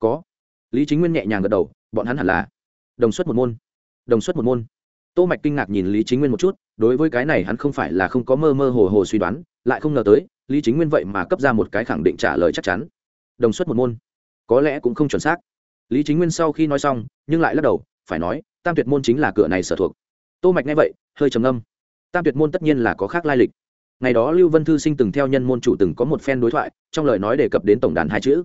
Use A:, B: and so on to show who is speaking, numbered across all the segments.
A: có. Lý chính nguyên nhẹ nhàng gật đầu, bọn hắn hẳn là đồng xuất một môn. Đồng xuất một môn. Tô mạch kinh ngạc nhìn lý chính nguyên một chút, đối với cái này hắn không phải là không có mơ mơ hồ hồ suy đoán, lại không ngờ tới, lý chính nguyên vậy mà cấp ra một cái khẳng định trả lời chắc chắn. Đồng xuất một môn. Có lẽ cũng không chuẩn xác. Lý chính nguyên sau khi nói xong, nhưng lại lắc đầu, phải nói, tam tuyệt môn chính là cửa này sở thuộc. Tô mạch nghe vậy, hơi trầm ngâm. Tam tuyệt môn tất nhiên là có khác lai lịch. Ngày đó lưu vân thư sinh từng theo nhân môn chủ từng có một phen đối thoại, trong lời nói đề cập đến tổng đàn hai chữ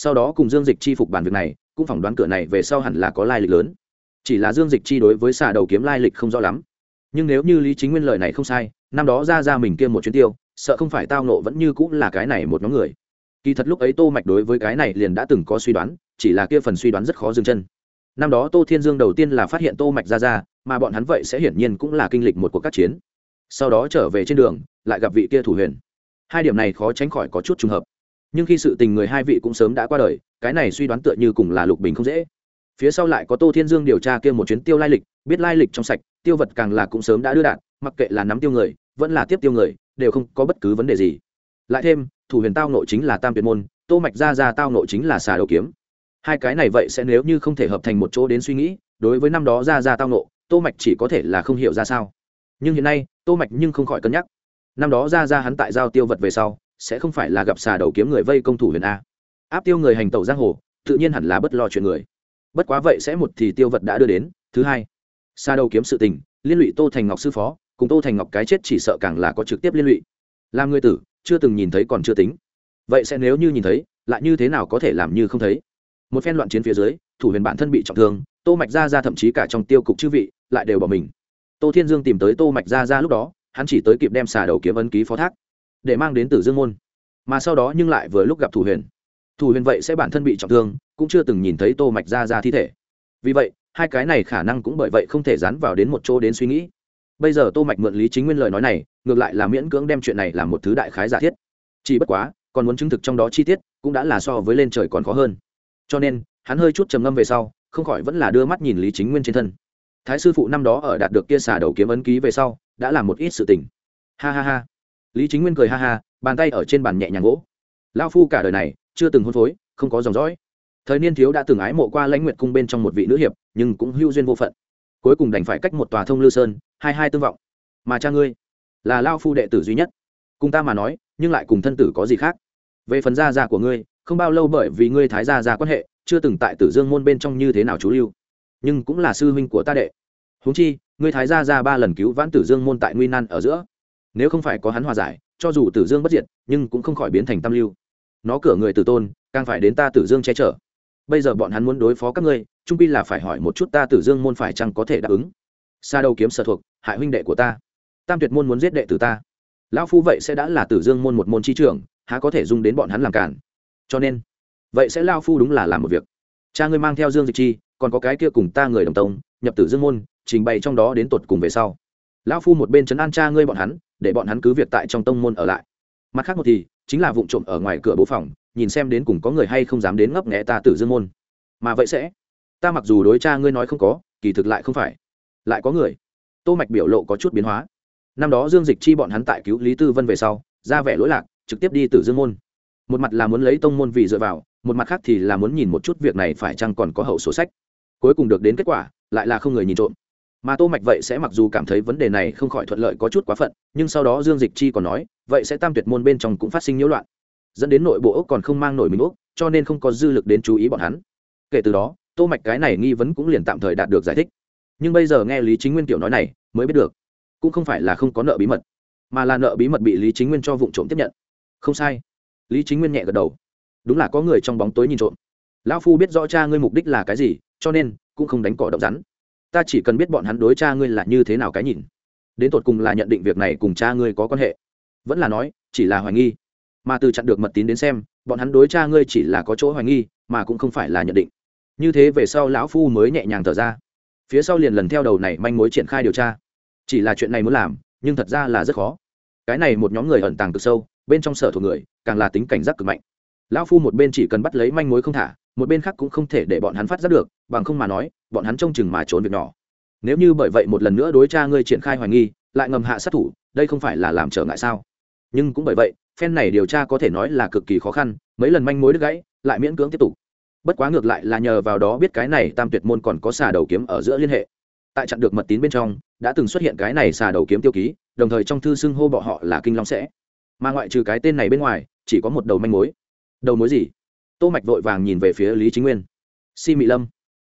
A: sau đó cùng dương dịch chi phục bản việc này, cũng phỏng đoán cửa này về sau hẳn là có lai lịch lớn. Chỉ là dương dịch chi đối với xà đầu kiếm lai lịch không rõ lắm. Nhưng nếu như lý chính nguyên lời này không sai, năm đó ra ra mình kia một chuyến tiêu, sợ không phải tao nộ vẫn như cũng là cái này một nhóm người. Kỳ thật lúc ấy tô mạch đối với cái này liền đã từng có suy đoán, chỉ là kia phần suy đoán rất khó dừng chân. Năm đó tô thiên dương đầu tiên là phát hiện tô mạch ra ra, mà bọn hắn vậy sẽ hiển nhiên cũng là kinh lịch một cuộc các chiến. Sau đó trở về trên đường, lại gặp vị kia thủ huyền. Hai điểm này khó tránh khỏi có chút trùng hợp nhưng khi sự tình người hai vị cũng sớm đã qua đời, cái này suy đoán tựa như cùng là lục bình không dễ. Phía sau lại có tô thiên dương điều tra kia một chuyến tiêu lai lịch, biết lai lịch trong sạch, tiêu vật càng là cũng sớm đã đưa đạn, mặc kệ là nắm tiêu người, vẫn là tiếp tiêu người, đều không có bất cứ vấn đề gì. Lại thêm, thủ huyền tao nội chính là tam tuyệt môn, tô mạch ra ra tao nội chính là xà đầu kiếm. Hai cái này vậy sẽ nếu như không thể hợp thành một chỗ đến suy nghĩ, đối với năm đó ra ra tao nộ tô mạch chỉ có thể là không hiểu ra sao. Nhưng hiện nay, tô mạch nhưng không khỏi cân nhắc. Năm đó ra ra hắn tại giao tiêu vật về sau sẽ không phải là gặp xà đầu kiếm người vây công thủ huyền a. Áp tiêu người hành tẩu giang hồ, tự nhiên hẳn là bất lo chuyện người. Bất quá vậy sẽ một thì tiêu vật đã đưa đến, thứ hai, xà đầu kiếm sự tình, liên lụy tô thành ngọc sư phó, cùng tô thành ngọc cái chết chỉ sợ càng là có trực tiếp liên lụy. Làm người tử, chưa từng nhìn thấy còn chưa tính. Vậy sẽ nếu như nhìn thấy, lại như thế nào có thể làm như không thấy? Một phen loạn chiến phía dưới, thủ huyền bản thân bị trọng thương, tô mạch ra ra thậm chí cả trong tiêu cục chư vị, lại đều bỏ mình. Tô thiên dương tìm tới tô mạch ra ra lúc đó, hắn chỉ tới kịp đem xà đầu kiếm ấn ký phó thác để mang đến tử dương môn. Mà sau đó nhưng lại vừa lúc gặp thủ huyền. Thủ huyền vậy sẽ bản thân bị trọng thương, cũng chưa từng nhìn thấy tô mạch ra ra thi thể. Vì vậy, hai cái này khả năng cũng bởi vậy không thể dán vào đến một chỗ đến suy nghĩ. Bây giờ tô mạch mượn lý chính nguyên lời nói này, ngược lại là miễn cưỡng đem chuyện này làm một thứ đại khái giả thiết. Chỉ bất quá, còn muốn chứng thực trong đó chi tiết, cũng đã là so với lên trời còn khó hơn. Cho nên, hắn hơi chút trầm ngâm về sau, không khỏi vẫn là đưa mắt nhìn lý chính nguyên trên thân. Thái sư phụ năm đó ở đạt được kia xả đầu kiếm ấn ký về sau, đã làm một ít sự tình. Ha ha ha lý chính nguyên cười ha ha, bàn tay ở trên bàn nhẹ nhàng gỗ. Lao phu cả đời này, chưa từng hôn phối, không có dòng dõi. Thời niên thiếu đã từng ái mộ qua lãnh nguyệt cung bên trong một vị nữ hiệp, nhưng cũng hưu duyên vô phận. Cuối cùng đành phải cách một tòa thông lư sơn, hai hai tương vọng. Mà cha ngươi là lao phu đệ tử duy nhất. Cùng ta mà nói, nhưng lại cùng thân tử có gì khác? Về phần gia gia của ngươi, không bao lâu bởi vì ngươi thái gia gia quan hệ, chưa từng tại tử dương môn bên trong như thế nào chú lưu. Nhưng cũng là sư huynh của ta đệ. Huống chi, ngươi thái gia gia ba lần cứu vãn tử dương môn tại nguy nan ở giữa nếu không phải có hắn hòa giải, cho dù tử dương bất diệt, nhưng cũng không khỏi biến thành tam lưu. Nó cửa người tử tôn, càng phải đến ta tử dương che chở. Bây giờ bọn hắn muốn đối phó các ngươi, trung pi là phải hỏi một chút ta tử dương môn phải chăng có thể đáp ứng. Xa đâu kiếm sở thuộc, hại huynh đệ của ta. Tam tuyệt môn muốn giết đệ tử ta. Lão phu vậy sẽ đã là tử dương môn một môn chi trưởng, há có thể dung đến bọn hắn làm cản. Cho nên, vậy sẽ lao phu đúng là làm một việc. Cha ngươi mang theo dương dịch chi, còn có cái kia cùng ta người đồng tông, nhập tử dương môn, trình bày trong đó đến tột cùng về sau. Lão phu một bên chấn an cha ngươi bọn hắn để bọn hắn cứ việc tại trong tông môn ở lại. Mặt khác một thì, chính là vụ trộm ở ngoài cửa bố phòng, nhìn xem đến cùng có người hay không dám đến ngấp nghẽ ta tử dương môn. Mà vậy sẽ, ta mặc dù đối cha ngươi nói không có, kỳ thực lại không phải. Lại có người. Tô mạch biểu lộ có chút biến hóa. Năm đó dương dịch chi bọn hắn tại cứu lý tư vân về sau, ra vẻ lỗi lạc, trực tiếp đi tử dương môn. Một mặt là muốn lấy tông môn vì dựa vào, một mặt khác thì là muốn nhìn một chút việc này phải chăng còn có hậu sổ sách. Cuối cùng được đến kết quả, lại là không người nhìn trộm mà tô mạch vậy sẽ mặc dù cảm thấy vấn đề này không khỏi thuận lợi có chút quá phận, nhưng sau đó dương dịch chi còn nói, vậy sẽ tam tuyệt môn bên trong cũng phát sinh nhiễu loạn. Dẫn đến nội bộ ốc còn không mang nổi mình ốc, cho nên không có dư lực đến chú ý bọn hắn. Kể từ đó, tô mạch cái này nghi vấn cũng liền tạm thời đạt được giải thích. Nhưng bây giờ nghe lý chính nguyên tiểu nói này, mới biết được, cũng không phải là không có nợ bí mật, mà là nợ bí mật bị lý chính nguyên cho vụ trộm tiếp nhận. Không sai. Lý chính nguyên nhẹ gật đầu. Đúng là có người trong bóng tối nhìn trộm. Lão phu biết rõ cha ngươi mục đích là cái gì, cho nên cũng không đánh cỏ động rắn ta chỉ cần biết bọn hắn đối cha ngươi là như thế nào cái nhìn. Đến tột cùng là nhận định việc này cùng cha ngươi có quan hệ. Vẫn là nói, chỉ là hoài nghi. Mà từ chặn được mật tín đến xem, bọn hắn đối cha ngươi chỉ là có chỗ hoài nghi, mà cũng không phải là nhận định. Như thế về sau lão phu mới nhẹ nhàng thở ra. Phía sau liền lần theo đầu này manh mối triển khai điều tra. Chỉ là chuyện này muốn làm, nhưng thật ra là rất khó. Cái này một nhóm người ẩn tàng cực sâu, bên trong sở thuộc người, càng là tính cảnh giác cực mạnh. Lão phu một bên chỉ cần bắt lấy manh mối không thả, một bên khác cũng không thể để bọn hắn phát giác được, bằng không mà nói bọn hắn trông chừng mà trốn việc nhỏ. Nếu như bởi vậy một lần nữa đối tra ngươi triển khai hoài nghi, lại ngầm hạ sát thủ, đây không phải là làm trở ngại sao? Nhưng cũng bởi vậy, phen này điều tra có thể nói là cực kỳ khó khăn, mấy lần manh mối đứt gãy, lại miễn cưỡng tiếp tục. Bất quá ngược lại là nhờ vào đó biết cái này tam tuyệt môn còn có xà đầu kiếm ở giữa liên hệ. Tại chặn được mật tín bên trong, đã từng xuất hiện cái này xà đầu kiếm tiêu ký, đồng thời trong thư xưng hô bọ họ là kinh long sẽ. Mà ngoại trừ cái tên này bên ngoài, chỉ có một đầu manh mối. Đầu mối gì? Tô mạch vội vàng nhìn về phía lý chính nguyên. Si mị lâm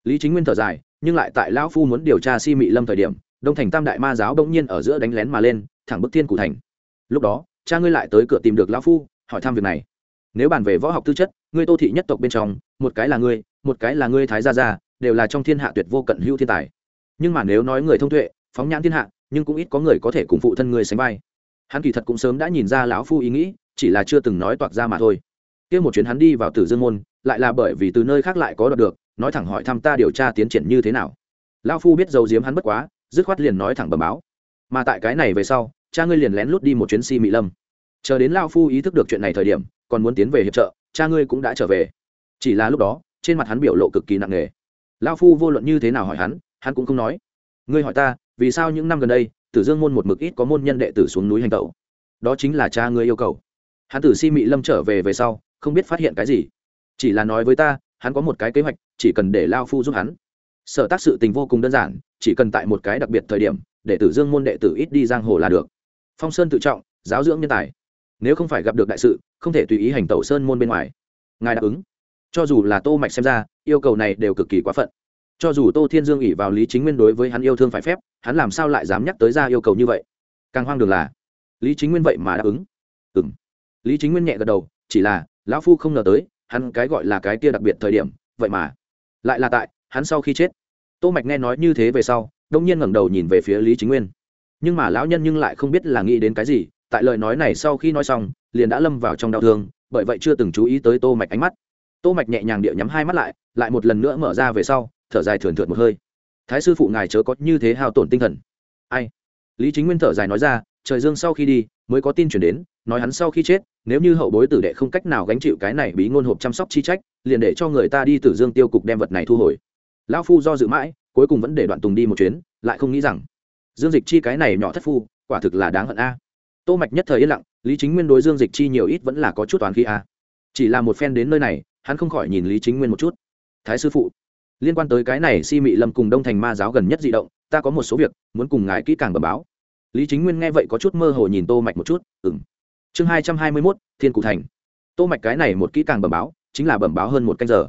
A: lý chính nguyên thở dài, nhưng lại tại lão phu muốn điều tra si mị lâm thời điểm, đông thành tam đại ma giáo bỗng nhiên ở giữa đánh lén mà lên, thẳng bức thiên cụ thành. Lúc đó, cha ngươi lại tới cửa tìm được lão phu, hỏi thăm việc này. Nếu bàn về võ học tư chất, ngươi tô thị nhất tộc bên trong, một cái là ngươi, một cái là ngươi thái gia gia, đều là trong thiên hạ tuyệt vô cận hữu thiên tài. Nhưng mà nếu nói người thông tuệ, phóng nhãn thiên hạ, nhưng cũng ít có người có thể cùng phụ thân ngươi sánh vai. Hắn kỳ thật cũng sớm đã nhìn ra lão phu ý nghĩ, chỉ là chưa từng nói toạc ra mà thôi. Kia một chuyến hắn đi vào tử dương môn, lại là bởi vì từ nơi khác lại có đoạt được nói thẳng hỏi thăm ta điều tra tiến triển như thế nào. Lão phu biết dầu diếm hắn bất quá, dứt khoát liền nói thẳng bẩm báo. Mà tại cái này về sau, cha ngươi liền lén lút đi một chuyến si mỹ lâm. Chờ đến lao phu ý thức được chuyện này thời điểm, còn muốn tiến về hiệp trợ, cha ngươi cũng đã trở về. Chỉ là lúc đó, trên mặt hắn biểu lộ cực kỳ nặng nề. Lao phu vô luận như thế nào hỏi hắn hắn cũng không nói. Ngươi hỏi ta, vì sao những năm gần đây, tử dương môn một mực ít có môn nhân đệ tử xuống núi hành tẩu? Đó chính là cha ngươi yêu cầu. Hắn tử si mị lâm trở về về sau, không biết phát hiện cái gì. Chỉ là nói với ta hắn có một cái kế hoạch, chỉ cần để lao phu giúp hắn. Sở tác sự tình vô cùng đơn giản, chỉ cần tại một cái đặc biệt thời điểm để tử dương môn đệ tử ít đi giang hồ là được. Phong sơn tự trọng, giáo dưỡng nhân tài. Nếu không phải gặp được đại sự, không thể tùy ý hành tẩu sơn môn bên ngoài. Ngài đáp ứng. Cho dù là tô mạch xem ra, yêu cầu này đều cực kỳ quá phận. Cho dù tô thiên dương ỉ vào lý chính nguyên đối với hắn yêu thương phải phép, hắn làm sao lại dám nhắc tới ra yêu cầu như vậy? Càng hoang đường là, lý chính nguyên vậy mà đáp ứng. Ừm. lý chính nguyên nhẹ gật đầu, chỉ là, lão phu không ngờ tới hắn cái gọi là cái kia đặc biệt thời điểm, vậy mà lại là tại, hắn sau khi chết. Tô mạch nghe nói như thế về sau, đông nhiên ngẩng đầu nhìn về phía lý chính nguyên. Nhưng mà lão nhân nhưng lại không biết là nghĩ đến cái gì, tại lời nói này sau khi nói xong, liền đã lâm vào trong đau thương, bởi vậy chưa từng chú ý tới tô mạch ánh mắt. Tô mạch nhẹ nhàng địa nhắm hai mắt lại lại một lần nữa mở ra về sau, thở dài thườn thượt một hơi. Thái sư phụ ngài chớ có như thế hao tổn tinh thần. Ai? Lý chính nguyên thở dài nói ra, trời dương sau khi đi, mới có tin chuyển đến, nói hắn sau khi chết nếu như hậu bối tử đệ không cách nào gánh chịu cái này bí ngôn hộp chăm sóc chi trách, liền để cho người ta đi tử dương tiêu cục đem vật này thu hồi. Lão phu do dự mãi, cuối cùng vẫn để đoạn tùng đi một chuyến, lại không nghĩ rằng, dương dịch chi cái này nhỏ thất phu, quả thực là đáng hận a. Tô mạch nhất thời yên lặng, lý chính nguyên đối dương dịch chi nhiều ít vẫn là có chút toán khi a. Chỉ là một phen đến nơi này, hắn không khỏi nhìn lý chính nguyên một chút. Thái sư phụ, liên quan tới cái này si mị lâm cùng đông thành ma giáo gần nhất di động, ta có một số việc, muốn cùng ngài kỹ càng bẩm báo. Lý chính nguyên nghe vậy có chút mơ hồ nhìn tô mạch một chút, ừm chương hai trăm hai mươi mốt, thiên cụ thành. Tô mạch cái này một kỹ càng bẩm báo, chính là bẩm báo hơn một canh giờ.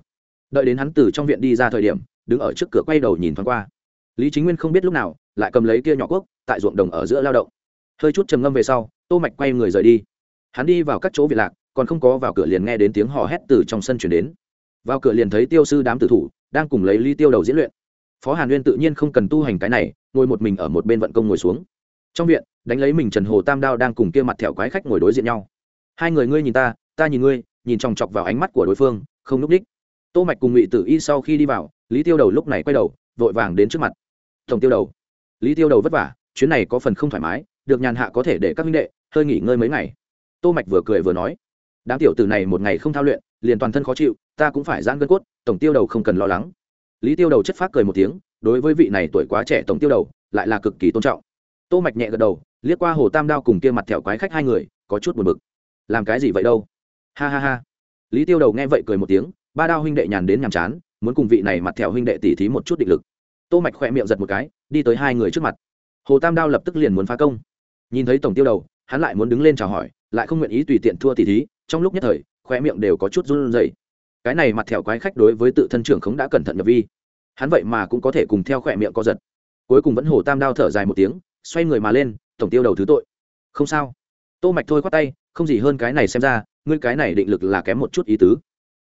A: Đợi đến hắn từ trong viện đi ra thời điểm, đứng ở trước cửa quay đầu nhìn thoáng qua. Lý chính nguyên không biết lúc nào, lại cầm lấy kia nhỏ quốc, tại ruộng đồng ở giữa lao động. Hơi chút trầm ngâm về sau, tô mạch quay người rời đi. Hắn đi vào các chỗ viện lạc, còn không có vào cửa liền nghe đến tiếng hò hét từ trong sân chuyển đến. Vào cửa liền thấy tiêu sư đám tử thủ, đang cùng lấy ly tiêu đầu diễn luyện. Phó hàn nguyên tự nhiên không cần tu hành cái này, ngồi một mình ở một bên vận công ngồi xuống trong viện, đánh lấy mình trần hồ tam đao đang cùng kia mặt thẹo quái khách ngồi đối diện nhau. Hai người ngươi nhìn ta ta nhìn ngươi, nhìn chòng chọc vào ánh mắt của đối phương, không núp đích. Tô mạch cùng ngụy tử y sau khi đi vào, lý tiêu đầu lúc này quay đầu, vội vàng đến trước mặt. Tổng tiêu đầu. Lý tiêu đầu vất vả, chuyến này có phần không thoải mái, được nhàn hạ có thể để các minh đệ hơi nghỉ ngơi mấy ngày. Tô mạch vừa cười vừa nói. Đám tiểu tử này một ngày không thao luyện, liền toàn thân khó chịu, ta cũng phải giãn gân cốt, tổng tiêu đầu không cần lo lắng. Lý tiêu đầu chất phát cười một tiếng, đối với vị này tuổi quá trẻ tổng tiêu đầu, lại là cực kỳ tôn trọng tô mạch nhẹ gật đầu, liếc qua hồ tam đao cùng kia mặt thẹo quái khách hai người, có chút buồn bực. Làm cái gì vậy đâu? Ha ha ha. Lý tiêu đầu nghe vậy cười một tiếng, ba đao huynh đệ nhàn đến nhàm chán, muốn cùng vị này mặt thẹo huynh đệ tỉ thí một chút định lực. Tô mạch khỏe miệng giật một cái, đi tới hai người trước mặt. Hồ tam đao lập tức liền muốn phá công. Nhìn thấy tổng tiêu đầu, hắn lại muốn đứng lên chào hỏi, lại không nguyện ý tùy tiện thua tỉ thí, trong lúc nhất thời khỏe miệng đều có chút run rẩy. Cái này mặt thẹo quái khách đối với tự thân trưởng khống đã cẩn thận nhập vi. Hắn vậy mà cũng có thể cùng theo khỏe miệng co giật. Cuối cùng vẫn hồ tam đao thở dài một tiếng xoay người mà lên, tổng tiêu đầu thứ tội. Không sao. Tô mạch thôi khoát tay, không gì hơn cái này xem ra, ngươi cái này định lực là kém một chút ý tứ.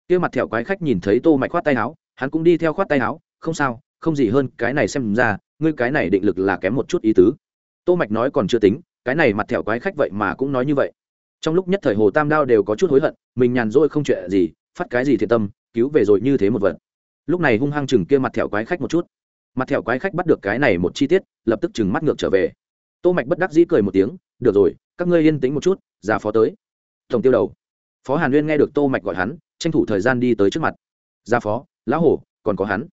A: Kia mặt thẹo quái khách nhìn thấy tô mạch khoát tay áo, hắn cũng đi theo khoát tay áo, không sao, không gì hơn cái này xem ra, ngươi cái này định lực là kém một chút ý tứ. Tô mạch nói còn chưa tính, cái này mặt thẹo quái khách vậy mà cũng nói như vậy. Trong lúc nhất thời hồ tam đao đều có chút hối hận, mình nhàn rỗi không chuyện gì, phát cái gì thiệt tâm, cứu về rồi như thế một vật. Lúc này hung hăng chừng kia mặt thẹo quái khách một chút mặt thẹo quái khách bắt được cái này một chi tiết, lập tức chừng mắt ngược trở về. Tô mạch bất đắc dĩ cười một tiếng, được rồi, các ngươi yên tĩnh một chút giả phó tới. Tổng tiêu đầu. Phó hàn nguyên nghe được tô mạch gọi hắn, tranh thủ thời gian đi tới trước mặt. Gia phó, lão hổ, còn có hắn.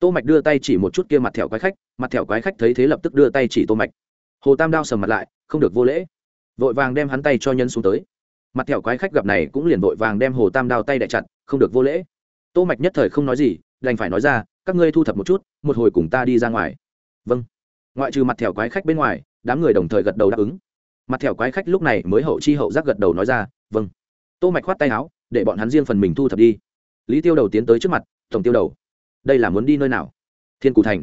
A: Tô mạch đưa tay chỉ một chút kia mặt thẹo quái khách, mặt thẹo quái khách thấy thế lập tức đưa tay chỉ tô mạch. Hồ tam đao sầm mặt lại, không được vô lễ. Vội vàng đem hắn tay cho nhân xuống tới. Mặt thẹo quái khách gặp này cũng liền vội vàng đem hồ tam đao tay đẻ chặt, không được vô lễ. Tô mạch nhất thời không nói gì, đành phải nói ra các ngươi thu thập một chút, một hồi cùng ta đi ra ngoài. Vâng. Ngoại trừ mặt thẻo quái khách bên ngoài, đám người đồng thời gật đầu đáp ứng. Mặt thẻo quái khách lúc này mới hậu chi hậu giác gật đầu nói ra vâng. Tô mạch khoát tay áo, để bọn hắn riêng phần mình thu thập đi. Lý tiêu đầu tiến tới trước mặt, tổng tiêu đầu, đây là muốn đi nơi nào? Thiên cụ thành.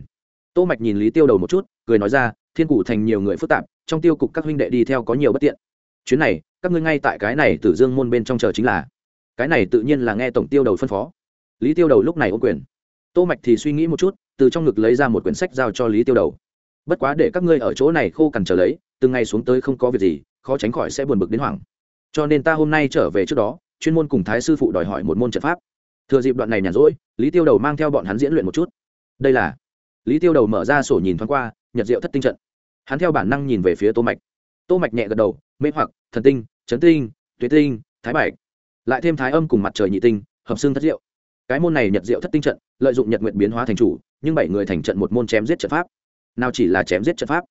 A: Tô mạch nhìn lý tiêu đầu một chút, cười nói ra, thiên cụ thành nhiều người phức tạp, trong tiêu cục các huynh đệ đi theo có nhiều bất tiện. Chuyến này, các ngươi ngay tại cái này tử dương môn bên trong chờ chính là. Cái này tự nhiên là nghe tổng tiêu đầu phân phó. Lý tiêu đầu lúc này ô quyền tô mạch thì suy nghĩ một chút từ trong ngực lấy ra một quyển sách giao cho lý tiêu đầu. Bất quá để các ngươi ở chỗ này khô cằn trở lấy từng ngày xuống tới không có việc gì khó tránh khỏi sẽ buồn bực đến hoảng. Cho nên ta hôm nay trở về trước đó chuyên môn cùng thái sư phụ đòi hỏi một môn trận pháp. Thừa dịp đoạn này nhàn rỗi lý tiêu đầu mang theo bọn hắn diễn luyện một chút. Đây là lý tiêu đầu mở ra sổ nhìn thoáng qua nhật diệu thất tinh trận. Hắn theo bản năng nhìn về phía tô mạch. Tô mạch nhẹ gật đầu mê hoặc thần tinh chấn tinh tuyết tinh thái bạch, lại thêm thái âm cùng mặt trời nhị tinh hợp xương thất diệu cái môn này nhật diệu thất tinh trận, lợi dụng nhật nguyện biến hóa thành chủ, nhưng bảy người thành trận một môn chém giết trận pháp. Nào chỉ là chém giết trận pháp.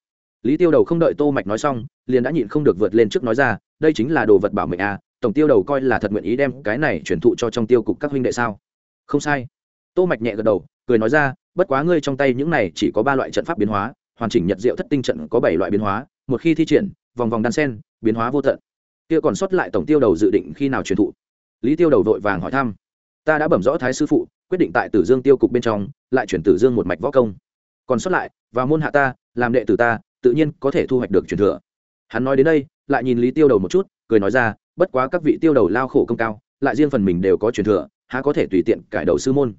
A: Lý tiêu đầu không đợi tô mạch nói xong, liền đã nhịn không được vượt lên trước nói ra, đây chính là đồ vật bảo mệnh a tổng tiêu đầu coi là thật nguyện ý đem cái này chuyển thụ cho trong tiêu cục các huynh đệ sao? Không sai. Tô mạch nhẹ gật đầu, cười nói ra, bất quá ngươi trong tay những này chỉ có ba loại trận pháp biến hóa, hoàn chỉnh nhật diệu thất tinh trận có bảy loại biến hóa, một khi thi triển, vòng vòng đan sen, biến hóa vô tận. Kia còn sót lại tổng tiêu đầu dự định khi nào truyền thụ? Lý tiêu đầu vội vàng hỏi thăm ta đã bẩm rõ thái sư phụ, quyết định tại tử dương tiêu cục bên trong, lại chuyển tử dương một mạch võ công. Còn sót lại và môn hạ ta, làm đệ tử ta, tự nhiên có thể thu hoạch được truyền thừa. Hắn nói đến đây, lại nhìn lý tiêu đầu một chút, cười nói ra, bất quá các vị tiêu đầu lao khổ công cao, lại riêng phần mình đều có truyền thừa, há có thể tùy tiện cải đầu sư môn?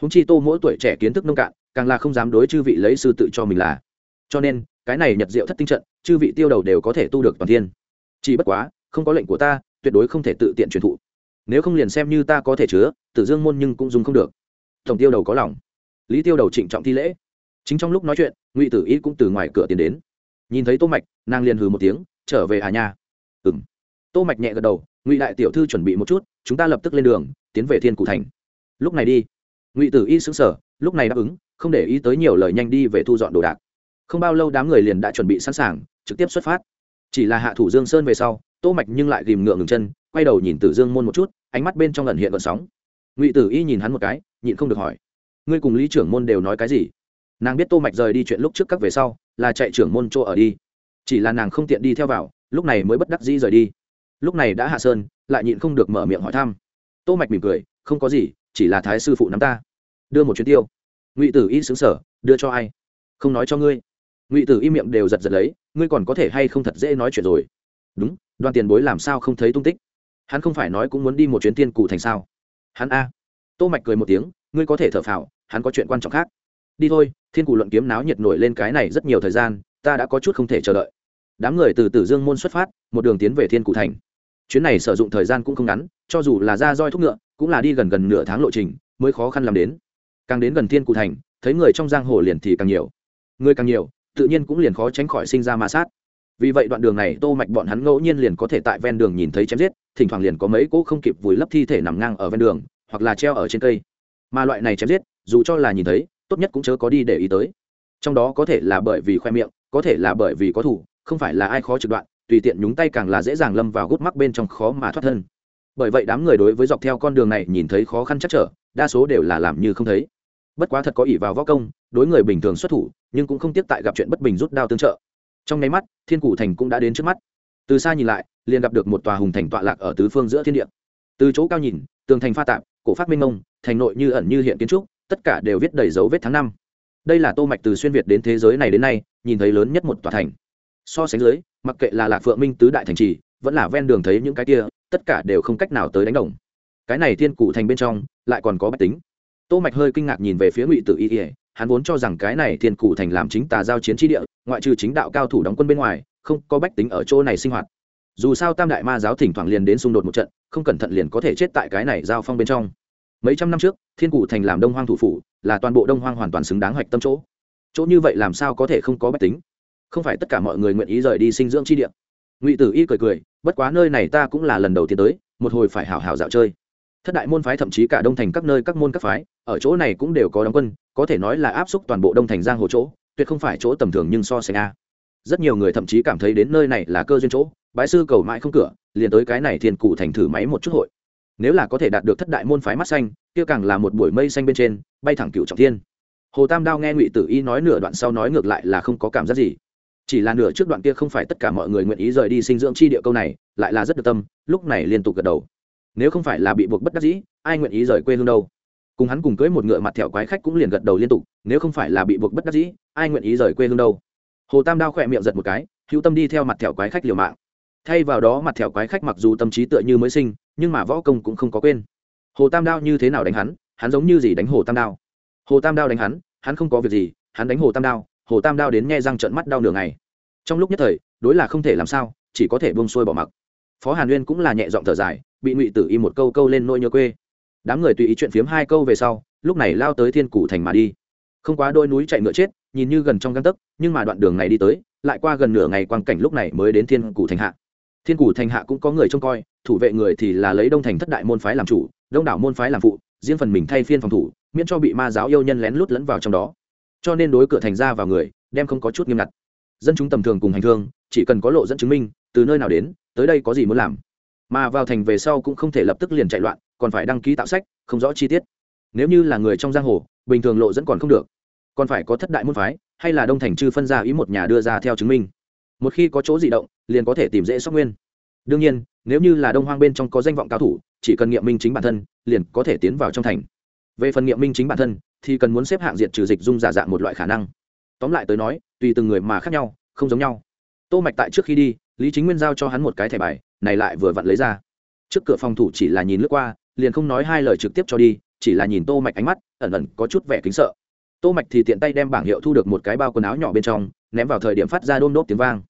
A: Húng chi tô mỗi tuổi trẻ kiến thức nông cạn, càng là không dám đối chư vị lấy sư tự cho mình là. Cho nên, cái này nhật diệu thất tinh trận, chư vị tiêu đầu đều có thể tu được toàn thiên. Chỉ bất quá, không có lệnh của ta, tuyệt đối không thể tự tiện truyền thụ nếu không liền xem như ta có thể chứa, tử dương môn nhưng cũng dùng không được. Tổng tiêu đầu có lòng. Lý tiêu đầu trịnh trọng thi lễ. Chính trong lúc nói chuyện, ngụy tử y cũng từ ngoài cửa tiến đến. Nhìn thấy tô mạch, nàng liền hừ một tiếng, trở về hà nha. Ừm. Tô mạch nhẹ gật đầu, ngụy đại tiểu thư chuẩn bị một chút, chúng ta lập tức lên đường, tiến về thiên cụ thành. Lúc này đi. Ngụy tử y sững sờ, lúc này đáp ứng, không để ý tới nhiều lời nhanh đi về thu dọn đồ đạc. Không bao lâu đám người liền đã chuẩn bị sẵn sàng, trực tiếp xuất phát. Chỉ là hạ thủ dương sơn về sau tô mạch nhưng lại ghìm ngượng ngừng chân, quay đầu nhìn tử dương môn một chút, ánh mắt bên trong lần hiện gợn sóng. Ngụy tử y nhìn hắn một cái, nhịn không được hỏi, ngươi cùng lý trưởng môn đều nói cái gì? Nàng biết tô mạch rời đi chuyện lúc trước các về sau, là chạy trưởng môn chỗ ở đi. Chỉ là nàng không tiện đi theo vào, lúc này mới bất đắc dĩ rời đi. Lúc này đã hạ sơn, lại nhịn không được mở miệng hỏi thăm. Tô mạch mỉm cười, không có gì, chỉ là thái sư phụ nắm ta. Đưa một chuyến tiêu. Ngụy tử y xứng sở đưa cho ai? Không nói cho ngươi. Ngụy tử y miệng đều giật giật lấy, ngươi còn có thể hay không thật dễ nói chuyện rồi? Đúng đoàn tiền bối làm sao không thấy tung tích? Hắn không phải nói cũng muốn đi một chuyến tiên cụ thành sao? Hắn a. Tô mạch cười một tiếng, ngươi có thể thở phào, hắn có chuyện quan trọng khác. Đi thôi, thiên cụ luận kiếm náo nhiệt nổi lên cái này rất nhiều thời gian, ta đã có chút không thể chờ đợi. Đám người từ tử dương môn xuất phát, một đường tiến về thiên cụ thành. Chuyến này sử dụng thời gian cũng không ngắn, cho dù là ra roi thúc ngựa, cũng là đi gần gần nửa tháng lộ trình, mới khó khăn làm đến. Càng đến gần thiên cụ thành, thấy người trong giang hồ liền thì càng nhiều. Người càng nhiều, tự nhiên cũng liền khó tránh khỏi sinh ra ma sát vì vậy đoạn đường này tô mạch bọn hắn ngẫu nhiên liền có thể tại ven đường nhìn thấy chém giết, thỉnh thoảng liền có mấy cỗ không kịp vùi lấp thi thể nằm ngang ở ven đường, hoặc là treo ở trên cây. Mà loại này chém giết, dù cho là nhìn thấy, tốt nhất cũng chớ có đi để ý tới. Trong đó có thể là bởi vì khoe miệng, có thể là bởi vì có thủ, không phải là ai khó trực đoạn, tùy tiện nhúng tay càng là dễ dàng lâm vào gút mắc bên trong khó mà thoát thân. Bởi vậy đám người đối với dọc theo con đường này nhìn thấy khó khăn chắc trở, đa số đều là làm như không thấy. Bất quá thật có ỷ vào võ công, đối người bình thường xuất thủ, nhưng cũng không tiếp tại gặp chuyện bất bình rút đao tương trợ trong nháy mắt, thiên cụ thành cũng đã đến trước mắt. Từ xa nhìn lại, liền gặp được một tòa hùng thành tọa lạc ở tứ phương giữa thiên địa. Từ chỗ cao nhìn, tường thành pha tạp, cổ phát minh ông thành nội như ẩn như hiện kiến trúc, tất cả đều viết đầy dấu vết tháng năm. Đây là tô mạch từ xuyên việt đến thế giới này đến nay, nhìn thấy lớn nhất một tòa thành. So sánh dưới, mặc kệ là lạc phượng minh tứ đại thành trì, vẫn là ven đường thấy những cái kia, tất cả đều không cách nào tới đánh đồng. Cái này thiên cụ thành bên trong, lại còn có bách tính. Tô mạch hơi kinh ngạc nhìn về phía ngụy tử y hắn vốn cho rằng cái này thiên cụ thành làm chính tà giao chiến tri địa, ngoại trừ chính đạo cao thủ đóng quân bên ngoài, không có bách tính ở chỗ này sinh hoạt. Dù sao tam đại ma giáo thỉnh thoảng liền đến xung đột một trận, không cẩn thận liền có thể chết tại cái này giao phong bên trong. Mấy trăm năm trước, thiên cụ thành làm đông hoang thủ phủ, là toàn bộ đông hoang hoàn toàn xứng đáng hoạch tâm chỗ. Chỗ như vậy làm sao có thể không có bách tính? Không phải tất cả mọi người nguyện ý rời đi sinh dưỡng chi địa. Ngụy tử y cười cười, bất quá nơi này ta cũng là lần đầu tiên tới, một hồi phải hảo hảo dạo chơi thất đại môn phái thậm chí cả đông thành các nơi các môn các phái, ở chỗ này cũng đều có đóng quân, có thể nói là áp xúc toàn bộ đông thành giang hồ chỗ, tuyệt không phải chỗ tầm thường nhưng so sánh a. Rất nhiều người thậm chí cảm thấy đến nơi này là cơ duyên chỗ, bái sư cầu mãi không cửa, liền tới cái này thiên cụ thành thử máy một chút hội. Nếu là có thể đạt được thất đại môn phái mắt xanh, kia càng là một buổi mây xanh bên trên, bay thẳng cựu trọng thiên. Hồ tam đao nghe ngụy tử y nói nửa đoạn sau nói ngược lại là không có cảm giác gì. Chỉ là nửa trước đoạn kia không phải tất cả mọi người nguyện ý rời đi sinh dưỡng chi địa câu này, lại là rất được tâm, lúc này liên tục gật đầu nếu không phải là bị buộc bất đắc dĩ, ai nguyện ý rời quê hương đâu? Cùng hắn cùng cưới một ngựa mặt thẹo quái khách cũng liền gật đầu liên tục, nếu không phải là bị buộc bất đắc dĩ, ai nguyện ý rời quê hương đâu? Hồ tam đao khỏe miệng giật một cái, hữu tâm đi theo mặt thẹo quái khách liều mạng. Thay vào đó mặt thẹo quái khách mặc dù tâm trí tựa như mới sinh, nhưng mà võ công cũng không có quên. Hồ tam đao như thế nào đánh hắn hắn giống như gì đánh hồ tam đao? Hồ tam đao đánh hắn hắn không có việc gì, hắn đánh hồ tam đao, hồ tam đao đến nghe răng trận mắt đau nửa ngày. Trong lúc nhất thời, đối là không thể làm sao, chỉ có thể buông xuôi bỏ mặc. Phó hàn uyên cũng là nhẹ giọng thở dài bị ngụy tử y một câu câu lên nỗi nhớ quê. Đám người tùy ý chuyện phiếm hai câu về sau, lúc này lao tới thiên củ thành mà đi. Không quá đôi núi chạy ngựa chết, nhìn như gần trong găng tấc, nhưng mà đoạn đường này đi tới, lại qua gần nửa ngày quang cảnh lúc này mới đến thiên củ thành hạ. Thiên củ thành hạ cũng có người trông coi, thủ vệ người thì là lấy đông thành thất đại môn phái làm chủ, đông đảo môn phái làm phụ, riêng phần mình thay phiên phòng thủ, miễn cho bị ma giáo yêu nhân lén lút lẫn vào trong đó. Cho nên đối cửa thành ra vào người, đem không có chút nghiêm ngặt. Dân chúng tầm thường cùng hành thương, chỉ cần có lộ dẫn chứng minh, từ nơi nào đến, tới đây có gì muốn làm mà vào thành về sau cũng không thể lập tức liền chạy loạn, còn phải đăng ký tạo sách, không rõ chi tiết. Nếu như là người trong giang hồ, bình thường lộ dẫn còn không được. Còn phải có thất đại môn phái, hay là đông thành chư phân ra ý một nhà đưa ra theo chứng minh. Một khi có chỗ di động, liền có thể tìm dễ sóc nguyên. Đương nhiên, nếu như là đông hoang bên trong có danh vọng cao thủ, chỉ cần nghiệm minh chính bản thân, liền có thể tiến vào trong thành. Về phần nghiệm minh chính bản thân, thì cần muốn xếp hạng diện trừ dịch dung giả dạng một loại khả năng. Tóm lại tới nói, tùy từng người mà khác nhau, không giống nhau. Tô mạch tại trước khi đi, lý chính nguyên giao cho hắn một cái thẻ bài này lại vừa vặn lấy ra. Trước cửa phòng thủ chỉ là nhìn lướt qua, liền không nói hai lời trực tiếp cho đi, chỉ là nhìn tô mạch ánh mắt, ẩn ẩn có chút vẻ kính sợ. Tô mạch thì tiện tay đem bảng hiệu thu được một cái bao quần áo nhỏ bên trong, ném vào thời điểm phát ra đôm đốt tiếng vang.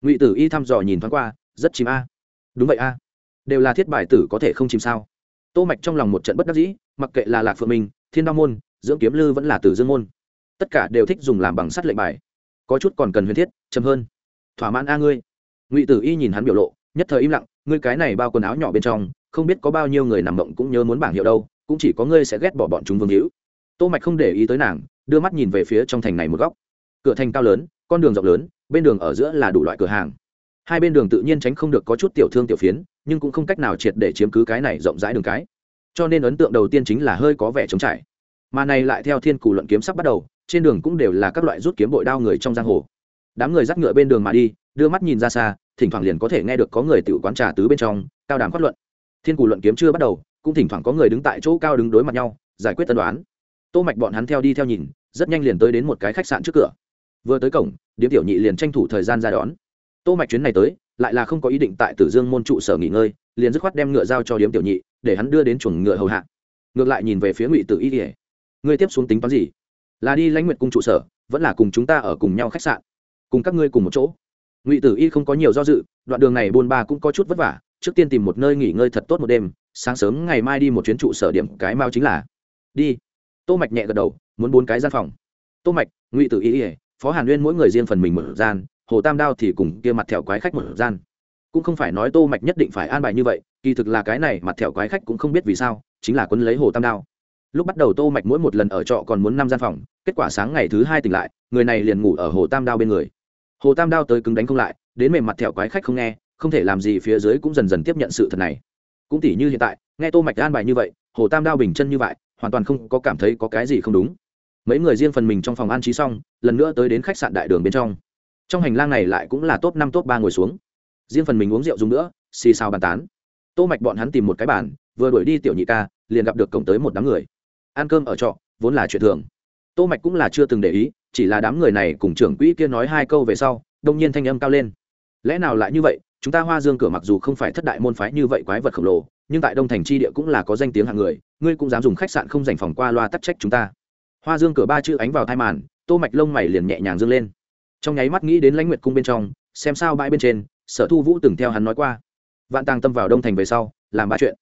A: Ngụy tử y thăm dò nhìn thoáng qua, rất chìm a. Đúng vậy a. Đều là thiết bài tử có thể không chìm sao? Tô mạch trong lòng một trận bất đắc dĩ, mặc kệ là lạc phượng minh, thiên đao môn, dưỡng kiếm lư vẫn là tử dương môn. Tất cả đều thích dùng làm bằng sắt lệnh bài. Có chút còn cần huyền thiết, chậm hơn. Thỏa mãn a ngươi. Ngụy tử y nhìn hắn biểu lộ nhất thời im lặng, ngươi cái này bao quần áo nhỏ bên trong, không biết có bao nhiêu người nằm mộng cũng nhớ muốn bảng hiệu đâu, cũng chỉ có ngươi sẽ ghét bỏ bọn chúng vương hữu. Tô mạch không để ý tới nàng, đưa mắt nhìn về phía trong thành này một góc. Cửa thành cao lớn, con đường rộng lớn, bên đường ở giữa là đủ loại cửa hàng. Hai bên đường tự nhiên tránh không được có chút tiểu thương tiểu phiến, nhưng cũng không cách nào triệt để chiếm cứ cái này rộng rãi đường cái. Cho nên ấn tượng đầu tiên chính là hơi có vẻ trống trải. Mà này lại theo thiên cù luận kiếm sắp bắt đầu, trên đường cũng đều là các loại rút kiếm bội đao người trong giang hồ. Đám người dắt ngựa bên đường mà đi, đưa mắt nhìn ra xa thỉnh thoảng liền có thể nghe được có người tự quán trà tứ bên trong, cao đàm phát luận. Thiên cù luận kiếm chưa bắt đầu, cũng thỉnh thoảng có người đứng tại chỗ cao đứng đối mặt nhau, giải quyết tân đoán. Tô mạch bọn hắn theo đi theo nhìn, rất nhanh liền tới đến một cái khách sạn trước cửa. Vừa tới cổng, điếm tiểu nhị liền tranh thủ thời gian ra đón. Tô mạch chuyến này tới, lại là không có ý định tại tử dương môn trụ sở nghỉ ngơi, liền dứt khoát đem ngựa giao cho điếm tiểu nhị, để hắn đưa đến chuồng ngựa hầu hạ. Ngược lại nhìn về phía ngụy tử y ỉa ngươi tiếp xuống tính toán gì? Là đi lãnh nguyện cung trụ sở, vẫn là cùng chúng ta ở cùng nhau khách sạn, cùng các ngươi cùng một chỗ ngụy tử y không có nhiều do dự đoạn đường này buôn ba cũng có chút vất vả trước tiên tìm một nơi nghỉ ngơi thật tốt một đêm sáng sớm ngày mai đi một chuyến trụ sở điểm cái mao chính là đi tô mạch nhẹ gật đầu muốn bốn cái gian phòng tô mạch ngụy tử y phó hàn nguyên mỗi người riêng phần mình một gian hồ tam đao thì cùng kia mặt thẹo quái khách một gian cũng không phải nói tô mạch nhất định phải an bài như vậy kỳ thực là cái này mặt thẹo quái khách cũng không biết vì sao chính là quấn lấy hồ tam đao lúc bắt đầu tô mạch mỗi một lần ở trọ còn muốn năm gian phòng kết quả sáng ngày thứ hai tỉnh lại người này liền ngủ ở hồ tam đao bên người hồ tam đao tới cứng đánh không lại, đến mềm mặt thẹo quái khách không nghe, không thể làm gì phía dưới cũng dần dần tiếp nhận sự thật này. Cũng tỉ như hiện tại, nghe tô mạch an bài như vậy, hồ tam đao bình chân như vậy, hoàn toàn không có cảm thấy có cái gì không đúng. Mấy người riêng phần mình trong phòng an trí xong, lần nữa tới đến khách sạn đại đường bên trong. Trong hành lang này lại cũng là top năm, top ba ngồi xuống. Riêng phần mình uống rượu dùng nữa, xì xào bàn tán. Tô mạch bọn hắn tìm một cái bàn, vừa đuổi đi tiểu nhị ca, liền gặp được cổng tới một đám người. Ăn cơm ở trọ, vốn là chuyện thường tô mạch cũng là chưa từng để ý, chỉ là đám người này cùng trưởng quỹ kia nói hai câu về sau, đông nhiên thanh âm cao lên. Lẽ nào lại như vậy? Chúng ta hoa dương cửa mặc dù không phải thất đại môn phái như vậy quái vật khổng lồ, nhưng tại đông thành chi địa cũng là có danh tiếng hạng người, ngươi cũng dám dùng khách sạn không dành phòng qua loa tắc trách chúng ta. Hoa dương cửa ba chữ ánh vào thai màn, tô mạch lông mày liền nhẹ nhàng dương lên. Trong nháy mắt nghĩ đến lãnh nguyệt cung bên trong, xem sao bãi bên trên, sở thu vũ từng theo hắn nói qua. Vạn tàng tâm vào đông thành về sau, làm ba chuyện.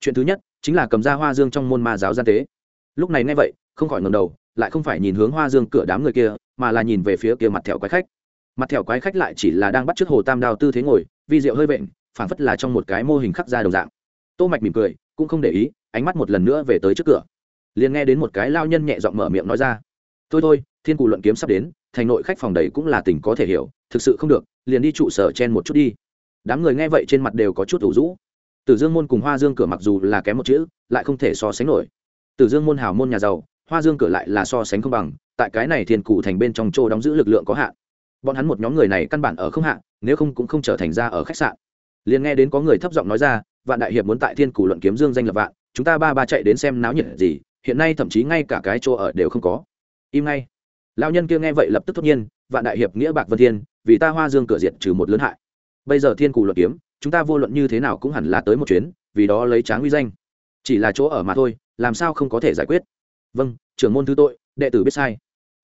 A: Chuyện thứ nhất, chính là cầm ra hoa dương trong môn ma giáo gian tế. Lúc này nghe vậy, không khỏi ngầm đầu lại không phải nhìn hướng hoa dương cửa đám người kia, mà là nhìn về phía kia mặt thẹo quái khách. Mặt thẹo quái khách lại chỉ là đang bắt t hồ tam đao tư thế ngồi, vi rượu hơi vện, phảng phất là trong một cái mô hình khắc ra đồng dạng. Tô mạch mỉm cười, cũng không để ý, ánh mắt một lần nữa về tới trước cửa. Liền nghe đến một cái lao nhân nhẹ giọng mở miệng nói ra. Thôi thôi, thiên cù luận kiếm sắp đến, thành nội khách phòng đầy cũng là tình có thể hiểu, thực sự không được, liền đi trụ sở chen một chút đi. Đám người nghe vậy trên mặt đều có chút ủ rũ. Tử dương môn cùng hoa dương cửa mặc dù là kém một chữ, lại không thể so sánh nổi. Tử dương môn hào môn nhà giàu hoa dương cửa lại là so sánh không bằng, tại cái này thiên cụ thành bên trong chỗ đóng giữ lực lượng có hạn. Bọn hắn một nhóm người này căn bản ở không hạn, nếu không cũng không trở thành ra ở khách sạn. Liền nghe đến có người thấp giọng nói ra, vạn đại hiệp muốn tại thiên cụ luận kiếm dương danh lập vạn, chúng ta ba ba chạy đến xem náo nhiệt gì, hiện nay thậm chí ngay cả cái chỗ ở đều không có. Im ngay. Lão nhân kia nghe vậy lập tức tất nhiên, vạn đại hiệp nghĩa bạc vân thiên, vì ta hoa dương cửa diệt trừ một lớn hại. Bây giờ thiên cụ luận kiếm, chúng ta vô luận như thế nào cũng hẳn là tới một chuyến, vì đó lấy tráng uy danh. Chỉ là chỗ ở mà thôi, làm sao không có thể giải quyết? Vâng trưởng môn thứ tội, đệ tử biết sai.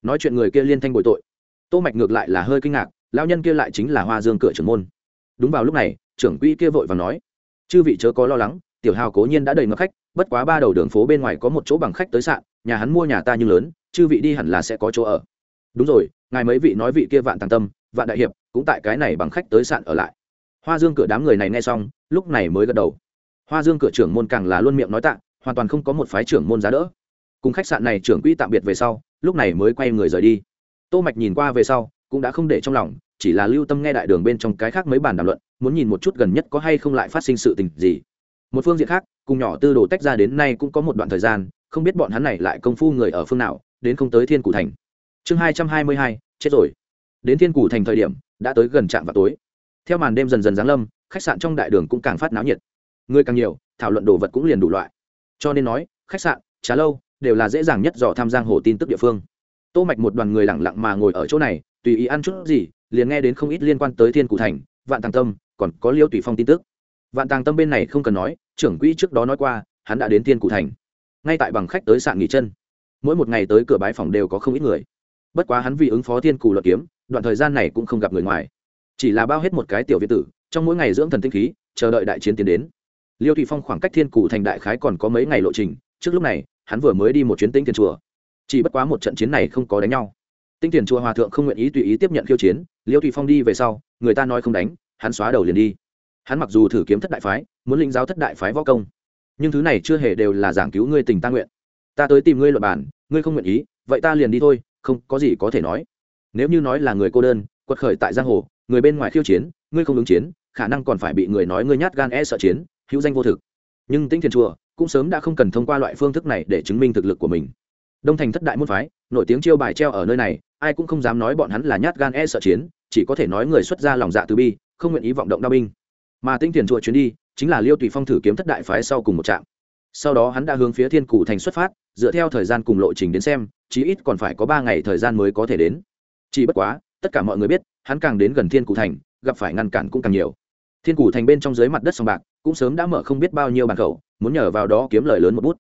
A: Nói chuyện người kia liên thanh bồi tội. Tô mạch ngược lại là hơi kinh ngạc, lão nhân kia lại chính là hoa dương cửa trưởng môn. Đúng vào lúc này, trưởng quỹ kia vội và nói, chư vị chớ có lo lắng, tiểu hào cố nhiên đã đầy ngập khách, bất quá ba đầu đường phố bên ngoài có một chỗ bằng khách tới sạn, nhà hắn mua nhà ta nhưng lớn, chư vị đi hẳn là sẽ có chỗ ở. Đúng rồi, ngài mấy vị nói vị kia vạn tàng tâm, vạn đại hiệp, cũng tại cái này bằng khách tới sạn ở lại. Hoa dương cửa đám người này nghe xong, lúc này mới gật đầu. Hoa dương cửa trưởng môn càng là luôn miệng nói tạ, hoàn toàn không có một phái trưởng môn giá đỡ cùng khách sạn này trưởng quỹ tạm biệt về sau, lúc này mới quay người rời đi. Tô mạch nhìn qua về sau, cũng đã không để trong lòng, chỉ là lưu tâm nghe đại đường bên trong cái khác mấy bàn đàm luận, muốn nhìn một chút gần nhất có hay không lại phát sinh sự tình gì. Một phương diện khác, cùng nhỏ tư đồ tách ra đến nay cũng có một đoạn thời gian, không biết bọn hắn này lại công phu người ở phương nào, đến không tới thiên cụ thành. Chương hai trăm hai mươi hai, chết rồi. Đến thiên cụ thành thời điểm, đã tới gần trạm vào tối. Theo màn đêm dần dần giáng lâm, khách sạn trong đại đường cũng càng phát náo nhiệt. Người càng nhiều, thảo luận đồ vật cũng liền đủ loại. Cho nên nói, khách sạn, trà lâu đều là dễ dàng nhất dò tham giang hồ tin tức địa phương. Tô mạch một đoàn người lặng lặng mà ngồi ở chỗ này, tùy ý ăn chút gì, liền nghe đến không ít liên quan tới thiên cụ thành, vạn tàng tâm, còn có liêu tùy phong tin tức. Vạn tàng tâm bên này không cần nói, trưởng quỹ trước đó nói qua, hắn đã đến thiên cụ thành. Ngay tại bằng khách tới sạn nghỉ chân. Mỗi một ngày tới cửa bái phòng đều có không ít người. Bất quá hắn vì ứng phó thiên cụ luật kiếm, đoạn thời gian này cũng không gặp người ngoài. Chỉ là bao hết một cái tiểu viện tử, trong mỗi ngày dưỡng thần tinh khí, chờ đợi đại chiến tiến đến. Liêu thụy phong khoảng cách thiên cụ thành đại khái còn có mấy ngày lộ trình, trước lúc này hắn vừa mới đi một chuyến tinh tiền chùa. Chỉ bất quá một trận chiến này không có đánh nhau. Tinh tiền chùa hòa thượng không nguyện ý tùy ý tiếp nhận khiêu chiến, liêu thụy phong đi về sau, người ta nói không đánh, hắn xóa đầu liền đi. Hắn mặc dù thử kiếm thất đại phái, muốn lĩnh giáo thất đại phái võ công, nhưng thứ này chưa hề đều là giảng cứu ngươi tình ta nguyện. Ta tới tìm ngươi luật bản ngươi không nguyện ý, vậy ta liền đi thôi, không có gì có thể nói. Nếu như nói là người cô đơn, quật khởi tại giang hồ, người bên ngoài khiêu chiến, ngươi không ứng chiến, khả năng còn phải bị người nói ngươi nhát gan e sợ chiến, hữu danh vô thực. Nhưng tĩnh thiền chùa cũng sớm đã không cần thông qua loại phương thức này để chứng minh thực lực của mình. Đông thành thất đại môn phái, nổi tiếng chiêu bài treo ở nơi này, ai cũng không dám nói bọn hắn là nhát gan e sợ chiến, chỉ có thể nói người xuất ra lòng dạ từ bi, không nguyện ý vọng động đao binh. Mà tinh tiền chùa chuyến đi, chính là liêu tùy phong thử kiếm thất đại phái sau cùng một trạm. Sau đó hắn đã hướng phía thiên cụ thành xuất phát, dựa theo thời gian cùng lộ trình đến xem, chí ít còn phải có ba ngày thời gian mới có thể đến. Chỉ bất quá, tất cả mọi người biết, hắn càng đến gần thiên cụ thành, gặp phải ngăn cản cũng càng nhiều. Thiên cụ thành bên trong dưới mặt đất sông bạc, cũng sớm đã mở không biết bao nhiêu bàn khẩu muốn nhờ vào đó kiếm lời lớn một bút.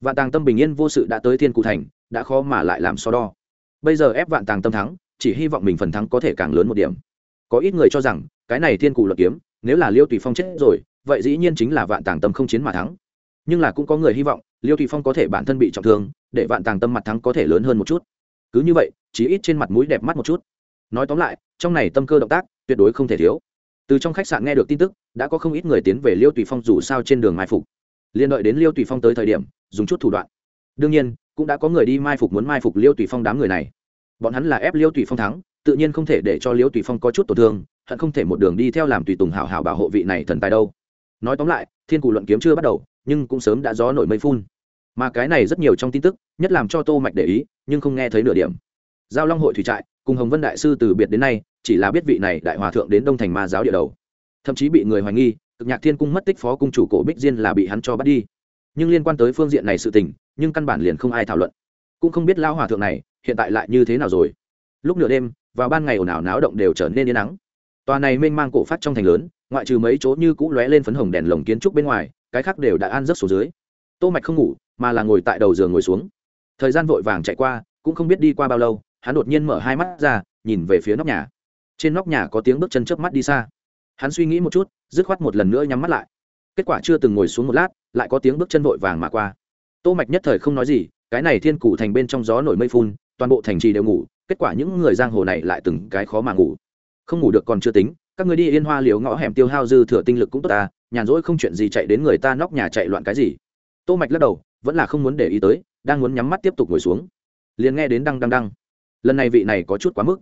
A: Vạn tàng tâm bình yên vô sự đã tới thiên cụ thành, đã khó mà lại làm so đo. Bây giờ ép vạn tàng tâm thắng, chỉ hy vọng mình phần thắng có thể càng lớn một điểm. Có ít người cho rằng, cái này thiên cụ luật kiếm, nếu là liêu tùy phong chết rồi, vậy dĩ nhiên chính là vạn tàng tâm không chiến mà thắng. Nhưng là cũng có người hy vọng, liêu tùy phong có thể bản thân bị trọng thương, để vạn tàng tâm mặt thắng có thể lớn hơn một chút. Cứ như vậy chỉ ít trên mặt mũi đẹp mắt một chút. Nói tóm lại, trong này tâm cơ động tác tuyệt đối không thể thiếu. Từ trong khách sạn nghe được tin tức, đã có không ít người tiến về liêu tùy phong dù sao trên đường mai phục liên đợi đến liêu tùy phong tới thời điểm, dùng chút thủ đoạn. Đương nhiên, cũng đã có người đi mai phục muốn mai phục liêu tùy phong đám người này. Bọn hắn là ép liêu tùy phong thắng, tự nhiên không thể để cho liêu tùy phong có chút tổn thương, hận không thể một đường đi theo làm tùy tùng hảo hảo bảo hộ vị này thần tài đâu. Nói tóm lại, thiên cụ luận kiếm chưa bắt đầu, nhưng cũng sớm đã gió nổi mây phun. Mà cái này rất nhiều trong tin tức, nhất làm cho tô mạch để ý, nhưng không nghe thấy nửa điểm. Giao long hội thủy trại, cùng hồng vân đại sư từ biệt đến nay, chỉ là biết vị này đại hòa thượng đến đông thành ma giáo địa đầu. Thậm chí bị người hoài nghi cực nhạc thiên cung mất tích phó cung chủ cổ bích diên là bị hắn cho bắt đi. Nhưng liên quan tới phương diện này sự tình, nhưng căn bản liền không ai thảo luận. Cũng không biết lao hòa thượng này, hiện tại lại như thế nào rồi. Lúc nửa đêm, vào ban ngày ồn ào náo động đều trở nên yên nắng. Tòa này mênh mang cổ phát trong thành lớn, ngoại trừ mấy chỗ như cũ lóe lên phấn hồng đèn lồng kiến trúc bên ngoài, cái khác đều đã an giấc xuống dưới. Tô mạch không ngủ, mà là ngồi tại đầu giường ngồi xuống. Thời gian vội vàng chạy qua, cũng không biết đi qua bao lâu, hắn đột nhiên mở hai mắt ra, nhìn về phía nóc nhà. Trên nóc nhà có tiếng bước chân chớp mắt đi xa hắn suy nghĩ một chút, dứt khoát một lần nữa nhắm mắt lại. Kết quả chưa từng ngồi xuống một lát, lại có tiếng bước chân vội vàng mà qua. Tô mạch nhất thời không nói gì, cái này thiên cụ thành bên trong gió nổi mây phun, toàn bộ thành trì đều ngủ, kết quả những người giang hồ này lại từng cái khó mà ngủ. Không ngủ được còn chưa tính, các người đi yên hoa liều ngõ hẻm tiêu hao dư thừa tinh lực cũng tốt ta nhàn rỗi không chuyện gì chạy đến người ta nóc nhà chạy loạn cái gì. Tô mạch lắc đầu, vẫn là không muốn để ý tới, đang muốn nhắm mắt tiếp tục ngồi xuống. Liền nghe đến đăng đăng đăng. Lần này vị này có chút quá mức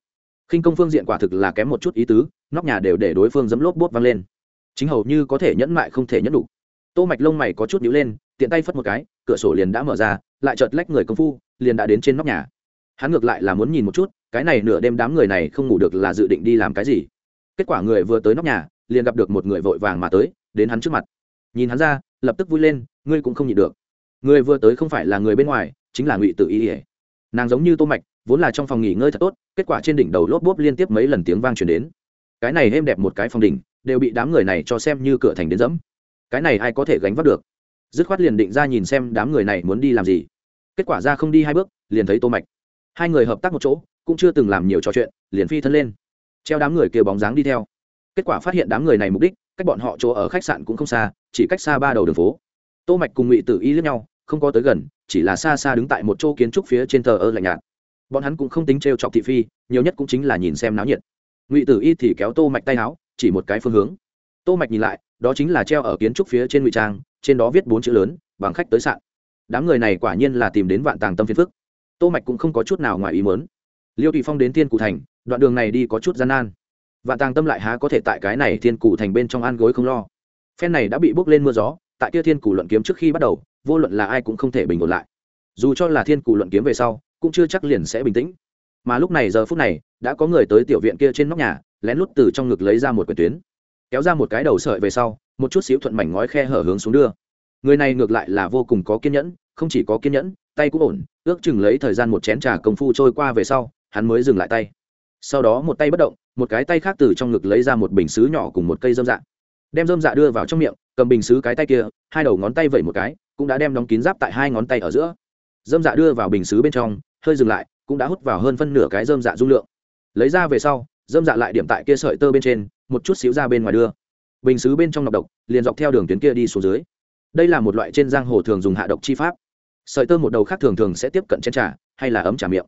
A: khinh công phương diện quả thực là kém một chút ý tứ, nóc nhà đều để đối phương dấm lốp bốt văng lên. Chính hầu như có thể nhẫn mại không thể nhẫn đủ. Tô mạch lông mày có chút nhíu lên, tiện tay phất một cái, cửa sổ liền đã mở ra, lại chợt lách người công phu, liền đã đến trên nóc nhà. Hắn ngược lại là muốn nhìn một chút, cái này nửa đêm đám người này không ngủ được là dự định đi làm cái gì. Kết quả người vừa tới nóc nhà, liền gặp được một người vội vàng mà tới, đến hắn trước mặt. Nhìn hắn ra, lập tức vui lên, ngươi cũng không nhịn được. Người vừa tới không phải là người bên ngoài, chính là ngụy tự ý ỉa nàng giống như tô mạch vốn là trong phòng nghỉ ngơi thật tốt, kết quả trên đỉnh đầu lốp bốp liên tiếp mấy lần tiếng vang truyền đến. Cái này êm đẹp một cái phòng đỉnh, đều bị đám người này cho xem như cửa thành đến dẫm. Cái này ai có thể gánh vác được? Dứt khoát liền định ra nhìn xem đám người này muốn đi làm gì. Kết quả ra không đi hai bước, liền thấy tô mạch. Hai người hợp tác một chỗ, cũng chưa từng làm nhiều trò chuyện, liền phi thân lên. Treo đám người kia bóng dáng đi theo. Kết quả phát hiện đám người này mục đích, cách bọn họ chỗ ở khách sạn cũng không xa, chỉ cách xa ba đầu đường phố. Tô mạch cùng ngụy tử y lẫn nhau, không có tới gần, chỉ là xa xa đứng tại một chỗ kiến trúc phía trên tờ ơ lạnh nhạt bọn hắn cũng không tính trêu chọc thị phi, nhiều nhất cũng chính là nhìn xem náo nhiệt. Ngụy tử y thì kéo tô mạch tay áo, chỉ một cái phương hướng. Tô mạch nhìn lại, đó chính là treo ở kiến trúc phía trên ngụy trang, trên đó viết bốn chữ lớn, bằng khách tới sạn. Đám người này quả nhiên là tìm đến vạn tàng tâm phiền phức. Tô mạch cũng không có chút nào ngoài ý muốn. Liêu tùy phong đến thiên cụ thành, đoạn đường này đi có chút gian nan. Vạn tàng tâm lại há có thể tại cái này thiên cụ thành bên trong an gối không lo. Phen này đã bị bốc lên mưa gió, tại kia thiên cụ luận kiếm trước khi bắt đầu, vô luận là ai cũng không thể bình ổn lại. Dù cho là thiên cụ luận kiếm về sau cũng chưa chắc liền sẽ bình tĩnh. Mà lúc này giờ phút này, đã có người tới tiểu viện kia trên nóc nhà, lén lút từ trong ngực lấy ra một quyển tuyến. Kéo ra một cái đầu sợi về sau, một chút xíu thuận mảnh ngói khe hở hướng xuống đưa. Người này ngược lại là vô cùng có kiên nhẫn, không chỉ có kiên nhẫn, tay cũng ổn, ước chừng lấy thời gian một chén trà công phu trôi qua về sau, hắn mới dừng lại tay. Sau đó một tay bất động, một cái tay khác từ trong ngực lấy ra một bình xứ nhỏ cùng một cây dâm dạ. Đem dâm dạ đưa vào trong miệng, cầm bình xứ cái tay kia, hai đầu ngón tay vẩy một cái, cũng đã đem đóng kín giáp tại hai ngón tay ở giữa. Dâm dạ đưa vào bình xứ bên trong hơi dừng lại, cũng đã hút vào hơn phân nửa cái dơm dạ dung lượng. Lấy ra về sau, dơm dạ lại điểm tại kia sợi tơ bên trên, một chút xíu ra bên ngoài đưa. Bình xứ bên trong nọc độc, liền dọc theo đường tuyến kia đi xuống dưới. Đây là một loại trên giang hồ thường dùng hạ độc chi pháp. Sợi tơ một đầu khác thường thường sẽ tiếp cận chén trà, hay là ấm trà miệng.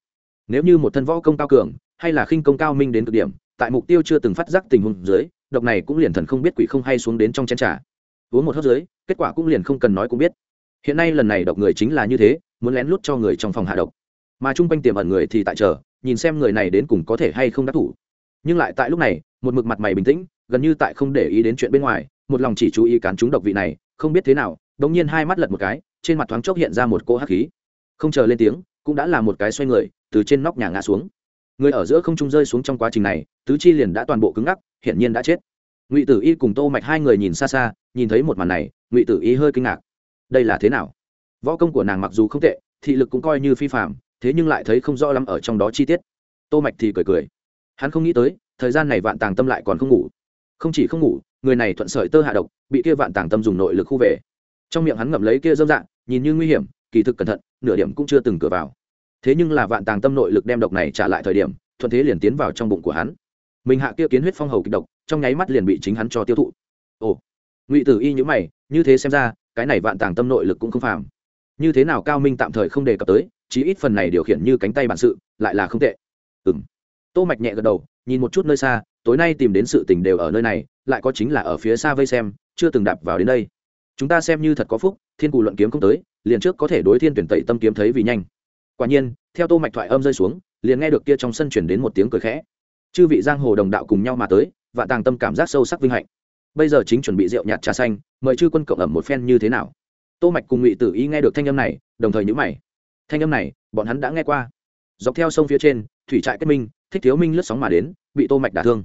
A: Nếu như một thân võ công cao cường, hay là khinh công cao minh đến cực điểm, tại mục tiêu chưa từng phát giác tình huống dưới, độc này cũng liền thần không biết quỷ không hay xuống đến trong chén trà. Uống một hớp dưới, kết quả cũng liền không cần nói cũng biết. Hiện nay lần này độc người chính là như thế, muốn lén lút cho người trong phòng hạ độc mà chung quanh tiềm ẩn người thì tại chờ, nhìn xem người này đến cùng có thể hay không đắc thủ. Nhưng lại tại lúc này, một mực mặt mày bình tĩnh, gần như tại không để ý đến chuyện bên ngoài, một lòng chỉ chú ý cán trúng độc vị này, không biết thế nào, đống nhiên hai mắt lật một cái, trên mặt thoáng chốc hiện ra một cỗ hắc khí. Không chờ lên tiếng, cũng đã là một cái xoay người, từ trên nóc nhà ngã xuống. Người ở giữa không trung rơi xuống trong quá trình này, tứ chi liền đã toàn bộ cứng ngắc, hiển nhiên đã chết. Ngụy tử y cùng tô mạch hai người nhìn xa xa, nhìn thấy một màn này, ngụy tử y hơi kinh ngạc. Đây là thế nào? Võ công của nàng mặc dù không tệ, thị lực cũng coi như phi phạm thế nhưng lại thấy không rõ lắm ở trong đó chi tiết. Tô mạch thì cười cười. Hắn không nghĩ tới, thời gian này vạn tàng tâm lại còn không ngủ. Không chỉ không ngủ, người này thuận sợi tơ hạ độc, bị kia vạn tàng tâm dùng nội lực khu về. Trong miệng hắn ngậm lấy kia dâm dạng nhìn như nguy hiểm, kỳ thực cẩn thận, nửa điểm cũng chưa từng cửa vào. Thế nhưng là vạn tàng tâm nội lực đem độc này trả lại thời điểm, thuận thế liền tiến vào trong bụng của hắn. Mình hạ kia kiến huyết phong hầu kịch độc, trong nháy mắt liền bị chính hắn cho tiêu thụ. Ồ. Ngụy tử y nhữ mày, như thế xem ra, cái này vạn tàng tâm nội lực cũng không phàm như thế nào cao minh tạm thời không đề cập tới, chí ít phần này điều khiển như cánh tay bản sự, lại là không tệ. Ừng tô mạch nhẹ gật đầu, nhìn một chút nơi xa, tối nay tìm đến sự tình đều ở nơi này, lại có chính là ở phía xa vây xem, chưa từng đạp vào đến đây. Chúng ta xem như thật có phúc, thiên cù luận kiếm không tới, liền trước có thể đối thiên tuyển tẩy tâm kiếm thấy vì nhanh. Quả nhiên, theo tô mạch thoại âm rơi xuống, liền nghe được kia trong sân chuyển đến một tiếng cười khẽ. Chư vị giang hồ đồng đạo cùng nhau mà tới và tàng tâm cảm giác sâu sắc vinh hạnh. Bây giờ chính chuẩn bị rượu nhạt trà xanh, mời chư quân cộng ẩm một phen như thế nào? Tô mạch cùng ngụy tử Y nghe được thanh âm này, đồng thời nhíu mày. Thanh âm này, bọn hắn đã nghe qua. Dọc theo sông phía trên, thủy trại kết minh, thích thiếu minh lướt sóng mà đến, bị tô mạch đả thương.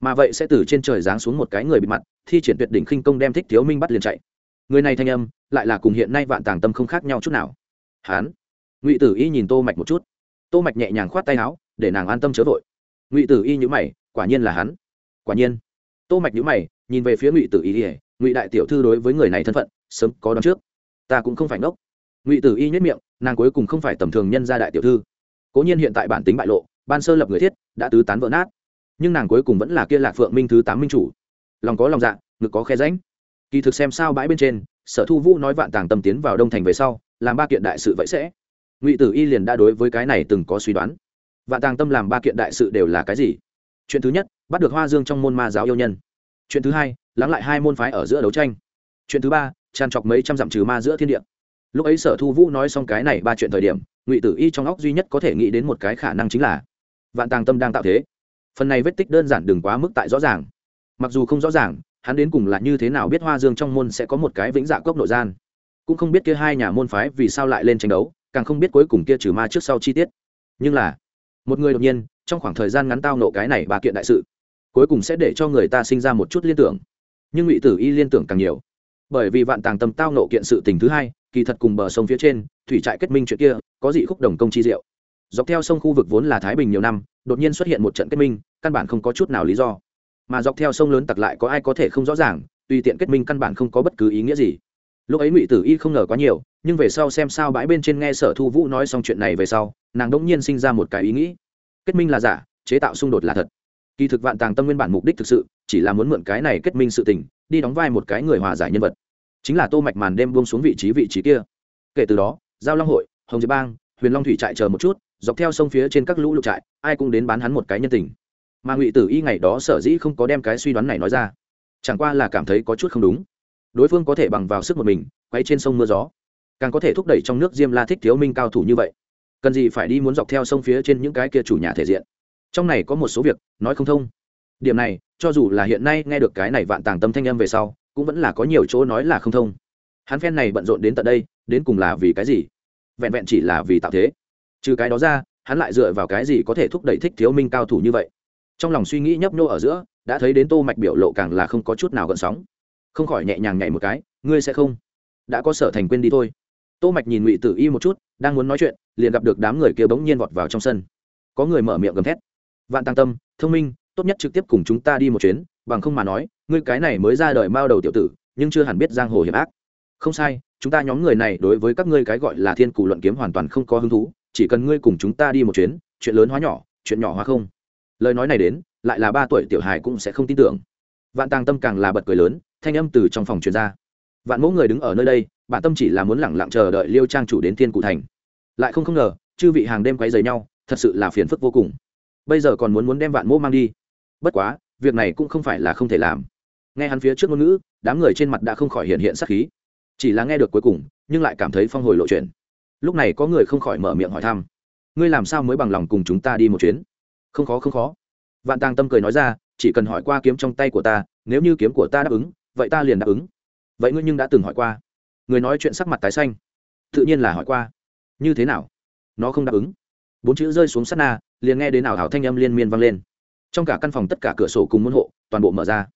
A: Mà vậy sẽ từ trên trời giáng xuống một cái người bị mặt, thi triển tuyệt đỉnh khinh công đem thích thiếu minh bắt liền chạy. Người này thanh âm, lại là cùng hiện nay vạn tàng tâm không khác nhau chút nào. Hán ngụy tử y nhìn tô mạch một chút. Tô mạch nhẹ nhàng khoát tay áo, để nàng an tâm chớ vội. Ngụy tử y nhíu mày, quả nhiên là hắn. Quả nhiên. Tô mạch nhíu mày, nhìn về phía ngụy tử y ngụy đại tiểu thư đối với người này thân phận, sớm có đoán trước ta cũng không phải ngốc. Ngụy tử y nhất miệng, nàng cuối cùng không phải tầm thường nhân gia đại tiểu thư. Cố nhiên hiện tại bản tính bại lộ, ban sơ lập người thiết, đã tứ tán vỡ nát. Nhưng nàng cuối cùng vẫn là kia lạc phượng minh thứ tám minh chủ. Lòng có lòng dạ ngực có khe ránh kỳ thực xem sao bãi bên trên, sở thu vũ nói vạn tàng tâm tiến vào đông thành về sau, làm ba kiện đại sự vậy sẽ. Ngụy tử y liền đã đối với cái này từng có suy đoán. Vạn tàng tâm làm ba kiện đại sự đều là cái gì? Chuyện thứ nhất, bắt được hoa dương trong môn ma giáo yêu nhân. Chuyện thứ hai, lắng lại hai môn phái ở giữa đấu tranh. Chuyện thứ ba tràn trọc mấy trăm dặm trừ ma giữa thiên địa. Lúc ấy sở thu vũ nói xong cái này ba chuyện thời điểm, ngụy tử y trong óc duy nhất có thể nghĩ đến một cái khả năng chính là vạn tàng tâm đang tạo thế. Phần này vết tích đơn giản đừng quá mức tại rõ ràng. Mặc dù không rõ ràng, hắn đến cùng là như thế nào biết hoa dương trong môn sẽ có một cái vĩnh dạ cốc nội gian. Cũng không biết kia hai nhà môn phái vì sao lại lên tranh đấu, càng không biết cuối cùng kia trừ ma trước sau chi tiết. Nhưng là, một người đột nhiên, trong khoảng thời gian ngắn tao nộ cái này bà kiện đại sự, cuối cùng sẽ để cho người ta sinh ra một chút liên tưởng. Nhưng ngụy tử y liên tưởng càng nhiều bởi vì vạn tàng tâm tao nộ kiện sự tình thứ hai, kỳ thật cùng bờ sông phía trên, thủy trại kết minh chuyện kia, có dị khúc đồng công chi diệu. Dọc theo sông khu vực vốn là thái bình nhiều năm, đột nhiên xuất hiện một trận kết minh, căn bản không có chút nào lý do. Mà dọc theo sông lớn tặc lại có ai có thể không rõ ràng, tùy tiện kết minh căn bản không có bất cứ ý nghĩa gì. Lúc ấy ngụy tử y không ngờ quá nhiều, nhưng về sau xem sao bãi bên trên nghe sở thu vũ nói xong chuyện này về sau, nàng đỗng nhiên sinh ra một cái ý nghĩ. Kết minh là giả, chế tạo xung đột là thật. Kỳ thực vạn tàng tâm nguyên bản mục đích thực sự chỉ là muốn mượn cái này kết minh sự tình, đi đóng vai một cái người hòa giải nhân vật. Chính là tô mạch màn đêm buông xuống vị trí vị trí kia. Kể từ đó, giao long hội, hồng diệp bang, huyền long thủy trại chờ một chút, dọc theo sông phía trên các lũ lục trại, ai cũng đến bán hắn một cái nhân tình. Mà ngụy tử y ngày đó sở dĩ không có đem cái suy đoán này nói ra, chẳng qua là cảm thấy có chút không đúng. Đối phương có thể bằng vào sức một mình, quay trên sông mưa gió, càng có thể thúc đẩy trong nước diêm la thích thiếu minh cao thủ như vậy. Cần gì phải đi muốn dọc theo sông phía trên những cái kia chủ nhà thể diện. Trong này có một số việc, nói không thông. Điểm này cho dù là hiện nay nghe được cái này vạn tàng tâm thanh âm về sau, cũng vẫn là có nhiều chỗ nói là không thông. Hắn phen này bận rộn đến tận đây, đến cùng là vì cái gì? Vẹn vẹn chỉ là vì tạo thế. Trừ cái đó ra, hắn lại dựa vào cái gì có thể thúc đẩy thích thiếu minh cao thủ như vậy? Trong lòng suy nghĩ nhấp nhô ở giữa, đã thấy đến tô mạch biểu lộ càng là không có chút nào gợn sóng. Không khỏi nhẹ nhàng nhảy một cái, ngươi sẽ không? Đã có sở thành quên đi thôi. Tô mạch nhìn ngụy tử y một chút, đang muốn nói chuyện, liền gặp được đám người kia bỗng nhiên vọt vào trong sân. Có người mở miệng gầm thét. Vạn tăng tâm, thông minh tốt nhất trực tiếp cùng chúng ta đi một chuyến, bằng không mà nói, ngươi cái này mới ra đời mao đầu tiểu tử, nhưng chưa hẳn biết giang hồ hiểm ác. Không sai, chúng ta nhóm người này đối với các ngươi cái gọi là thiên cụ luận kiếm hoàn toàn không có hứng thú, chỉ cần ngươi cùng chúng ta đi một chuyến, chuyện lớn hóa nhỏ, chuyện nhỏ hóa không. Lời nói này đến, lại là ba tuổi tiểu hài cũng sẽ không tin tưởng. Vạn tàng tâm càng là bật cười lớn, thanh âm từ trong phòng truyền ra. Vạn mẫu người đứng ở nơi đây, bản tâm chỉ là muốn lẳng lặng chờ đợi liêu trang chủ đến thiên cụ thành. Lại không không ngờ, chư vị hàng đêm quấy rầy nhau, thật sự là phiền phức vô cùng. Bây giờ còn muốn muốn đem vạn mẫu mang đi bất quá, việc này cũng không phải là không thể làm. Nghe hắn phía trước ngôn ngữ, đám người trên mặt đã không khỏi hiện hiện sắc khí. Chỉ là nghe được cuối cùng, nhưng lại cảm thấy phong hồi lộ chuyện lúc này có người không khỏi mở miệng hỏi thăm. Ngươi làm sao mới bằng lòng cùng chúng ta đi một chuyến? Không khó không khó. Vạn tàng tâm cười nói ra, chỉ cần hỏi qua kiếm trong tay của ta, nếu như kiếm của ta đáp ứng, vậy ta liền đáp ứng. Vậy ngươi nhưng đã từng hỏi qua. Người nói chuyện sắc mặt tái xanh. Tự nhiên là hỏi qua. Như thế nào? Nó không đáp ứng. Bốn chữ rơi xuống sát na, liền nghe đến ảo hảo thanh âm liên miên vang lên trong cả căn phòng tất cả cửa sổ cùng môn hộ toàn bộ mở ra.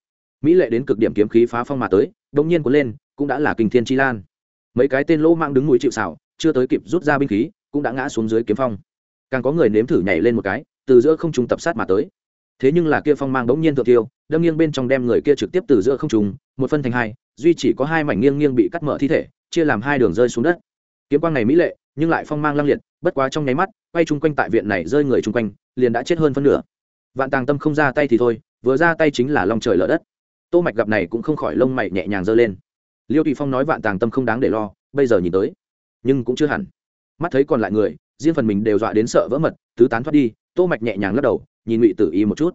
A: Mỹ lệ đến cực điểm kiếm khí phá phong mà tới đông nhiên cuốn lên, cũng đã là kinh thiên chi lan. Mấy cái tên lỗ mang đứng núi chịu xảo chưa tới kịp rút ra binh khí, cũng đã ngã xuống dưới kiếm phong. Càng có người nếm thử nhảy lên một cái, từ giữa không trung tập sát mà tới. Thế nhưng là kia phong mang bỗng nhiên thượng tiêu đâm nghiêng bên trong đem người kia trực tiếp từ giữa không trung, một phân thành hai, duy chỉ có hai mảnh nghiêng nghiêng bị cắt mở thi thể, chia làm hai đường rơi xuống đất. Kiếm quang này mỹ lệ, nhưng lại phong mang lăng liệt, bất quá trong nháy mắt, quay chung quanh tại viện này rơi người chung quanh, liền đã chết hơn phân nửa vạn tàng tâm không ra tay thì thôi, vừa ra tay chính là lòng trời lở đất. Tô mạch gặp này cũng không khỏi lông mày nhẹ nhàng giơ lên. Liêu tùy phong nói vạn tàng tâm không đáng để lo, bây giờ nhìn tới, nhưng cũng chưa hẳn. Mắt thấy còn lại người, riêng phần mình đều dọa đến sợ vỡ mật, tứ tán thoát đi, tô mạch nhẹ nhàng lắc đầu, nhìn ngụy tử y một chút.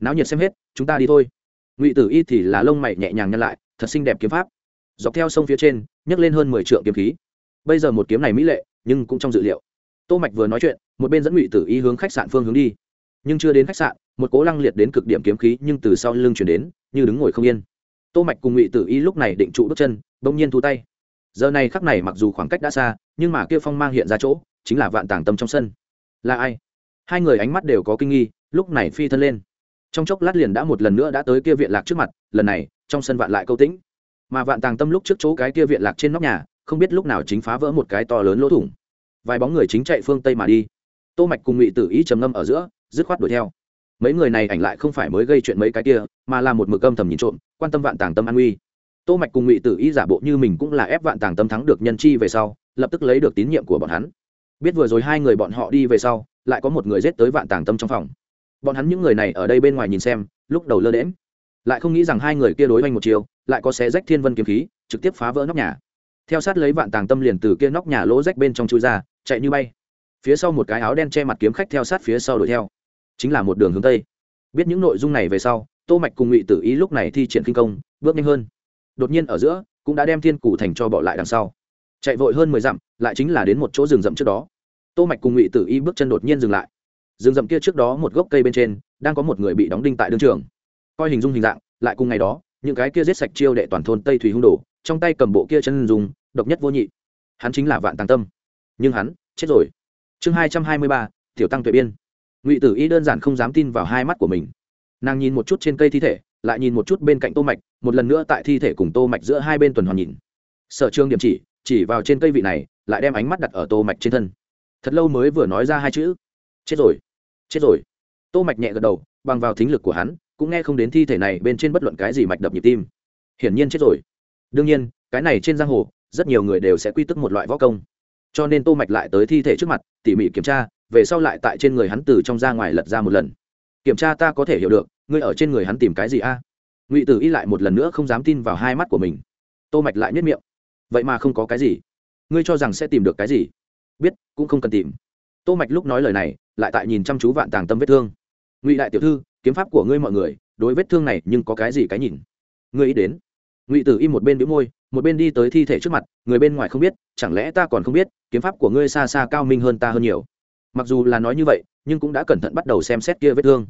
A: Náo nhiệt xem hết, chúng ta đi thôi. Ngụy tử y thì là lông mày nhẹ nhàng nhăn lại, thật xinh đẹp kiếm pháp. Dọc theo sông phía trên, nhấc lên hơn mười trượng kiếm khí. Bây giờ một kiếm này mỹ lệ, nhưng cũng trong dự liệu. Tô mạch vừa nói chuyện, một bên dẫn ngụy tử y hướng khách sạn phương hướng đi nhưng chưa đến khách sạn, một cố lăng liệt đến cực điểm kiếm khí nhưng từ sau lưng chuyển đến, như đứng ngồi không yên. Tô mạch cùng ngụy tử y lúc này định trụ bước chân, bỗng nhiên thu tay. Giờ này khắc này mặc dù khoảng cách đã xa, nhưng mà kia phong mang hiện ra chỗ, chính là vạn tàng tâm trong sân. Là ai? Hai người ánh mắt đều có kinh nghi, lúc này phi thân lên. Trong chốc lát liền đã một lần nữa đã tới kia viện lạc trước mặt, lần này, trong sân vạn lại câu tĩnh. Mà vạn tàng tâm lúc trước chỗ cái kia viện lạc trên nóc nhà, không biết lúc nào chính phá vỡ một cái to lớn lỗ thủng. Vài bóng người chính chạy phương tây mà đi. Tô mạch cùng ngụy tử ý trầm ngâm ở giữa dứt khoát đuổi theo. Mấy người này ảnh lại không phải mới gây chuyện mấy cái kia, mà là một mực âm thầm nhìn trộm, quan tâm vạn tàng tâm an uy. Tô mạch cùng ngụy tử ý giả bộ như mình cũng là ép vạn tàng tâm thắng được nhân chi về sau, lập tức lấy được tín nhiệm của bọn hắn. Biết vừa rồi hai người bọn họ đi về sau, lại có một người giết tới vạn tàng tâm trong phòng. Bọn hắn những người này ở đây bên ngoài nhìn xem, lúc đầu lơ đễm lại không nghĩ rằng hai người kia đối oanh một chiều, lại có xé rách thiên vân kiếm khí, trực tiếp phá vỡ nóc nhà. Theo sát lấy vạn tàng tâm liền từ kia nóc nhà lỗ rách bên trong chui ra, chạy như bay. Phía sau một cái áo đen che mặt kiếm khách theo sát phía sau đuổi theo chính là một đường hướng tây. Biết những nội dung này về sau, tô mạch cùng ngụy tử ý lúc này thi triển kinh công, bước nhanh hơn. Đột nhiên ở giữa, cũng đã đem thiên củ thành cho bỏ lại đằng sau. Chạy vội hơn mười dặm, lại chính là đến một chỗ rừng rậm trước đó. Tô mạch cùng ngụy tử y bước chân đột nhiên dừng lại. Rừng rậm kia trước đó một gốc cây bên trên, đang có một người bị đóng đinh tại đương trường. Coi hình dung hình dạng, lại cùng ngày đó, những cái kia giết sạch chiêu đệ toàn thôn tây thủy hung đổ. trong tay cầm bộ kia chân dùng độc nhất vô nhị. Hắn chính là vạn tàng tâm. Nhưng hắn, chết rồi. Chương hai trăm hai mươi ba, tiểu tăng tuệ biên ngụy tử y đơn giản không dám tin vào hai mắt của mình nàng nhìn một chút trên cây thi thể lại nhìn một chút bên cạnh tô mạch một lần nữa tại thi thể cùng tô mạch giữa hai bên tuần hoàn nhìn sở trường điểm chỉ chỉ vào trên cây vị này lại đem ánh mắt đặt ở tô mạch trên thân thật lâu mới vừa nói ra hai chữ chết rồi chết rồi tô mạch nhẹ gật đầu bằng vào thính lực của hắn cũng nghe không đến thi thể này bên trên bất luận cái gì mạch đập nhịp tim hiển nhiên chết rồi đương nhiên cái này trên giang hồ rất nhiều người đều sẽ quy tức một loại võ công cho nên tô mạch lại tới thi thể trước mặt tỉ mỉ kiểm tra về sau lại tại trên người hắn từ trong ra ngoài lật ra một lần. Kiểm tra ta có thể hiểu được, ngươi ở trên người hắn tìm cái gì a? Ngụy tử y lại một lần nữa không dám tin vào hai mắt của mình. Tô mạch lại nhất miệng. Vậy mà không có cái gì. Ngươi cho rằng sẽ tìm được cái gì? Biết, cũng không cần tìm. Tô mạch lúc nói lời này, lại tại nhìn chăm chú vạn tàng tâm vết thương. Ngụy đại tiểu thư, kiếm pháp của ngươi mọi người, đối vết thương này nhưng có cái gì cái nhìn? Ngươi ý đến. Ngụy tử y một bên bĩu môi, một bên đi tới thi thể trước mặt, người bên ngoài không biết, chẳng lẽ ta còn không biết, kiếm pháp của ngươi xa xa cao minh hơn ta hơn nhiều? Mặc dù là nói như vậy, nhưng cũng đã cẩn thận bắt đầu xem xét kia vết thương.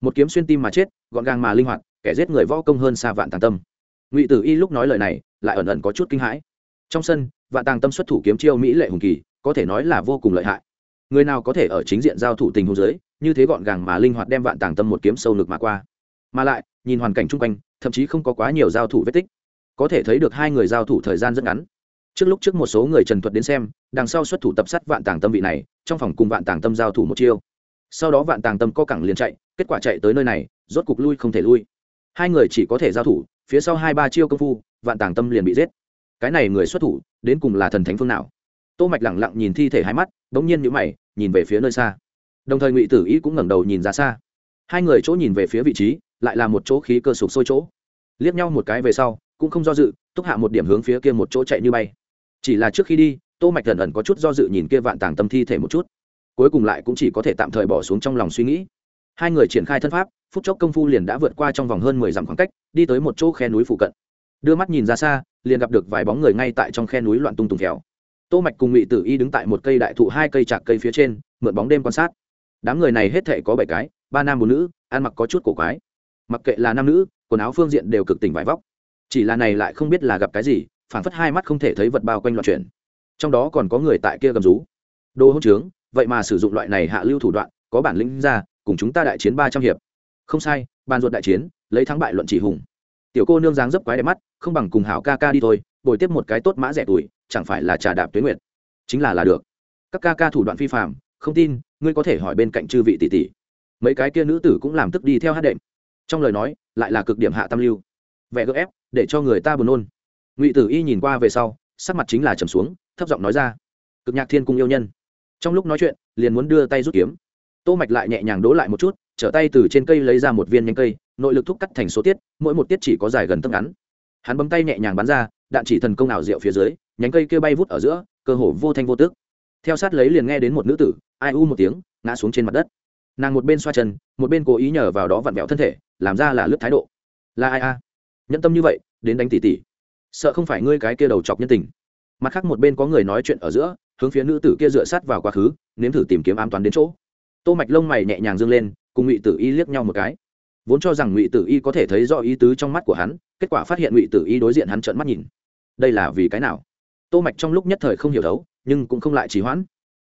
A: Một kiếm xuyên tim mà chết, gọn gàng mà linh hoạt, kẻ giết người võ công hơn xa vạn tàng tâm. Ngụy tử y lúc nói lời này, lại ẩn ẩn có chút kinh hãi. Trong sân, vạn tàng tâm xuất thủ kiếm chiêu mỹ lệ hùng kỳ, có thể nói là vô cùng lợi hại. Người nào có thể ở chính diện giao thủ tình hôn giới như thế gọn gàng mà linh hoạt đem vạn tàng tâm một kiếm sâu lực mà qua. Mà lại, nhìn hoàn cảnh chung quanh, thậm chí không có quá nhiều giao thủ vết tích. Có thể thấy được hai người giao thủ thời gian rất ngắn trước lúc trước một số người trần thuật đến xem, đằng sau xuất thủ tập sát vạn tàng tâm vị này, trong phòng cùng vạn tàng tâm giao thủ một chiêu. Sau đó vạn tàng tâm co cẳng liền chạy, kết quả chạy tới nơi này, rốt cục lui không thể lui. Hai người chỉ có thể giao thủ, phía sau hai ba chiêu công phu, vạn tàng tâm liền bị giết. Cái này người xuất thủ, đến cùng là thần thánh phương nào? Tô mạch lẳng lặng nhìn thi thể hai mắt, bỗng nhiên nhíu mày, nhìn về phía nơi xa. Đồng thời ngụy tử ý cũng ngẩng đầu nhìn ra xa. Hai người chỗ nhìn về phía vị trí, lại là một chỗ khí cơ sụp sôi chỗ. Liếc nhau một cái về sau, cũng không do dự, túc hạ một điểm hướng phía kia một chỗ chạy như bay chỉ là trước khi đi, tô mạch thần ẩn có chút do dự nhìn kia vạn tàng tâm thi thể một chút. Cuối cùng lại cũng chỉ có thể tạm thời bỏ xuống trong lòng suy nghĩ. Hai người triển khai thân pháp, phút chốc công phu liền đã vượt qua trong vòng hơn mười dặm khoảng cách, đi tới một chỗ khe núi phụ cận. Đưa mắt nhìn ra xa, liền gặp được vài bóng người ngay tại trong khe núi loạn tung tùng khéo tô mạch cùng ngụy tử y đứng tại một cây đại thụ hai cây chạc cây phía trên, mượn bóng đêm quan sát. Đám người này hết thể có bảy cái, ba nam bốn nữ, ăn mặc có chút cổ quái. Mặc kệ là nam nữ, quần áo phương diện đều cực tỉnh vải vóc. Chỉ là này lại không biết là gặp cái gì phản phất hai mắt không thể thấy vật bao quanh loạn chuyển. Trong đó còn có người tại kia gầm rú. Đồ hỗn trướng vậy mà sử dụng loại này hạ lưu thủ đoạn có bản lĩnh ra cùng chúng ta đại chiến ba trăm hiệp. Không sai ban ruột đại chiến lấy thắng bại luận chỉ hùng. Tiểu cô nương dáng dấp quái đẹp mắt không bằng cùng hảo ca ca đi thôi bồi tiếp một cái tốt mã rẻ tuổi chẳng phải là trà đạp tuyến nguyện, chính là là được. Các ca ca thủ đoạn phi phạm không tin ngươi có thể hỏi bên cạnh chư vị tỷ tỷ. Mấy cái kia nữ tử cũng làm tức đi theo hát đệm. Trong lời nói lại là cực điểm hạ tam lưu. Vẻ gỡ ép để cho người ta buồn nôn ngụy tử y nhìn qua về sau, sắc mặt chính là trầm xuống, thấp giọng nói ra, cực nhạc thiên cung yêu nhân. Trong lúc nói chuyện, liền muốn đưa tay rút kiếm. Tô mạch lại nhẹ nhàng đố lại một chút, trở tay từ trên cây lấy ra một viên nhánh cây, nội lực thúc cắt thành số tiết, mỗi một tiết chỉ có dài gần tấc ngắn. Hắn bấm tay nhẹ nhàng bắn ra, đạn chỉ thần công ảo diệu phía dưới, nhánh cây kia bay vút ở giữa, cơ hồ vô thanh vô tức. Theo sát lấy liền nghe đến một nữ tử, ai u một tiếng, ngã xuống trên mặt đất. Nàng một bên xoa chân, một bên cố ý nhờ vào đó vặn vẹo thân thể, làm ra là lướt thái độ. Là ai a, nhẫn tâm như vậy, đến đánh tỷ tỷ sợ không phải ngươi cái kia đầu chọc nhân tình. Mặt khác một bên có người nói chuyện ở giữa, hướng phía nữ tử kia dựa sát vào quá khứ, nếm thử tìm kiếm an toàn đến chỗ. Tô mạch lông mày nhẹ nhàng dương lên, cùng ngụy tử y liếc nhau một cái. Vốn cho rằng ngụy tử y có thể thấy rõ ý tứ trong mắt của hắn, kết quả phát hiện ngụy tử y đối diện hắn trợn mắt nhìn. Đây là vì cái nào? Tô mạch trong lúc nhất thời không hiểu đấu, nhưng cũng không lại trì hoãn.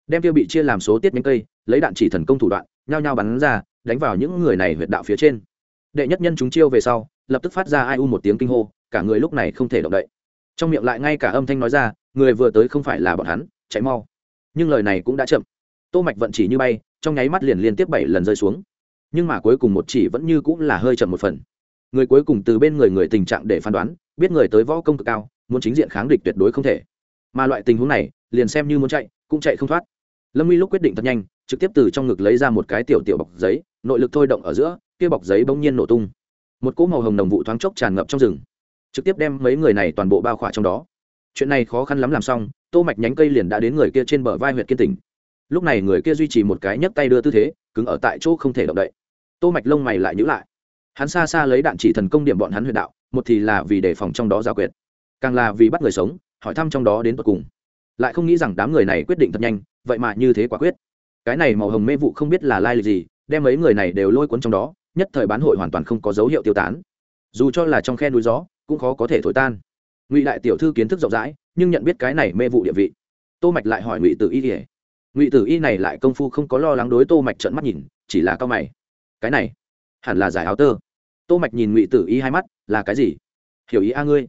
A: Đem tiêu bị chia làm số tiết nhánh cây, lấy đạn chỉ thần công thủ đoạn, nhao nhao bắn ra, đánh vào những người này huyệt đạo phía trên. Đệ nhất nhân chúng chiêu về sau, lập tức phát ra ai u một tiếng kinh hô cả người lúc này không thể động đậy. Trong miệng lại ngay cả âm thanh nói ra, người vừa tới không phải là bọn hắn, chạy mau. Nhưng lời này cũng đã chậm. Tô mạch vận chỉ như bay, trong nháy mắt liền liên tiếp bảy lần rơi xuống. Nhưng mà cuối cùng một chỉ vẫn như cũng là hơi chậm một phần. Người cuối cùng từ bên người người tình trạng để phán đoán, biết người tới võ công cực cao, muốn chính diện kháng địch tuyệt đối không thể. Mà loại tình huống này, liền xem như muốn chạy, cũng chạy không thoát. Lâm uy lúc quyết định thật nhanh, trực tiếp từ trong ngực lấy ra một cái tiểu tiểu bọc giấy, nội lực thôi động ở giữa, kia bọc giấy bỗng nhiên nổ tung. Một cỗ màu hồng đồng vụ thoáng chốc tràn ngập trong rừng trực tiếp đem mấy người này toàn bộ bao khỏa trong đó. Chuyện này khó khăn lắm làm xong, tô mạch nhánh cây liền đã đến người kia trên bờ vai huyện kiên tỉnh. Lúc này người kia duy trì một cái nhấc tay đưa tư thế, cứng ở tại chỗ không thể động đậy. Tô mạch lông mày lại nhíu lại. Hắn xa xa lấy đạn chỉ thần công điểm bọn hắn huyệt đạo, một thì là vì đề phòng trong đó giao quyệt, càng là vì bắt người sống, hỏi thăm trong đó đến tận cùng. Lại không nghĩ rằng đám người này quyết định thật nhanh, vậy mà như thế quả quyết. Cái này màu hồng mê vụ không biết là lai lịch gì, đem mấy người này đều lôi cuốn trong đó, nhất thời bán hội hoàn toàn không có dấu hiệu tiêu tán. Dù cho là trong khe núi gió cũng khó có thể thổi tan. Ngụy đại tiểu thư kiến thức rộng rãi, nhưng nhận biết cái này mê vụ địa vị. Tô mạch lại hỏi ngụy tử y kể ngụy tử y này lại công phu không có lo lắng đối tô mạch trợn mắt nhìn, chỉ là cao mày. Cái này, hẳn là giải áo tơ. Tô mạch nhìn ngụy tử y hai mắt, là cái gì? Hiểu ý a ngươi.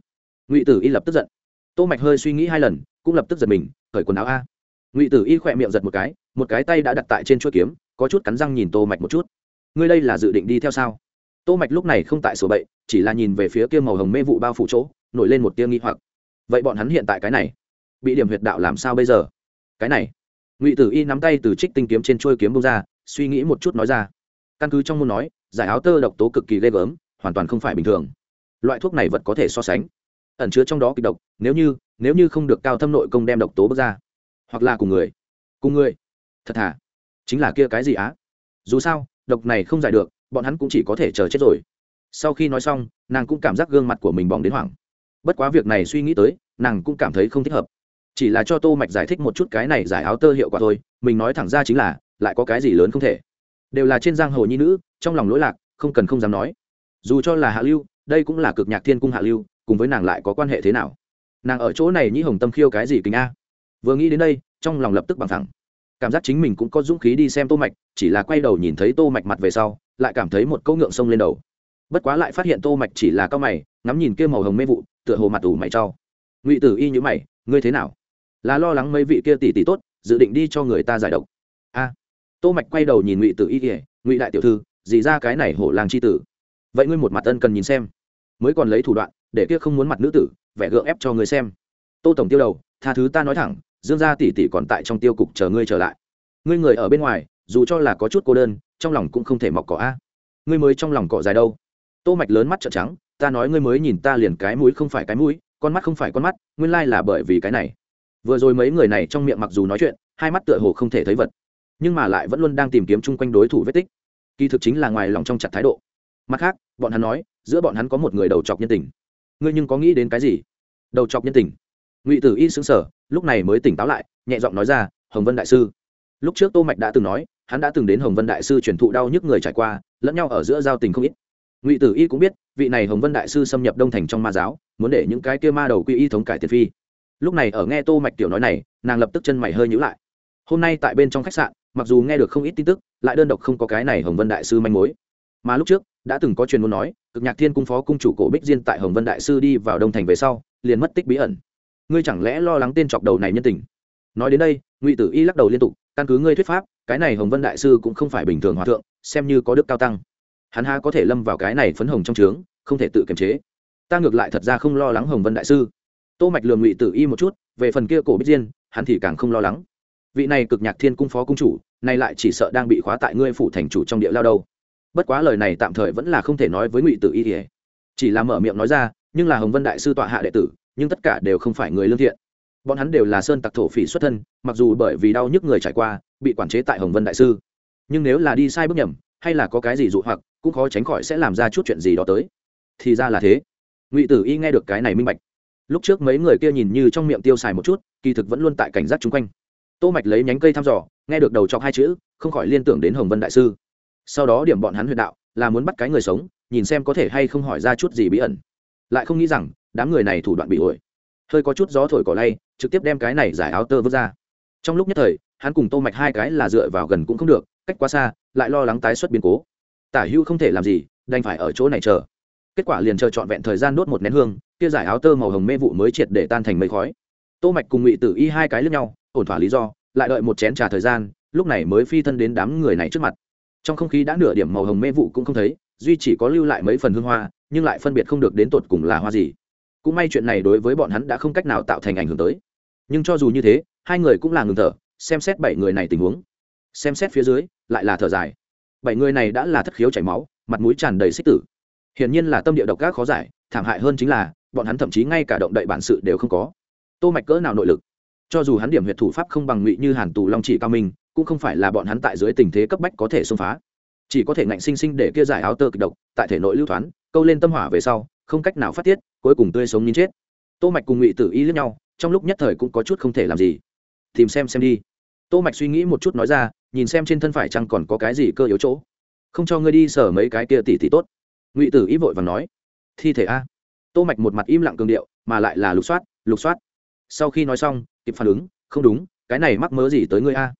A: Ngụy tử y lập tức giận. Tô mạch hơi suy nghĩ hai lần, cũng lập tức giật mình, cởi quần áo a. Ngụy tử y khỏe miệng giật một cái một cái tay đã đặt tại trên chuôi kiếm, có chút cắn răng nhìn tô mạch một chút. Ngươi đây là dự định đi theo sao? Tô mạch lúc này không tại sổ bậy, chỉ là nhìn về phía kia màu hồng mê vụ bao phủ chỗ, nổi lên một tia nghi hoặc. Vậy bọn hắn hiện tại cái này, bị điểm huyệt đạo làm sao bây giờ? Cái này, ngụy tử y nắm tay từ trích tinh kiếm trên chuôi kiếm bông ra, suy nghĩ một chút nói ra. Căn cứ trong môn nói, giải áo tơ độc tố cực kỳ ghê gớm, hoàn toàn không phải bình thường. Loại thuốc này vật có thể so sánh. Ẩn chứa trong đó kịch độc, nếu như nếu như không được cao thâm nội công đem độc tố bước ra. Hoặc là cùng người cùng người. Thật thà, chính là kia cái gì á? Dù sao, độc này không giải được bọn hắn cũng chỉ có thể chờ chết rồi. Sau khi nói xong, nàng cũng cảm giác gương mặt của mình bỏng đến hoảng. Bất quá việc này suy nghĩ tới, nàng cũng cảm thấy không thích hợp. Chỉ là cho tô mạch giải thích một chút cái này giải áo tơ hiệu quả thôi, mình nói thẳng ra chính là, lại có cái gì lớn không thể. Đều là trên giang hồ nhi nữ, trong lòng lỗi lạc, không cần không dám nói. Dù cho là hạ lưu, đây cũng là cực nhạc thiên cung hạ lưu, cùng với nàng lại có quan hệ thế nào? Nàng ở chỗ này nhĩ hồng tâm khiêu cái gì kính a? Vừa nghĩ đến đây, trong lòng lập tức bằng thẳng cảm giác chính mình cũng có dũng khí đi xem tô mạch, chỉ là quay đầu nhìn thấy tô mạch mặt về sau lại cảm thấy một câu ngượng sông lên đầu. Bất quá lại phát hiện tô mạch chỉ là cao mày, ngắm nhìn kia màu hồng mê vụ, tựa hồ mặt ủ mày cho. Ngụy tử y như mày, ngươi thế nào? Là lo lắng mấy vị kia tỷ tỷ tốt, dự định đi cho người ta giải độc? A. Tô mạch quay đầu nhìn ngụy tử y kỉa ngụy đại tiểu thư gì ra cái này hổ lang chi tử. Vậy ngươi một mặt ân cần nhìn xem. Mới còn lấy thủ đoạn, để kia không muốn mặt nữ tử, vẻ gượng ép cho người xem. Tô tổng tiêu đầu, tha thứ ta nói thẳng, dương gia tỷ tỷ còn tại trong tiêu cục chờ ngươi trở lại. Ngươi người ở bên ngoài, dù cho là có chút cô đơn trong lòng cũng không thể mọc cỏ a. Ngươi mới trong lòng cỏ dài đâu? Tô mạch lớn mắt trợn trắng, ta nói ngươi mới nhìn ta liền cái mũi không phải cái mũi, con mắt không phải con mắt, nguyên lai là bởi vì cái này. Vừa rồi mấy người này trong miệng mặc dù nói chuyện, hai mắt tựa hồ không thể thấy vật, nhưng mà lại vẫn luôn đang tìm kiếm chung quanh đối thủ vết tích. Kỳ thực chính là ngoài lòng trong chặt thái độ. Mặt khác, bọn hắn nói, giữa bọn hắn có một người đầu chọc nhân tình. Ngươi nhưng có nghĩ đến cái gì? Đầu chọc nhân tình. Ngụy tử y xứng sở lúc này mới tỉnh táo lại, nhẹ giọng nói ra, hồng vân đại sư. Lúc trước tô mạch đã từng nói hắn đã từng đến hồng vân đại sư truyền thụ đau nhức người trải qua, lẫn nhau ở giữa giao tình không ít. Ngụy tử y cũng biết, vị này hồng vân đại sư xâm nhập đông thành trong ma giáo, muốn để những cái kia ma đầu quy y thống cải tiền phi. Lúc này ở nghe tô mạch tiểu nói này, nàng lập tức chân mày hơi nhíu lại. Hôm nay tại bên trong khách sạn, mặc dù nghe được không ít tin tức, lại đơn độc không có cái này hồng vân đại sư manh mối. Mà lúc trước, đã từng có truyền muốn nói, cực nhạc thiên cung phó cung chủ cổ bích diên tại hồng vân đại sư đi vào đông thành về sau, liền mất tích bí ẩn. Ngươi chẳng lẽ lo lắng tên chọc đầu này nhân tình? Nói đến đây, ngụy tử y lắc đầu liên tục, căn cứ ngươi thuyết pháp cái này hồng vân đại sư cũng không phải bình thường hòa thượng, xem như có đức cao tăng. Hắn ha có thể lâm vào cái này phấn hồng trong trướng, không thể tự kiềm chế. Ta ngược lại thật ra không lo lắng hồng vân đại sư. Tô mạch lường ngụy tử y một chút, về phần kia cổ bích diên, hắn thì càng không lo lắng. Vị này cực nhạc thiên cung phó cung chủ, nay lại chỉ sợ đang bị khóa tại ngươi phủ thành chủ trong địa lao đâu. Bất quá lời này tạm thời vẫn là không thể nói với ngụy tử y chỉ là mở miệng nói ra, nhưng là hồng vân đại sư tọa hạ đệ tử, nhưng tất cả đều không phải người lương thiện bọn hắn đều là sơn tặc thổ phỉ xuất thân, mặc dù bởi vì đau nhức người trải qua, bị quản chế tại hồng vân đại sư. Nhưng nếu là đi sai bước nhầm, hay là có cái gì dụ hoặc, cũng khó tránh khỏi sẽ làm ra chút chuyện gì đó tới. Thì ra là thế. Ngụy tử y nghe được cái này minh bạch. Lúc trước mấy người kia nhìn như trong miệng tiêu xài một chút, kỳ thực vẫn luôn tại cảnh giác chung quanh. Tô mạch lấy nhánh cây thăm dò, nghe được đầu chọc hai chữ, không khỏi liên tưởng đến hồng vân đại sư. Sau đó điểm bọn hắn huyệt đạo, là muốn bắt cái người sống, nhìn xem có thể hay không hỏi ra chút gì bí ẩn. Lại không nghĩ rằng, đám người này thủ đoạn bị ổi hơi có chút gió thổi cỏ lay, trực tiếp đem cái này giải áo tơ vứt ra. Trong lúc nhất thời, hắn cùng tô mạch hai cái là dựa vào gần cũng không được, cách quá xa, lại lo lắng tái xuất biến cố. Tả hưu không thể làm gì, đành phải ở chỗ này chờ. Kết quả liền chờ trọn vẹn thời gian đốt một nén hương, kia giải áo tơ màu hồng mê vụ mới triệt để tan thành mây khói. Tô mạch cùng ngụy tử y hai cái lướt nhau, ổn thỏa lý do, lại đợi một chén trà thời gian, lúc này mới phi thân đến đám người này trước mặt. Trong không khí đã nửa điểm màu hồng mê vụ cũng không thấy, duy chỉ có lưu lại mấy phần hương hoa, nhưng lại phân biệt không được đến tột cùng là hoa gì cũng may chuyện này đối với bọn hắn đã không cách nào tạo thành ảnh hưởng tới. Nhưng cho dù như thế, hai người cũng là ngừng thở, xem xét bảy người này tình huống. Xem xét phía dưới, lại là thở dài. Bảy người này đã là thất khiếu chảy máu, mặt mũi tràn đầy xích tử. Hiển nhiên là tâm địa độc ác khó giải, thảm hại hơn chính là, bọn hắn thậm chí ngay cả động đậy bản sự đều không có. Tô mạch cỡ nào nội lực? Cho dù hắn điểm huyệt thủ pháp không bằng ngụy như hàn tù long chỉ cao minh, cũng không phải là bọn hắn tại dưới tình thế cấp bách có thể xông phá. Chỉ có thể ngạnh sinh sinh để kia giải áo tơ kịch độc, tại thể nội lưu thoán, câu lên tâm hỏa về sau, không cách nào phát tiết cuối cùng tươi sống nín chết. Tô mạch cùng ngụy tử y lẫn nhau, trong lúc nhất thời cũng có chút không thể làm gì. Tìm xem xem đi. Tô mạch suy nghĩ một chút nói ra, nhìn xem trên thân phải chăng còn có cái gì cơ yếu chỗ. Không cho ngươi đi sở mấy cái kia tỷ tỷ tốt. Ngụy tử y vội vàng nói, thi thể a. Tô mạch một mặt im lặng cường điệu, mà lại là lục soát lục soát. Sau khi nói xong, kịp phản ứng, không đúng, cái này mắc mớ gì tới ngươi a?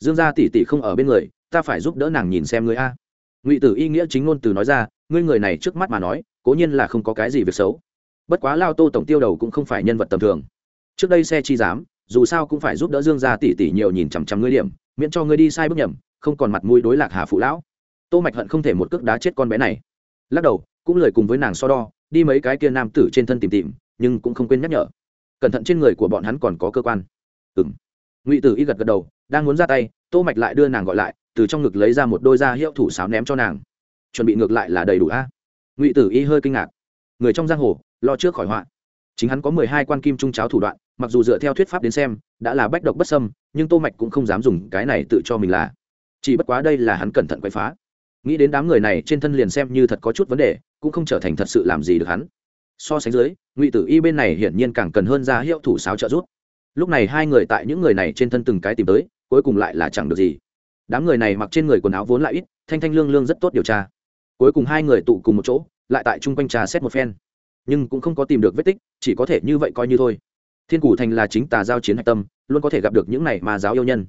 A: Dương gia tỷ tỷ không ở bên người, ta phải giúp đỡ nàng nhìn xem ngươi a. Ngụy tử y nghĩa chính ngôn từ nói ra, ngươi người này trước mắt mà nói, cố nhiên là không có cái gì việc xấu bất quá lao tô tổng tiêu đầu cũng không phải nhân vật tầm thường. Trước đây xe chi dám dù sao cũng phải giúp đỡ dương gia tỷ tỷ nhiều nhìn chằm chằm ngươi điểm, miễn cho ngươi đi sai bước nhầm, không còn mặt mũi đối lạc hà phụ lão. Tô mạch hận không thể một cước đá chết con bé này. Lắc đầu, cũng lời cùng với nàng so đo, đi mấy cái kia nam tử trên thân tìm tìm, nhưng cũng không quên nhắc nhở. Cẩn thận trên người của bọn hắn còn có cơ quan. Ừm. Ngụy tử y gật gật đầu, đang muốn ra tay, tô mạch lại đưa nàng gọi lại, từ trong ngực lấy ra một đôi da hiệu thủ sáo ném cho nàng. Chuẩn bị ngược lại là đầy đủ a. Ngụy tử y hơi kinh ngạc. Người trong giang hồ lo trước khỏi họa. Chính hắn có mười hai quan kim trung cháo thủ đoạn, mặc dù dựa theo thuyết pháp đến xem, đã là bách độc bất sâm nhưng tô mạch cũng không dám dùng cái này tự cho mình là. Chỉ bất quá đây là hắn cẩn thận quậy phá. Nghĩ đến đám người này trên thân liền xem như thật có chút vấn đề, cũng không trở thành thật sự làm gì được hắn. So sánh dưới, ngụy tử y bên này hiển nhiên càng cần hơn ra hiệu thủ sáo trợ giúp. Lúc này hai người tại những người này trên thân từng cái tìm tới, cuối cùng lại là chẳng được gì. Đám người này mặc trên người quần áo vốn lại ít, thanh thanh lương lương rất tốt điều tra. Cuối cùng hai người tụ cùng một chỗ, lại tại chung quanh trà xét một phen nhưng cũng không có tìm được vết tích, chỉ có thể như vậy coi như thôi. Thiên củ thành là chính tà giao chiến hạch tâm, luôn có thể gặp được những này mà giáo yêu nhân.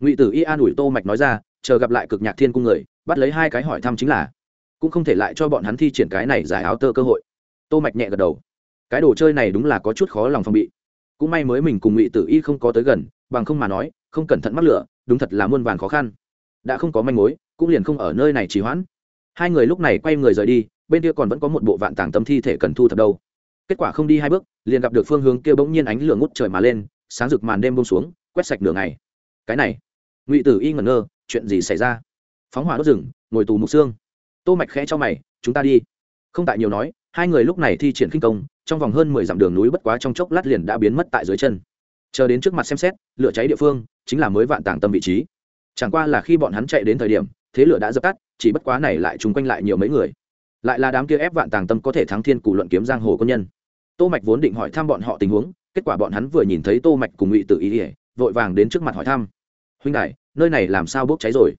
A: Ngụy tử y an ủi tô mạch nói ra, chờ gặp lại cực nhạc thiên cung người, bắt lấy hai cái hỏi thăm chính là, cũng không thể lại cho bọn hắn thi triển cái này giải áo tơ cơ hội. Tô mạch nhẹ gật đầu. Cái đồ chơi này đúng là có chút khó lòng phòng bị. Cũng may mới mình cùng ngụy tử y không có tới gần, bằng không mà nói, không cẩn thận mắc lửa, đúng thật là muôn vàn khó khăn. Đã không có manh mối, cũng liền không ở nơi này trì hoãn. Hai người lúc này quay người rời đi bên kia còn vẫn có một bộ vạn tàng tâm thi thể cần thu thập đâu. Kết quả không đi hai bước, liền gặp được phương hướng kia bỗng nhiên ánh lửa ngút trời mà lên, sáng rực màn đêm bông xuống, quét sạch nửa ngày. Cái này, ngụy tử y ngẩn ngơ, chuyện gì xảy ra? Phóng hỏa đốt rừng, ngồi tù mục xương. Tô mạch khẽ cho mày, chúng ta đi. Không tại nhiều nói, hai người lúc này thi triển kinh công, trong vòng hơn mười dặm đường núi bất quá trong chốc lát liền đã biến mất tại dưới chân. Chờ đến trước mặt xem xét, lửa cháy địa phương, chính là mới vạn tàng tâm vị trí. Chẳng qua là khi bọn hắn chạy đến thời điểm, thế lửa đã dập tắt, chỉ bất quá này lại chung quanh lại nhiều mấy người lại là đám kia ép vạn tàng tâm có thể thắng thiên cụ luận kiếm giang hồ công nhân. Tô mạch vốn định hỏi thăm bọn họ tình huống, kết quả bọn hắn vừa nhìn thấy tô mạch cùng ngụy tự ý ỉa vội vàng đến trước mặt hỏi thăm. Huynh đại, nơi này làm sao bốc cháy rồi?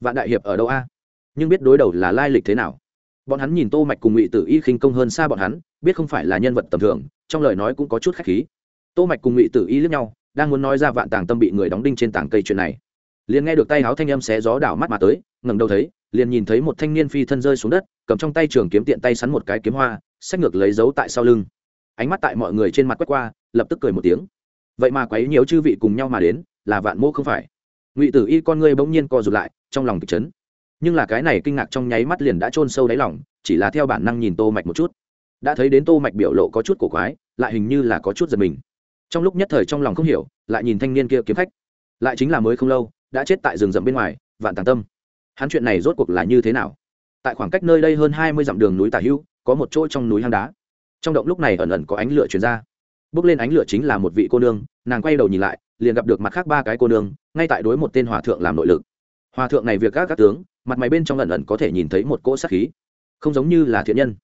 A: Vạn đại hiệp ở đâu a? Nhưng biết đối đầu là lai lịch thế nào? Bọn hắn nhìn tô mạch cùng ngụy tử y khinh công hơn xa bọn hắn, biết không phải là nhân vật tầm thường, trong lời nói cũng có chút khách khí. Tô mạch cùng ngụy tử y liếc nhau, đang muốn nói ra vạn tàng tâm bị người đóng đinh trên tảng cây chuyện này. Liền nghe được tay áo thanh âm xé gió đảo mắt mà tới, ngẩng đầu thấy liền nhìn thấy một thanh niên phi thân rơi xuống đất, cầm trong tay trường kiếm tiện tay sắn một cái kiếm hoa, xách ngược lấy dấu tại sau lưng. Ánh mắt tại mọi người trên mặt quét qua, lập tức cười một tiếng. Vậy mà quấy nhiều chư vị cùng nhau mà đến, là vạn mô không phải. Ngụy tử y con ngươi bỗng nhiên co rụt lại, trong lòng kịch chấn. Nhưng là cái này kinh ngạc trong nháy mắt liền đã chôn sâu đáy lòng, chỉ là theo bản năng nhìn tô mạch một chút. Đã thấy đến tô mạch biểu lộ có chút cổ quái, lại hình như là có chút giật mình. Trong lúc nhất thời trong lòng không hiểu, lại nhìn thanh niên kia kiếm khách. Lại chính là mới không lâu, đã chết tại rừng rậm bên ngoài, vạn tàng tâm hắn chuyện này rốt cuộc là như thế nào? Tại khoảng cách nơi đây hơn hai mươi dặm đường núi tả hưu, có một chỗ trong núi hang đá. Trong động lúc này ẩn ẩn có ánh lửa chuyển ra. Bước lên ánh lửa chính là một vị cô nương, nàng quay đầu nhìn lại, liền gặp được mặt khác ba cái cô nương, ngay tại đối một tên hòa thượng làm nội lực. Hòa thượng này việc các các tướng, mặt mày bên trong ẩn ẩn có thể nhìn thấy một cỗ sát khí. Không giống như là thiện nhân.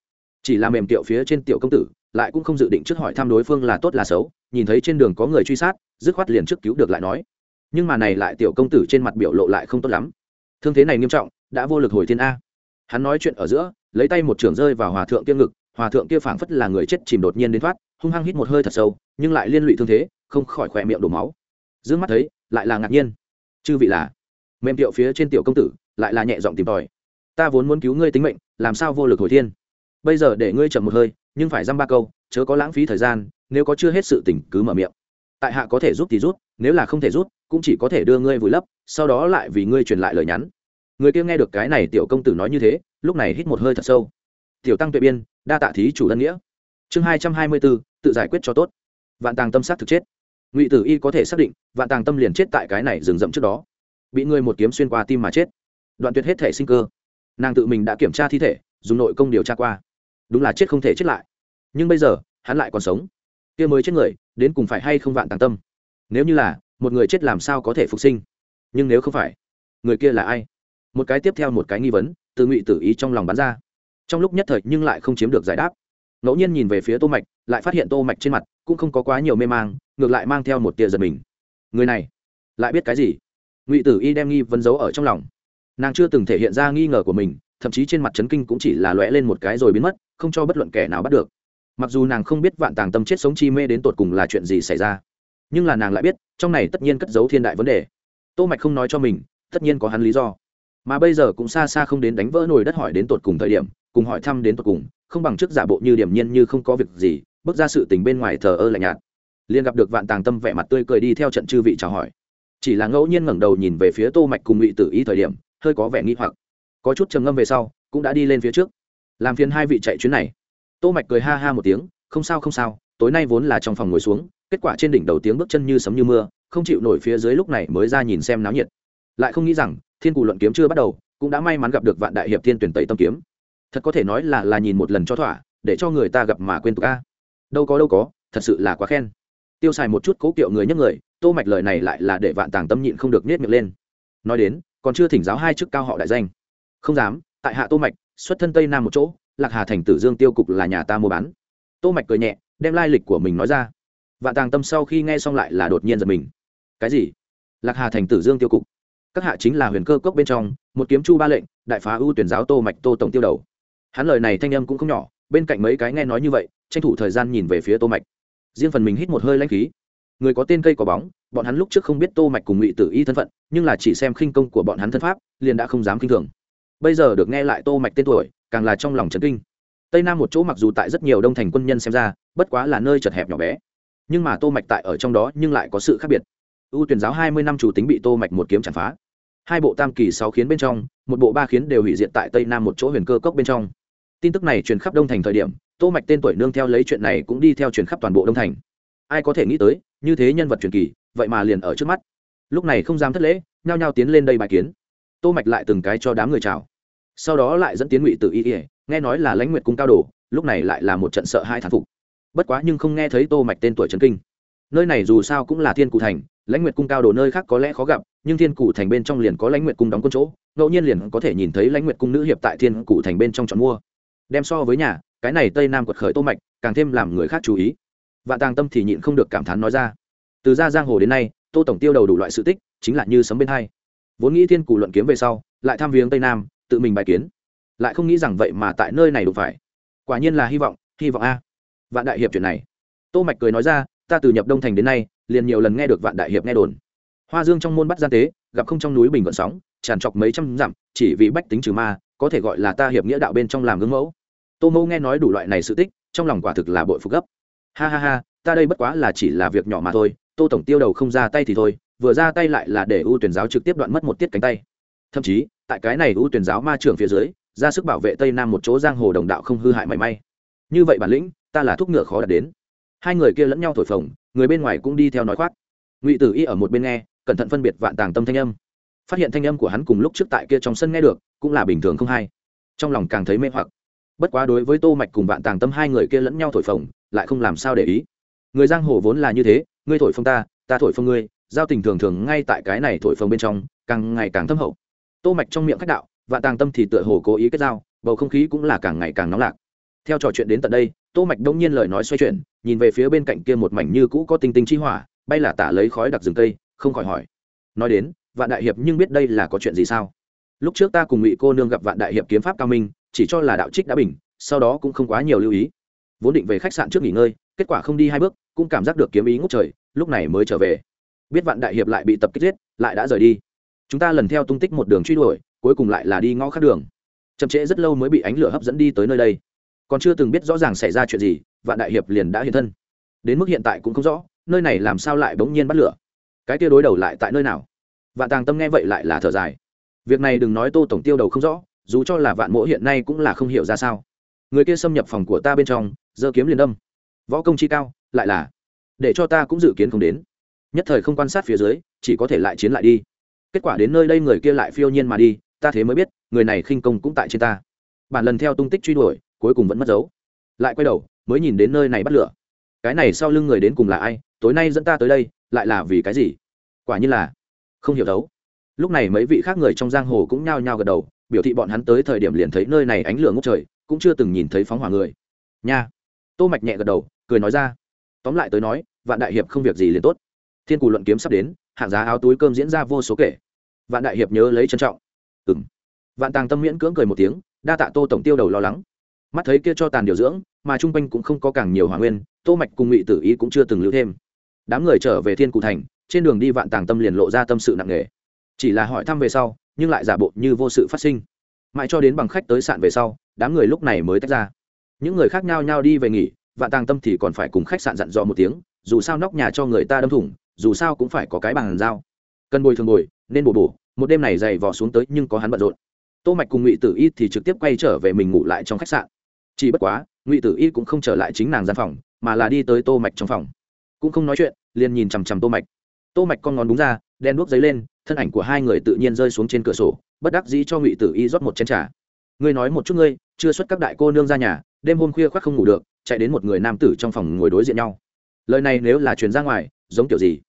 A: Chỉ là mềm tiệu phía trên tiểu công tử, lại cũng không dự định trước hỏi thăm đối phương là tốt là xấu, nhìn thấy trên đường có người truy sát, dứt khoát liền trước cứu được lại nói. Nhưng mà này lại tiểu công tử trên mặt biểu lộ lại không tốt lắm thương thế này nghiêm trọng, đã vô lực hồi thiên a. Hắn nói chuyện ở giữa, lấy tay một trường rơi vào hòa thượng kia ngực, hòa thượng kia phảng phất là người chết chìm đột nhiên đến thoát, hung hăng hít một hơi thật sâu, nhưng lại liên lụy thương thế, không khỏi khỏe miệng đổ máu. D ư ơ n g mắt thấy, lại là ngạc nhiên. Chư vị là, mềm tiệu phía trên tiểu công tử, lại là nhẹ giọng tìm tòi. Ta vốn muốn cứu ngươi tính mệnh, làm sao vô lực hồi thiên? Bây giờ để ngươi chậm một hơi, nhưng phải dăm ba câu, chớ có lãng phí thời gian, nếu có chưa hết sự tỉnh cứ mở miệng. Tại hạ có thể giúp thì rút nếu là không thể rút cũng chỉ có thể đưa ngươi vùi lấp, sau đó lại vì ngươi truyền lại lời nhắn. Người kia nghe được cái này tiểu công tử nói như thế, lúc này hít một hơi thật sâu. Tiểu tăng tuệ biên, đa tạ thí chủ ân nghĩa. Chương hai trăm hai mươi bốn tự giải quyết cho tốt. Vạn tàng tâm sát thực chết. Ngụy tử y có thể xác định, vạn tàng tâm liền chết tại cái này rừng rậm trước đó. Bị người một kiếm xuyên qua tim mà chết. Đoạn tuyệt hết thể sinh cơ. Nàng tự mình đã kiểm tra thi thể, dùng nội công điều tra qua. Đúng là chết không thể chết lại. Nhưng bây giờ, hắn lại còn sống. Kia mới chết người, đến cùng phải hay không vạn tàng tâm? Nếu như là một người chết làm sao có thể phục sinh? Nhưng nếu không phải, người kia là ai? Một cái tiếp theo một cái nghi vấn, từ ngụy tử ý trong lòng bắn ra. Trong lúc nhất thời nhưng lại không chiếm được giải đáp. Ngẫu nhiên nhìn về phía tô mạch, lại phát hiện tô mạch trên mặt cũng không có quá nhiều mê mang, ngược lại mang theo một tia giật mình. Người này, lại biết cái gì? Ngụy tử y đem nghi vấn giấu ở trong lòng. Nàng chưa từng thể hiện ra nghi ngờ của mình, thậm chí trên mặt chấn kinh cũng chỉ là lóe lên một cái rồi biến mất, không cho bất luận kẻ nào bắt được. Mặc dù nàng không biết vạn tàng tâm chết sống chi mê đến tột cùng là chuyện gì xảy ra, nhưng là nàng lại biết trong này tất nhiên cất giấu thiên đại vấn đề. Tô mạch không nói cho mình, tất nhiên có hắn lý do. Mà bây giờ cũng xa xa không đến đánh vỡ nồi đất hỏi đến tột cùng thời điểm, cùng hỏi thăm đến tột cùng, không bằng trước giả bộ như điểm nhiên như không có việc gì, bước ra sự tình bên ngoài thờ ơ lạnh nhạt. Liền gặp được vạn tàng tâm vẻ mặt tươi cười đi theo trận chư vị chào hỏi. Chỉ là ngẫu nhiên ngẩng đầu nhìn về phía tô mạch cùng ngụy tử ý thời điểm, hơi có vẻ nghi hoặc. Có chút trầm ngâm về sau, cũng đã đi lên phía trước. Làm phiền hai vị chạy chuyến này. Tô mạch cười ha ha một tiếng, không sao không sao, tối nay vốn là trong phòng ngồi xuống kết quả trên đỉnh đầu tiếng bước chân như sấm như mưa, không chịu nổi phía dưới lúc này mới ra nhìn xem náo nhiệt. Lại không nghĩ rằng, thiên cù luận kiếm chưa bắt đầu, cũng đã may mắn gặp được vạn đại hiệp thiên tuyển tẩy tâm kiếm. Thật có thể nói là là nhìn một lần cho thỏa, để cho người ta gặp mà quên tục a. Đâu có đâu có, thật sự là quá khen. Tiêu xài một chút cố kiệu người nhấc người, tô mạch lời này lại là để vạn tàng tâm nhịn không được nết miệng lên. Nói đến, còn chưa thỉnh giáo hai chức cao họ đại danh. Không dám, tại hạ tô mạch, xuất thân tây nam một chỗ, lạc hà thành tử dương tiêu cục là nhà ta mua bán. Tô mạch cười nhẹ, đem lai lịch của mình nói ra vạn tàng tâm sau khi nghe xong lại là đột nhiên giật mình. Cái gì? Lạc hà thành tử dương tiêu cục. Các hạ chính là huyền cơ cốc bên trong, một kiếm chu ba lệnh, đại phá ưu tuyển giáo tô mạch tô tổng tiêu đầu. Hắn lời này thanh âm cũng không nhỏ, bên cạnh mấy cái nghe nói như vậy, tranh thủ thời gian nhìn về phía tô mạch. Riêng phần mình hít một hơi lãnh khí. Người có tên cây có bóng, bọn hắn lúc trước không biết tô mạch cùng ngụy tử y thân phận, nhưng là chỉ xem khinh công của bọn hắn thân pháp, liền đã không dám khinh thường. Bây giờ được nghe lại tô mạch tên tuổi, càng là trong lòng chấn kinh. Tây nam một chỗ mặc dù tại rất nhiều đông thành quân nhân xem ra, bất quá là nơi chật hẹp nhỏ bé nhưng mà tô mạch tại ở trong đó nhưng lại có sự khác biệt. Ưu tuyển giáo 20 năm chủ tính bị tô mạch một kiếm chản phá. Hai bộ tam kỳ sáu khiến bên trong, một bộ ba khiến đều hủy diệt tại tây nam một chỗ huyền cơ cốc bên trong. Tin tức này truyền khắp đông thành thời điểm, tô mạch tên tuổi nương theo lấy chuyện này cũng đi theo truyền khắp toàn bộ đông thành. Ai có thể nghĩ tới, như thế nhân vật truyền kỳ, vậy mà liền ở trước mắt. Lúc này không dám thất lễ, nhao nhao tiến lên đây bài kiến. Tô mạch lại từng cái cho đám người chào. Sau đó lại dẫn tiến ngụy tự y nghe nói là lãnh nguyệt cung cao đồ, lúc này lại là một trận sợ hai thán phục bất quá nhưng không nghe thấy tô mạch tên tuổi trấn kinh. Nơi này dù sao cũng là thiên cụ thành, lãnh nguyệt cung cao đồ nơi khác có lẽ khó gặp, nhưng thiên cụ thành bên trong liền có lãnh nguyệt cung đóng quân chỗ, ngẫu nhiên liền có thể nhìn thấy lãnh nguyệt cung nữ hiệp tại thiên cụ thành bên trong chọn mua. Đem so với nhà, cái này tây nam quật khởi tô mạch, càng thêm làm người khác chú ý. Vạn tàng tâm thì nhịn không được cảm thán nói ra. Từ ra giang hồ đến nay, tô tổng tiêu đầu đủ loại sự tích, chính là như sấm bên hai. Vốn nghĩ thiên cụ luận kiếm về sau, lại tham viếng tây nam, tự mình bài kiến. Lại không nghĩ rằng vậy mà tại nơi này đủ phải. Quả nhiên là hy vọng hy vọng a vạn đại hiệp chuyện này. Tô mạch cười nói ra, ta từ nhập đông thành đến nay, liền nhiều lần nghe được vạn đại hiệp nghe đồn. Hoa dương trong môn bắt gian tế, gặp không trong núi bình vận sóng, tràn trọc mấy trăm dặm, chỉ vì bách tính trừ ma, có thể gọi là ta hiệp nghĩa đạo bên trong làm gương mẫu. Tô mẫu nghe nói đủ loại này sự tích, trong lòng quả thực là bội phục gấp. Ha ha ha, ta đây bất quá là chỉ là việc nhỏ mà thôi, tô tổng tiêu đầu không ra tay thì thôi, vừa ra tay lại là để ưu tuyển giáo trực tiếp đoạn mất một tiết cánh tay. Thậm chí, tại cái này ưu tuyển giáo ma trưởng phía dưới, ra sức bảo vệ tây nam một chỗ giang hồ đồng đạo không hư hại mảy may. Như vậy bản lĩnh ta là thuốc ngựa khó đạt đến. Hai người kia lẫn nhau thổi phồng, người bên ngoài cũng đi theo nói khoác. Ngụy tử y ở một bên nghe, cẩn thận phân biệt vạn tàng tâm thanh âm. Phát hiện thanh âm của hắn cùng lúc trước tại kia trong sân nghe được, cũng là bình thường không hay. Trong lòng càng thấy mê hoặc. Bất quá đối với tô mạch cùng vạn tàng tâm hai người kia lẫn nhau thổi phồng, lại không làm sao để ý. Người giang hồ vốn là như thế, ngươi thổi phồng ta ta thổi phồng ngươi, giao tình thường thường ngay tại cái này thổi phồng bên trong, càng ngày càng thâm hậu. Tô mạch trong miệng khách đạo, vạn tàng tâm thì tựa hồ cố ý kết giao, bầu không khí cũng là càng ngày càng nóng lạc. Theo trò chuyện đến tận đây tô mạch đông nhiên lời nói xoay chuyển, nhìn về phía bên cạnh kia một mảnh như cũ có tinh tinh chi hỏa, bay là tả lấy khói đặc rừng cây, không khỏi hỏi. Nói đến, vạn đại hiệp nhưng biết đây là có chuyện gì sao? Lúc trước ta cùng ngụy cô nương gặp vạn đại hiệp kiếm pháp cao minh, chỉ cho là đạo trích đã bình, sau đó cũng không quá nhiều lưu ý. Vốn định về khách sạn trước nghỉ ngơi, kết quả không đi hai bước, cũng cảm giác được kiếm ý ngút trời, lúc này mới trở về. Biết vạn đại hiệp lại bị tập kích giết, lại đã rời đi. Chúng ta lần theo tung tích một đường truy đuổi, cuối cùng lại là đi ngõ khác đường. Chậm trễ rất lâu mới bị ánh lửa hấp dẫn đi tới nơi đây còn chưa từng biết rõ ràng xảy ra chuyện gì, vạn đại hiệp liền đã hiện thân. Đến mức hiện tại cũng không rõ, nơi này làm sao lại bỗng nhiên bắt lửa? Cái kia đối đầu lại tại nơi nào? Vạn tàng tâm nghe vậy lại là thở dài. Việc này đừng nói tô tổng tiêu đầu không rõ, dù cho là vạn mỗ hiện nay cũng là không hiểu ra sao. Người kia xâm nhập phòng của ta bên trong, giơ kiếm liền đâm. Võ công chi cao, lại là để cho ta cũng dự kiến không đến. Nhất thời không quan sát phía dưới, chỉ có thể lại chiến lại đi. Kết quả đến nơi đây người kia lại phiêu nhiên mà đi, ta thế mới biết, người này khinh công cũng tại trên ta. Bản lần theo tung tích truy đuổi cuối cùng vẫn mất dấu. Lại quay đầu mới nhìn đến nơi này bắt lửa. Cái này sau lưng người đến cùng là ai? Tối nay dẫn ta tới đây lại là vì cái gì? Quả như là không hiểu đấu lúc này mấy vị khác người trong giang hồ cũng nhao nhao gật đầu biểu thị bọn hắn tới thời điểm liền thấy nơi này ánh lửa ngốc trời cũng chưa từng nhìn thấy phóng hỏa người. Nha. Tô mạch nhẹ gật đầu cười nói ra. Tóm lại tới nói vạn đại hiệp không việc gì liền tốt. Thiên cù luận kiếm sắp đến hạng giá áo túi cơm diễn ra vô số kể. Vạn đại hiệp nhớ lấy trân trọng. Ừm, vạn tàng tâm miễn cưỡng cười một tiếng đa tạ tô tổng tiêu đầu lo lắng mắt thấy kia cho tàn điều dưỡng, mà chung quanh cũng không có càng nhiều hỏa nguyên, tô mạch cùng ngụy tử ý cũng chưa từng lưu thêm. Đám người trở về thiên cụ thành, trên đường đi vạn tàng tâm liền lộ ra tâm sự nặng nề. Chỉ là hỏi thăm về sau, nhưng lại giả bộ như vô sự phát sinh. Mãi cho đến bằng khách tới sạn về sau, đám người lúc này mới tách ra. Những người khác nhau nhau đi về nghỉ, vạn tàng tâm thì còn phải cùng khách sạn dặn dò một tiếng, dù sao nóc nhà cho người ta đâm thủng, dù sao cũng phải có cái bàn giao. Cần bồi thường bồi, nên bổ bổ, một đêm này dày vò xuống tới nhưng có hắn bận rộn. Tô mạch cùng ngụy tử y thì trực tiếp quay trở về mình ngủ lại trong khách sạn chỉ bất quá, ngụy tử y cũng không trở lại chính nàng gian phòng, mà là đi tới tô mạch trong phòng. Cũng không nói chuyện, liền nhìn chằm chằm tô mạch. Tô mạch con ngón đúng ra, đen đuốc giấy lên, thân ảnh của hai người tự nhiên rơi xuống trên cửa sổ, bất đắc dĩ cho ngụy tử y rót một chén trà. Ngươi nói một chút ngươi, chưa xuất các đại cô nương ra nhà, đêm hôm khuya khoác không ngủ được, chạy đến một người nam tử trong phòng ngồi đối diện nhau. Lời này nếu là truyền ra ngoài, giống kiểu gì?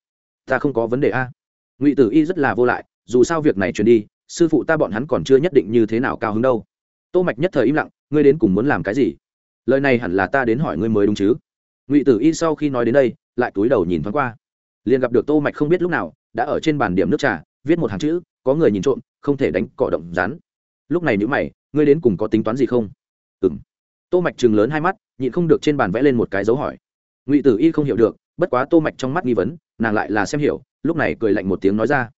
A: Ta không có vấn đề a. Ngụy tử y rất là vô lại, dù sao việc này truyền đi, sư phụ ta bọn hắn còn chưa nhất định như thế nào cao hứng đâu tô mạch nhất thời im lặng, ngươi đến cùng muốn làm cái gì? Lời này hẳn là ta đến hỏi ngươi mới đúng chứ? Ngụy tử y sau khi nói đến đây, lại túi đầu nhìn thoáng qua. Liền gặp được tô mạch không biết lúc nào, đã ở trên bàn điểm nước trà, viết một hàng chữ, có người nhìn trộm, không thể đánh cỏ động rán lúc này nữ mày, ngươi đến cùng có tính toán gì không? Ừm. Tô mạch trừng lớn hai mắt, nhịn không được trên bàn vẽ lên một cái dấu hỏi. Ngụy tử y không hiểu được, bất quá tô mạch trong mắt nghi vấn, nàng lại là xem hiểu, lúc này cười lạnh một tiếng nói ra.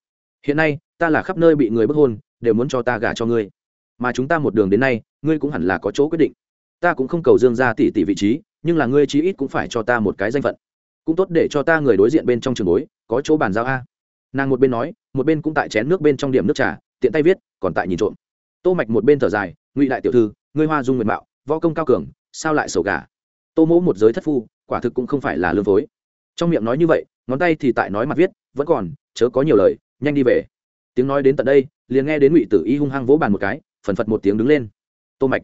A: Hiện nay, ta là khắp nơi bị người bức hôn, đều muốn cho ta gả cho ngươi mà chúng ta một đường đến nay, ngươi cũng hẳn là có chỗ quyết định. Ta cũng không cầu dương ra tỷ tỷ vị trí, nhưng là ngươi chí ít cũng phải cho ta một cái danh phận. Cũng tốt để cho ta người đối diện bên trong trường bối, có chỗ bàn giao a. Nàng một bên nói, một bên cũng tại chén nước bên trong điểm nước trà, tiện tay viết, còn tại nhìn trộm. Tô mạch một bên thở dài, ngụy đại tiểu thư, ngươi hoa dung nguyện mạo, võ công cao cường, sao lại sầu gà? Tô mỗ một giới thất phu, quả thực cũng không phải là lương phối. Trong miệng nói như vậy, ngón tay thì tại nói mặt viết, vẫn còn, chớ có nhiều lời, nhanh đi về. Tiếng nói đến tận đây, liền nghe đến ngụy tử y hung hăng vỗ bàn một cái phần phật một tiếng đứng lên. Tô mạch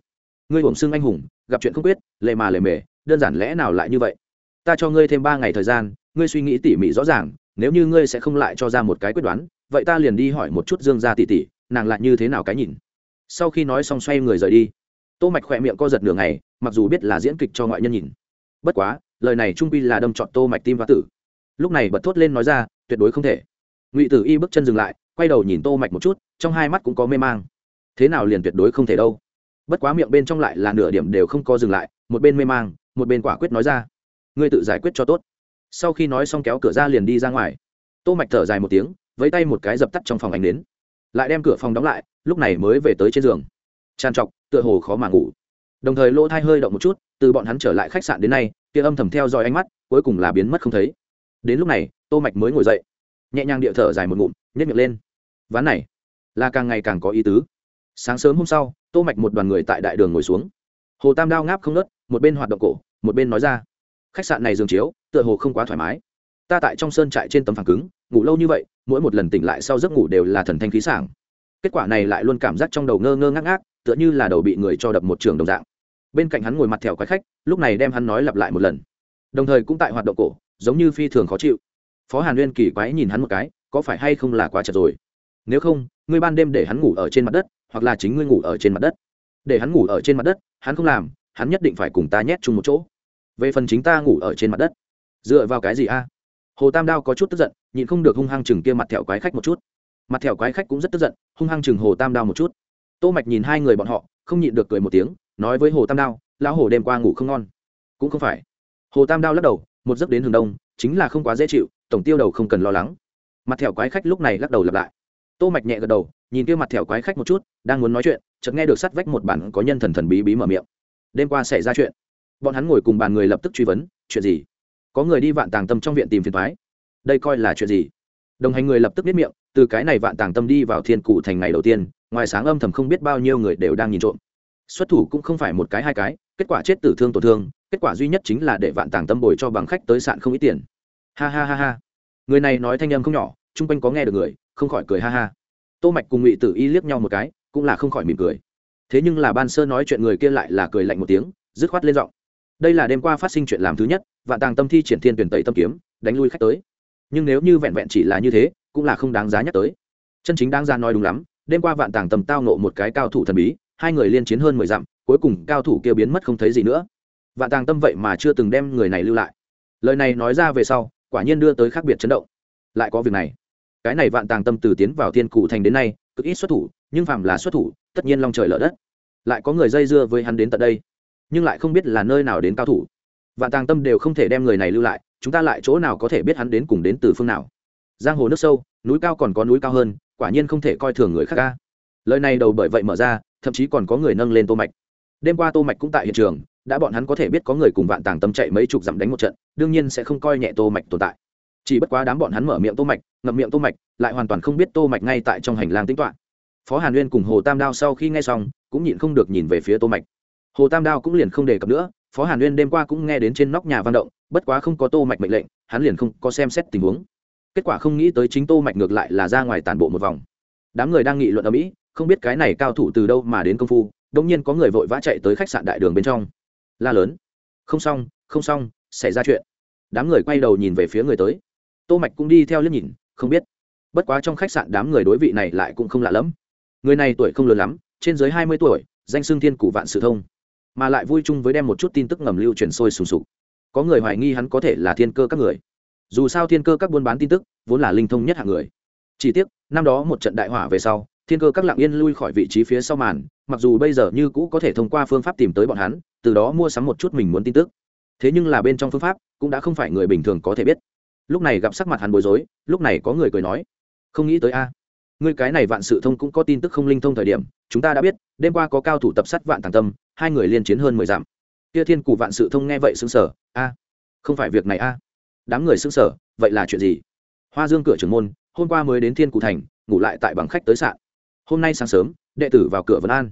A: ngươi hưởng xương anh hùng gặp chuyện không quyết lệ mà lệ mề đơn giản lẽ nào lại như vậy? Ta cho ngươi thêm ba ngày thời gian ngươi suy nghĩ tỉ mỉ rõ ràng nếu như ngươi sẽ không lại cho ra một cái quyết đoán vậy ta liền đi hỏi một chút dương gia tỷ tỷ, nàng lại như thế nào cái nhìn? Sau khi nói xong xoay người rời đi. Tô mạch khỏe miệng co giật nửa ngày mặc dù biết là diễn kịch cho ngoại nhân nhìn. Bất quá lời này trung quy là đâm trọn tô mạch tim và tử. Lúc này bật thốt lên nói ra tuyệt đối không thể. Ngụy tử y bước chân dừng lại quay đầu nhìn tô mạch một chút trong hai mắt cũng có mê mang thế nào liền tuyệt đối không thể đâu. Bất quá miệng bên trong lại là nửa điểm đều không có dừng lại, một bên mê mang, một bên quả quyết nói ra. Ngươi tự giải quyết cho tốt. Sau khi nói xong kéo cửa ra liền đi ra ngoài. Tô mạch thở dài một tiếng với tay một cái dập tắt trong phòng ánh đến lại đem cửa phòng đóng lại, lúc này mới về tới trên giường. Tràn trọc, tựa hồ khó mà ngủ. Đồng thời lỗ thai hơi động một chút, từ bọn hắn trở lại khách sạn đến nay, kia âm thầm theo dõi ánh mắt, cuối cùng là biến mất không thấy. Đến lúc này, tô mạch mới ngồi dậy. Nhẹ nhàng địa thở dài một ngụm nhét miệng lên. Ván này, là càng ngày càng có ý tứ sáng sớm hôm sau, tô mạch một đoàn người tại đại đường ngồi xuống. Hồ tam đao ngáp không nớt một bên hoạt động cổ, một bên nói ra. Khách sạn này giường chiếu, tựa hồ không quá thoải mái. Ta tại trong sơn trại trên tấm phẳng cứng, ngủ lâu như vậy, mỗi một lần tỉnh lại sau giấc ngủ đều là thần thanh khí sảng. Kết quả này lại luôn cảm giác trong đầu ngơ ngơ ngác ngác, tựa như là đầu bị người cho đập một trường đồng dạng. Bên cạnh hắn ngồi mặt thèo quái khách, lúc này đem hắn nói lặp lại một lần. Đồng thời cũng tại hoạt động cổ, giống như phi thường khó chịu. Phó hàn uyên kỳ quái nhìn hắn một cái, có phải hay không là quá chật rồi? Nếu không, ngươi ban đêm để hắn ngủ ở trên mặt đất hoặc là chính ngươi ngủ ở trên mặt đất. Để hắn ngủ ở trên mặt đất, hắn không làm, hắn nhất định phải cùng ta nhét chung một chỗ. Về phần chính ta ngủ ở trên mặt đất, dựa vào cái gì a? Hồ tam đao có chút tức giận, nhịn không được hung hăng chừng kia mặt thẹo quái khách một chút. Mặt thẹo quái khách cũng rất tức giận, hung hăng chừng hồ tam đao một chút. Tô mạch nhìn hai người bọn họ, không nhịn được cười một tiếng, nói với hồ tam đao, lão hồ đêm qua ngủ không ngon. Cũng không phải. Hồ tam đao lắc đầu, một giấc đến hướng đông, chính là không quá dễ chịu, tổng tiêu đầu không cần lo lắng. Mặt thẹo quái khách lúc này lắc đầu lặp lại. Tô mạch nhẹ gật đầu nhìn kia mặt thẹo quái khách một chút, đang muốn nói chuyện, chợt nghe được sắt vách một bản có nhân thần thần bí bí mở miệng. Đêm qua xảy ra chuyện, bọn hắn ngồi cùng bàn người lập tức truy vấn, chuyện gì? Có người đi vạn tàng tâm trong viện tìm phiền thoái đây coi là chuyện gì? Đồng hành người lập tức biết miệng, từ cái này vạn tàng tâm đi vào thiên cụ thành ngày đầu tiên, ngoài sáng âm thầm không biết bao nhiêu người đều đang nhìn trộm. Xuất thủ cũng không phải một cái hai cái, kết quả chết tử thương tổn thương, kết quả duy nhất chính là để vạn tàng tâm bồi cho bằng khách tới sạn không ít tiền. Ha ha ha ha. Người này nói thanh âm không nhỏ, chung quanh có nghe được người, không khỏi cười ha ha tô mạch cùng ngụy tử y liếc nhau một cái, cũng là không khỏi mỉm cười. Thế nhưng là ban sơ nói chuyện người kia lại là cười lạnh một tiếng, dứt khoát lên giọng. Đây là đêm qua phát sinh chuyện làm thứ nhất, vạn tàng tâm thi triển thiên tuyển tẩy tâm kiếm, đánh lui khách tới. Nhưng nếu như vẹn vẹn chỉ là như thế, cũng là không đáng giá nhắc tới. Chân chính đáng ra nói đúng lắm, đêm qua vạn tàng tâm tao nộ một cái cao thủ thần bí, hai người liên chiến hơn mười dặm, cuối cùng cao thủ kia biến mất không thấy gì nữa. Vạn tàng tâm vậy mà chưa từng đem người này lưu lại. Lời này nói ra về sau, quả nhiên đưa tới khác biệt chấn động. Lại có việc này cái này vạn tàng tâm từ tiến vào thiên cụ thành đến nay, cực ít xuất thủ, nhưng phạm là xuất thủ, tất nhiên long trời lở đất. Lại có người dây dưa với hắn đến tận đây, nhưng lại không biết là nơi nào đến cao thủ. Vạn tàng tâm đều không thể đem người này lưu lại, chúng ta lại chỗ nào có thể biết hắn đến cùng đến từ phương nào. Giang hồ nước sâu, núi cao còn có núi cao hơn, quả nhiên không thể coi thường người khác ca lời này đầu bởi vậy mở ra, thậm chí còn có người nâng lên tô mạch. Đêm qua tô mạch cũng tại hiện trường, đã bọn hắn có thể biết có người cùng vạn tàng tâm chạy mấy chục dặm đánh một trận, đương nhiên sẽ không coi nhẹ tô mạch tồn tại chỉ bất quá đám bọn hắn mở miệng tô mạch, ngậm miệng tô mạch, lại hoàn toàn không biết tô mạch ngay tại trong hành lang tính toán phó hàn uyên cùng hồ tam đao sau khi nghe xong, cũng nhịn không được nhìn về phía tô mạch. Hồ tam đao cũng liền không đề cập nữa, phó hàn uyên đêm qua cũng nghe đến trên nóc nhà văn động, bất quá không có tô mạch mệnh lệnh, hắn liền không có xem xét tình huống. Kết quả không nghĩ tới chính tô mạch ngược lại là ra ngoài tàn bộ một vòng. Đám người đang nghị luận ở mỹ, không biết cái này cao thủ từ đâu mà đến công phu, đột nhiên có người vội vã chạy tới khách sạn đại đường bên trong. La lớn. Không xong không xong, xảy ra chuyện. Đám người quay đầu nhìn về phía người tới tô mạch cũng đi theo liếc nhìn, không biết. Bất quá trong khách sạn đám người đối vị này lại cũng không lạ lắm người này tuổi không lớn lắm, trên dưới hai mươi tuổi, danh xưng thiên cụ vạn sự thông. Mà lại vui chung với đem một chút tin tức ngầm lưu truyền sôi sùng sục. Có người hoài nghi hắn có thể là thiên cơ các người. Dù sao thiên cơ các buôn bán tin tức, vốn là linh thông nhất hạng người. Chỉ tiếc, năm đó một trận đại hỏa về sau, thiên cơ các lặng yên lui khỏi vị trí phía sau màn, mặc dù bây giờ như cũ có thể thông qua phương pháp tìm tới bọn hắn, từ đó mua sắm một chút mình muốn tin tức. Thế nhưng là bên trong phương pháp, cũng đã không phải người bình thường có thể biết lúc này gặp sắc mặt hắn bối rối, lúc này có người cười nói, không nghĩ tới a, ngươi cái này vạn sự thông cũng có tin tức không linh thông thời điểm, chúng ta đã biết, đêm qua có cao thủ tập sát vạn tàng tâm, hai người liên chiến hơn mười dặm. Kia thiên cụ vạn sự thông nghe vậy xứng sở a, không phải việc này a. Đám người xứng sở vậy là chuyện gì? Hoa dương cửa trưởng môn, hôm qua mới đến thiên cụ thành, ngủ lại tại bằng khách tới sạn. Hôm nay sáng sớm, đệ tử vào cửa vân an.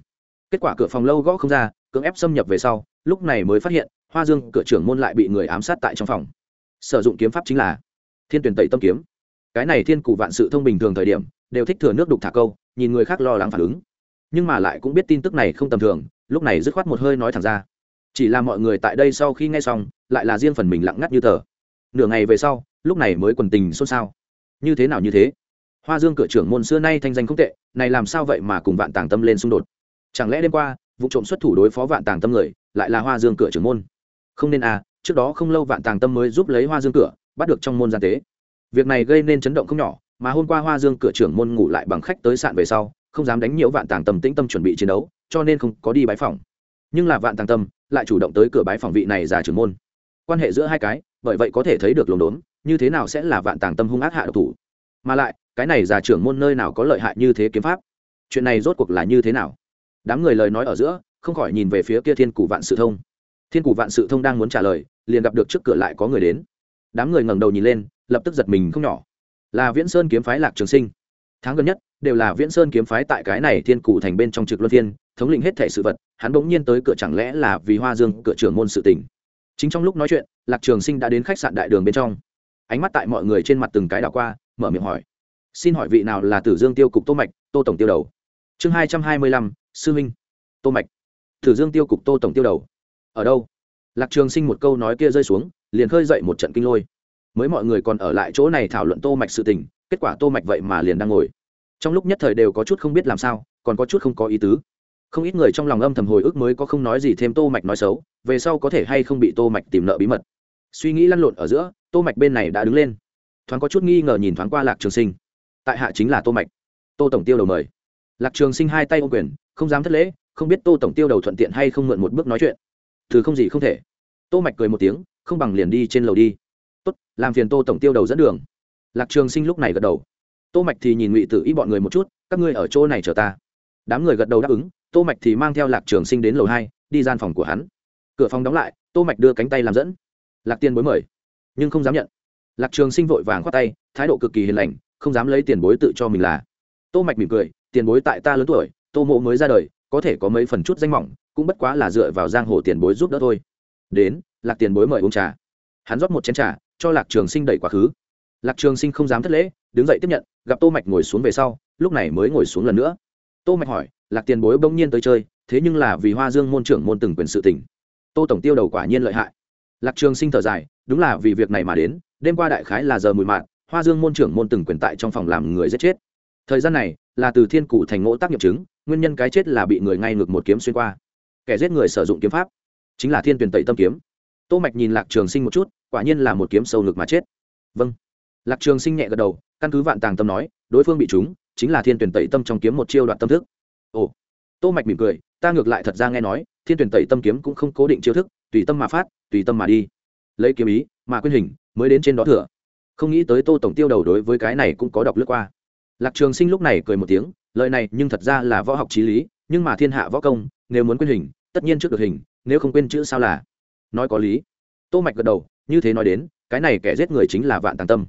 A: Kết quả cửa phòng lâu gõ không ra, cưỡng ép xâm nhập về sau, lúc này mới phát hiện, hoa dương cửa trưởng môn lại bị người ám sát tại trong phòng sử dụng kiếm pháp chính là thiên tuyển tẩy tâm kiếm. Cái này thiên cụ vạn sự thông bình thường thời điểm, đều thích thừa nước đục thả câu, nhìn người khác lo lắng phản ứng. Nhưng mà lại cũng biết tin tức này không tầm thường, lúc này dứt khoát một hơi nói thẳng ra. Chỉ là mọi người tại đây sau khi nghe xong, lại là riêng phần mình lặng ngắt như tờ. Nửa ngày về sau, lúc này mới quần tình xôn xao. Như thế nào như thế? Hoa dương cửa trưởng môn xưa nay thanh danh không tệ, này làm sao vậy mà cùng vạn tàng tâm lên xung đột? Chẳng lẽ đêm qua, vụ trộm xuất thủ đối phó vạn tàng tâm người, lại là hoa dương cửa trưởng môn? Không nên à trước đó không lâu vạn tàng tâm mới giúp lấy hoa dương cửa, bắt được trong môn gian tế. Việc này gây nên chấn động không nhỏ, mà hôm qua hoa dương cửa trưởng môn ngủ lại bằng khách tới sạn về sau, không dám đánh nhiễu vạn tàng tâm tĩnh tâm chuẩn bị chiến đấu, cho nên không có đi bái phòng. Nhưng là vạn tàng tâm lại chủ động tới cửa bái phòng vị này già trưởng môn. Quan hệ giữa hai cái, bởi vậy có thể thấy được lồn đốn, như thế nào sẽ là vạn tàng tâm hung ác hạ độc thủ. Mà lại, cái này già trưởng môn nơi nào có lợi hại như thế kiếm pháp? Chuyện này rốt cuộc là như thế nào? Đám người lời nói ở giữa, không khỏi nhìn về phía kia thiên cụ vạn sự thông thiên củ vạn sự thông đang muốn trả lời, liền gặp được trước cửa lại có người đến. Đám người ngẩng đầu nhìn lên, lập tức giật mình không nhỏ. Là viễn sơn kiếm phái lạc trường sinh. Tháng gần nhất, đều là viễn sơn kiếm phái tại cái này thiên cụ thành bên trong trực luân thiên, thống lĩnh hết thể sự vật, hắn bỗng nhiên tới cửa chẳng lẽ là vì hoa dương, cửa trưởng môn sự tỉnh chính trong lúc nói chuyện, lạc trường sinh đã đến khách sạn đại đường bên trong. Ánh mắt tại mọi người trên mặt từng cái đảo qua, mở miệng hỏi. Xin hỏi vị nào là tử dương tiêu cục tô mạch, tô tổng tiêu đầu? Chương hai trăm hai mươi lăm, sư minh. Tô mạch. Tử dương tiêu cục tô tổng tiêu đầu ở đâu? Lạc trường sinh một câu nói kia rơi xuống, liền khơi dậy một trận kinh lôi. Mới mọi người còn ở lại chỗ này thảo luận tô mạch sự tình, kết quả tô mạch vậy mà liền đang ngồi. Trong lúc nhất thời đều có chút không biết làm sao, còn có chút không có ý tứ. Không ít người trong lòng âm thầm hồi ức mới có không nói gì thêm tô mạch nói xấu, về sau có thể hay không bị tô mạch tìm nợ bí mật. Suy nghĩ lăn lộn ở giữa, tô mạch bên này đã đứng lên. Thoáng có chút nghi ngờ nhìn thoáng qua lạc trường sinh. Tại hạ chính là tô mạch. Tô tổng tiêu đầu mời. Lạc trường sinh hai tay ô quyền, không dám thất lễ, không biết tô tổng tiêu đầu thuận tiện hay không mượn một bước nói chuyện từ không gì không thể. Tô mạch cười một tiếng, không bằng liền đi trên lầu đi. Tốt, làm phiền tô tổng tiêu đầu dẫn đường. Lạc trường sinh lúc này gật đầu. Tô mạch thì nhìn ngụy tử y bọn người một chút, các ngươi ở chỗ này chờ ta. Đám người gật đầu đáp ứng, tô mạch thì mang theo lạc trường sinh đến lầu hai, đi gian phòng của hắn. Cửa phòng đóng lại, tô mạch đưa cánh tay làm dẫn. Lạc tiên bối mời. Nhưng không dám nhận. Lạc trường sinh vội vàng khoát tay, thái độ cực kỳ hiền lành, không dám lấy tiền bối tự cho mình là. Tô mạch mỉm cười, tiền bối tại ta lớn tuổi, tô mộ mới ra đời, có thể có mấy phần chút danh mỏng cũng bất quá là dựa vào giang hồ tiền bối giúp đỡ thôi. Đến, lạc tiền bối mời uống trà. Hắn rót một chén trà, cho lạc trường sinh đẩy quá khứ. Lạc trường sinh không dám thất lễ, đứng dậy tiếp nhận, gặp tô mạch ngồi xuống về sau, lúc này mới ngồi xuống lần nữa. Tô mạch hỏi, lạc tiền bối bỗng nhiên tới chơi, thế nhưng là vì hoa dương môn trưởng môn từng quyền sự tình. Tô tổng tiêu đầu quả nhiên lợi hại. Lạc trường sinh thở dài, đúng là vì việc này mà đến, đêm qua đại khái là giờ mùi mạn hoa dương môn trưởng môn từng quyền tại trong phòng làm người giết chết. Thời gian này, là từ thiên cụ thành ngỗ tác nghiệm chứng, nguyên nhân cái chết là bị người ngay ngược một kiếm xuyên qua kẻ giết người sử dụng kiếm pháp. Chính là thiên tuyển tẩy tâm kiếm. Tô mạch nhìn lạc trường sinh một chút, quả nhiên là một kiếm sâu ngực mà chết. Vâng. Lạc trường sinh nhẹ gật đầu, căn cứ vạn tàng tâm nói, đối phương bị trúng, chính là thiên tuyển tẩy tâm trong kiếm một chiêu đoạn tâm thức. Ồ. Tô mạch mỉm cười, ta ngược lại thật ra nghe nói, thiên tuyển tẩy tâm kiếm cũng không cố định chiêu thức, tùy tâm mà phát, tùy tâm mà đi. Lấy kiếm ý, mà quyên hình, mới đến trên đó thừa. Không nghĩ tới tô tổng tiêu đầu đối với cái này cũng có đọc lướt qua. Lạc trường sinh lúc này cười một tiếng, lời này nhưng thật ra là võ học trí lý nhưng mà thiên hạ võ công, nếu muốn quên hình, tất nhiên trước được hình, nếu không quên chữ sao là? Nói có lý. Tô mạch gật đầu, như thế nói đến, cái này kẻ giết người chính là vạn tàng tâm.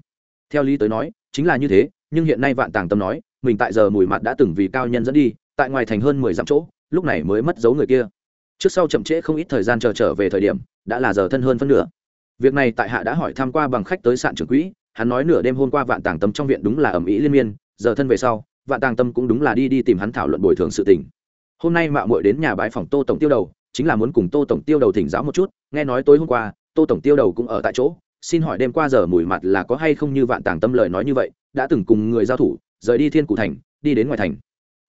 A: Theo lý tới nói, chính là như thế, nhưng hiện nay vạn tàng tâm nói, mình tại giờ mùi mặt đã từng vì cao nhân dẫn đi, tại ngoài thành hơn mười dặm chỗ, lúc này mới mất dấu người kia. Trước sau chậm trễ không ít thời gian chờ trở về thời điểm, đã là giờ thân hơn phân nửa. Việc này tại hạ đã hỏi tham qua bằng khách tới sạn trưởng quỹ, hắn nói nửa đêm hôm qua vạn tàng tâm trong viện đúng là ẩm ý liên miên, giờ thân về sau, vạn tàng tâm cũng đúng là đi đi tìm hắn thảo luận bồi thường sự tình hôm nay mạo muội đến nhà bãi phòng tô tổng tiêu đầu, chính là muốn cùng tô tổng tiêu đầu thỉnh giáo một chút, nghe nói tối hôm qua, tô tổng tiêu đầu cũng ở tại chỗ, xin hỏi đêm qua giờ mùi mặt là có hay không như vạn tàng tâm lời nói như vậy, đã từng cùng người giao thủ, rời đi thiên cụ thành, đi đến ngoài thành.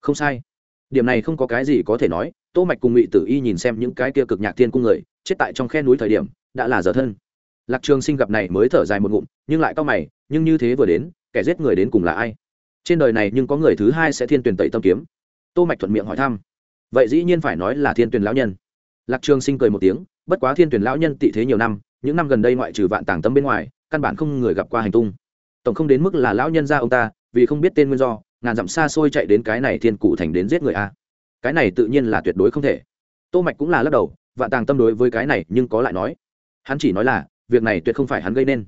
A: Không sai. Điểm này không có cái gì có thể nói, tô mạch cùng ngụy tử y nhìn xem những cái kia cực nhạc thiên cung người, chết tại trong khe núi thời điểm, đã là giờ thân. Lạc trường sinh gặp này mới thở dài một ngụm, nhưng lại cao mày, nhưng như thế vừa đến, kẻ giết người đến cùng là ai? Trên đời này nhưng có người thứ hai sẽ thiên tuyển tẩy tâm kiếm. Tô mạch thuận miệng hỏi thăm vậy dĩ nhiên phải nói là thiên tuyển lão nhân. Lạc trường sinh cười một tiếng, bất quá thiên tuyển lão nhân tị thế nhiều năm, những năm gần đây ngoại trừ vạn tàng tâm bên ngoài, căn bản không người gặp qua hành tung. Tổng không đến mức là lão nhân ra ông ta, vì không biết tên nguyên do, ngàn dặm xa xôi chạy đến cái này thiên cụ thành đến giết người a. Cái này tự nhiên là tuyệt đối không thể. Tô mạch cũng là lắc đầu, vạn tàng tâm đối với cái này nhưng có lại nói. Hắn chỉ nói là, việc này tuyệt không phải hắn gây nên.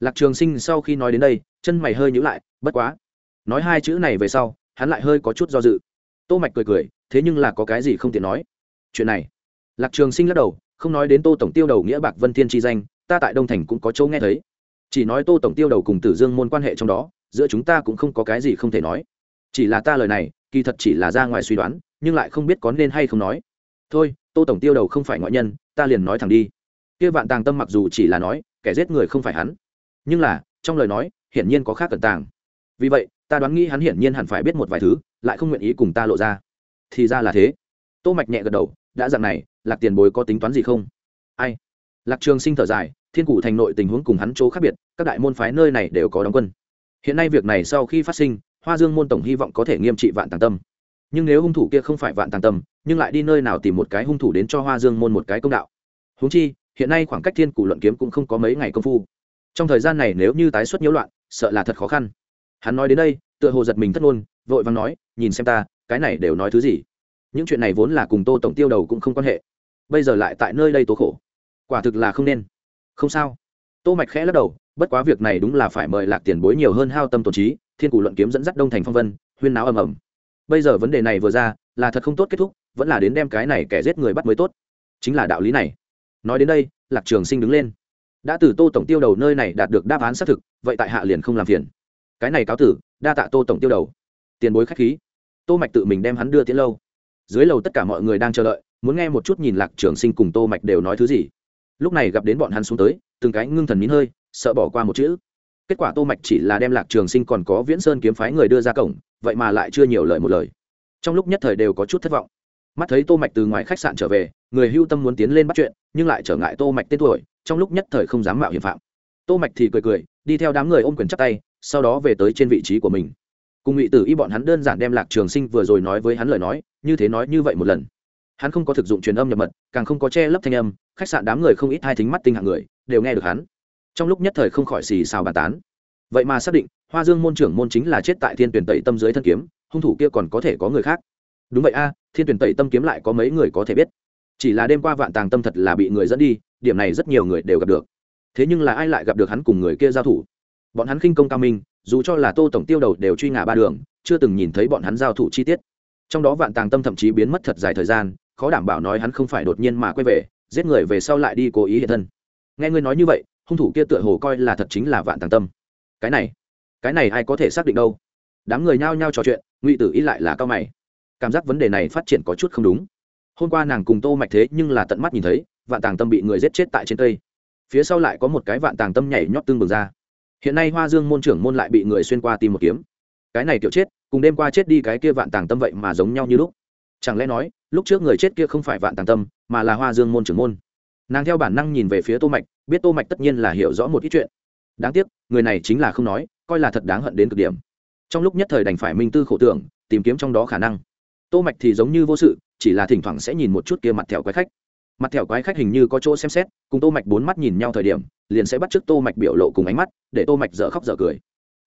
A: Lạc trường sinh sau khi nói đến đây, chân mày hơi nhíu lại, bất quá. Nói hai chữ này về sau, hắn lại hơi có chút do dự tô mạch cười cười, thế nhưng là có cái gì không tiện nói. Chuyện này, lạc trường sinh lắc đầu, không nói đến tô tổng tiêu đầu nghĩa bạc vân thiên chi danh, ta tại đông thành cũng có chỗ nghe thấy. Chỉ nói tô tổng tiêu đầu cùng tử dương môn quan hệ trong đó, giữa chúng ta cũng không có cái gì không thể nói. Chỉ là ta lời này, kỳ thật chỉ là ra ngoài suy đoán, nhưng lại không biết có nên hay không nói. Thôi, tô tổng tiêu đầu không phải ngoại nhân, ta liền nói thẳng đi. Kia vạn tàng tâm mặc dù chỉ là nói, kẻ giết người không phải hắn. Nhưng là, trong lời nói, hiển nhiên có khác cẩn tàng. Vì vậy ta đoán nghĩ hắn hiển nhiên hẳn phải biết một vài thứ, lại không nguyện ý cùng ta lộ ra. Thì ra là thế. Tô mạch nhẹ gật đầu, đã dặn này, lạc tiền bối có tính toán gì không? Ai? Lạc trường sinh thở dài, thiên cụ thành nội tình huống cùng hắn chỗ khác biệt, các đại môn phái nơi này đều có đóng quân. Hiện nay việc này sau khi phát sinh, hoa dương môn tổng hy vọng có thể nghiêm trị vạn tàng tâm. Nhưng nếu hung thủ kia không phải vạn tàng tâm, nhưng lại đi nơi nào tìm một cái hung thủ đến cho hoa dương môn một cái công đạo? Huống chi, hiện nay khoảng cách thiên cụ luận kiếm cũng không có mấy ngày công phu. Trong thời gian này nếu như tái xuất nhiễu loạn, sợ là thật khó khăn hắn nói đến đây, tựa hồ giật mình thất ngôn, vội vàng nói, nhìn xem ta, cái này đều nói thứ gì? Những chuyện này vốn là cùng tô tổng tiêu đầu cũng không quan hệ. Bây giờ lại tại nơi đây tố khổ. Quả thực là không nên. Không sao. Tô mạch khẽ lắc đầu, bất quá việc này đúng là phải mời lạc tiền bối nhiều hơn hao tâm tổn trí, thiên cụ luận kiếm dẫn dắt đông thành phong vân, huyên náo ầm ầm. Bây giờ vấn đề này vừa ra, là thật không tốt kết thúc, vẫn là đến đem cái này kẻ giết người bắt mới tốt. Chính là đạo lý này. Nói đến đây, lạc trường sinh đứng lên. Đã từ tô tổng tiêu đầu nơi này đạt được đáp án xác thực, vậy tại hạ liền không làm phiền cái này cáo tử, đa tạ tô tổng tiêu đầu. Tiền bối khách khí. Tô mạch tự mình đem hắn đưa tiến lâu. Dưới lầu tất cả mọi người đang chờ đợi, muốn nghe một chút nhìn lạc trường sinh cùng tô mạch đều nói thứ gì. Lúc này gặp đến bọn hắn xuống tới, từng cái ngưng thần nín hơi, sợ bỏ qua một chữ. Kết quả tô mạch chỉ là đem lạc trường sinh còn có viễn sơn kiếm phái người đưa ra cổng, vậy mà lại chưa nhiều lời một lời. Trong lúc nhất thời đều có chút thất vọng. Mắt thấy tô mạch từ ngoài khách sạn trở về, người hưu tâm muốn tiến lên bắt chuyện, nhưng lại trở ngại tô mạch tên tuổi, trong lúc nhất thời không dám mạo hiểm phạm. Tô mạch thì cười cười, đi theo đám người ôm quyền chắp tay sau đó về tới trên vị trí của mình. Cùng ngụy tử y bọn hắn đơn giản đem lạc trường sinh vừa rồi nói với hắn lời nói, như thế nói như vậy một lần. Hắn không có thực dụng truyền âm nhập mật, càng không có che lấp thanh âm, khách sạn đám người không ít hai thính mắt tinh hạng người, đều nghe được hắn. Trong lúc nhất thời không khỏi xì xào bàn tán. Vậy mà xác định, hoa dương môn trưởng môn chính là chết tại thiên tuyển tẩy tâm dưới thân kiếm, hung thủ kia còn có thể có người khác. Đúng vậy a, thiên tuyển tẩy tâm kiếm lại có mấy người có thể biết. Chỉ là đêm qua vạn tàng tâm thật là bị người dẫn đi, điểm này rất nhiều người đều gặp được. Thế nhưng là ai lại gặp được hắn cùng người kia giao thủ? Bọn hắn khinh công cao minh, dù cho là tô tổng tiêu đầu đều truy ngã ba đường, chưa từng nhìn thấy bọn hắn giao thủ chi tiết. Trong đó vạn tàng tâm thậm chí biến mất thật dài thời gian, khó đảm bảo nói hắn không phải đột nhiên mà quay về, giết người về sau lại đi cố ý hiện thân. Nghe ngươi nói như vậy, hung thủ kia tựa hồ coi là thật chính là vạn tàng tâm. Cái này cái này ai có thể xác định đâu? Đám người nhao nhao trò chuyện, ngụy tử ý lại là cao mày. Cảm giác vấn đề này phát triển có chút không đúng. Hôm qua nàng cùng tô mạch thế nhưng là tận mắt nhìn thấy, vạn tàng tâm bị người giết chết tại trên cây. Phía sau lại có một cái vạn tàng tâm nhảy nhót tương bừng ra hiện nay hoa dương môn trưởng môn lại bị người xuyên qua tìm một kiếm. Cái này kiểu chết, cùng đêm qua chết đi cái kia vạn tàng tâm vậy mà giống nhau như lúc. Chẳng lẽ nói, lúc trước người chết kia không phải vạn tàng tâm, mà là hoa dương môn trưởng môn? Nàng theo bản năng nhìn về phía tô mạch, biết tô mạch tất nhiên là hiểu rõ một ít chuyện. Đáng tiếc, người này chính là không nói, coi là thật đáng hận đến cực điểm. Trong lúc nhất thời đành phải minh tư khổ tưởng, tìm kiếm trong đó khả năng. Tô mạch thì giống như vô sự, chỉ là thỉnh thoảng sẽ nhìn một chút kia mặt thẹo quái khách. Mặt thẹo quái khách hình như có chỗ xem xét, cùng tô mạch bốn mắt nhìn nhau thời điểm liền sẽ bắt trước tô mạch biểu lộ cùng ánh mắt, để tô mạch dở khóc dở cười.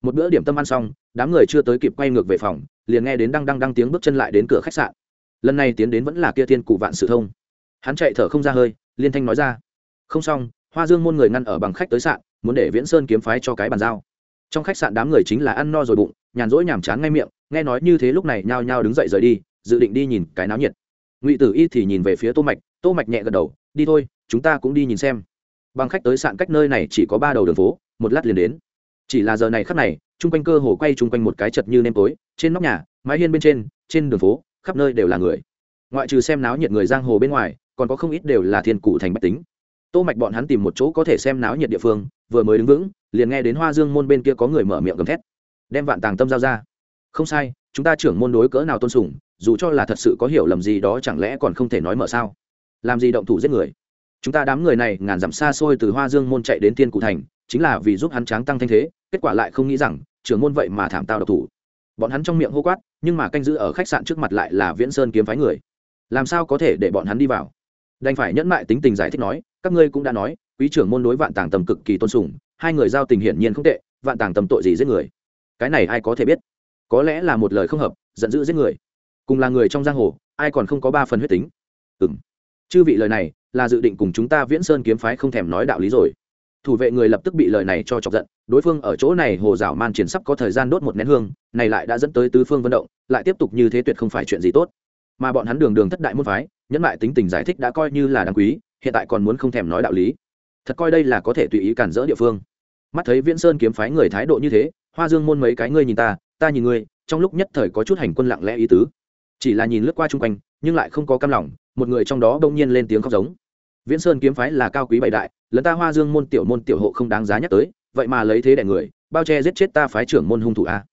A: Một bữa điểm tâm ăn xong, đám người chưa tới kịp quay ngược về phòng, liền nghe đến đăng đăng đăng tiếng bước chân lại đến cửa khách sạn. Lần này tiến đến vẫn là kia tiên cụ vạn sự thông. Hắn chạy thở không ra hơi, liên thanh nói ra. Không xong, hoa dương môn người ngăn ở bằng khách tới sạn, muốn để viễn sơn kiếm phái cho cái bàn giao. Trong khách sạn đám người chính là ăn no rồi bụng, nhàn rỗi nhàm chán ngay miệng, nghe nói như thế lúc này nhao nhao đứng dậy rời đi, dự định đi nhìn cái náo nhiệt. Ngụy tử y thì nhìn về phía tô mạch tô mạch nhẹ gật đầu, đi thôi, chúng ta cũng đi nhìn xem bằng khách tới sạn cách nơi này chỉ có ba đầu đường phố, một lát liền đến. Chỉ là giờ này khắc này, chung quanh cơ hồ quay chung quanh một cái chật như nêm tối, trên nóc nhà, mái hiên bên trên trên đường phố, khắp nơi đều là người. Ngoại trừ xem náo nhiệt người giang hồ bên ngoài, còn có không ít đều là thiên cụ thành bách tính. Tô mạch bọn hắn tìm một chỗ có thể xem náo nhiệt địa phương, vừa mới đứng vững, liền nghe đến hoa dương môn bên kia có người mở miệng gầm thét. Đem vạn tàng tâm giao ra. Không sai, chúng ta trưởng môn đối cỡ nào tôn sùng, dù cho là thật sự có hiểu lầm gì đó chẳng lẽ còn không thể nói mở sao? Làm gì động thủ giết người? Chúng ta đám người này ngàn dặm xa xôi từ hoa dương môn chạy đến tiên cụ thành, chính là vì giúp hắn tráng tăng thanh thế, kết quả lại không nghĩ rằng, trưởng môn vậy mà thảm tao độc thủ. Bọn hắn trong miệng hô quát, nhưng mà canh giữ ở khách sạn trước mặt lại là viễn sơn kiếm phái người. Làm sao có thể để bọn hắn đi vào? Đành phải nhẫn mại tính tình giải thích nói, các ngươi cũng đã nói, quý trưởng môn đối vạn tàng tầm cực kỳ tôn sùng, hai người giao tình hiển nhiên không tệ, vạn tàng tầm tội gì giết người? Cái này ai có thể biết? Có lẽ là một lời không hợp, giận dữ giết người. Cùng là người trong giang hồ, ai còn không có ba phần huyết tính? Ừng chư vị lời này là dự định cùng chúng ta viễn sơn kiếm phái không thèm nói đạo lý rồi. Thủ vệ người lập tức bị lời này cho chọc giận, đối phương ở chỗ này hồ dạo man triển sắp có thời gian đốt một nén hương, này lại đã dẫn tới tứ phương vận động, lại tiếp tục như thế tuyệt không phải chuyện gì tốt. Mà bọn hắn đường đường thất đại môn phái, nhẫn lại tính tình giải thích đã coi như là đáng quý, hiện tại còn muốn không thèm nói đạo lý. Thật coi đây là có thể tùy ý cản rỡ địa phương. Mắt thấy viễn sơn kiếm phái người thái độ như thế, hoa dương môn mấy cái ngươi nhìn ta ta nhìn ngươi, trong lúc nhất thời có chút hành quân lặng lẽ ý tứ. Chỉ là nhìn lướt qua chung quanh, nhưng lại không có cam lòng một người trong đó đông nhiên lên tiếng khóc giống. Viễn sơn kiếm phái là cao quý bảy đại, lần ta hoa dương môn tiểu môn tiểu hộ không đáng giá nhắc tới, vậy mà lấy thế đại người, bao che giết chết ta phái trưởng môn hung thủ a.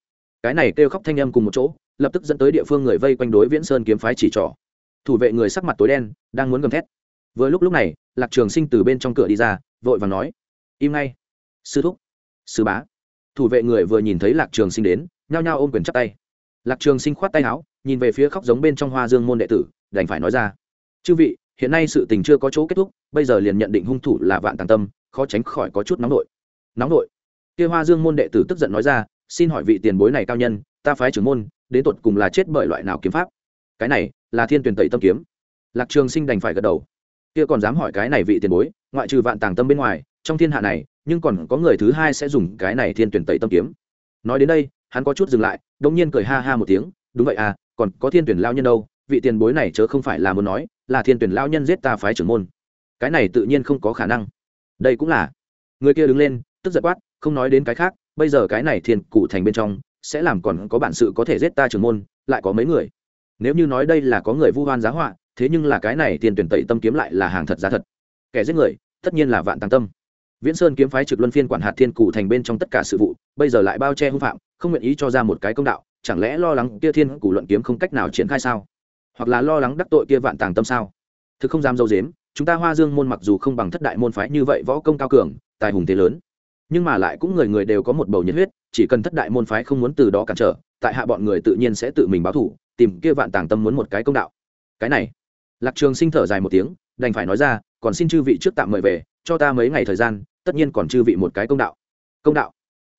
A: Cái này kêu khóc thanh âm cùng một chỗ, lập tức dẫn tới địa phương người vây quanh đối viễn sơn kiếm phái chỉ trỏ. Thủ vệ người sắc mặt tối đen, đang muốn gầm thét. Vừa lúc lúc này, lạc trường sinh từ bên trong cửa đi ra, vội vàng nói, im ngay, sư thúc, sư bá. Thủ vệ người vừa nhìn thấy lạc trường sinh đến, nhao nhao ôm quyền chắp tay. Lạc trường sinh khoát tay áo, nhìn về phía khóc giống bên trong hoa dương môn đệ tử, đành phải nói ra chư vị, hiện nay sự tình chưa có chỗ kết thúc, bây giờ liền nhận định hung thủ là vạn tàng tâm, khó tránh khỏi có chút nóng nội. Nóng nội? Kia hoa dương môn đệ tử tức giận nói ra, xin hỏi vị tiền bối này cao nhân, ta phái trưởng môn, đến tột cùng là chết bởi loại nào kiếm pháp? Cái này là thiên tuyển tẩy tâm kiếm. Lạc trường sinh đành phải gật đầu. Kia còn dám hỏi cái này vị tiền bối, ngoại trừ vạn tàng tâm bên ngoài, trong thiên hạ này, nhưng còn có người thứ hai sẽ dùng cái này thiên tuyển tẩy tâm kiếm. Nói đến đây, hắn có chút dừng lại đông nhiên cười ha ha một tiếng, đúng vậy à còn có thiên tuyển lao nhân đâu, vị tiền bối này chớ không phải là muốn nói là thiên tuyển lao nhân giết ta phái trưởng môn. Cái này tự nhiên không có khả năng. Đây cũng là. Người kia đứng lên, tức giật quát, không nói đến cái khác, bây giờ cái này thiên cụ thành bên trong, sẽ làm còn có bản sự có thể giết ta trưởng môn, lại có mấy người? Nếu như nói đây là có người vu hoan giá họa, thế nhưng là cái này tiền tuyển tẩy tâm kiếm lại là hàng thật giá thật. Kẻ giết người, tất nhiên là vạn tăng tâm. Viễn sơn kiếm phái trực luân phiên quản hạt thiên cụ thành bên trong tất cả sự vụ, bây giờ lại bao che hư phạm, không nguyện ý cho ra một cái công đạo, chẳng lẽ lo lắng kia thiên cụ luận kiếm không cách nào triển khai sao? Hoặc là lo lắng đắc tội kia vạn tàng tâm sao? Thực không dám dâu dếm, chúng ta hoa dương môn mặc dù không bằng thất đại môn phái như vậy võ công cao cường, tài hùng thế lớn, nhưng mà lại cũng người người đều có một bầu nhiệt huyết, chỉ cần thất đại môn phái không muốn từ đó cản trở, tại hạ bọn người tự nhiên sẽ tự mình báo thủ, tìm kia vạn tàng tâm muốn một cái công đạo. Cái này, lạc trường sinh thở dài một tiếng, đành phải nói ra, còn xin chư vị trước tạm mời về, cho ta mấy ngày thời gian, tất nhiên còn chư vị một cái công đạo. Công đạo?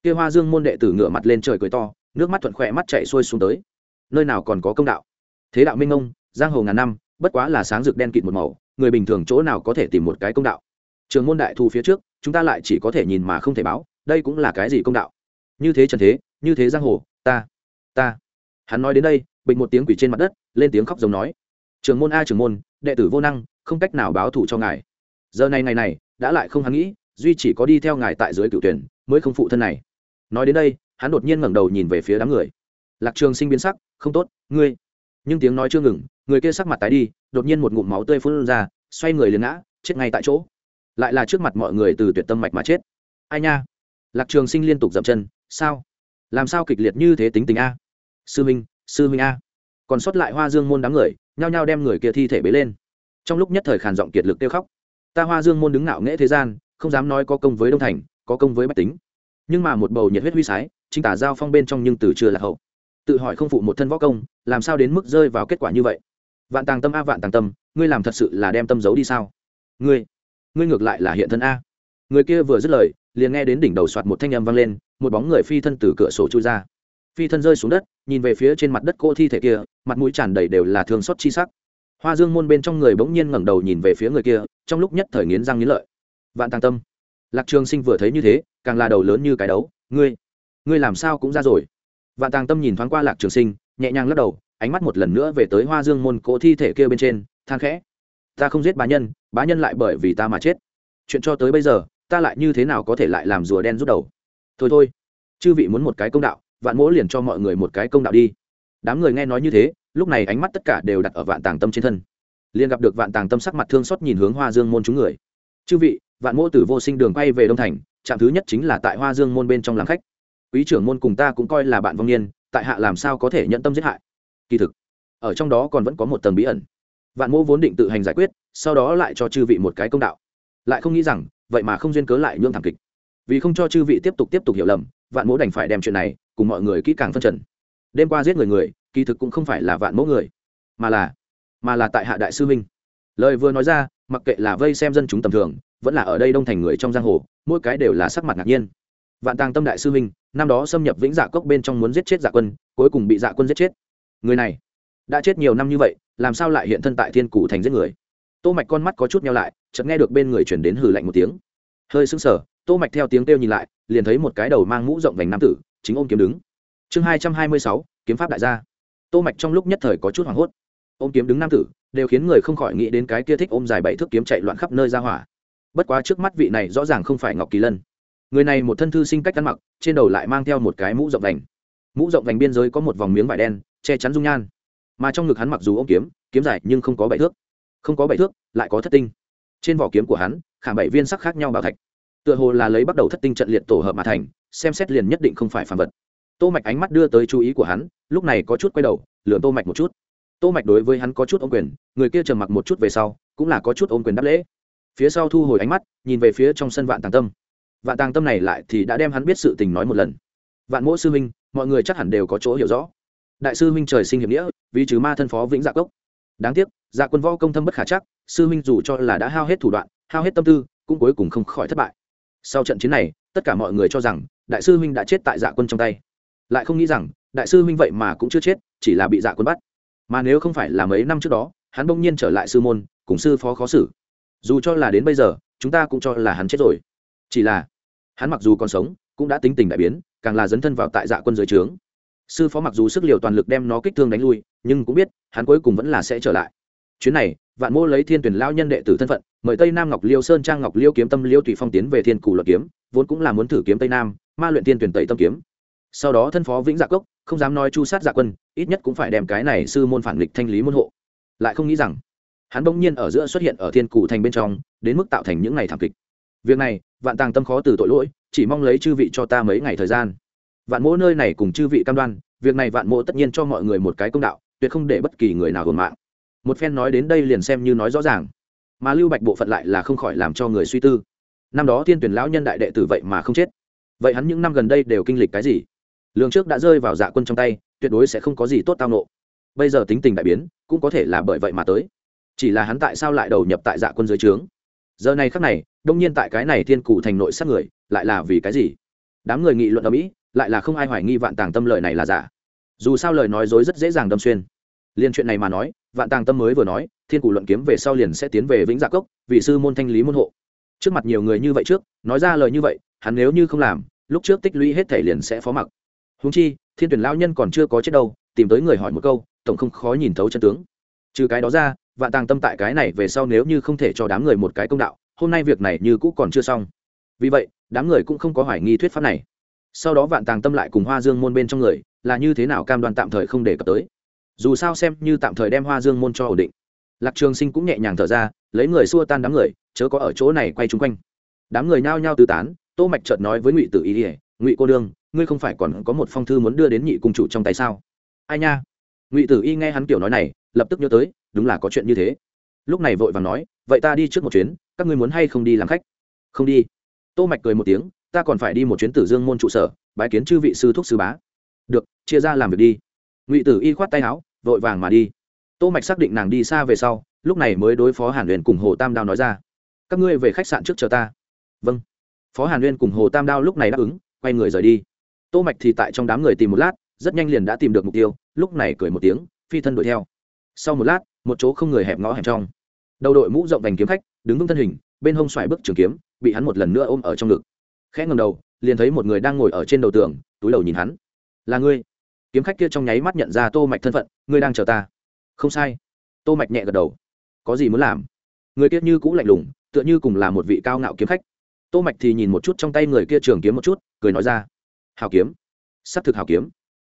A: Kia hoa dương môn đệ tử ngửa mặt lên trời cười to, nước mắt thuận khỏe mắt chạy xuôi xuống tới. Nơi nào còn có công đạo? Thế đạo minh ông giang hồ ngàn năm, bất quá là sáng rực đen kịt một màu, người bình thường chỗ nào có thể tìm một cái công đạo? Trường môn đại thu phía trước, chúng ta lại chỉ có thể nhìn mà không thể báo, đây cũng là cái gì công đạo? Như thế trần thế, như thế giang hồ, ta ta. Hắn nói đến đây, bịch một tiếng quỷ trên mặt đất, lên tiếng khóc giống nói. Trường môn a trường môn, đệ tử vô năng, không cách nào báo thủ cho ngài. Giờ này ngày này, đã lại không hắn nghĩ, duy chỉ có đi theo ngài tại dưới cựu tuyển, mới không phụ thân này. Nói đến đây, hắn đột nhiên ngẩng đầu nhìn về phía đám người. Lạc trường sinh biến sắc, không tốt, ngươi nhưng tiếng nói chưa ngừng, người kia sắc mặt tái đi, đột nhiên một ngụm máu tươi phun ra, xoay người liền ngã, chết ngay tại chỗ. Lại là trước mặt mọi người từ tuyệt tâm mạch mà chết. Ai nha? Lạc trường sinh liên tục dậm chân, sao? Làm sao kịch liệt như thế tính tình a? Sư minh sư minh a. Còn sót lại hoa dương môn đám người, nhao nhao đem người kia thi thể bế lên. Trong lúc nhất thời khàn giọng kiệt lực tiêu khóc. Ta hoa dương môn đứng ngạo nghễ thế gian, không dám nói có công với đông thành, có công với bách tính. Nhưng mà một bầu nhiệt huyết huy sái, chính tả giao phong bên trong nhưng từ chưa là hậu tự hỏi không phụ một thân võ công, làm sao đến mức rơi vào kết quả như vậy? Vạn tàng tâm a, vạn tàng tâm, ngươi làm thật sự là đem tâm giấu đi sao? Ngươi ngươi ngược lại là hiện thân a. Người kia vừa dứt lời, liền nghe đến đỉnh đầu soạt một thanh âm vang lên, một bóng người phi thân từ cửa sổ chui ra. Phi thân rơi xuống đất, nhìn về phía trên mặt đất cô thi thể kia, mặt mũi tràn đầy đều là thương xót chi sắc. Hoa dương môn bên trong người bỗng nhiên ngẩng đầu nhìn về phía người kia, trong lúc nhất thời nghiến răng nghiến lợi. Vạn tàng tâm, lạc trường sinh vừa thấy như thế, càng là đầu lớn như cái đấu, ngươi ngươi làm sao cũng ra rồi? Vạn tàng tâm nhìn thoáng qua lạc trường sinh, nhẹ nhàng lắc đầu, ánh mắt một lần nữa về tới hoa dương môn cỗ thi thể kia bên trên, than khẽ. Ta không giết bá nhân bá nhân lại bởi vì ta mà chết. Chuyện cho tới bây giờ, ta lại như thế nào có thể lại làm rùa đen rút đầu? Thôi thôi, chư vị muốn một cái công đạo, vạn mỗ liền cho mọi người một cái công đạo đi. Đám người nghe nói như thế, lúc này ánh mắt tất cả đều đặt ở vạn tàng tâm trên thân. Liền gặp được vạn tàng tâm sắc mặt thương xót nhìn hướng hoa dương môn chúng người. Chư vị, vạn mỗ từ vô sinh đường quay về đông thành, trạm thứ nhất chính là tại hoa dương môn bên trong làm khách quý trưởng môn cùng ta cũng coi là bạn vong niên, tại hạ làm sao có thể nhận tâm giết hại? Kỳ thực, ở trong đó còn vẫn có một tầng bí ẩn. Vạn mô vốn định tự hành giải quyết, sau đó lại cho chư vị một cái công đạo. Lại không nghĩ rằng, vậy mà không duyên cớ lại nhương thảm kịch. Vì không cho chư vị tiếp tục tiếp tục hiểu lầm, vạn mỗ đành phải đem chuyện này cùng mọi người kỹ càng phân trần. Đêm qua giết người người, kỳ thực cũng không phải là vạn mẫu người, mà là mà là tại hạ đại sư minh lời vừa nói ra, mặc kệ là vây xem dân chúng tầm thường, vẫn là ở đây đông thành người trong giang hồ, mỗi cái đều là sắc mặt ngạc nhiên vạn tàng tâm đại sư minh năm đó xâm nhập vĩnh dạ cốc bên trong muốn giết chết dạ quân, cuối cùng bị dạ quân giết chết. Người này đã chết nhiều năm như vậy, làm sao lại hiện thân tại thiên cụ thành giết người? Tô mạch con mắt có chút nhau lại, chợt nghe được bên người chuyển đến hừ lạnh một tiếng. Hơi sững sờ, tô mạch theo tiếng kêu nhìn lại, liền thấy một cái đầu mang mũ rộng vành nam tử, chính ôm kiếm đứng. Chương hai trăm hai mươi sáu, kiếm pháp đại gia. Tô mạch trong lúc nhất thời có chút hoảng hốt. Ôm kiếm đứng nam tử, đều khiến người không khỏi nghĩ đến cái kia thích ôm dài bảy thước kiếm chạy loạn khắp nơi ra hỏa. Bất quá trước mắt vị này rõ ràng không phải ngọc kỳ lân người này một thân thư sinh cách ăn mặc, trên đầu lại mang theo một cái mũ rộng vành. Mũ rộng vành biên giới có một vòng miếng vải đen, che chắn dung nhan. Mà trong ngực hắn mặc dù ôm kiếm kiếm dài nhưng không có bảy thước. Không có bảy thước, lại có thất tinh. Trên vỏ kiếm của hắn, khảm bảy viên sắc khác nhau bảo thạch. Tựa hồ là lấy bắt đầu thất tinh trận liệt tổ hợp mà thành, xem xét liền nhất định không phải phản vật. Tô mạch ánh mắt đưa tới chú ý của hắn, lúc này có chút quay đầu, lườm tô mạch một chút. Tô mạch đối với hắn có chút ôm quyền, người kia trầm mặc một chút về sau, cũng là có chút ôm quyền đáp lễ. Phía sau thu hồi ánh mắt, nhìn về phía trong sân vạn tàng tâm vạn tàng tâm này lại thì đã đem hắn biết sự tình nói một lần. Vạn mỗi sư huynh, mọi người chắc hẳn đều có chỗ hiểu rõ. Đại sư huynh trời sinh hiệp nghĩa, vì trừ ma thân phó vĩnh dạ cốc. Đáng tiếc dạ quân võ công thâm bất khả chắc, sư huynh dù cho là đã hao hết thủ đoạn, hao hết tâm tư, cũng cuối cùng không khỏi thất bại. Sau trận chiến này, tất cả mọi người cho rằng, đại sư huynh đã chết tại dạ quân trong tay. Lại không nghĩ rằng, đại sư huynh vậy mà cũng chưa chết, chỉ là bị dạ quân bắt. Mà nếu không phải là mấy năm trước đó, hắn bỗng nhiên trở lại sư môn, cùng sư phó khó xử. Dù cho là đến bây giờ, chúng ta cũng cho là hắn chết rồi chỉ là, hắn mặc dù còn sống, cũng đã tính tình đại biến, càng là dấn thân vào tại dạ quân dưới trướng. Sư phó mặc dù sức liều toàn lực đem nó kích thương đánh lui, nhưng cũng biết, hắn cuối cùng vẫn là sẽ trở lại. Chuyến này, vạn mô lấy thiên tuyển lao nhân đệ tử thân phận, mời tây nam ngọc liêu sơn trang ngọc liêu kiếm tâm liêu tùy phong tiến về thiên cù luật kiếm, vốn cũng là muốn thử kiếm tây nam, ma luyện thiên tuyển tẩy tâm kiếm. Sau đó thân phó vĩnh dạ cốc, không dám nói chu sát dạ quân, ít nhất cũng phải đem cái này sư môn phản lịch thanh lý môn hộ. Lại không nghĩ rằng, hắn bỗng nhiên ở giữa xuất hiện ở thiên cù thành bên trong, đến mức tạo thành những ngày thảm kịch việc này, vạn tàng tâm khó từ tội lỗi, chỉ mong lấy chư vị cho ta mấy ngày thời gian. Vạn mỗ nơi này cùng chư vị cam đoan, việc này vạn mỗ tất nhiên cho mọi người một cái công đạo, tuyệt không để bất kỳ người nào hồn mạng. Một phen nói đến đây liền xem như nói rõ ràng. Mà lưu bạch bộ phận lại là không khỏi làm cho người suy tư. Năm đó thiên tuyển lão nhân đại đệ tử vậy mà không chết. Vậy hắn những năm gần đây đều kinh lịch cái gì? Lương trước đã rơi vào dạ quân trong tay, tuyệt đối sẽ không có gì tốt tao nộ bây giờ tính tình đại biến, cũng có thể là bởi vậy mà tới. Chỉ là hắn tại sao lại đầu nhập tại dạ quân dưới trướng? Giờ này khắc này, đông nhiên tại cái này thiên cụ thành nội sát người, lại là vì cái gì? Đám người nghị luận ở mỹ, lại là không ai hoài nghi vạn tàng tâm lời này là giả. Dù sao lời nói dối rất dễ dàng đâm xuyên. Liên chuyện này mà nói, vạn tàng tâm mới vừa nói, thiên cụ luận kiếm về sau liền sẽ tiến về vĩnh dạ cốc, vì sư môn thanh lý môn hộ. Trước mặt nhiều người như vậy trước, nói ra lời như vậy, hắn nếu như không làm, lúc trước tích lũy hết thể liền sẽ phó mặc. Húng chi, thiên tuyển lão nhân còn chưa có chết đâu, tìm tới người hỏi một câu, tổng không khó nhìn thấu chân tướng. Trừ cái đó ra vạn tàng tâm tại cái này về sau nếu như không thể cho đám người một cái công đạo, hôm nay việc này như cũ còn chưa xong. Vì vậy, đám người cũng không có hoài nghi thuyết pháp này. Sau đó vạn tàng tâm lại cùng hoa dương môn bên trong người, là như thế nào cam đoan tạm thời không để cập tới. Dù sao xem như tạm thời đem hoa dương môn cho ổn định. Lạc trường sinh cũng nhẹ nhàng thở ra, lấy người xua tan đám người, chớ có ở chỗ này quay chung quanh. Đám người nhao nhao tư tán, tô mạch chợt nói với ngụy tử ý ỉa ngụy cô đương ngươi không phải còn có một phong thư muốn đưa đến nhị cung chủ trong tay sao? Ai nha? Ngụy tử y nghe hắn kiểu nói này, lập tức nhớ tới đúng là có chuyện như thế. Lúc này vội vàng nói, vậy ta đi trước một chuyến, các ngươi muốn hay không đi làm khách? Không đi. Tô mạch cười một tiếng, ta còn phải đi một chuyến tử dương môn trụ sở, bái kiến chư vị sư thúc sư bá. Được, chia ra làm việc đi. Ngụy tử y khoát tay áo, vội vàng mà đi. Tô mạch xác định nàng đi xa về sau, lúc này mới đối phó hàn huyền cùng hồ tam đao nói ra, các ngươi về khách sạn trước chờ ta. Vâng. Phó hàn huyền cùng hồ tam đao lúc này đáp ứng, quay người rời đi. Tô mạch thì tại trong đám người tìm một lát, rất nhanh liền đã tìm được mục tiêu, lúc này cười một tiếng, phi thân đuổi theo. Sau một lát một chỗ không người hẹp ngõ hẹp trong. Đầu đội mũ rộng vành kiếm khách, đứng vững thân hình, bên hông xoài bước trường kiếm, bị hắn một lần nữa ôm ở trong ngực. Khẽ ngầm đầu, liền thấy một người đang ngồi ở trên đầu tường, túi đầu nhìn hắn. Là ngươi? Kiếm khách kia trong nháy mắt nhận ra tô mạch thân phận, ngươi đang chờ ta. Không sai. Tô mạch nhẹ gật đầu. Có gì muốn làm? Người kia như cũ lạnh lùng, tựa như cùng là một vị cao ngạo kiếm khách. Tô mạch thì nhìn một chút trong tay người kia trường kiếm một chút, cười nói ra. Hào kiếm. Sắp thực hào kiếm.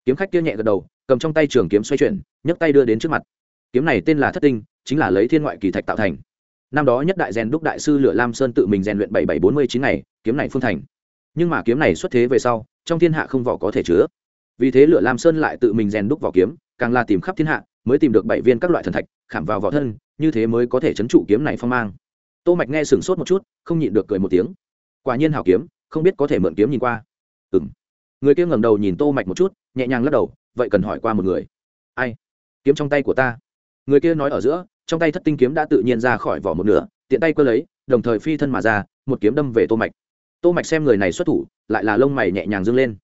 A: Kiếm khách kia nhẹ gật đầu, cầm trong tay trường kiếm xoay chuyển, nhấc tay đưa đến trước mặt kiếm này tên là thất tinh, chính là lấy thiên ngoại kỳ thạch tạo thành. Năm đó nhất đại rèn đúc đại sư lửa lam sơn tự mình rèn luyện bảy bảy bốn mươi chín ngày, kiếm này phương thành. Nhưng mà kiếm này xuất thế về sau, trong thiên hạ không vỏ có thể chứa. Vì thế lửa lam sơn lại tự mình rèn đúc vỏ kiếm, càng là tìm khắp thiên hạ, mới tìm được bảy viên các loại thần thạch, khảm vào vỏ thân, như thế mới có thể chấn trụ kiếm này phong mang. Tô mạch nghe sửng sốt một chút, không nhịn được cười một tiếng. Quả nhiên hảo kiếm, không biết có thể mượn kiếm nhìn qua. Ừm. Người kia ngẩng đầu nhìn tô mạch một chút, nhẹ nhàng lắc đầu, vậy cần hỏi qua một người. Ai? Kiếm trong tay của ta người kia nói ở giữa, trong tay thất tinh kiếm đã tự nhiên ra khỏi vỏ một nửa, tiện tay cơ lấy, đồng thời phi thân mà ra, một kiếm đâm về tô mạch. Tô mạch xem người này xuất thủ, lại là lông mày nhẹ nhàng dương lên.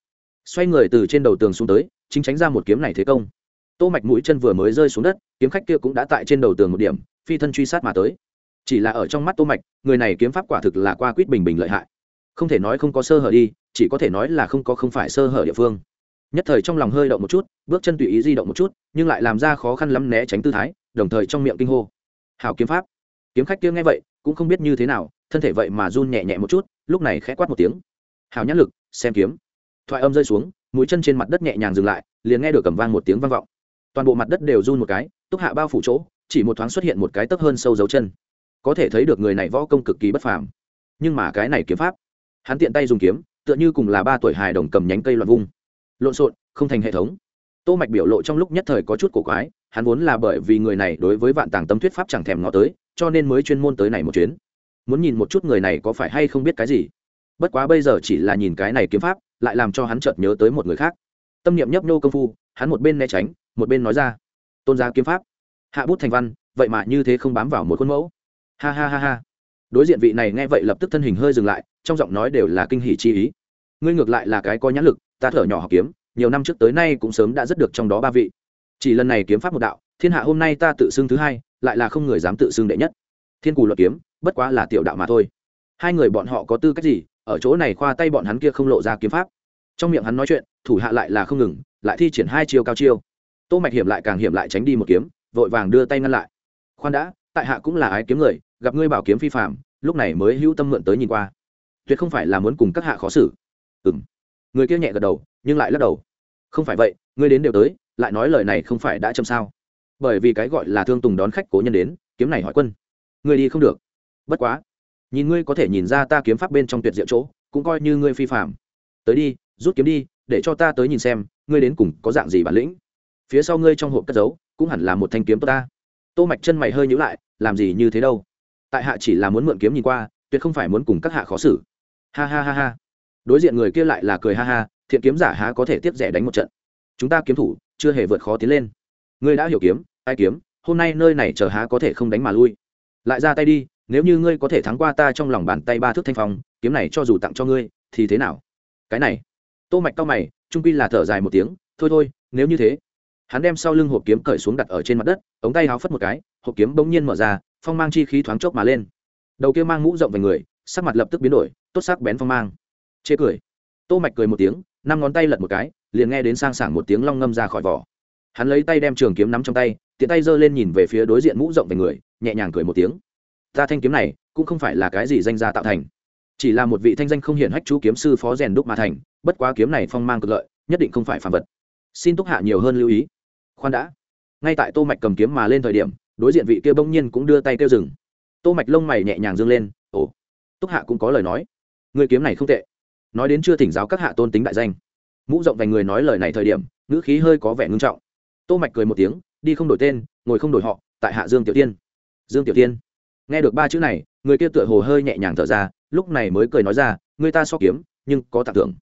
A: Xoay người từ trên đầu tường xuống tới, chính tránh ra một kiếm này thế công. Tô mạch mũi chân vừa mới rơi xuống đất, kiếm khách kia cũng đã tại trên đầu tường một điểm, phi thân truy sát mà tới. Chỉ là ở trong mắt tô mạch, người này kiếm pháp quả thực là qua quýt bình bình lợi hại. Không thể nói không có sơ hở đi, chỉ có thể nói là không có không phải sơ hở địa phương nhất thời trong lòng hơi động một chút, bước chân tùy ý di động một chút, nhưng lại làm ra khó khăn lắm né tránh tư thái, đồng thời trong miệng kinh hô. Hảo kiếm pháp. Kiếm khách kia nghe vậy, cũng không biết như thế nào, thân thể vậy mà run nhẹ nhẹ một chút, lúc này khẽ quát một tiếng. Hảo nhãn lực, xem kiếm. Thoại âm rơi xuống, mũi chân trên mặt đất nhẹ nhàng dừng lại, liền nghe được cầm vang một tiếng vang vọng. Toàn bộ mặt đất đều run một cái, túc hạ bao phủ chỗ, chỉ một thoáng xuất hiện một cái tấp hơn sâu dấu chân. Có thể thấy được người này võ công cực kỳ bất phàm. Nhưng mà cái này kiếm pháp. Hắn tiện tay dùng kiếm, tựa như cùng là ba tuổi hài đồng cầm nhánh cây loạn vung lộn xộn, không thành hệ thống. Tô mạch biểu lộ trong lúc nhất thời có chút cổ quái, hắn vốn là bởi vì người này đối với vạn tàng tâm thuyết pháp chẳng thèm ngó tới, cho nên mới chuyên môn tới này một chuyến. Muốn nhìn một chút người này có phải hay không biết cái gì. Bất quá bây giờ chỉ là nhìn cái này kiếm pháp, lại làm cho hắn chợt nhớ tới một người khác. Tâm niệm nhấp nhô công phu, hắn một bên né tránh, một bên nói ra, tôn gia kiếm pháp, hạ bút thành văn, vậy mà như thế không bám vào một khuôn mẫu. Ha ha ha ha. Đối diện vị này nghe vậy lập tức thân hình hơi dừng lại, trong giọng nói đều là kinh hỉ chi ý ngươi ngược lại là cái có nhãn lực, ta thở nhỏ học kiếm, nhiều năm trước tới nay cũng sớm đã rất được trong đó ba vị. Chỉ lần này kiếm pháp một đạo, thiên hạ hôm nay ta tự xưng thứ hai, lại là không người dám tự xưng đệ nhất. Thiên cù luật kiếm, bất quá là tiểu đạo mà thôi. Hai người bọn họ có tư cách gì? Ở chỗ này khoa tay bọn hắn kia không lộ ra kiếm pháp. Trong miệng hắn nói chuyện, thủ hạ lại là không ngừng, lại thi triển hai chiêu cao chiêu. Tô mạch hiểm lại càng hiểm lại tránh đi một kiếm, vội vàng đưa tay ngăn lại. Khoan đã, tại hạ cũng là ái kiếm người, gặp ngươi bảo kiếm phi phạm lúc này mới hữu tâm mượn tới nhìn qua. Tuyệt không phải là muốn cùng các hạ khó xử ừm. Người kia nhẹ gật đầu, nhưng lại lắc đầu. Không phải vậy, ngươi đến đều tới, lại nói lời này không phải đã châm sao? Bởi vì cái gọi là thương tùng đón khách cố nhân đến, kiếm này hỏi quân. Ngươi đi không được. Bất quá. Nhìn ngươi có thể nhìn ra ta kiếm pháp bên trong tuyệt diệu chỗ, cũng coi như ngươi phi phạm tới đi, rút kiếm đi, để cho ta tới nhìn xem, ngươi đến cùng có dạng gì bản lĩnh. Phía sau ngươi trong hộp cất giấu, cũng hẳn là một thanh kiếm tốt ta. Tô mạch chân mày hơi nhíu lại, làm gì như thế đâu? Tại hạ chỉ là muốn mượn kiếm nhìn qua, tuyệt không phải muốn cùng các hạ khó xử. Ha ha ha ha đối diện người kia lại là cười ha ha, thiện kiếm giả há có thể tiếp rẻ đánh một trận. Chúng ta kiếm thủ, chưa hề vượt khó tiến lên. Ngươi đã hiểu kiếm, ai kiếm, hôm nay nơi này chờ há có thể không đánh mà lui. Lại ra tay đi, nếu như ngươi có thể thắng qua ta trong lòng bàn tay ba thước thanh phong, kiếm này cho dù tặng cho ngươi, thì thế nào? Cái này. Tô mạch cao mày, trung quy là thở dài một tiếng, thôi thôi, nếu như thế. Hắn đem sau lưng hộp kiếm cởi xuống đặt ở trên mặt đất, ống tay háo phất một cái, hộp kiếm bỗng nhiên mở ra, phong mang chi khí thoáng chốc mà lên. Đầu kia mang mũ rộng về người, sắc mặt lập tức biến đổi, tốt sắc bén phong mang chê cười. Tô mạch cười một tiếng, năm ngón tay lật một cái, liền nghe đến sang sảng một tiếng long ngâm ra khỏi vỏ. Hắn lấy tay đem trường kiếm nắm trong tay, tiện tay giơ lên nhìn về phía đối diện mũ rộng về người, nhẹ nhàng cười một tiếng. Ta thanh kiếm này, cũng không phải là cái gì danh gia tạo thành. Chỉ là một vị thanh danh không hiển hách chú kiếm sư phó rèn đúc mà thành, bất quá kiếm này phong mang cực lợi, nhất định không phải phàm vật. Xin túc hạ nhiều hơn lưu ý. Khoan đã. Ngay tại tô mạch cầm kiếm mà lên thời điểm, đối diện vị kia bỗng nhiên cũng đưa tay kêu dừng. Tô mạch lông mày nhẹ nhàng dương lên, ồ. Túc hạ cũng có lời nói, người kiếm này không tệ nói đến chưa thỉnh giáo các hạ tôn tính đại danh. Mũ rộng vành người nói lời này thời điểm, ngữ khí hơi có vẻ ngưng trọng. Tô mạch cười một tiếng, đi không đổi tên, ngồi không đổi họ, tại hạ dương tiểu tiên. Dương tiểu tiên. Nghe được ba chữ này, người kia tựa hồ hơi nhẹ nhàng thở ra, lúc này mới cười nói ra, người ta so kiếm, nhưng có tặng thưởng.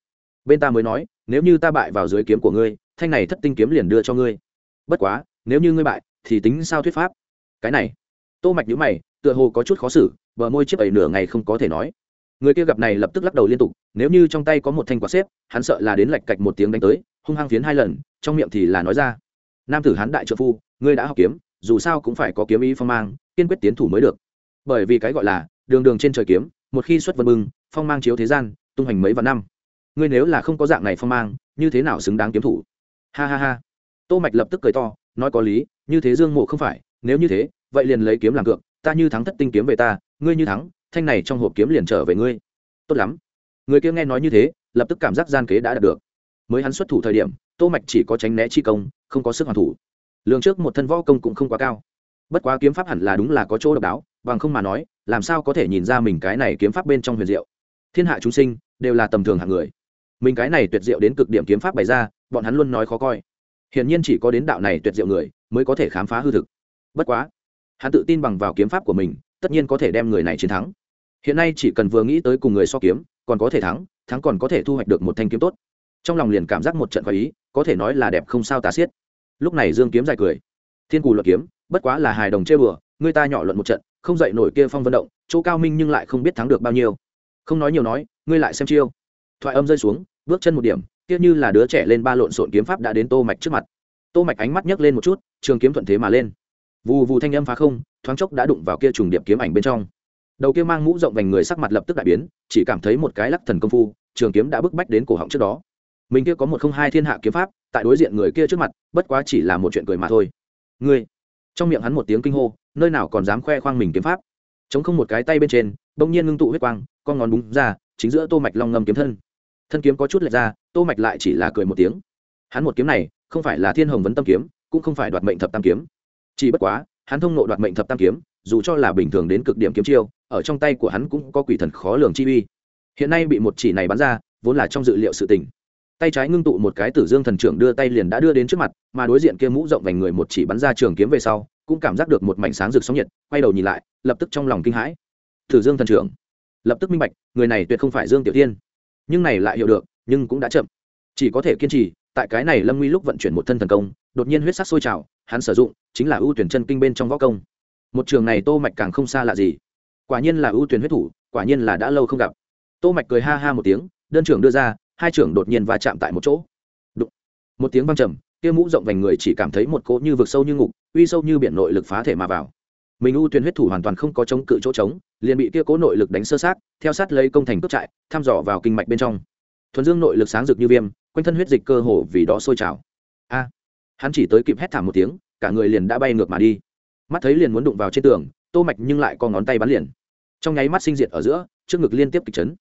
A: Bên ta mới nói, nếu như ta bại vào dưới kiếm của ngươi, thanh này thất tinh kiếm liền đưa cho ngươi. Bất quá, nếu như ngươi bại, thì tính sao thuyết pháp? Cái này. Tô mạch nhíu mày, tựa hồ có chút khó xử, bờ môi chiếc ấy nửa ngày không có thể nói người kia gặp này lập tức lắc đầu liên tục, nếu như trong tay có một thanh quạt xếp, hắn sợ là đến lạch cạch một tiếng đánh tới, hung hăng phiến hai lần, trong miệng thì là nói ra. Nam tử hắn đại trợ phu, ngươi đã học kiếm, dù sao cũng phải có kiếm ý phong mang, kiên quyết tiến thủ mới được. Bởi vì cái gọi là, đường đường trên trời kiếm, một khi xuất vân bưng, phong mang chiếu thế gian, tung hành mấy vạn năm. Ngươi nếu là không có dạng này phong mang, như thế nào xứng đáng kiếm thủ? Ha ha ha. Tô mạch lập tức cười to, nói có lý, như thế dương mộ không phải, nếu như thế, vậy liền lấy kiếm làm cược, ta như thắng thất tinh kiếm về ta, ngươi như thắng thanh này trong hộp kiếm liền trở về ngươi. Tốt lắm. Người kia nghe nói như thế, lập tức cảm giác gian kế đã đạt được. Mới hắn xuất thủ thời điểm, tô mạch chỉ có tránh né chi công, không có sức hoàn thủ. Lường trước một thân võ công cũng không quá cao. Bất quá kiếm pháp hẳn là đúng là có chỗ độc đáo, bằng không mà nói, làm sao có thể nhìn ra mình cái này kiếm pháp bên trong huyền diệu. Thiên hạ chúng sinh, đều là tầm thường hạng người. Mình cái này tuyệt diệu đến cực điểm kiếm pháp bày ra, bọn hắn luôn nói khó coi. Hiển nhiên chỉ có đến đạo này tuyệt diệu người, mới có thể khám phá hư thực. Bất quá, hắn tự tin bằng vào kiếm pháp của mình tất nhiên có thể đem người này chiến thắng. Hiện nay chỉ cần vừa nghĩ tới cùng người so kiếm, còn có thể thắng thắng còn có thể thu hoạch được một thanh kiếm tốt. Trong lòng liền cảm giác một trận khoái ý, có thể nói là đẹp không sao tà xiết. Lúc này dương kiếm dài cười. Thiên cù luận kiếm, bất quá là hài đồng chơi bừa người ta nhỏ luận một trận, không dậy nổi kia phong vận động, chỗ cao minh nhưng lại không biết thắng được bao nhiêu. Không nói nhiều nói, ngươi lại xem chiêu. Thoại âm rơi xuống, bước chân một điểm, kia như là đứa trẻ lên ba lộn xộn kiếm pháp đã đến tô mạch trước mặt. Tô mạch ánh mắt nhấc lên một chút, trường kiếm thuận thế mà lên vù vù thanh âm phá không, thoáng chốc đã đụng vào kia trùng điệp kiếm ảnh bên trong. Đầu kia mang mũ rộng vành người sắc mặt lập tức đại biến, chỉ cảm thấy một cái lắc thần công phu, trường kiếm đã bức bách đến cổ họng trước đó. Mình kia có một không hai thiên hạ kiếm pháp, tại đối diện người kia trước mặt, bất quá chỉ là một chuyện cười mà thôi. Ngươi! Trong miệng hắn một tiếng kinh hô, nơi nào còn dám khoe khoang mình kiếm pháp? Chống không một cái tay bên trên, bỗng nhiên ngưng tụ huyết quang, con ngón búng ra, chính giữa tô mạch long ngâm kiếm thân. Thân kiếm có chút lệch ra, tô mạch lại chỉ là cười một tiếng. Hắn một kiếm này, không phải là thiên hồng vấn tâm kiếm, cũng không phải đoạt mệnh thập tam kiếm chỉ bất quá, hắn thông nộ đoạt mệnh thập tam kiếm, dù cho là bình thường đến cực điểm kiếm chiêu, ở trong tay của hắn cũng có quỷ thần khó lường chi uy. Hiện nay bị một chỉ này bắn ra, vốn là trong dự liệu sự tình. Tay trái ngưng tụ một cái tử dương thần trưởng đưa tay liền đã đưa đến trước mặt, mà đối diện kia mũ rộng vành người một chỉ bắn ra trường kiếm về sau, cũng cảm giác được một mảnh sáng rực sóng nhiệt, quay đầu nhìn lại, lập tức trong lòng kinh hãi. Tử dương thần trưởng. Lập tức minh bạch, người này tuyệt không phải dương tiểu tiên nhưng này lại hiểu được, nhưng cũng đã chậm. Chỉ có thể kiên trì tại cái này lâm nguy lúc vận chuyển một thân thần công, đột nhiên huyết sắc sôi trào, hắn sử dụng chính là ưu tuyển chân kinh bên trong võ công. Một trường này tô mạch càng không xa lạ gì. Quả nhiên là ưu tuyển huyết thủ, quả nhiên là đã lâu không gặp. Tô mạch cười ha ha một tiếng, đơn trưởng đưa ra, hai trưởng đột nhiên va chạm tại một chỗ. Đụng. một tiếng vang trầm, kia mũ rộng vành người chỉ cảm thấy một cỗ như vực sâu như ngục, uy sâu như biển nội lực phá thể mà vào. Mình ưu tuyển huyết thủ hoàn toàn không có chống cự chỗ trống, liền bị kia cố nội lực đánh sơ sát, theo sát lấy công thành cướp trại, thăm dò vào kinh mạch bên trong thuần dương nội lực sáng rực như viêm, quanh thân huyết dịch cơ hồ vì đó sôi trào. A, hắn chỉ tới kịp hét thảm một tiếng, cả người liền đã bay ngược mà đi. Mắt thấy liền muốn đụng vào trên tường, tô mạch nhưng lại có ngón tay bắn liền. Trong nháy mắt sinh diệt ở giữa, trước ngực liên tiếp kịch chấn.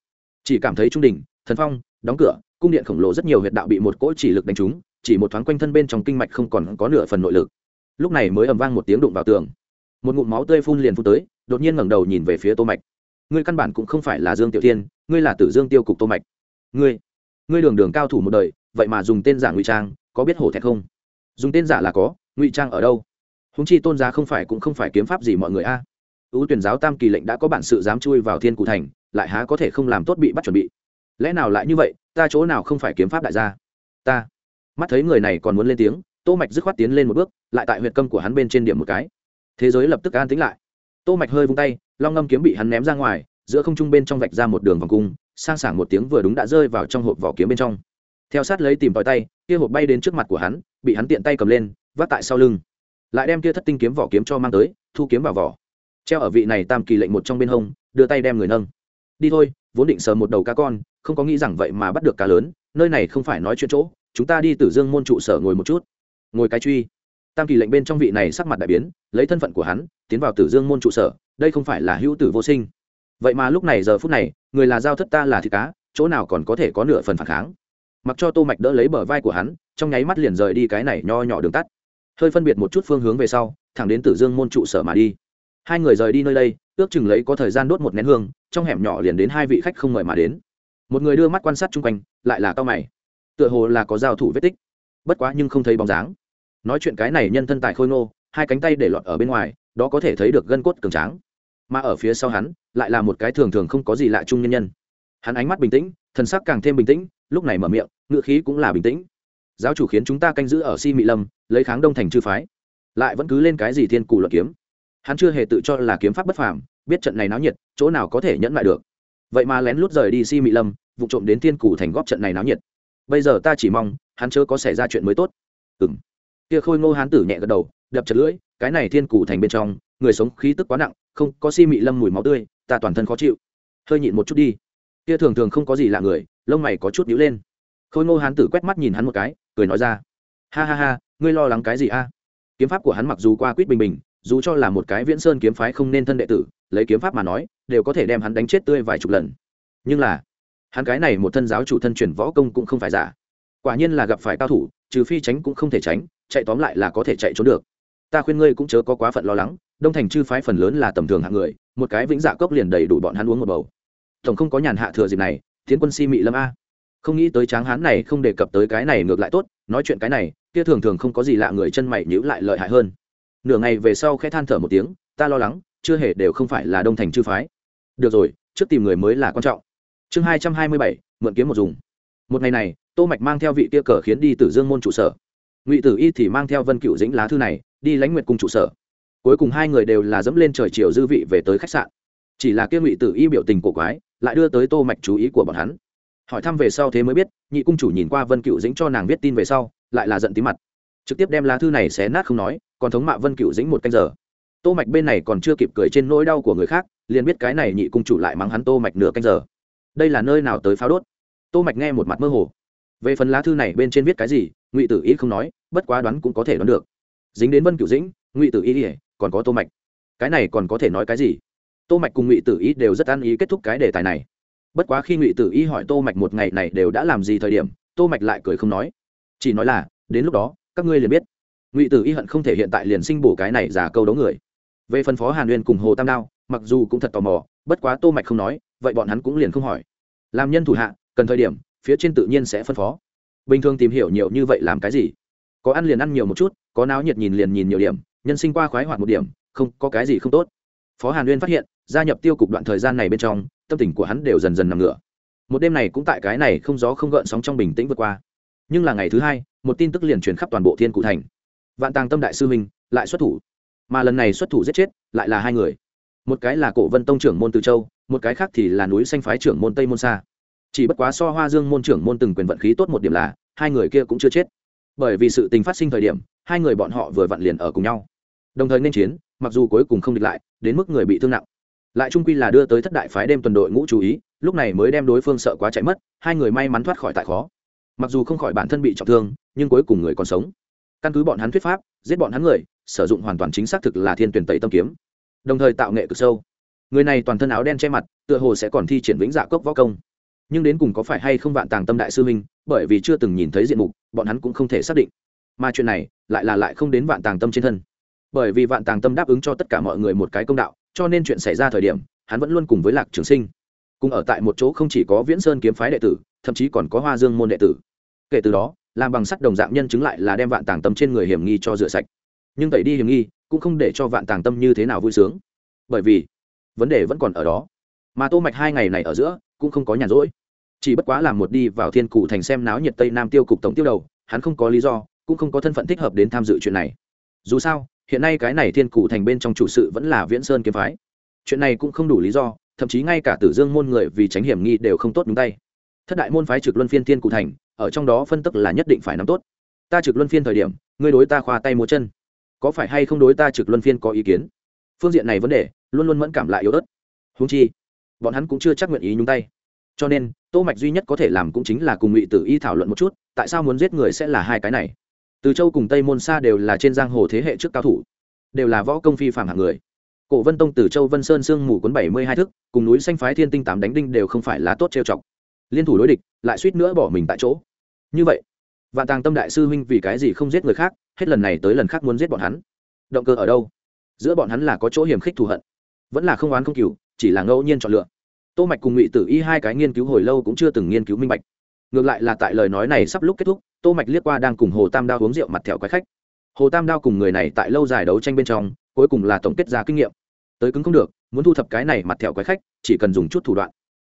A: Chỉ cảm thấy trung đỉnh, thần phong, đóng cửa, cung điện khổng lồ rất nhiều huyệt đạo bị một cỗ chỉ lực đánh trúng, chỉ một thoáng quanh thân bên trong kinh mạch không còn có nửa phần nội lực. Lúc này mới ầm vang một tiếng đụng vào tường. Một ngụm máu tươi phun liền phun tới, đột nhiên ngẩng đầu nhìn về phía tô mạch. Ngươi căn bản cũng không phải là dương tiểu thiên, ngươi là tử dương tiêu cục tô mạch ngươi ngươi đường đường cao thủ một đời, vậy mà dùng tên giả ngụy trang, có biết hổ thẹn không? Dùng tên giả là có, ngụy trang ở đâu? Húng chi tôn giá không phải cũng không phải kiếm pháp gì mọi người a. Ưu tuyển giáo tam kỳ lệnh đã có bản sự dám chui vào thiên cụ thành, lại há có thể không làm tốt bị bắt chuẩn bị? Lẽ nào lại như vậy, ta chỗ nào không phải kiếm pháp đại gia? Ta. Mắt thấy người này còn muốn lên tiếng, tô mạch dứt khoát tiến lên một bước, lại tại huyệt câm của hắn bên trên điểm một cái. Thế giới lập tức an tĩnh lại. Tô mạch hơi vung tay, long ngâm kiếm bị hắn ném ra ngoài, giữa không trung bên trong vạch ra một đường vòng cung sang sảng một tiếng vừa đúng đã rơi vào trong hộp vỏ kiếm bên trong. Theo sát lấy tìm tòi tay, kia hộp bay đến trước mặt của hắn, bị hắn tiện tay cầm lên, vác tại sau lưng. Lại đem kia thất tinh kiếm vỏ kiếm cho mang tới, thu kiếm vào vỏ. Treo ở vị này tam kỳ lệnh một trong bên hông, đưa tay đem người nâng. Đi thôi, vốn định sờ một đầu cá con, không có nghĩ rằng vậy mà bắt được cá lớn, nơi này không phải nói chuyện chỗ, chúng ta đi Tử dương môn trụ sở ngồi một chút. Ngồi cái truy. Tam kỳ lệnh bên trong vị này sắc mặt đại biến, lấy thân phận của hắn, tiến vào tử dương môn trụ sở, đây không phải là hữu tử vô sinh vậy mà lúc này giờ phút này, người là giao thất ta là thịt cá, chỗ nào còn có thể có nửa phần phản kháng. Mặc cho tô mạch đỡ lấy bờ vai của hắn, trong nháy mắt liền rời đi cái này nho nhỏ đường tắt. Hơi phân biệt một chút phương hướng về sau, thẳng đến tử dương môn trụ sở mà đi. Hai người rời đi nơi đây, ước chừng lấy có thời gian đốt một nén hương, trong hẻm nhỏ liền đến hai vị khách không mời mà đến. Một người đưa mắt quan sát chung quanh, lại là cao mày. Tựa hồ là có giao thủ vết tích. Bất quá nhưng không thấy bóng dáng. Nói chuyện cái này nhân thân tài khôi ngô, hai cánh tay để lọt ở bên ngoài, đó có thể thấy được gân cốt cường tráng. Mà ở phía sau hắn lại là một cái thường thường không có gì lạ chung nhân nhân. Hắn ánh mắt bình tĩnh, thần sắc càng thêm bình tĩnh, lúc này mở miệng ngựa khí cũng là bình tĩnh. Giáo chủ khiến chúng ta canh giữ ở si mị lâm, lấy kháng đông thành chư phái. Lại vẫn cứ lên cái gì thiên cù luật kiếm. Hắn chưa hề tự cho là kiếm pháp bất phàm, biết trận này náo nhiệt, chỗ nào có thể nhẫn lại được. Vậy mà lén lút rời đi si mị lâm, vụ trộm đến thiên cù thành góp trận này náo nhiệt. Bây giờ ta chỉ mong, hắn chớ có xảy ra chuyện mới tốt. Ừng kia khôi ngô hán tử nhẹ gật đầu, đập chật lưỡi cái này thiên cù thành bên trong, người sống khí tức quá nặng, không có si mị lâm mùi máu tươi, ta toàn thân khó chịu. Hơi nhịn một chút đi. Kia thường thường không có gì lạ người, lông mày có chút nhíu lên. Khôi ngô hán tử quét mắt nhìn hắn một cái, cười nói ra. Ha ha ha, ngươi lo lắng cái gì a? Kiếm pháp của hắn mặc dù qua quýt bình bình, dù cho là một cái viễn sơn kiếm phái không nên thân đệ tử, lấy kiếm pháp mà nói, đều có thể đem hắn đánh chết tươi vài chục lần. Nhưng là, hắn cái này một thân giáo chủ thân truyền võ công cũng không phải giả. Quả nhiên là gặp phải cao thủ, trừ phi tránh cũng không thể tránh, chạy tóm lại là có thể chạy trốn được ta khuyên ngươi cũng chớ có quá phận lo lắng, đông thành chư phái phần lớn là tầm thường hạng người, một cái vĩnh dạ cốc liền đầy đủ bọn hắn uống một bầu. Tổng không có nhàn hạ thừa dịp này tiến quân si mị lâm a. Không nghĩ tới tráng hán này không đề cập tới cái này ngược lại tốt, nói chuyện cái này, kia thường thường không có gì lạ người chân mày nhữ lại lợi hại hơn. Nửa ngày về sau khẽ than thở một tiếng, ta lo lắng, chưa hề đều không phải là đông thành chư phái. Được rồi, trước tìm người mới là quan trọng. Chương hai trăm hai mươi bảy, mượn kiếm một dùng. Một ngày này, tô mạch mang theo vị kia cờ khiến đi tử dương môn trụ sở ngụy tử y thì mang theo vân cựu dĩnh lá thư này, đi lãnh nguyệt Cung trụ sở. Cuối cùng hai người đều là dẫm lên trời chiều dư vị về tới khách sạn. Chỉ là kia ngụy tử y biểu tình cổ quái, lại đưa tới tô mạch chú ý của bọn hắn. Hỏi thăm về sau thế mới biết, nhị cung chủ nhìn qua vân cựu dĩnh cho nàng viết tin về sau, lại là giận tí mặt. Trực tiếp đem lá thư này xé nát không nói, còn thống mạ vân cựu dĩnh một canh giờ. Tô mạch bên này còn chưa kịp cười trên nỗi đau của người khác, liền biết cái này nhị cung chủ lại mắng hắn tô mạch nửa canh giờ. Đây là nơi nào tới pháo đốt? Tô mạch nghe một mặt mơ hồ. Về phần lá thư này bên trên viết cái gì ngụy tử y không nói, bất quá đoán cũng có thể đoán được. Dính đến vân cửu dĩnh, ngụy tử y còn có tô mạch. Cái này còn có thể nói cái gì? Tô mạch cùng ngụy tử y đều rất ăn ý kết thúc cái đề tài này. Bất quá khi ngụy tử y hỏi tô mạch một ngày này đều đã làm gì thời điểm, tô mạch lại cười không nói. Chỉ nói là, đến lúc đó, các ngươi liền biết. Ngụy tử y hận không thể hiện tại liền sinh bổ cái này giả câu đấu người. Về phần phó hàn uyên cùng hồ tam đao, mặc dù cũng thật tò mò, bất quá tô mạch không nói, vậy bọn hắn cũng liền không hỏi. Làm nhân thủ hạ, cần thời điểm, phía trên tự nhiên sẽ phân phó bình thường tìm hiểu nhiều như vậy làm cái gì? Có ăn liền ăn nhiều một chút, có náo nhiệt nhìn liền nhìn nhiều điểm, nhân sinh qua khoái hoạt một điểm, không, có cái gì không tốt. Phó hàn uyên phát hiện, gia nhập tiêu cục đoạn thời gian này bên trong, tâm tình của hắn đều dần dần nằm ngửa. Một đêm này cũng tại cái này không gió không gợn sóng trong bình tĩnh vượt qua. Nhưng là ngày thứ hai, một tin tức liền truyền khắp toàn bộ thiên cụ thành. Vạn tàng tâm đại sư minh lại xuất thủ. Mà lần này xuất thủ giết chết, lại là hai người. Một cái là cổ vân tông trưởng môn từ châu, một cái khác thì là núi xanh phái trưởng môn tây môn sa chỉ bất quá so hoa dương môn trưởng môn từng quyền vận khí tốt một điểm là, hai người kia cũng chưa chết. Bởi vì sự tình phát sinh thời điểm, hai người bọn họ vừa vặn liền ở cùng nhau. Đồng thời nên chiến, mặc dù cuối cùng không địch lại, đến mức người bị thương nặng. Lại trung quy là đưa tới thất đại phái đêm tuần đội ngũ chú ý, lúc này mới đem đối phương sợ quá chạy mất, hai người may mắn thoát khỏi tại khó. Mặc dù không khỏi bản thân bị trọng thương, nhưng cuối cùng người còn sống. Căn cứ bọn hắn thuyết pháp, giết bọn hắn người, sử dụng hoàn toàn chính xác thực là thiên tuyển tẩy tâm kiếm. Đồng thời tạo nghệ cực sâu. Người này toàn thân áo đen che mặt, tựa hồ sẽ còn thi triển vĩnh dạ cốc võ công nhưng đến cùng có phải hay không vạn tàng tâm đại sư huynh, bởi vì chưa từng nhìn thấy diện mục, bọn hắn cũng không thể xác định. Mà chuyện này, lại là lại không đến vạn tàng tâm trên thân. Bởi vì vạn tàng tâm đáp ứng cho tất cả mọi người một cái công đạo, cho nên chuyện xảy ra thời điểm, hắn vẫn luôn cùng với lạc trường sinh. Cùng ở tại một chỗ không chỉ có viễn sơn kiếm phái đệ tử, thậm chí còn có hoa dương môn đệ tử. Kể từ đó, làm bằng sắt đồng dạng nhân chứng lại là đem vạn tàng tâm trên người hiểm nghi cho rửa sạch. Nhưng tẩy đi hiểm nghi, cũng không để cho vạn tàng tâm như thế nào vui sướng. Bởi vì, vấn đề vẫn còn ở đó. Mà tô mạch hai ngày này ở giữa, cũng không có nhàn rỗi chỉ bất quá làm một đi vào thiên cụ thành xem náo nhiệt tây nam tiêu cục tổng tiêu đầu, hắn không có lý do, cũng không có thân phận thích hợp đến tham dự chuyện này. Dù sao, hiện nay cái này thiên cụ thành bên trong chủ sự vẫn là viễn sơn kiếm phái. Chuyện này cũng không đủ lý do, thậm chí ngay cả tử dương môn người vì tránh hiểm nghi đều không tốt đúng tay. Thất đại môn phái trực luân phiên thiên cụ thành, ở trong đó phân tức là nhất định phải nắm tốt. Ta trực luân phiên thời điểm, ngươi đối ta khoa tay múa chân. Có phải hay không đối ta trực luân phiên có ý kiến? Phương diện này vấn đề, luôn luôn mẫn cảm lại yếu ớt. Húng chi, bọn hắn cũng chưa chắc nguyện ý nhúng tay cho nên, tô mạch duy nhất có thể làm cũng chính là cùng ngụy tử y thảo luận một chút, tại sao muốn giết người sẽ là hai cái này? Từ châu cùng tây môn sa đều là trên giang hồ thế hệ trước cao thủ, đều là võ công phi phạm hạng người. Cổ vân tông từ châu vân sơn sương mù cuốn bảy mươi hai thức, cùng núi xanh phái thiên tinh tám đánh đinh đều không phải là tốt trêu chọc. Liên thủ đối địch, lại suýt nữa bỏ mình tại chỗ. Như vậy, vạn tàng tâm đại sư huynh vì cái gì không giết người khác, hết lần này tới lần khác muốn giết bọn hắn? Động cơ ở đâu? Giữa bọn hắn là có chỗ hiểm khích thù hận, vẫn là không oán không cừu, chỉ là ngẫu nhiên chọn lựa tô mạch cùng ngụy tử y hai cái nghiên cứu hồi lâu cũng chưa từng nghiên cứu minh bạch. Ngược lại là tại lời nói này sắp lúc kết thúc, tô mạch liếc qua đang cùng hồ tam đao uống rượu mặt thẹo quái khách. Hồ tam đao cùng người này tại lâu dài đấu tranh bên trong, cuối cùng là tổng kết ra kinh nghiệm. Tới cứng không được, muốn thu thập cái này mặt thẹo quái khách, chỉ cần dùng chút thủ đoạn.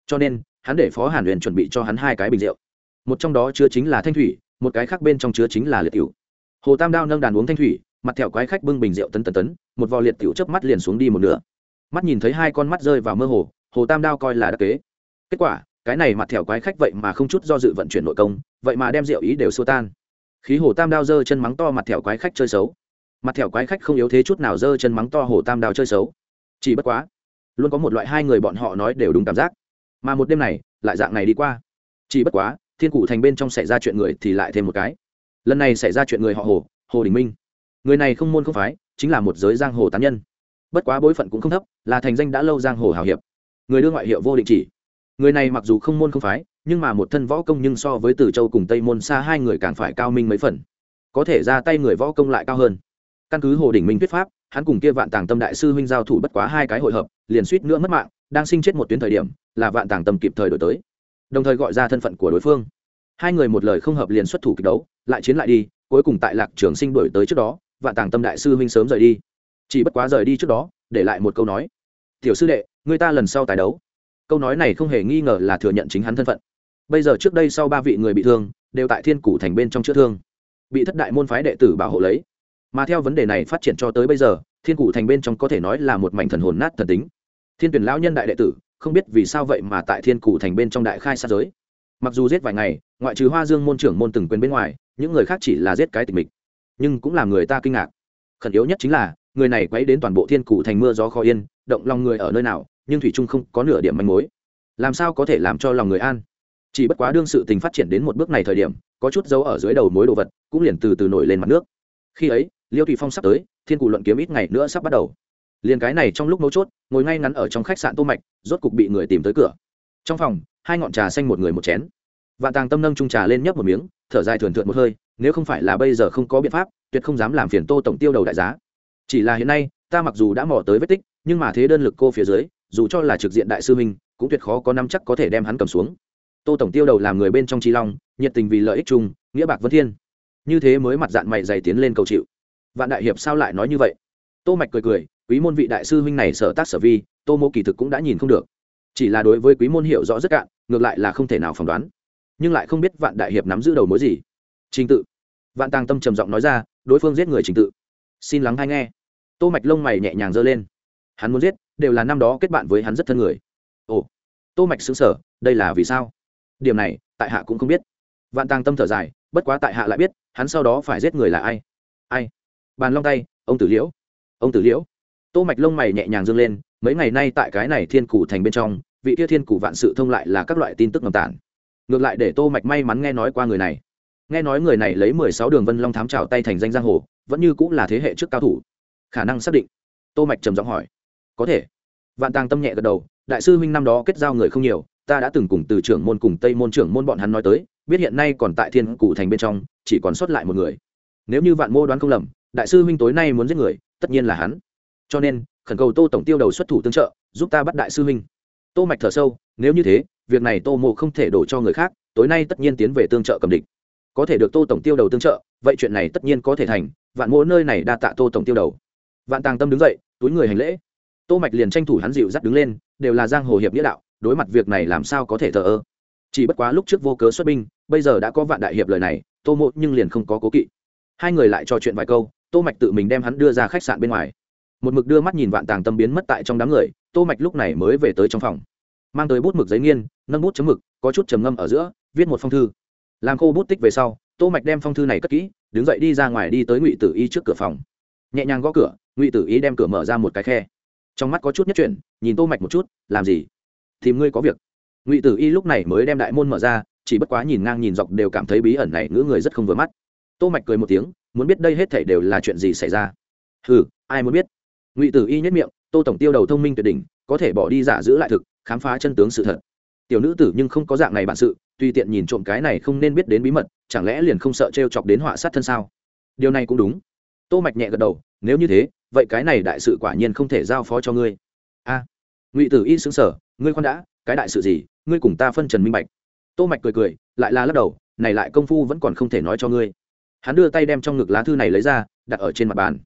A: Cho nên, hắn để phó hàn huyền chuẩn bị cho hắn hai cái bình rượu. Một trong đó chứa chính là thanh thủy, một cái khác bên trong chứa chính là liệt tiểu. hồ tam đao nâng đàn uống thanh thủy, mặt thẹo quái khách bưng bình rượu tấn tấn tấn, một vò liệt tiểu chớp mắt liền xuống đi một nửa. Mắt nhìn thấy hai con mắt rơi vào mơ hồ hồ tam đao coi là đắc kế. Kết quả, cái này mặt thẻo quái khách vậy mà không chút do dự vận chuyển nội công, vậy mà đem rượu ý đều xua tan. Khí hồ tam đao giơ chân mắng to mặt thẻo quái khách chơi xấu. Mặt thẻo quái khách không yếu thế chút nào giơ chân mắng to hồ tam đao chơi xấu. Chỉ bất quá, luôn có một loại hai người bọn họ nói đều đúng cảm giác. Mà một đêm này, lại dạng này đi qua. Chỉ bất quá, thiên cụ thành bên trong xảy ra chuyện người thì lại thêm một cái. Lần này xảy ra chuyện người họ hồ hồ đình minh. Người này không môn không phái, chính là một giới giang hồ tán nhân. Bất quá bối phận cũng không thấp, là thành danh đã lâu giang hồ hào hiệp người đưa ngoại hiệu vô định chỉ. Người này mặc dù không môn không phái, nhưng mà một thân võ công nhưng so với từ châu cùng tây môn xa hai người càng phải cao minh mấy phần. Có thể ra tay người võ công lại cao hơn. Căn cứ hồ đỉnh minh thuyết pháp, hắn cùng kia vạn tàng tâm đại sư huynh giao thủ bất quá hai cái hội hợp, liền suýt nữa mất mạng, đang sinh chết một tuyến thời điểm, là vạn tàng tâm kịp thời đổi tới. Đồng thời gọi ra thân phận của đối phương. Hai người một lời không hợp liền xuất thủ kịch đấu, lại chiến lại đi, cuối cùng tại lạc trường sinh đổi tới trước đó, vạn tàng tâm đại sư huynh sớm rời đi. Chỉ bất quá rời đi trước đó, để lại một câu nói. Tiểu sư đệ người ta lần sau tài đấu. Câu nói này không hề nghi ngờ là thừa nhận chính hắn thân phận. Bây giờ trước đây sau ba vị người bị thương, đều tại thiên củ thành bên trong chữa thương. Bị thất đại môn phái đệ tử bảo hộ lấy. Mà theo vấn đề này phát triển cho tới bây giờ, thiên củ thành bên trong có thể nói là một mảnh thần hồn nát thần tính. Thiên tuyển lão nhân đại đệ tử, không biết vì sao vậy mà tại thiên củ thành bên trong đại khai sát giới. Mặc dù giết vài ngày, ngoại trừ hoa dương môn trưởng môn từng quyền bên ngoài, những người khác chỉ là giết cái tịch mịch. Nhưng cũng làm người ta kinh ngạc. Khẩn yếu nhất chính là, người này quấy đến toàn bộ thiên củ thành mưa gió khó yên, động lòng người ở nơi nào nhưng thủy trung không có nửa điểm manh mối. Làm sao có thể làm cho lòng người an? Chỉ bất quá đương sự tình phát triển đến một bước này thời điểm, có chút dấu ở dưới đầu mối đồ vật cũng liền từ từ nổi lên mặt nước. Khi ấy, liêu thủy phong sắp tới, thiên cụ luận kiếm ít ngày nữa sắp bắt đầu. Liền cái này trong lúc mấu chốt, ngồi ngay ngắn ở trong khách sạn tô mạch, rốt cục bị người tìm tới cửa. Trong phòng, hai ngọn trà xanh một người một chén. Vạn tàng tâm nâng trung trà lên nhấp một miếng, thở dài thườn thượt một hơi, nếu không phải là bây giờ không có biện pháp, tuyệt không dám làm phiền tô tổng tiêu đầu đại giá. Chỉ là hiện nay, ta mặc dù đã mò tới vết tích, nhưng mà thế đơn lực cô phía dưới dù cho là trực diện đại sư minh cũng tuyệt khó có năm chắc có thể đem hắn cầm xuống. Tô tổng tiêu đầu làm người bên trong trí long, nhiệt tình vì lợi ích chung, nghĩa bạc vân thiên. Như thế mới mặt dạng mày dày tiến lên cầu chịu. Vạn đại hiệp sao lại nói như vậy? Tô mạch cười cười, quý môn vị đại sư huynh này sở tác sở vi, tô mô kỳ thực cũng đã nhìn không được. Chỉ là đối với quý môn hiểu rõ rất cạn, ngược lại là không thể nào phỏng đoán. Nhưng lại không biết vạn đại hiệp nắm giữ đầu mối gì. Trình tự. Vạn tàng tâm trầm giọng nói ra, đối phương giết người trình tự. Xin lắng hay nghe. Tô mạch lông mày nhẹ nhàng giơ lên. Hắn muốn giết đều là năm đó kết bạn với hắn rất thân người. Ồ, tô mạch xứng sở đây là vì sao? Điểm này, tại hạ cũng không biết. Vạn tàng tâm thở dài, bất quá tại hạ lại biết, hắn sau đó phải giết người là ai? Ai? Bàn long tay, ông tử liễu. Ông tử liễu. Tô mạch lông mày nhẹ nhàng dương lên, mấy ngày nay tại cái này thiên củ thành bên trong, vị kia thiên củ vạn sự thông lại là các loại tin tức ngầm tản ngược lại để tô mạch may mắn nghe nói qua người này. Nghe nói người này lấy mười sáu đường vân long thám trào tay thành danh giang hồ, vẫn như cũng là thế hệ trước cao thủ. Khả năng xác định. Tô mạch trầm giọng hỏi có thể. Vạn tàng tâm nhẹ gật đầu, đại sư huynh năm đó kết giao người không nhiều, ta đã từng cùng từ trưởng môn cùng tây môn trưởng môn bọn hắn nói tới, biết hiện nay còn tại thiên cụ thành bên trong, chỉ còn sót lại một người. Nếu như vạn mô đoán không lầm, đại sư huynh tối nay muốn giết người, tất nhiên là hắn. Cho nên, khẩn cầu tô tổng tiêu đầu xuất thủ tương trợ, giúp ta bắt đại sư huynh. Tô mạch thở sâu, nếu như thế, việc này tô mộ không thể đổ cho người khác, tối nay tất nhiên tiến về tương trợ cầm địch. Có thể được tô tổng tiêu đầu tương trợ, vậy chuyện này tất nhiên có thể thành, vạn mô nơi này đa tạ tô tổng tiêu đầu. Vạn tàng tâm đứng dậy, túi người hành lễ tô mạch liền tranh thủ hắn dịu dắt đứng lên, đều là giang hồ hiệp nghĩa đạo, đối mặt việc này làm sao có thể thờ ơ. Chỉ bất quá lúc trước vô cớ xuất binh, bây giờ đã có vạn đại hiệp lời này, tô mộ nhưng liền không có cố kỵ. Hai người lại trò chuyện vài câu, tô mạch tự mình đem hắn đưa ra khách sạn bên ngoài. Một mực đưa mắt nhìn vạn tàng tâm biến mất tại trong đám người, tô mạch lúc này mới về tới trong phòng. Mang tới bút mực giấy nghiên, nâng bút chấm mực, có chút trầm ngâm ở giữa, viết một phong thư. Làm khô bút tích về sau, tô mạch đem phong thư này cất kỹ, đứng dậy đi ra ngoài đi tới ngụy tử y trước cửa phòng. Nhẹ nhàng gõ cửa, ngụy tử y đem cửa mở ra một cái khe trong mắt có chút nhất chuyển, nhìn tô mạch một chút, làm gì? Tìm ngươi có việc. Ngụy tử y lúc này mới đem đại môn mở ra, chỉ bất quá nhìn ngang nhìn dọc đều cảm thấy bí ẩn này, ngữ người rất không vừa mắt. Tô mạch cười một tiếng, muốn biết đây hết thảy đều là chuyện gì xảy ra? Hừ, ai muốn biết? Ngụy tử y nhất miệng, tô tổng tiêu đầu thông minh tuyệt đỉnh, có thể bỏ đi giả giữ lại thực, khám phá chân tướng sự thật. Tiểu nữ tử nhưng không có dạng này bản sự, tùy tiện nhìn trộm cái này không nên biết đến bí mật, chẳng lẽ liền không sợ trêu chọc đến họa sát thân sao? Điều này cũng đúng tô mạch nhẹ gật đầu, nếu như thế, vậy cái này đại sự quả nhiên không thể giao phó cho ngươi. A, ngụy tử y xứng sở ngươi khoan đã, cái đại sự gì, ngươi cùng ta phân trần minh bạch. Tô mạch cười cười, lại là lắc đầu, này lại công phu vẫn còn không thể nói cho ngươi. Hắn đưa tay đem trong ngực lá thư này lấy ra, đặt ở trên mặt bàn.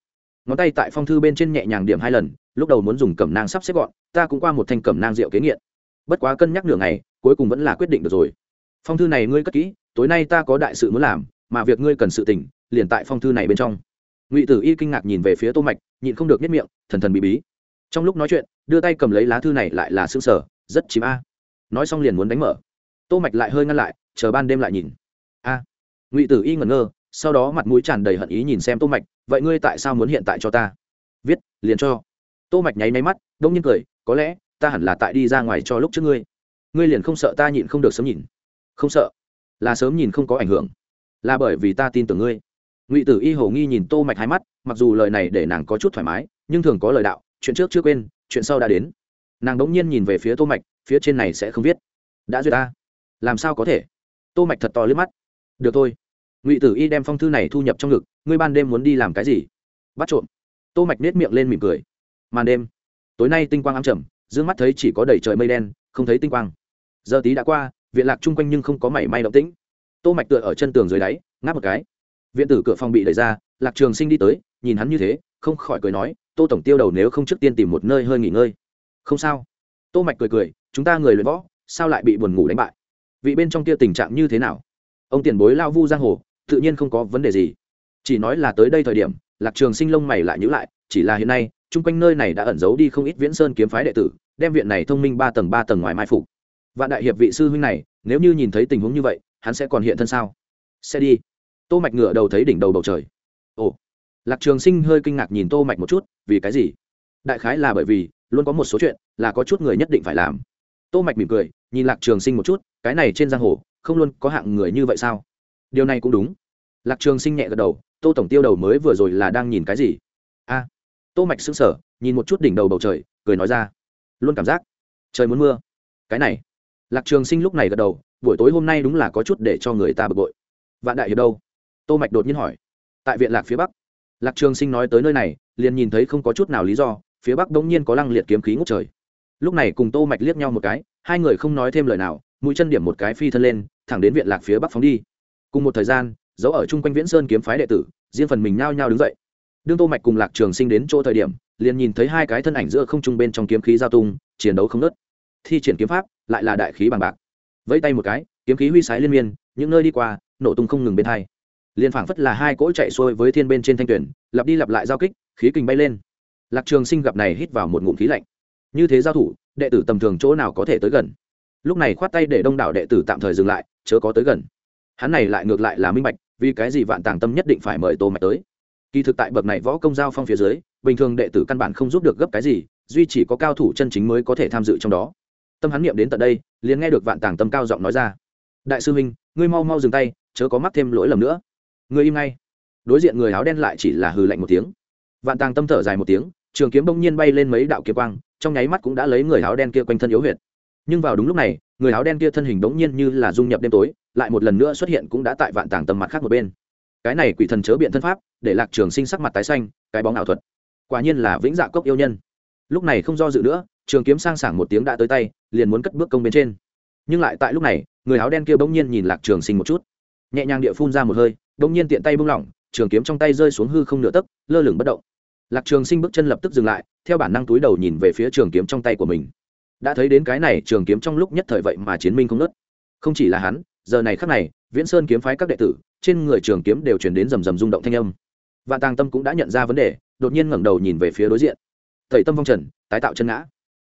A: Ngón tay tại phong thư bên trên nhẹ nhàng điểm hai lần, lúc đầu muốn dùng cẩm nang sắp xếp gọn, ta cũng qua một thanh cẩm nang rượu kế nghiện. Bất quá cân nhắc nửa ngày, cuối cùng vẫn là quyết định được rồi. Phong thư này ngươi cất kỹ, tối nay ta có đại sự muốn làm, mà việc ngươi cần sự tỉnh liền tại phong thư này bên trong ngụy tử y kinh ngạc nhìn về phía tô mạch nhịn không được nhất miệng thần thần bí bí trong lúc nói chuyện đưa tay cầm lấy lá thư này lại là xương sở rất chìm a nói xong liền muốn đánh mở tô mạch lại hơi ngăn lại chờ ban đêm lại nhìn a ngụy tử y ngẩn ngơ sau đó mặt mũi tràn đầy hận ý nhìn xem tô mạch vậy ngươi tại sao muốn hiện tại cho ta viết liền cho tô mạch nháy máy mắt đông nhiên cười có lẽ ta hẳn là tại đi ra ngoài cho lúc trước ngươi ngươi liền không sợ ta nhịn không được sớm nhìn không sợ là sớm nhìn không có ảnh hưởng là bởi vì ta tin tưởng ngươi ngụy tử y hồ nghi nhìn tô mạch hai mắt, mặc dù lời này để nàng có chút thoải mái, nhưng thường có lời đạo, chuyện trước chưa quên, chuyện sau đã đến. Nàng đống nhiên nhìn về phía tô mạch, phía trên này sẽ không viết. Đã duyệt ta. Làm sao có thể? Tô mạch thật to liếc mắt. Được thôi. Ngụy tử y đem phong thư này thu nhập trong ngực, ngươi ban đêm muốn đi làm cái gì? Bắt trộm. Tô mạch nết miệng lên mỉm cười. Màn đêm. Tối nay tinh quang ám trầm, dương mắt thấy chỉ có đầy trời mây đen, không thấy tinh quang. Giờ tí đã qua, viện lạc chung quanh nhưng không có mảy may động tĩnh. Tô mạch tựa ở chân tường dưới đáy, ngáp một cái viện tử cửa phòng bị đẩy ra, lạc trường sinh đi tới, nhìn hắn như thế, không khỏi cười nói, tô tổng tiêu đầu nếu không trước tiên tìm một nơi hơi nghỉ ngơi. Không sao. Tô mạch cười cười, chúng ta người luyện võ, sao lại bị buồn ngủ đánh bại? Vị bên trong kia tình trạng như thế nào? Ông tiền bối lao vu giang hồ, tự nhiên không có vấn đề gì. Chỉ nói là tới đây thời điểm, lạc trường sinh lông mày lại nhữ lại, chỉ là hiện nay, chung quanh nơi này đã ẩn giấu đi không ít viễn sơn kiếm phái đệ tử, đem viện này thông minh ba tầng ba tầng ngoài mai phục. Vạn đại hiệp vị sư huynh này, nếu như nhìn thấy tình huống như vậy, hắn sẽ còn hiện thân sao? Sẽ đi tô mạch ngửa đầu thấy đỉnh đầu bầu trời. Ồ, lạc trường sinh hơi kinh ngạc nhìn tô mạch một chút, vì cái gì? Đại khái là bởi vì, luôn có một số chuyện, là có chút người nhất định phải làm. Tô mạch mỉm cười, nhìn lạc trường sinh một chút, cái này trên giang hồ, không luôn có hạng người như vậy sao? Điều này cũng đúng. Lạc trường sinh nhẹ gật đầu, tô tổng tiêu đầu mới vừa rồi là đang nhìn cái gì? A, tô mạch sững sờ, nhìn một chút đỉnh đầu bầu trời, cười nói ra. Luôn cảm giác, trời muốn mưa. Cái này. Lạc trường sinh lúc này gật đầu, buổi tối hôm nay đúng là có chút để cho người ta bực bội. Vạn đại hiệp đâu? Tô mạch đột nhiên hỏi, tại viện lạc phía bắc? Lạc trường sinh nói tới nơi này, liền nhìn thấy không có chút nào lý do, phía bắc đống nhiên có lăng liệt kiếm khí ngút trời. Lúc này cùng tô mạch liếc nhau một cái, hai người không nói thêm lời nào, mũi chân điểm một cái phi thân lên, thẳng đến viện lạc phía bắc phóng đi. Cùng một thời gian giấu ở chung quanh viễn sơn kiếm phái đệ tử, riêng phần mình nhao nhao đứng dậy. Đương tô mạch cùng lạc trường sinh đến chỗ thời điểm, liền nhìn thấy hai cái thân ảnh giữa không trung bên trong kiếm khí giao tung, chiến đấu không nứt thi triển kiếm pháp, lại là đại khí bằng bạc. Vẫy tay một cái, kiếm khí huy sái liên miên, những nơi đi qua, nổ tung không ngừng bên hai liền phảng phất là hai cỗ chạy xuôi với thiên bên trên thanh tuyển, lặp đi lặp lại giao kích, khí kình bay lên. Lạc trường sinh gặp này hít vào một ngụm khí lạnh. Như thế giao thủ, đệ tử tầm thường chỗ nào có thể tới gần? Lúc này khoát tay để đông đảo đệ tử tạm thời dừng lại, chớ có tới gần. Hắn này lại ngược lại là minh bạch, vì cái gì vạn tàng tâm nhất định phải mời tô mạch tới. Kỳ thực tại bậc này võ công giao phong phía dưới, bình thường đệ tử căn bản không giúp được gấp cái gì, duy chỉ có cao thủ chân chính mới có thể tham dự trong đó. Tâm hắn niệm đến tận đây, liền nghe được vạn tàng tâm cao giọng nói ra. Đại sư huynh ngươi mau mau dừng tay, chớ có mắc thêm lỗi lầm nữa. Người im ngay. Đối diện người áo đen lại chỉ là hừ lạnh một tiếng. Vạn tàng tâm thở dài một tiếng, trường kiếm bỗng nhiên bay lên mấy đạo kiếm quang, trong nháy mắt cũng đã lấy người áo đen kia quanh thân yếu huyệt. Nhưng vào đúng lúc này, người áo đen kia thân hình bỗng nhiên như là dung nhập đêm tối, lại một lần nữa xuất hiện cũng đã tại vạn tàng tầm mặt khác một bên. Cái này quỷ thần chớ biện thân pháp, để lạc trường sinh sắc mặt tái xanh, cái bóng ảo thuật. Quả nhiên là vĩnh dạ cốc yêu nhân. Lúc này không do dự nữa, trường kiếm sang sảng một tiếng đã tới tay, liền muốn cất bước công bên trên. Nhưng lại tại lúc này, người áo đen kia bỗng nhiên nhìn lạc trường sinh một chút nhẹ nhàng địa phun ra một hơi bỗng nhiên tiện tay bung lỏng, trường kiếm trong tay rơi xuống hư không nửa tấc, lơ lửng bất động. Lạc trường sinh bước chân lập tức dừng lại, theo bản năng túi đầu nhìn về phía trường kiếm trong tay của mình. Đã thấy đến cái này, trường kiếm trong lúc nhất thời vậy mà chiến minh không nớt không chỉ là hắn, giờ này khắc này, viễn sơn kiếm phái các đệ tử, trên người trường kiếm đều chuyển đến rầm rầm rung động thanh âm. Và tàng tâm cũng đã nhận ra vấn đề, đột nhiên ngẩng đầu nhìn về phía đối diện. Thầy tâm phong trần, tái tạo chân ngã.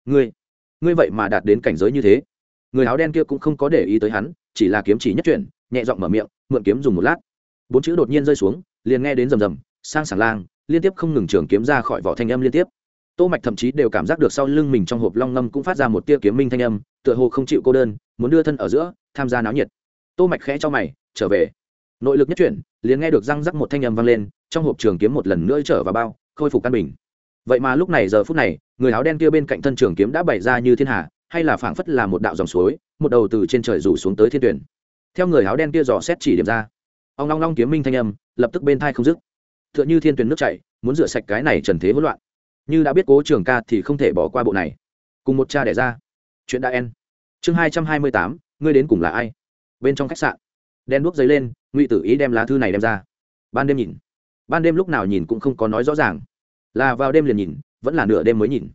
A: Ngươi ngươi vậy mà đạt đến cảnh giới như thế. Người áo đen kia cũng không có để ý tới hắn, chỉ là kiếm chỉ nhất chuyển nhẹ giọng mở miệng, mượn kiếm dùng một lát. Bốn chữ đột nhiên rơi xuống, liền nghe đến rầm rầm, sang sảng lang, liên tiếp không ngừng trường kiếm ra khỏi vỏ thanh âm liên tiếp. Tô mạch thậm chí đều cảm giác được sau lưng mình trong hộp long ngâm cũng phát ra một tia kiếm minh thanh âm, tựa hồ không chịu cô đơn, muốn đưa thân ở giữa, tham gia náo nhiệt. Tô mạch khẽ cho mày, trở về. Nội lực nhất chuyển, liền nghe được răng rắc một thanh âm vang lên, trong hộp trường kiếm một lần nữa trở vào bao, khôi phục căn bình. Vậy mà lúc này giờ phút này, người áo đen kia bên cạnh thân trường kiếm đã bày ra như thiên hà, hay là phảng phất là một đạo dòng suối, một đầu từ trên trời rủ xuống tới thiên tuyển theo người áo đen kia dò xét chỉ điểm ra. Ông long long kiếm minh thanh âm, lập tức bên thai không dứt. Tựa như thiên tuyền nước chảy, muốn rửa sạch cái này trần thế hỗn loạn. Như đã biết cố trường ca thì không thể bỏ qua bộ này. Cùng một cha đẻ ra. Chuyện đã en chương hai trăm hai mươi tám, ngươi đến cùng là ai? Bên trong khách sạn. Đen đuốc giấy lên, ngụy tử ý đem lá thư này đem ra. Ban đêm nhìn. Ban đêm lúc nào nhìn cũng không có nói rõ ràng. Là vào đêm liền nhìn, vẫn là nửa đêm mới nhìn.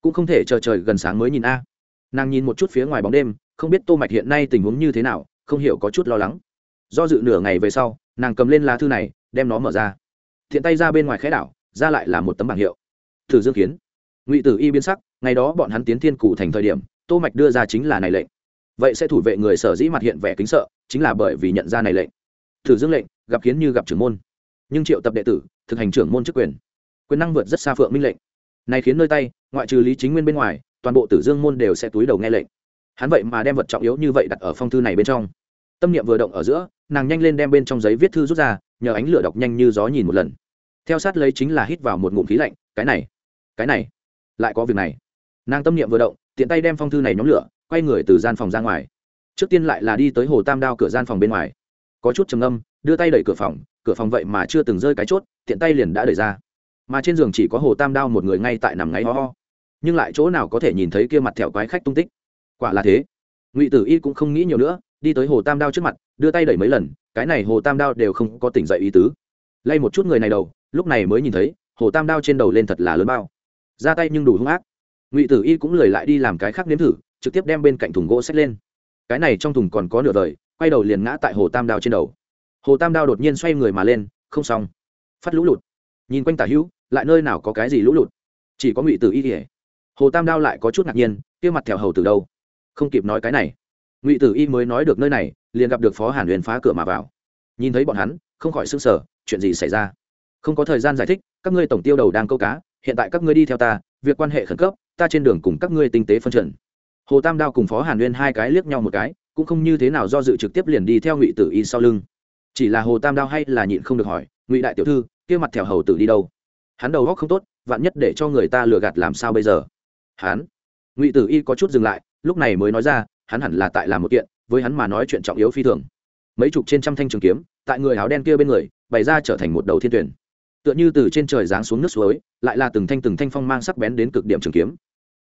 A: Cũng không thể chờ trời gần sáng mới nhìn a. Nàng nhìn một chút phía ngoài bóng đêm, không biết tô mạch hiện nay tình huống như thế nào không hiểu có chút lo lắng. Do dự nửa ngày về sau, nàng cầm lên lá thư này, đem nó mở ra. Thiện tay ra bên ngoài khẽ đảo, ra lại là một tấm bảng hiệu. Thử dương kiến. Ngụy tử y biến sắc, ngày đó bọn hắn tiến thiên cụ thành thời điểm, tô mạch đưa ra chính là này lệnh. Vậy sẽ thủ vệ người sở dĩ mặt hiện vẻ kính sợ, chính là bởi vì nhận ra này lệnh. Thử dương lệnh, gặp kiến như gặp trưởng môn. Nhưng triệu tập đệ tử, thực hành trưởng môn chức quyền. Quyền năng vượt rất xa phượng minh lệnh. Này khiến nơi tay, ngoại trừ lý chính nguyên bên ngoài, toàn bộ tử dương môn đều sẽ túi đầu nghe lệnh hắn vậy mà đem vật trọng yếu như vậy đặt ở phong thư này bên trong. Tâm niệm vừa động ở giữa, nàng nhanh lên đem bên trong giấy viết thư rút ra, nhờ ánh lửa đọc nhanh như gió nhìn một lần. Theo sát lấy chính là hít vào một ngụm khí lạnh, cái này cái này, lại có việc này. Nàng tâm niệm vừa động, tiện tay đem phong thư này nhóm lửa, quay người từ gian phòng ra ngoài. Trước tiên lại là đi tới hồ tam đao cửa gian phòng bên ngoài. Có chút trầm âm đưa tay đẩy cửa phòng cửa phòng vậy mà chưa từng rơi cái chốt, tiện tay liền đã đẩy ra. Mà trên giường chỉ có hồ tam đao một người ngay tại nằm ngáy ho ho. Nhưng lại chỗ nào có thể nhìn thấy kia mặt thẹo quái khách tung tích? Quả là thế. Ngụy tử y cũng không nghĩ nhiều nữa, đi tới hồ tam đao trước mặt, đưa tay đẩy mấy lần, cái này hồ tam đao đều không có tỉnh dậy ý tứ. Lay một chút người này đầu, lúc này mới nhìn thấy, hồ tam đao trên đầu lên thật là lớn bao. Ra tay nhưng đủ hung ác. Ngụy tử y cũng lười lại đi làm cái khác nếm thử, trực tiếp đem bên cạnh thùng gỗ xách lên. Cái này trong thùng còn có nửa đời, quay đầu liền ngã tại hồ tam đao trên đầu. Hồ tam đao đột nhiên xoay người mà lên, không xong. Phát lũ lụt. Nhìn quanh tả hữu, lại nơi nào có cái gì lũ lụt? Chỉ có ngụy tử y kể hồ tam đao lại có chút ngạc nhiên, kia mặt thèo hầu từ đâu? Không kịp nói cái này. Ngụy tử y mới nói được nơi này, liền gặp được phó hàn huyền phá cửa mà vào. Nhìn thấy bọn hắn, không khỏi s ư n g sở chuyện gì xảy ra? Không có thời gian giải thích, các ngươi tổng tiêu đầu đang câu cá, hiện tại các ngươi đi theo ta, việc quan hệ khẩn cấp, ta trên đường cùng các ngươi tinh tế phân trần hồ tam đao cùng phó hàn huyền hai cái liếc nhau một cái, cũng không như thế nào do dự trực tiếp liền đi theo ngụy tử y sau lưng. Chỉ là hồ tam đao hay là nhịn không được hỏi, ngụy đại tiểu thư, kia mặt thèo hầu tử đi đâu? Hắn đầu góc không tốt, vạn nhất để cho người ta lừa gạt làm sao bây giờ? Hắn, ngụy tử y có chút dừng lại lúc này mới nói ra, hắn hẳn là tại làm một kiện, với hắn mà nói chuyện trọng yếu phi thường. Mấy chục trên trăm thanh trường kiếm, tại người áo đen kia bên người, bày ra trở thành một đầu thiên tuyển. Tựa như từ trên trời giáng xuống nước suối, lại là từng thanh từng thanh phong mang sắc bén đến cực điểm trường kiếm.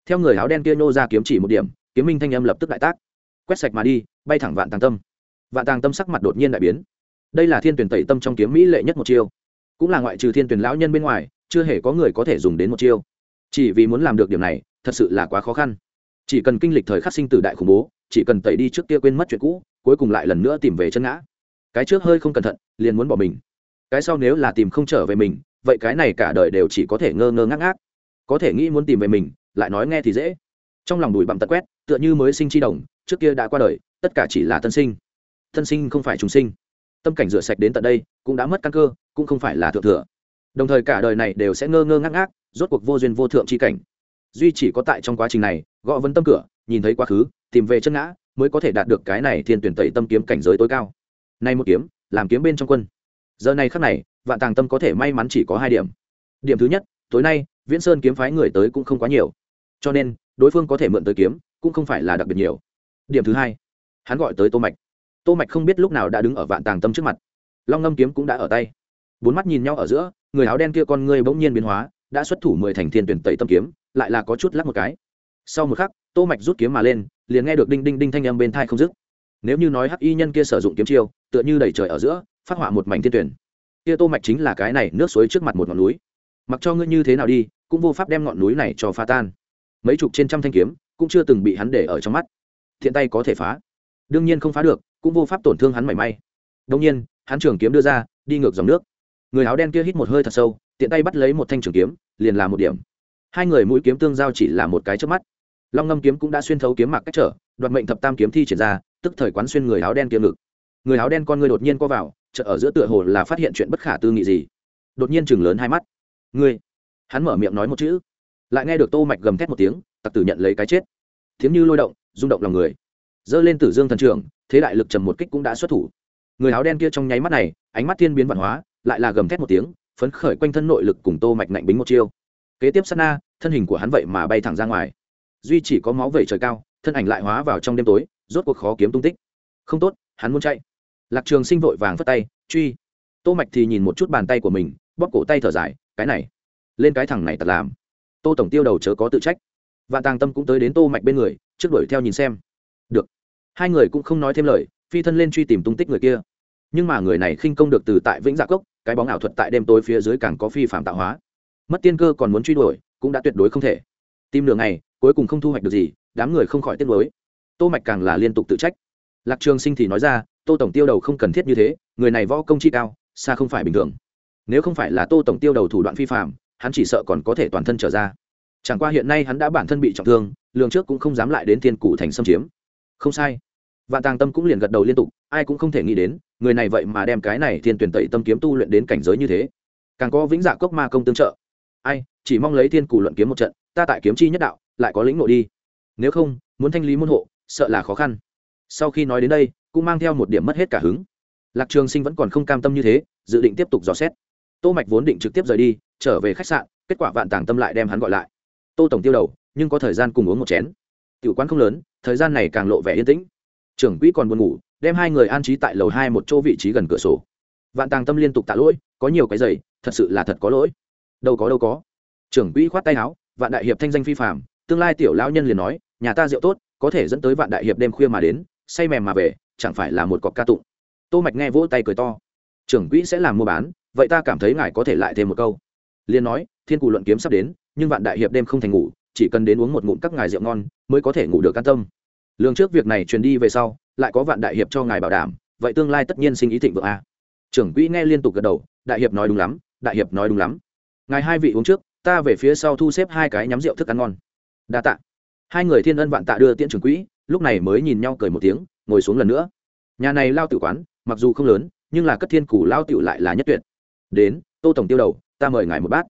A: Theo người áo đen kia nô ra kiếm chỉ một điểm, kiếm minh thanh âm lập tức đại tác. Quét sạch mà đi, bay thẳng vạn tàng tâm. Vạn tàng tâm sắc mặt đột nhiên đại biến. Đây là thiên tuyển tẩy tâm trong kiếm mỹ lệ nhất một chiêu. Cũng là ngoại trừ thiên tuyển lão nhân bên ngoài, chưa hề có người có thể dùng đến một chiêu. Chỉ vì muốn làm được điểm này, thật sự là quá khó khăn chỉ cần kinh lịch thời khắc sinh tử đại khủng bố, chỉ cần tẩy đi trước kia quên mất chuyện cũ, cuối cùng lại lần nữa tìm về chân ngã. Cái trước hơi không cẩn thận, liền muốn bỏ mình. Cái sau nếu là tìm không trở về mình, vậy cái này cả đời đều chỉ có thể ngơ ngơ ngác ngác. Có thể nghĩ muốn tìm về mình, lại nói nghe thì dễ. Trong lòng đùi bặm tật quét, tựa như mới sinh chi đồng, trước kia đã qua đời, tất cả chỉ là tân sinh. Tân sinh không phải trùng sinh. Tâm cảnh rửa sạch đến tận đây, cũng đã mất căn cơ, cũng không phải là thượng thừa. Đồng thời cả đời này đều sẽ ngơ ngơ ngác ngác, rốt cuộc vô duyên vô thượng chi cảnh duy chỉ có tại trong quá trình này, gõ vấn tâm cửa, nhìn thấy quá khứ, tìm về chân ngã, mới có thể đạt được cái này thiên tuyển tẩy tâm kiếm cảnh giới tối cao. Nay một kiếm, làm kiếm bên trong quân. Giờ này khắc này, vạn tàng tâm có thể may mắn chỉ có hai điểm. Điểm thứ nhất, tối nay, viễn sơn kiếm phái người tới cũng không quá nhiều. Cho nên, đối phương có thể mượn tới kiếm, cũng không phải là đặc biệt nhiều. Điểm thứ hai, hắn gọi tới tô mạch. Tô mạch không biết lúc nào đã đứng ở vạn tàng tâm trước mặt. Long ngâm kiếm cũng đã ở tay. Bốn mắt nhìn nhau ở giữa, người áo đen kia con ngươi bỗng nhiên biến hóa, đã xuất thủ mười thành thiên tuyển tẩy tâm kiếm lại là có chút lắc một cái. Sau một khắc, tô mạch rút kiếm mà lên, liền nghe được đinh đinh đinh thanh âm bên thai không dứt. Nếu như nói hắc y nhân kia sử dụng kiếm chiêu, tựa như đẩy trời ở giữa, phát họa một mảnh thiên tuyển. Kia tô mạch chính là cái này, nước suối trước mặt một ngọn núi. Mặc cho ngươi như thế nào đi, cũng vô pháp đem ngọn núi này cho pha tan. Mấy chục trên trăm thanh kiếm, cũng chưa từng bị hắn để ở trong mắt. Thiện tay có thể phá. Đương nhiên không phá được, cũng vô pháp tổn thương hắn mảy may. Đương nhiên, hắn trường kiếm đưa ra, đi ngược dòng nước. Người áo đen kia hít một hơi thật sâu, tiện tay bắt lấy một thanh trường kiếm, liền làm một điểm hai người mũi kiếm tương giao chỉ là một cái trước mắt. Long ngâm kiếm cũng đã xuyên thấu kiếm mạc cách trở, đoạt mệnh thập tam kiếm thi triển ra, tức thời quán xuyên người áo đen kiếm ngực. Người áo đen con người đột nhiên co vào chợ ở giữa tựa hồ là phát hiện chuyện bất khả tư nghị gì. Đột nhiên chừng lớn hai mắt. Ngươi? Hắn mở miệng nói một chữ. Lại nghe được tô mạch gầm thét một tiếng, tặc tử nhận lấy cái chết. Thiếm như lôi động, rung động lòng người. Dơ lên tử dương thần trưởng, thế đại lực trầm một kích cũng đã xuất thủ. Người áo đen kia trong nháy mắt này, ánh mắt thiên biến văn hóa, lại là gầm thét một tiếng, phấn khởi quanh thân nội lực cùng tô mạch nạnh bính một chiêu. Kế tiếp sát na thân hình của hắn vậy mà bay thẳng ra ngoài. Duy chỉ có máu vẩy trời cao, thân ảnh lại hóa vào trong đêm tối, rốt cuộc khó kiếm tung tích. Không tốt, hắn muốn chạy. Lạc trường sinh vội vàng phất tay, truy. Tô mạch thì nhìn một chút bàn tay của mình, bóp cổ tay thở dài, cái này, lên cái thằng này thật làm. Tô tổng tiêu đầu chớ có tự trách. Và tàng tâm cũng tới đến tô mạch bên người, trước đuổi theo nhìn xem. Được. Hai người cũng không nói thêm lời, phi thân lên truy tìm tung tích người kia. Nhưng mà người này khinh công được từ tại vĩnh dạ cốc, cái bóng ảo thuật tại đêm tối phía dưới càng có phi phạm tạo hóa. Mất tiên cơ còn muốn truy đuổi cũng đã tuyệt đối không thể. Tìm đường này cuối cùng không thu hoạch được gì, đám người không khỏi tiếc nuối. Tô mạch càng là liên tục tự trách. Lạc trường sinh thì nói ra, tô tổng tiêu đầu không cần thiết như thế, người này võ công chi cao, xa không phải bình thường. Nếu không phải là tô tổng tiêu đầu thủ đoạn phi phạm hắn chỉ sợ còn có thể toàn thân trở ra. Chẳng qua hiện nay hắn đã bản thân bị trọng thương, lường trước cũng không dám lại đến thiên cụ thành xâm chiếm. Không sai. Vạn tàng tâm cũng liền gật đầu liên tục, ai cũng không thể nghĩ đến, người này vậy mà đem cái này thiên tuyển tẩy tâm kiếm tu luyện đến cảnh giới như thế. Càng có vĩnh dạ cốc ma công tương trợ. Ai chỉ mong lấy thiên cù luận kiếm một trận, ta tại kiếm chi nhất đạo, lại có lĩnh nội đi. Nếu không, muốn thanh lý môn hộ, sợ là khó khăn. Sau khi nói đến đây, cũng mang theo một điểm mất hết cả hứng. Lạc trường sinh vẫn còn không cam tâm như thế, dự định tiếp tục dò xét. Tô mạch vốn định trực tiếp rời đi, trở về khách sạn, kết quả vạn tàng tâm lại đem hắn gọi lại. Tô tổng tiêu đầu, nhưng có thời gian cùng uống một chén. Tiểu quán không lớn, thời gian này càng lộ vẻ yên tĩnh. Trưởng quỹ còn buồn ngủ, đem hai người an trí tại lầu hai một chỗ vị trí gần cửa sổ. Vạn tàng tâm liên tục tạ lỗi, có nhiều cái giày, thật sự là thật có lỗi. Đâu có đâu có trưởng quỹ khoát tay áo, vạn đại hiệp thanh danh phi phạm tương lai tiểu lão nhân liền nói, nhà ta rượu tốt, có thể dẫn tới vạn đại hiệp đêm khuya mà đến, say mềm mà về, chẳng phải là một cọc ca tụng. Tô mạch nghe vỗ tay cười to. Trưởng quỹ sẽ làm mua bán, vậy ta cảm thấy ngài có thể lại thêm một câu. Liền nói, thiên cụ luận kiếm sắp đến, nhưng vạn đại hiệp đêm không thành ngủ, chỉ cần đến uống một ngụm các ngài rượu ngon, mới có thể ngủ được an tâm. Lương trước việc này truyền đi về sau, lại có vạn đại hiệp cho ngài bảo đảm, vậy tương lai tất nhiên sinh ý thịnh vượng a. Trưởng quỹ nghe liên tục gật đầu, đại hiệp nói đúng lắm, đại hiệp nói đúng lắm. Ngài hai vị uống trước ta về phía sau thu xếp hai cái nhắm rượu thức ăn ngon. Đa tạ. Hai người thiên ân vạn tạ đưa tiễn trưởng quỹ, lúc này mới nhìn nhau cười một tiếng, ngồi xuống lần nữa. Nhà này lao tử quán, mặc dù không lớn, nhưng là cất thiên củ lao tiểu lại là nhất tuyệt. Đến, tô tổng tiêu đầu, ta mời ngài một bát.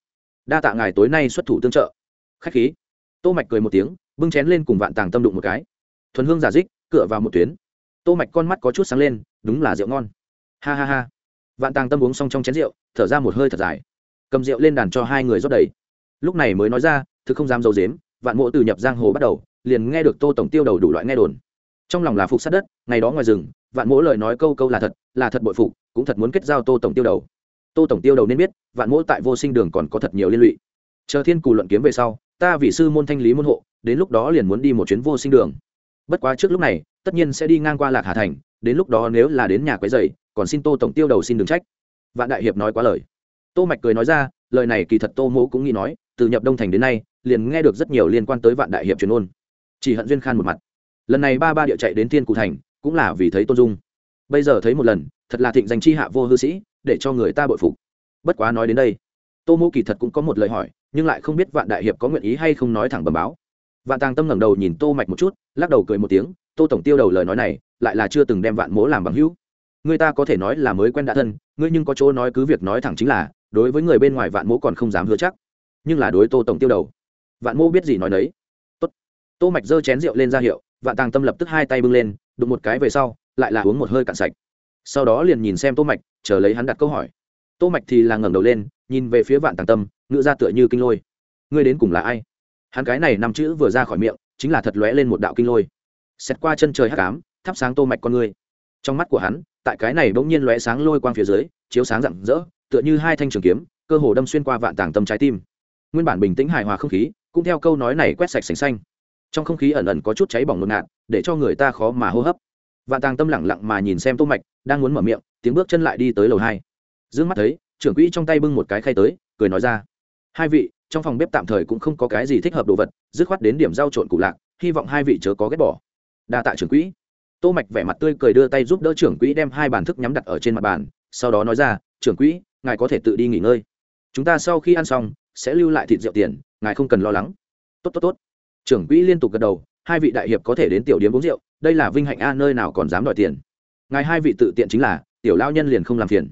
A: Đa tạ ngài tối nay xuất thủ tương trợ. Khách khí. Tô mạch cười một tiếng, bưng chén lên cùng vạn tàng tâm đụng một cái. Thuần hương giả dích cựa vào một tuyến. Tô mạch con mắt có chút sáng lên, đúng là rượu ngon. Ha ha ha. Vạn tàng tâm uống xong trong chén rượu, thở ra một hơi thật dài. Cầm rượu lên đàn cho hai người rót đầy lúc này mới nói ra, thực không dám dầu dếm vạn mộ từ nhập giang hồ bắt đầu, liền nghe được tô tổng tiêu đầu đủ loại nghe đồn. Trong lòng là phục sát đất, ngày đó ngoài rừng, vạn mỗ lời nói câu câu là thật là thật bội phục, cũng thật muốn kết giao tô tổng tiêu đầu. Tô tổng tiêu đầu nên biết, vạn mỗ tại vô sinh đường còn có thật nhiều liên lụy. Chờ thiên cù luận kiếm về sau, ta vị sư môn thanh lý môn hộ, đến lúc đó liền muốn đi một chuyến vô sinh đường. Bất quá trước lúc này, tất nhiên sẽ đi ngang qua lạc hà thành, đến lúc đó nếu là đến nhà quấy dày còn xin tô tổng tiêu đầu xin đừng trách. Vạn đại hiệp nói quá lời. Tô mạch cười nói ra, lời này kỳ thật tô mỗ cũng nghĩ nói từ nhập đông thành đến nay, liền nghe được rất nhiều liên quan tới vạn đại hiệp truyền ôn. Chỉ hận duyên khan một mặt. Lần này ba ba địa chạy đến thiên cụ thành, cũng là vì thấy tôn dung. Bây giờ thấy một lần, thật là thịnh danh chi hạ vô hư sĩ, để cho người ta bội phục. Bất quá nói đến đây, tô mô kỳ thật cũng có một lời hỏi, nhưng lại không biết vạn đại hiệp có nguyện ý hay không nói thẳng bầm báo. Vạn tàng tâm ngẩng đầu nhìn tô mạch một chút, lắc đầu cười một tiếng, tô tổng tiêu đầu lời nói này, lại là chưa từng đem vạn mỗ làm bằng hữu. Người ta có thể nói là mới quen đã thân, ngươi nhưng có chỗ nói cứ việc nói thẳng chính là, đối với người bên ngoài vạn mỗ còn không dám hứa chắc nhưng là đối tô tổng tiêu đầu. Vạn mô biết gì nói đấy tốt. Tô mạch giơ chén rượu lên ra hiệu, vạn tàng tâm lập tức hai tay bưng lên, đụng một cái về sau, lại là uống một hơi cạn sạch. Sau đó liền nhìn xem tô mạch, chờ lấy hắn đặt câu hỏi. Tô mạch thì là ngẩng đầu lên, nhìn về phía vạn tàng tâm ngựa ra tựa như kinh lôi. Ngươi đến cùng là ai? Hắn cái này năm chữ vừa ra khỏi miệng, chính là thật lóe lên một đạo kinh lôi. Xét qua chân trời hắc ám, thắp sáng tô mạch con ngươi trong mắt của hắn, tại cái này bỗng nhiên lóe sáng lôi quang phía dưới, chiếu sáng rạng rỡ, tựa như hai thanh trường kiếm, cơ hồ đâm xuyên qua vạn tàng tâm trái tim nguyên bản bình tĩnh hài hòa không khí, cũng theo câu nói này quét sạch sành xanh. Trong không khí ẩn ẩn có chút cháy bỏng ngột ngạt, để cho người ta khó mà hô hấp. Vạn tàng tâm lẳng lặng mà nhìn xem tô mạch, đang muốn mở miệng, tiếng bước chân lại đi tới lầu hai. Dương mắt thấy, trưởng quỹ trong tay bưng một cái khay tới, cười nói ra. Hai vị, trong phòng bếp tạm thời cũng không có cái gì thích hợp đồ vật, dứt khoát đến điểm giao trộn cụ lạc, hy vọng hai vị chớ có ghét bỏ. Đa tạ trưởng quỹ. Tô mạch vẻ mặt tươi cười đưa tay giúp đỡ trưởng quỹ đem hai bàn thức nhắm đặt ở trên mặt bàn, sau đó nói ra, trưởng quỹ, ngài có thể tự đi nghỉ ngơi. Chúng ta sau khi ăn xong sẽ lưu lại thịt rượu tiền, ngài không cần lo lắng. Tốt tốt tốt. Trưởng quỹ liên tục gật đầu, hai vị đại hiệp có thể đến tiểu điếm uống rượu, đây là vinh hạnh a, nơi nào còn dám đòi tiền. Ngài hai vị tự tiện chính là, tiểu lao nhân liền không làm phiền.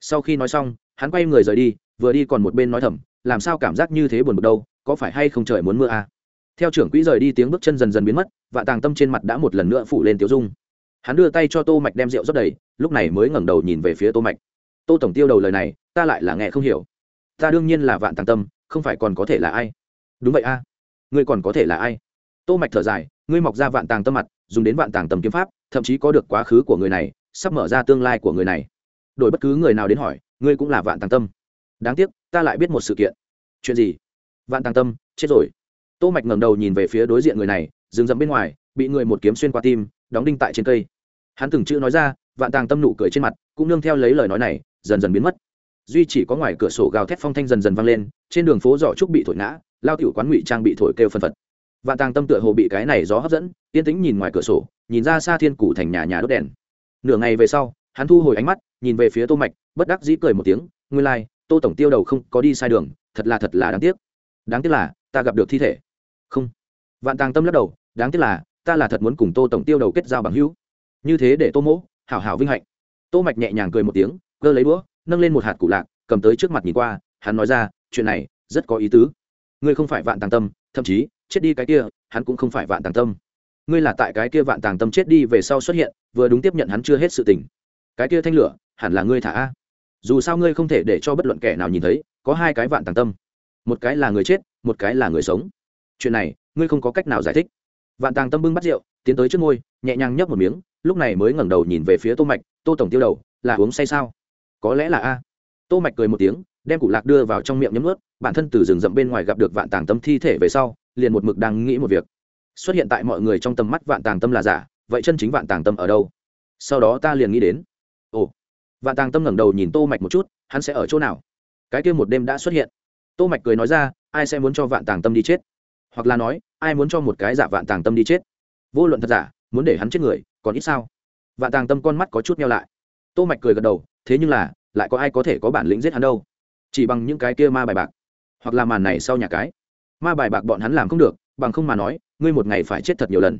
A: Sau khi nói xong, hắn quay người rời đi, vừa đi còn một bên nói thầm, làm sao cảm giác như thế buồn bực đâu, có phải hay không trời muốn mưa à? theo trưởng quỹ rời đi tiếng bước chân dần dần biến mất, và tàng tâm trên mặt đã một lần nữa phủ lên tiểu dung. Hắn đưa tay cho tô mạch đem rượu rót đầy, lúc này mới ngẩng đầu nhìn về phía tô mạch. Tô tổng tiêu đầu lời này, ta lại là nghe không hiểu ta đương nhiên là vạn tàng tâm, không phải còn có thể là ai? Đúng vậy a. À? ngươi còn có thể là ai? Tô mạch thở dài, ngươi mọc ra vạn tàng tâm mặt, dùng đến vạn tàng tâm kiếm pháp, thậm chí có được quá khứ của người này, sắp mở ra tương lai của người này. Đổi bất cứ người nào đến hỏi, ngươi cũng là vạn tàng tâm. Đáng tiếc, ta lại biết một sự kiện. Chuyện gì? Vạn tàng tâm, chết rồi. Tô mạch ngẩng đầu nhìn về phía đối diện người này dừng dẫm bên ngoài, bị người một kiếm xuyên qua tim, đóng đinh tại trên cây. Hắn từng chữ nói ra, vạn tàng tâm nụ cười trên mặt, cũng nương theo lấy lời nói này, dần dần biến mất duy chỉ có ngoài cửa sổ gào thét phong thanh dần dần vang lên trên đường phố giỏ trúc bị thổi ngã lao tiểu quán ngụy trang bị thổi kêu phân phật. Vạn tàng tâm tựa hồ bị cái này gió hấp dẫn yên tĩnh nhìn ngoài cửa sổ nhìn ra xa thiên củ thành nhà nhà đốt đèn. Nửa ngày về sau hắn thu hồi ánh mắt nhìn về phía tô mạch bất đắc dĩ cười một tiếng nguyên lai like, tô tổng tiêu đầu không có đi sai đường thật là thật là đáng tiếc. Đáng tiếc là ta gặp được thi thể. Không. Vạn tàng tâm lắc đầu đáng tiếc là ta là thật muốn cùng tô tổng tiêu đầu kết giao bằng hữu. Như thế để tô mỗ hảo hảo vinh hạnh. Tô mạch nhẹ nhàng cười một tiếng cơ lấy đũa nâng lên một hạt củ lạc, cầm tới trước mặt nhìn qua, hắn nói ra, chuyện này rất có ý tứ. Ngươi không phải vạn tàng tâm, thậm chí, chết đi cái kia, hắn cũng không phải vạn tàng tâm. Ngươi là tại cái kia vạn tàng tâm chết đi về sau xuất hiện, vừa đúng tiếp nhận hắn chưa hết sự tình. Cái kia thanh lửa, hẳn là ngươi thả a. Dù sao ngươi không thể để cho bất luận kẻ nào nhìn thấy, có hai cái vạn tàng tâm. Một cái là người chết, một cái là người sống. Chuyện này, ngươi không có cách nào giải thích. Vạn tàng tâm bưng bắt rượu, tiến tới trước ngôi, nhẹ nhàng nhấp một miếng, lúc này mới ngẩng đầu nhìn về phía tô mạch, tô tổng tiêu đầu, là uống say sao? Có lẽ là a. Tô mạch cười một tiếng, đem củ lạc đưa vào trong miệng nhấm ướt bản thân từ rừng rậm bên ngoài gặp được vạn tàng tâm thi thể về sau, liền một mực đang nghĩ một việc. Xuất hiện tại mọi người trong tầm mắt vạn tàng tâm là giả, vậy chân chính vạn tàng tâm ở đâu? Sau đó ta liền nghĩ đến. Ồ, vạn tàng tâm ngẩng đầu nhìn tô mạch một chút, hắn sẽ ở chỗ nào? Cái kia một đêm đã xuất hiện. Tô mạch cười nói ra, ai sẽ muốn cho vạn tàng tâm đi chết? Hoặc là nói, ai muốn cho một cái giả vạn tàng tâm đi chết? Vô luận thật giả, muốn để hắn chết người, còn ít sao? Vạn tàng tâm con mắt có chút nhau lại. Tô mạch cười gật đầu thế nhưng là, lại có ai có thể có bản lĩnh giết hắn đâu? Chỉ bằng những cái kia ma bài bạc, hoặc là màn này sau nhà cái. Ma bài bạc bọn hắn làm không được, bằng không mà nói, ngươi một ngày phải chết thật nhiều lần.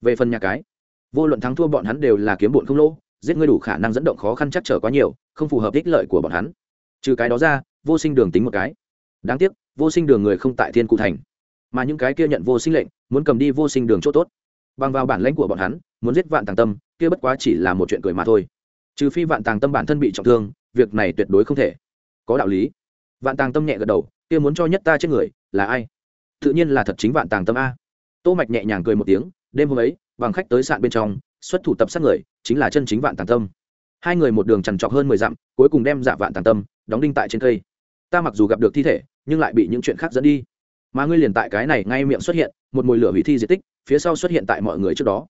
A: Về phần nhà cái, vô luận thắng thua bọn hắn đều là kiếm bụn không lỗ, giết ngươi đủ khả năng dẫn động khó khăn chắc trở quá nhiều, không phù hợp ích lợi của bọn hắn. Trừ cái đó ra, vô sinh đường tính một cái. Đáng tiếc, vô sinh đường người không tại thiên cụ thành. Mà những cái kia nhận vô sinh lệnh, muốn cầm đi vô sinh đường chỗ tốt. Bằng vào bản lãnh của bọn hắn, muốn giết vạn tàng tâm, kia bất quá chỉ là một chuyện cười mà thôi trừ phi vạn tàng tâm bản thân bị trọng thương, việc này tuyệt đối không thể. Có đạo lý. Vạn tàng tâm nhẹ gật đầu, kia muốn cho nhất ta chết người, là ai? Tự nhiên là thật chính vạn tàng tâm a. Tô mạch nhẹ nhàng cười một tiếng, đêm hôm ấy, bằng khách tới sạn bên trong, xuất thủ tập sát người, chính là chân chính vạn tàng tâm. Hai người một đường trằn trọc hơn mười dặm, cuối cùng đem giả vạn tàng tâm, đóng đinh tại trên cây. Ta mặc dù gặp được thi thể, nhưng lại bị những chuyện khác dẫn đi. Mà ngươi liền tại cái này ngay miệng xuất hiện, một mùi lửa hủy thi di tích, phía sau xuất hiện tại mọi người trước đó.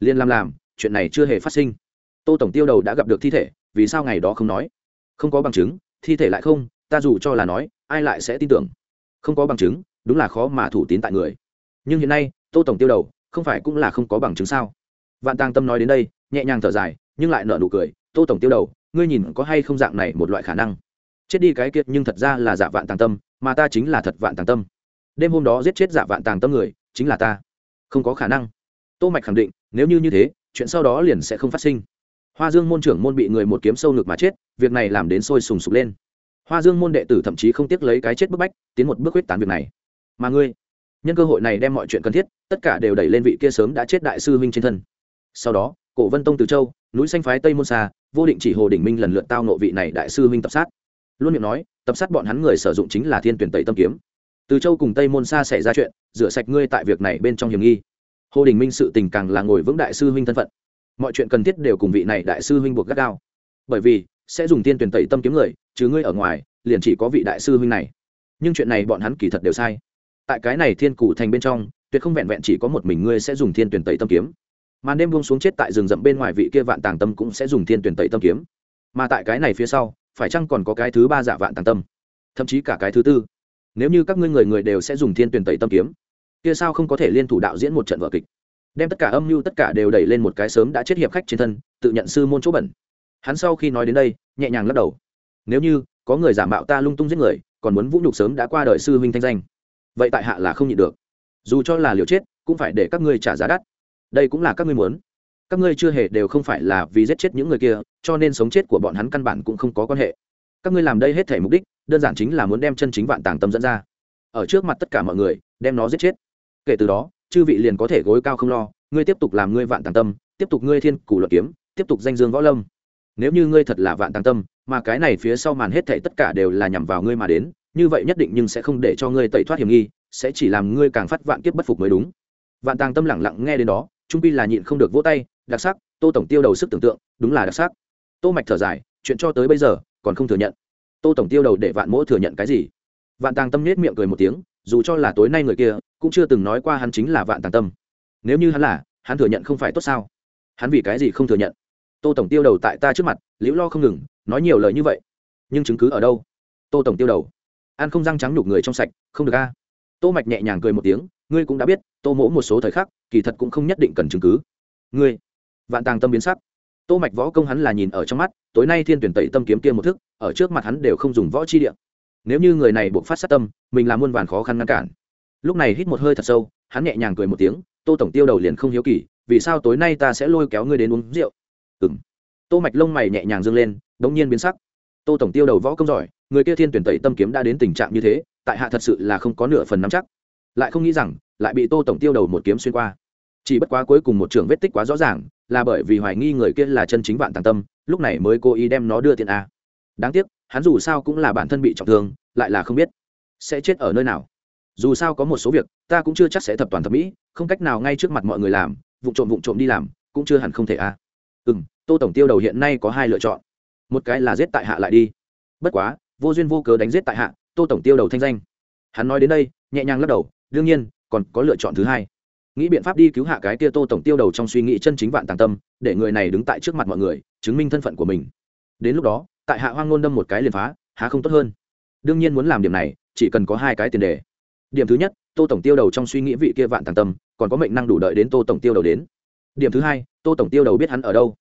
A: Liền làm làm chuyện này chưa hề phát sinh tô tổng tiêu đầu đã gặp được thi thể, vì sao ngày đó không nói? Không có bằng chứng, thi thể lại không, ta dù cho là nói, ai lại sẽ tin tưởng? Không có bằng chứng, đúng là khó mà thủ tín tại người. Nhưng hiện nay, tô tổng tiêu đầu không phải cũng là không có bằng chứng sao? Vạn tàng tâm nói đến đây, nhẹ nhàng thở dài, nhưng lại nở nụ cười, tô tổng tiêu đầu, ngươi nhìn có hay không dạng này một loại khả năng? Chết đi cái kiệt nhưng thật ra là giả vạn tàng tâm, mà ta chính là thật vạn tàng tâm. Đêm hôm đó giết chết giả vạn tàng tâm người, chính là ta. Không có khả năng. Tô mạch khẳng định, nếu như như thế, chuyện sau đó liền sẽ không phát sinh hoa dương môn trưởng môn bị người một kiếm sâu ngực mà chết, việc này làm đến sôi sùng sục lên. Hoa dương môn đệ tử thậm chí không tiếc lấy cái chết bức bách, tiến một bước quyết tán việc này. Mà ngươi, nhân cơ hội này đem mọi chuyện cần thiết, tất cả đều đẩy lên vị kia sớm đã chết đại sư huynh trên thân. Sau đó, cổ vân tông từ châu, núi xanh phái tây môn xa, vô định chỉ hồ đỉnh minh lần lượt tao nộ vị này đại sư huynh tập sát. Luôn miệng nói, tập sát bọn hắn người sử dụng chính là thiên tuyển tẩy tâm kiếm. Từ châu cùng tây môn xa xảy ra chuyện, rửa sạch ngươi tại việc này bên trong hiểm nghi. Hồ đình minh sự tình càng là ngồi vững đại sư huynh thân phận mọi chuyện cần thiết đều cùng vị này đại sư huynh buộc gắt gao. Bởi vì, sẽ dùng tiên tuyển tẩy tâm kiếm người, chứ ngươi ở ngoài, liền chỉ có vị đại sư huynh này. Nhưng chuyện này bọn hắn kỳ thật đều sai. Tại cái này thiên cụ thành bên trong, tuyệt không vẹn vẹn chỉ có một mình ngươi sẽ dùng thiên tuyển tẩy tâm kiếm. Mà đêm buông xuống chết tại rừng rậm bên ngoài vị kia vạn tàng tâm cũng sẽ dùng thiên tuyển tẩy tâm kiếm. Mà tại cái này phía sau, phải chăng còn có cái thứ ba dạ vạn tàng tâm? Thậm chí cả cái thứ tư. Nếu như các ngươi người người đều sẽ dùng thiên tuyển tẩy tâm kiếm, kia sao không có thể liên thủ đạo diễn một trận vở kịch? Đem tất cả âm mưu tất cả đều đẩy lên một cái sớm đã chết hiệp khách trên thân, tự nhận sư môn chỗ bẩn. Hắn sau khi nói đến đây, nhẹ nhàng lắc đầu. Nếu như có người giả mạo ta lung tung giết người, còn muốn vũ nhục sớm đã qua đời sư huynh thanh danh, vậy tại hạ là không nhịn được. Dù cho là liều chết, cũng phải để các ngươi trả giá đắt. Đây cũng là các ngươi muốn. Các ngươi chưa hề đều không phải là vì giết chết những người kia, cho nên sống chết của bọn hắn căn bản cũng không có quan hệ. Các ngươi làm đây hết thể mục đích, đơn giản chính là muốn đem chân chính vạn tàng tâm dẫn ra. Ở trước mặt tất cả mọi người, đem nó giết chết. Kể từ đó chư vị liền có thể gối cao không lo, ngươi tiếp tục làm ngươi vạn tàng tâm, tiếp tục ngươi thiên củ luật kiếm, tiếp tục danh dương võ lâm. Nếu như ngươi thật là vạn tàng tâm, mà cái này phía sau màn hết thảy tất cả đều là nhằm vào ngươi mà đến, như vậy nhất định nhưng sẽ không để cho ngươi tẩy thoát hiểm nghi, sẽ chỉ làm ngươi càng phát vạn kiếp bất phục mới đúng. Vạn tàng tâm lẳng lặng nghe đến đó, trung pi là nhịn không được vỗ tay, đặc sắc, tô tổng tiêu đầu sức tưởng tượng, đúng là đặc sắc. Tô mạch thở dài, chuyện cho tới bây giờ còn không thừa nhận. Tô tổng tiêu đầu để vạn mỗ thừa nhận cái gì? Vạn tàng tâm nhếch miệng cười một tiếng dù cho là tối nay người kia, cũng chưa từng nói qua hắn chính là vạn tàng tâm. Nếu như hắn là, hắn thừa nhận không phải tốt sao? Hắn vì cái gì không thừa nhận? Tô tổng tiêu đầu tại ta trước mặt, liễu lo không ngừng, nói nhiều lời như vậy. Nhưng chứng cứ ở đâu? Tô tổng tiêu đầu. Ăn không răng trắng nhục người trong sạch, không được a. Tô mạch nhẹ nhàng cười một tiếng, ngươi cũng đã biết, tô mỗ một số thời khắc, kỳ thật cũng không nhất định cần chứng cứ. Ngươi, vạn tàng tâm biến sắc. Tô mạch võ công hắn là nhìn ở trong mắt, tối nay thiên tuyển tẩy tâm kiếm kia một thức, ở trước mặt hắn đều không dùng võ chi địa nếu như người này buộc phát sát tâm, mình làm muôn vàn khó khăn ngăn cản. Lúc này hít một hơi thật sâu, hắn nhẹ nhàng cười một tiếng, tô tổng tiêu đầu liền không hiếu kỳ, vì sao tối nay ta sẽ lôi kéo ngươi đến uống rượu? Ừ m tô mạch lông mày nhẹ nhàng dâng lên, đống nhiên biến sắc. Tô tổng tiêu đầu võ công giỏi, người kia thiên tuyển tẩy tâm kiếm đã đến tình trạng như thế, tại hạ thật sự là không có nửa phần nắm chắc. Lại không nghĩ rằng, lại bị tô tổng tiêu đầu một kiếm xuyên qua. Chỉ bất quá cuối cùng một trường vết tích quá rõ ràng, là bởi vì hoài nghi người kia là chân chính vạn tàng tâm, lúc này mới cố ý đem nó đưa tiền a. Đáng tiếc hắn dù sao cũng là bản thân bị trọng thương, lại là không biết sẽ chết ở nơi nào. Dù sao có một số việc, ta cũng chưa chắc sẽ thập toàn thẩm mỹ, không cách nào ngay trước mặt mọi người làm vụ trộm vụ trộm đi làm, cũng chưa hẳn không thể a à. ừ m tô tổng tiêu đầu hiện nay có hai lựa chọn. Một cái là giết tại hạ lại đi. Bất quá, vô duyên vô cớ đánh giết tại hạ, tô tổng tiêu đầu thanh danh. Hắn nói đến đây, nhẹ nhàng lắc đầu, đương nhiên, còn có lựa chọn thứ hai. Nghĩ biện pháp đi cứu hạ cái tia tô tổng tiêu đầu trong suy nghĩ chân chính vạn tàng tâm, để người này đứng tại trước mặt mọi người, chứng minh thân phận của mình. Đến lúc đó tại hạ hoang ngôn đâm một cái liền phá, há không tốt hơn. Đương nhiên muốn làm điểm này, chỉ cần có hai cái tiền đề. Điểm thứ nhất, tô tổng tiêu đầu trong suy nghĩ vị kia vạn tàng tâm, còn có mệnh năng đủ đợi đến tô tổng tiêu đầu đến. Điểm thứ hai, tô tổng tiêu đầu biết hắn ở đâu.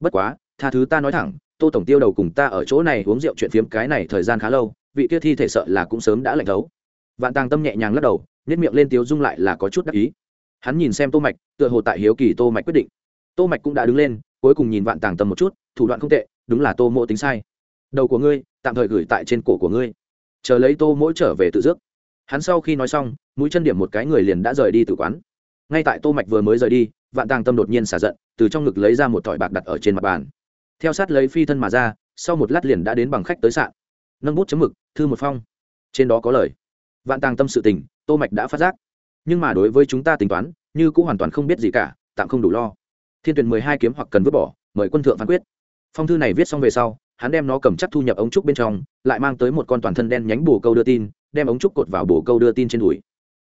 A: Bất quá, tha thứ ta nói thẳng, tô tổng tiêu đầu cùng ta ở chỗ này uống rượu chuyện phiếm cái này thời gian khá lâu, vị kia thi thể sợ là cũng sớm đã lạnh thấu. Vạn tàng tâm nhẹ nhàng lắc đầu nếp miệng lên tiếu dung lại là có chút đắc ý. Hắn nhìn xem tô mạch, tựa hồ tại hiếu kỳ tô mạch quyết định. Tô mạch cũng đã đứng lên, cuối cùng nhìn vạn tàng tâm một chút, thủ đoạn không tệ, đúng là tô mộ tính sai đầu của ngươi, tạm thời gửi tại trên cổ của ngươi. Chờ lấy tô mỗi trở về tự dước hắn sau khi nói xong, mũi chân điểm một cái người liền đã rời đi từ quán. Ngay tại tô mạch vừa mới rời đi, vạn tàng tâm đột nhiên xả giận, từ trong ngực lấy ra một thỏi bạc đặt ở trên mặt bàn. Theo sát lấy phi thân mà ra, sau một lát liền đã đến bằng khách tới sạn. Nâng bút chấm mực, thư một phong. Trên đó có lời. Vạn tàng tâm sự tình, tô mạch đã phát giác. Nhưng mà đối với chúng ta tính toán, như cũng hoàn toàn không biết gì cả, tạm không đủ lo. Thiên tuyển mười hai kiếm hoặc cần vứt bỏ, mời quân thượng phán quyết. Phong thư này viết xong về sau hắn đem nó cầm chắc thu nhập ống trúc bên trong, lại mang tới một con toàn thân đen nhánh bồ câu đưa tin, đem ống trúc cột vào bồ câu đưa tin trên đùi.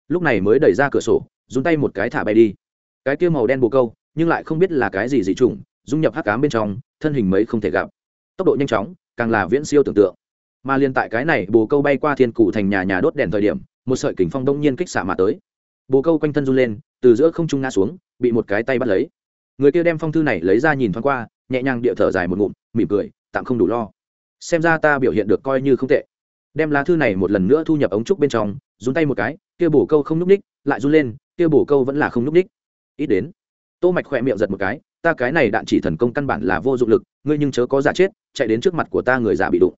A: Lúc này mới đẩy ra cửa sổ, dùng tay một cái thả bay đi. Cái kia màu đen bồ câu, nhưng lại không biết là cái gì dị chủng, dung nhập hắc cám bên trong, thân hình mấy không thể gặp. Tốc độ nhanh chóng, càng là viễn siêu tưởng tượng. Mà liên tại cái này, bồ câu bay qua thiên cụ thành nhà nhà đốt đèn thời điểm, một sợi kính phong đông nhiên kích xạ mà tới. Bồ câu quanh thân run lên, từ giữa không trung ngã xuống, bị một cái tay bắt lấy. Người kia đem phong thư này lấy ra nhìn thoáng qua, nhẹ nhàng địa thở dài một ngụm, mỉm cười tạm không đủ lo. Xem ra ta biểu hiện được coi như không tệ. Đem lá thư này một lần nữa thu nhập ống trúc bên trong, run tay một cái, kia bổ câu không n ú c ních, lại run lên, kia bổ câu vẫn là không n ú c ních. Ít đến, tô mạch khỏe miệng giật một cái, ta cái này đạn chỉ thần công căn bản là vô dụng lực, ngươi nhưng chớ có giả chết, chạy đến trước mặt của ta người giả bị đụng.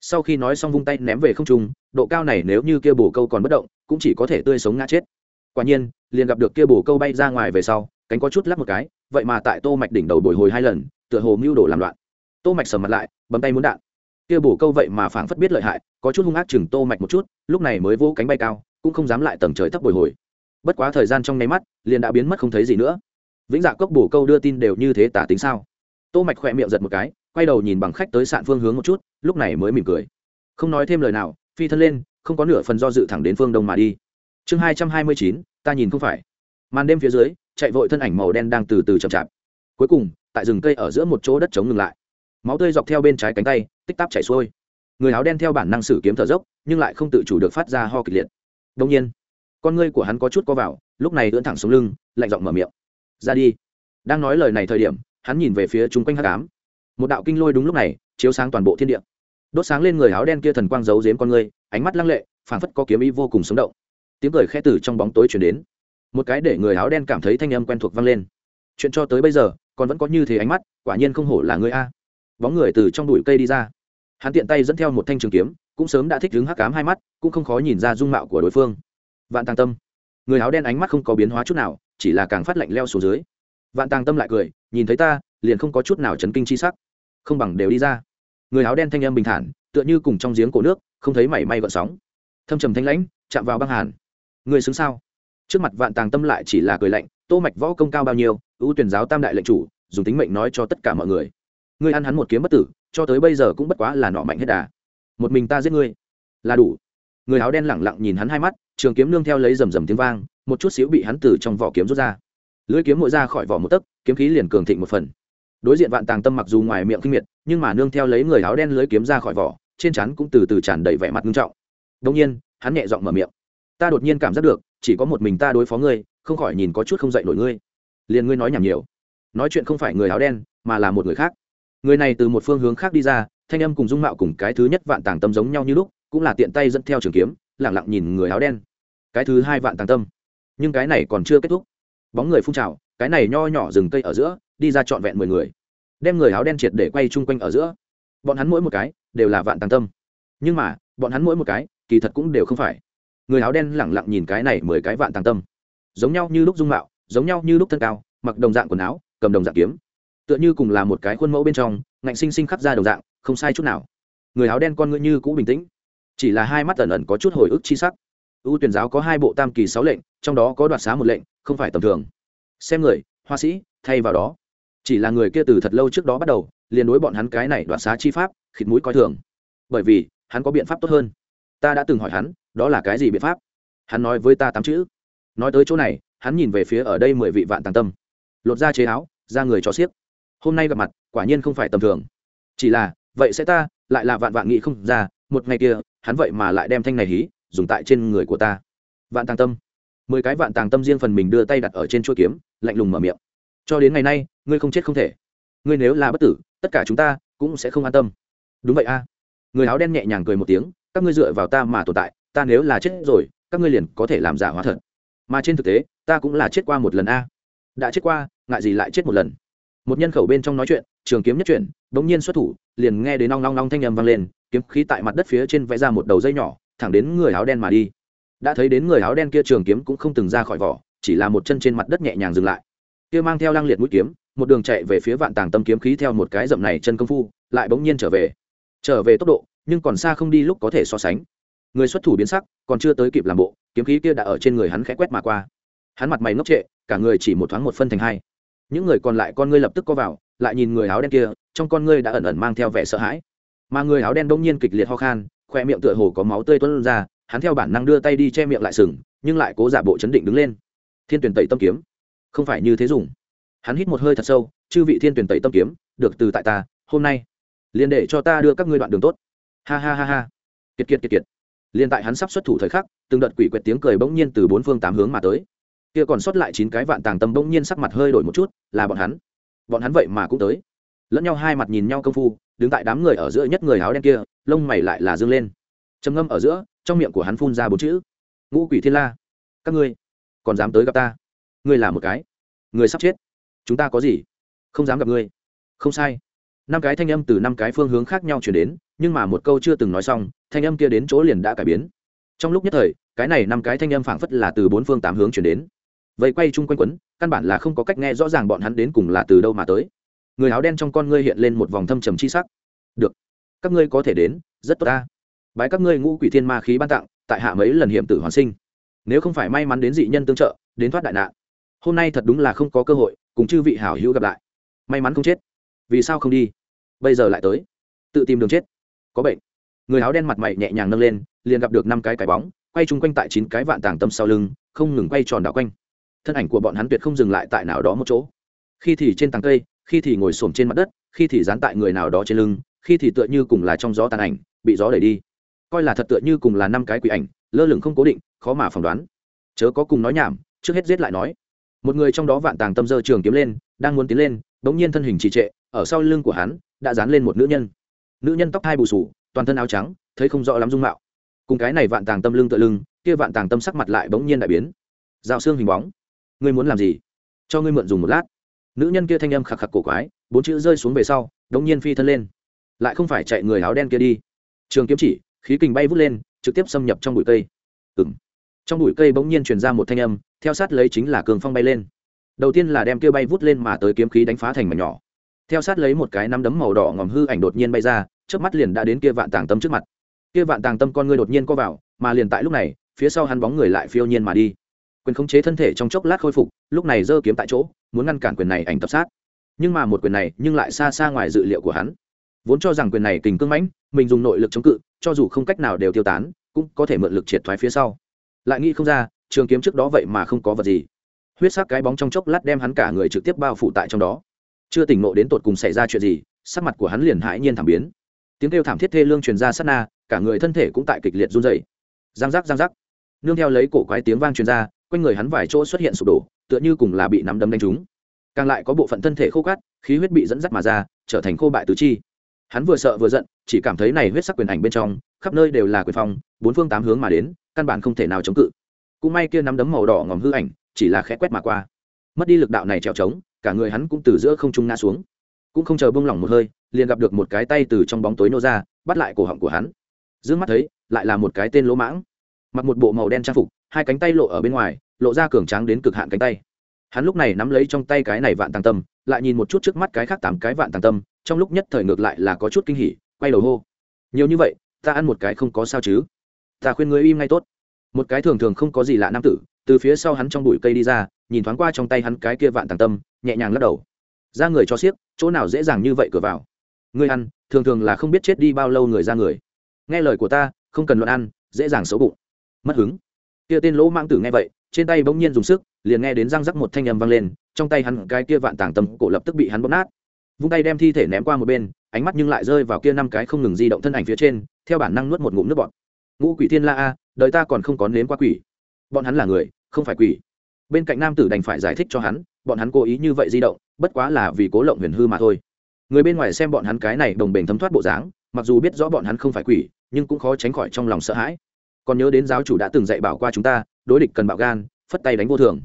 A: Sau khi nói xong vung tay ném về không trung, độ cao này nếu như kia bổ câu còn bất động, cũng chỉ có thể tươi sống ngã chết. Quả nhiên, liền gặp được kia bổ câu bay ra ngoài về sau, cánh có chút lắc một cái, vậy mà tại tô mạch đỉnh đầu bồi hồi hai lần, tựa hồ mưu đồ làm loạn tô mạch sầm mặt lại, bấm tay muốn đạn. Kia bổ câu vậy mà phảng phất biết lợi hại, có chút hung ác chừng tô mạch một chút, lúc này mới vỗ cánh bay cao, cũng không dám lại tầng trời thấp bồi hồi. Bất quá thời gian trong nháy mắt, liền đã biến mất không thấy gì nữa. Vĩnh dạ cốc bổ câu đưa tin đều như thế tả tính sao? Tô mạch khỏe miệng giật một cái, quay đầu nhìn bằng khách tới sạn phương hướng một chút, lúc này mới mỉm cười. Không nói thêm lời nào, phi thân lên, không có nửa phần do dự thẳng đến phương đông mà đi. Chương hai trăm hai mươi chín, ta nhìn không phải. Màn đêm phía dưới, chạy vội thân ảnh màu đen đang từ từ chậm chạp. Cuối cùng, tại rừng cây ở giữa một chỗ đất trống ngừng lại máu tươi dọc theo bên trái cánh tay, tích tắp chảy xuôi. Người áo đen theo bản năng sử kiếm thở dốc, nhưng lại không tự chủ được phát ra ho kịch liệt. Đông nhiên, con ngươi của hắn có chút co vào, lúc này ưỡn thẳng xuống lưng, lạnh giọng mở miệng. Ra đi. Đang nói lời này thời điểm, hắn nhìn về phía chung quanh hát cám một đạo kinh lôi đúng lúc này, chiếu sáng toàn bộ thiên địa. Đốt sáng lên người áo đen kia thần quang giấu dếm con ngươi, ánh mắt lăng lệ, phảng phất có kiếm ý vô cùng sống động. Tiếng cười khẽ từ trong bóng tối chuyển đến. Một cái để người áo đen cảm thấy thanh âm quen thuộc vang lên. Chuyện cho tới bây giờ, còn vẫn có như thế ánh mắt, quả nhiên không hổ là người a bóng người từ trong bụi cây đi ra. Hắn tiện tay dẫn theo một thanh trường kiếm, cũng sớm đã thích đứng hắc cám hai mắt, cũng không khó nhìn ra dung mạo của đối phương. Vạn tàng tâm. Người áo đen ánh mắt không có biến hóa chút nào, chỉ là càng phát lạnh leo xuống dưới. Vạn tàng tâm lại cười, nhìn thấy ta, liền không có chút nào chấn kinh chi sắc. Không bằng đều đi ra. Người áo đen thanh âm bình thản, tựa như cùng trong giếng cổ nước, không thấy mảy may gợn sóng. Thâm trầm thanh lãnh, chạm vào băng hàn. Người xứng sao? Trước mặt vạn tàng tâm lại chỉ là cười lạnh, tô mạch võ công cao bao nhiêu, ưu tuyển giáo tam đại lệnh chủ, dùng tính mệnh nói cho tất cả mọi người ngươi ăn hắn một kiếm bất tử, cho tới bây giờ cũng bất quá là nọ mạnh hết đà. Một mình ta giết ngươi. Là đủ. Người áo đen lẳng lặng nhìn hắn hai mắt, trường kiếm nương theo lấy rầm rầm tiếng vang, một chút xíu bị hắn từ trong vỏ kiếm rút ra. Lưỡi kiếm mội ra khỏi vỏ một tấc, kiếm khí liền cường thịnh một phần. Đối diện vạn tàng tâm mặc dù ngoài miệng kinh miệt, nhưng mà nương theo lấy người áo đen lưỡi kiếm ra khỏi vỏ, trên chắn cũng từ từ tràn đầy vẻ mặt nghiêm trọng. Đông nhiên, hắn nhẹ giọng mở miệng. Ta đột nhiên cảm giác được, chỉ có một mình ta đối phó ngươi, không khỏi nhìn có chút không dậy nổi ngươi. Liền ngươi nói nhảm nhiều. Nói chuyện không phải người áo đen, mà là một người khác người này từ một phương hướng khác đi ra, thanh âm cùng dung mạo cùng cái thứ nhất vạn tàng tâm giống nhau như lúc, cũng là tiện tay dẫn theo trường kiếm lẳng lặng nhìn người áo đen. Cái thứ hai vạn tàng tâm. Nhưng cái này còn chưa kết thúc. Bóng người phun trào, cái này nho nhỏ rừng cây ở giữa, đi ra trọn vẹn mười người. Đem người áo đen triệt để quay chung quanh ở giữa. Bọn hắn mỗi một cái, đều là vạn tàng tâm. Nhưng mà, bọn hắn mỗi một cái, kỳ thật cũng đều không phải. Người áo đen lẳng lặng nhìn cái này mười cái vạn tàng tâm. Giống nhau như lúc dung mạo, giống nhau như lúc thân cao, mặc đồng dạng quần áo, cầm đồng dạng kiếm tựa như cùng là một cái khuôn mẫu bên trong, ngạnh sinh sinh khắc ra đồng dạng, không sai chút nào. Người áo đen con ngựa như cũ bình tĩnh, chỉ là hai mắt ẩn ẩn có chút hồi ức chi sắc. Ưu tuyển giáo có hai bộ tam kỳ sáu lệnh, trong đó có đoạt xá một lệnh, không phải tầm thường. Xem người hoa sĩ, thay vào đó. Chỉ là người kia từ thật lâu trước đó bắt đầu, liền đối bọn hắn cái này đoạt xá chi pháp, khịt mũi coi thường. Bởi vì, hắn có biện pháp tốt hơn. Ta đã từng hỏi hắn, đó là cái gì biện pháp? Hắn nói với ta tám chữ. Nói tới chỗ này, hắn nhìn về phía ở đây mười vị vạn tàng tâm. Lột ra chế áo ra người cho xiếc hôm nay gặp mặt, quả nhiên không phải tầm thường. Chỉ là, vậy sẽ ta, lại là vạn vạn nghị không ra, một ngày kia, hắn vậy mà lại đem thanh này hí, dùng tại trên người của ta. Vạn tàng tâm. Mười cái vạn tàng tâm riêng phần mình đưa tay đặt ở trên chuỗi kiếm, lạnh lùng mở miệng. Cho đến ngày nay, ngươi không chết không thể. Ngươi nếu là bất tử, tất cả chúng ta cũng sẽ không an tâm. Đúng vậy a. Người áo đen nhẹ nhàng cười một tiếng, các ngươi dựa vào ta mà tồn tại, ta nếu là chết rồi, các ngươi liền có thể làm giả hóa thật. Mà trên thực tế, ta cũng là chết qua một lần a. Đã chết qua, ngại gì lại chết một lần? Một nhân khẩu bên trong nói chuyện, trường kiếm nhất chuyển, bỗng nhiên xuất thủ, liền nghe đến nong nong nong thanh âm vang lên, kiếm khí tại mặt đất phía trên vẽ ra một đầu dây nhỏ, thẳng đến người áo đen mà đi. Đã thấy đến người áo đen kia trường kiếm cũng không từng ra khỏi vỏ, chỉ là một chân trên mặt đất nhẹ nhàng dừng lại. Kia mang theo lang liệt mũi kiếm, một đường chạy về phía vạn tàng tâm kiếm khí theo một cái rậm này chân công phu, lại bỗng nhiên trở về. Trở về tốc độ, nhưng còn xa không đi lúc có thể so sánh. Người xuất thủ biến sắc, còn chưa tới kịp làm bộ, kiếm khí kia đã ở trên người hắn khẽ quét mà qua. Hắn mặt mày ngốc trệ, cả người chỉ một thoáng một phân thành hai những người còn lại con ngươi lập tức co vào, lại nhìn người áo đen kia, trong con ngươi đã ẩn ẩn mang theo vẻ sợ hãi. Mà người áo đen đông nhiên kịch liệt ho khan, khoe miệng tựa hồ có máu tươi tuôn ra, hắn theo bản năng đưa tay đi che miệng lại sừng, nhưng lại cố giả bộ chấn định đứng lên. Thiên tuyển tẩy tâm kiếm. Không phải như thế dùng. Hắn hít một hơi thật sâu, chư vị thiên tuyển tẩy tâm kiếm, được từ tại ta, hôm nay, liền để cho ta đưa các ngươi đoạn đường tốt. Ha ha ha ha. Kiệt kiệt kiệt kiệt. Liền tại hắn sắp xuất thủ thời khắc, từng đợt quỷ quyệt tiếng cười bỗng nhiên từ bốn phương tám hướng mà tới kia còn sót lại chín cái vạn tàng tâm bỗng nhiên sắc mặt hơi đổi một chút, là bọn hắn. Bọn hắn vậy mà cũng tới. Lẫn nhau hai mặt nhìn nhau công phu, đứng tại đám người ở giữa nhất người áo đen kia, lông mày lại là dương lên. Trầm ngâm ở giữa, trong miệng của hắn phun ra bốn chữ. Ngũ quỷ thiên la, các ngươi còn dám tới gặp ta? Ngươi là một cái. Người sắp chết. Chúng ta có gì? Không dám gặp ngươi. Không sai. Năm cái thanh âm từ năm cái phương hướng khác nhau chuyển đến, nhưng mà một câu chưa từng nói xong, thanh âm kia đến chỗ liền đã cải biến. Trong lúc nhất thời, cái này năm cái thanh âm phảng phất là từ bốn phương tám hướng chuyển đến vậy quay chung quanh quấn, căn bản là không có cách nghe rõ ràng bọn hắn đến cùng là từ đâu mà tới. Người áo đen trong con ngươi hiện lên một vòng thâm trầm chi sắc. Được, các ngươi có thể đến, rất tốt ta. Bái các ngươi ngũ quỷ thiên ma khí ban tặng, tại hạ mấy lần hiểm tử hoàn sinh. Nếu không phải may mắn đến dị nhân tương trợ, đến thoát đại nạn. Hôm nay thật đúng là không có cơ hội, cùng chư vị hảo hữu gặp lại. May mắn không chết. Vì sao không đi? Bây giờ lại tới. Tự tìm đường chết. Có bệnh. Người áo đen mặt mày nhẹ nhàng nâng lên, liền gặp được năm cái cái bóng, quay chung quanh tại chín cái vạn tàng tâm sau lưng, không ngừng quay tròn đảo quanh thân ảnh của bọn hắn tuyệt không dừng lại tại nào đó một chỗ. Khi thì trên tàng cây, khi thì ngồi xổm trên mặt đất, khi thì dán tại người nào đó trên lưng, khi thì tựa như cùng là trong gió tàn ảnh, bị gió đẩy đi. Coi là thật tựa như cùng là năm cái quỷ ảnh, lơ lửng không cố định, khó mà phỏng đoán. Chớ có cùng nói nhảm, trước hết giết lại nói. Một người trong đó vạn tàng tâm dơ trường kiếm lên, đang muốn tiến lên, bỗng nhiên thân hình trì trệ, ở sau lưng của hắn, đã dán lên một nữ nhân. Nữ nhân tóc hai bù sù, toàn thân áo trắng, thấy không rõ lắm dung mạo. Cùng cái này vạn tàng tâm lưng tựa lưng, kia vạn tàng tâm sắc mặt lại bỗng nhiên đại biến. Dạo xương hình bóng ngươi muốn làm gì? Cho ngươi mượn dùng một lát. Nữ nhân kia thanh âm khạc khạc cổ quái, bốn chữ rơi xuống về sau đống nhiên phi thân lên. Lại không phải chạy người áo đen kia đi. Trường kiếm chỉ, khí kình bay vút lên, trực tiếp xâm nhập trong bụi cây. Ừng trong bụi cây bỗng nhiên truyền ra một thanh âm, theo sát lấy chính là cường phong bay lên. Đầu tiên là đem kia bay vút lên mà tới kiếm khí đánh phá thành mảnh nhỏ. Theo sát lấy một cái nắm đấm màu đỏ ngòm hư ảnh đột nhiên bay ra trước mắt liền đã đến kia vạn tàng tâm trước mặt. Kia vạn tàng tâm con ngươi đột nhiên co vào, mà liền tại lúc này, phía sau hắn bóng người lại phiêu nhiên mà đi quyền khống chế thân thể trong chốc lát khôi phục, lúc này giơ kiếm tại chỗ, muốn ngăn cản quyền này ảnh tập sát. Nhưng mà một quyền này, nhưng lại xa xa ngoài dự liệu của hắn. Vốn cho rằng quyền này kình cương mãnh, mình dùng nội lực chống cự, cho dù không cách nào đều tiêu tán, cũng có thể mượn lực triệt thoái phía sau. Lại nghĩ không ra, trường kiếm trước đó vậy mà không có vật gì. Huyết sắc cái bóng trong chốc lát đem hắn cả người trực tiếp bao phủ tại trong đó. Chưa tỉnh ngộ đến tột cùng xảy ra chuyện gì, sắc mặt của hắn liền hãi nhiên thảm biến. Tiếng kêu thảm thiết thê lương truyền ra sát na, cả người thân thể cũng tại kịch liệt run dày giang giác giang giác. Nương theo lấy cổ quái tiếng vang truyền ra quanh người hắn vài chỗ xuất hiện sụp đổ, tựa như cùng là bị nắm đấm đánh trúng. Càng lại có bộ phận thân thể khô cát, khí huyết bị dẫn dắt mà ra, trở thành khô bại tứ chi. Hắn vừa sợ vừa giận, chỉ cảm thấy này huyết sắc quyền ảnh bên trong, khắp nơi đều là quyền phong, bốn phương tám hướng mà đến, căn bản không thể nào chống cự. Cũng may kia nắm đấm màu đỏ ngòm hư ảnh, chỉ là khẽ quét mà qua. Mất đi lực đạo này trèo trống, cả người hắn cũng từ giữa không trung ngã xuống. Cũng không chờ bông lỏng một hơi, liền gặp được một cái tay từ trong bóng tối nô ra, bắt lại cổ họng của hắn. D ư ơ n g mắt thấy, lại là một cái tên lỗ mãng mặc một bộ màu đen trang phục, hai cánh tay lộ ở bên ngoài, lộ ra cường tráng đến cực hạn cánh tay. Hắn lúc này nắm lấy trong tay cái này vạn tàng tâm, lại nhìn một chút trước mắt cái khác tám cái vạn tàng tâm, trong lúc nhất thời ngược lại là có chút kinh hỉ, quay đầu hô. Nhiều như vậy, ta ăn một cái không có sao chứ? Ta khuyên người im ngay tốt. Một cái thường thường không có gì lạ nam tử, từ phía sau hắn trong bụi cây đi ra, nhìn thoáng qua trong tay hắn cái kia vạn tàng tâm, nhẹ nhàng lắc đầu. Ra người cho xiếc, chỗ nào dễ dàng như vậy cửa vào. Người ăn, thường thường là không biết chết đi bao lâu người ra người. Nghe lời của ta, không cần luận ăn, dễ dàng xấu bụng mất hứng. Kia tên lỗ mang tử nghe vậy, trên tay bỗng nhiên dùng sức, liền nghe đến răng rắc một thanh âm vang lên, trong tay hắn cái kia vạn tàng tầm cổ lập tức bị hắn bóp nát. Vung tay đem thi thể ném qua một bên, ánh mắt nhưng lại rơi vào kia năm cái không ngừng di động thân ảnh phía trên, theo bản năng nuốt một ngụm nước bọt. Ngũ quỷ thiên la a, đời ta còn không có nếm qua quỷ. Bọn hắn là người, không phải quỷ. Bên cạnh nam tử đành phải giải thích cho hắn, bọn hắn cố ý như vậy di động, bất quá là vì cố lộng huyền hư mà thôi. Người bên ngoài xem bọn hắn cái này đồng bền thấm thoát bộ dáng, mặc dù biết rõ bọn hắn không phải quỷ, nhưng cũng khó tránh khỏi trong lòng sợ hãi còn nhớ đến giáo chủ đã từng dạy bảo qua chúng ta, đối địch cần bạo gan, phất tay đánh vô thường.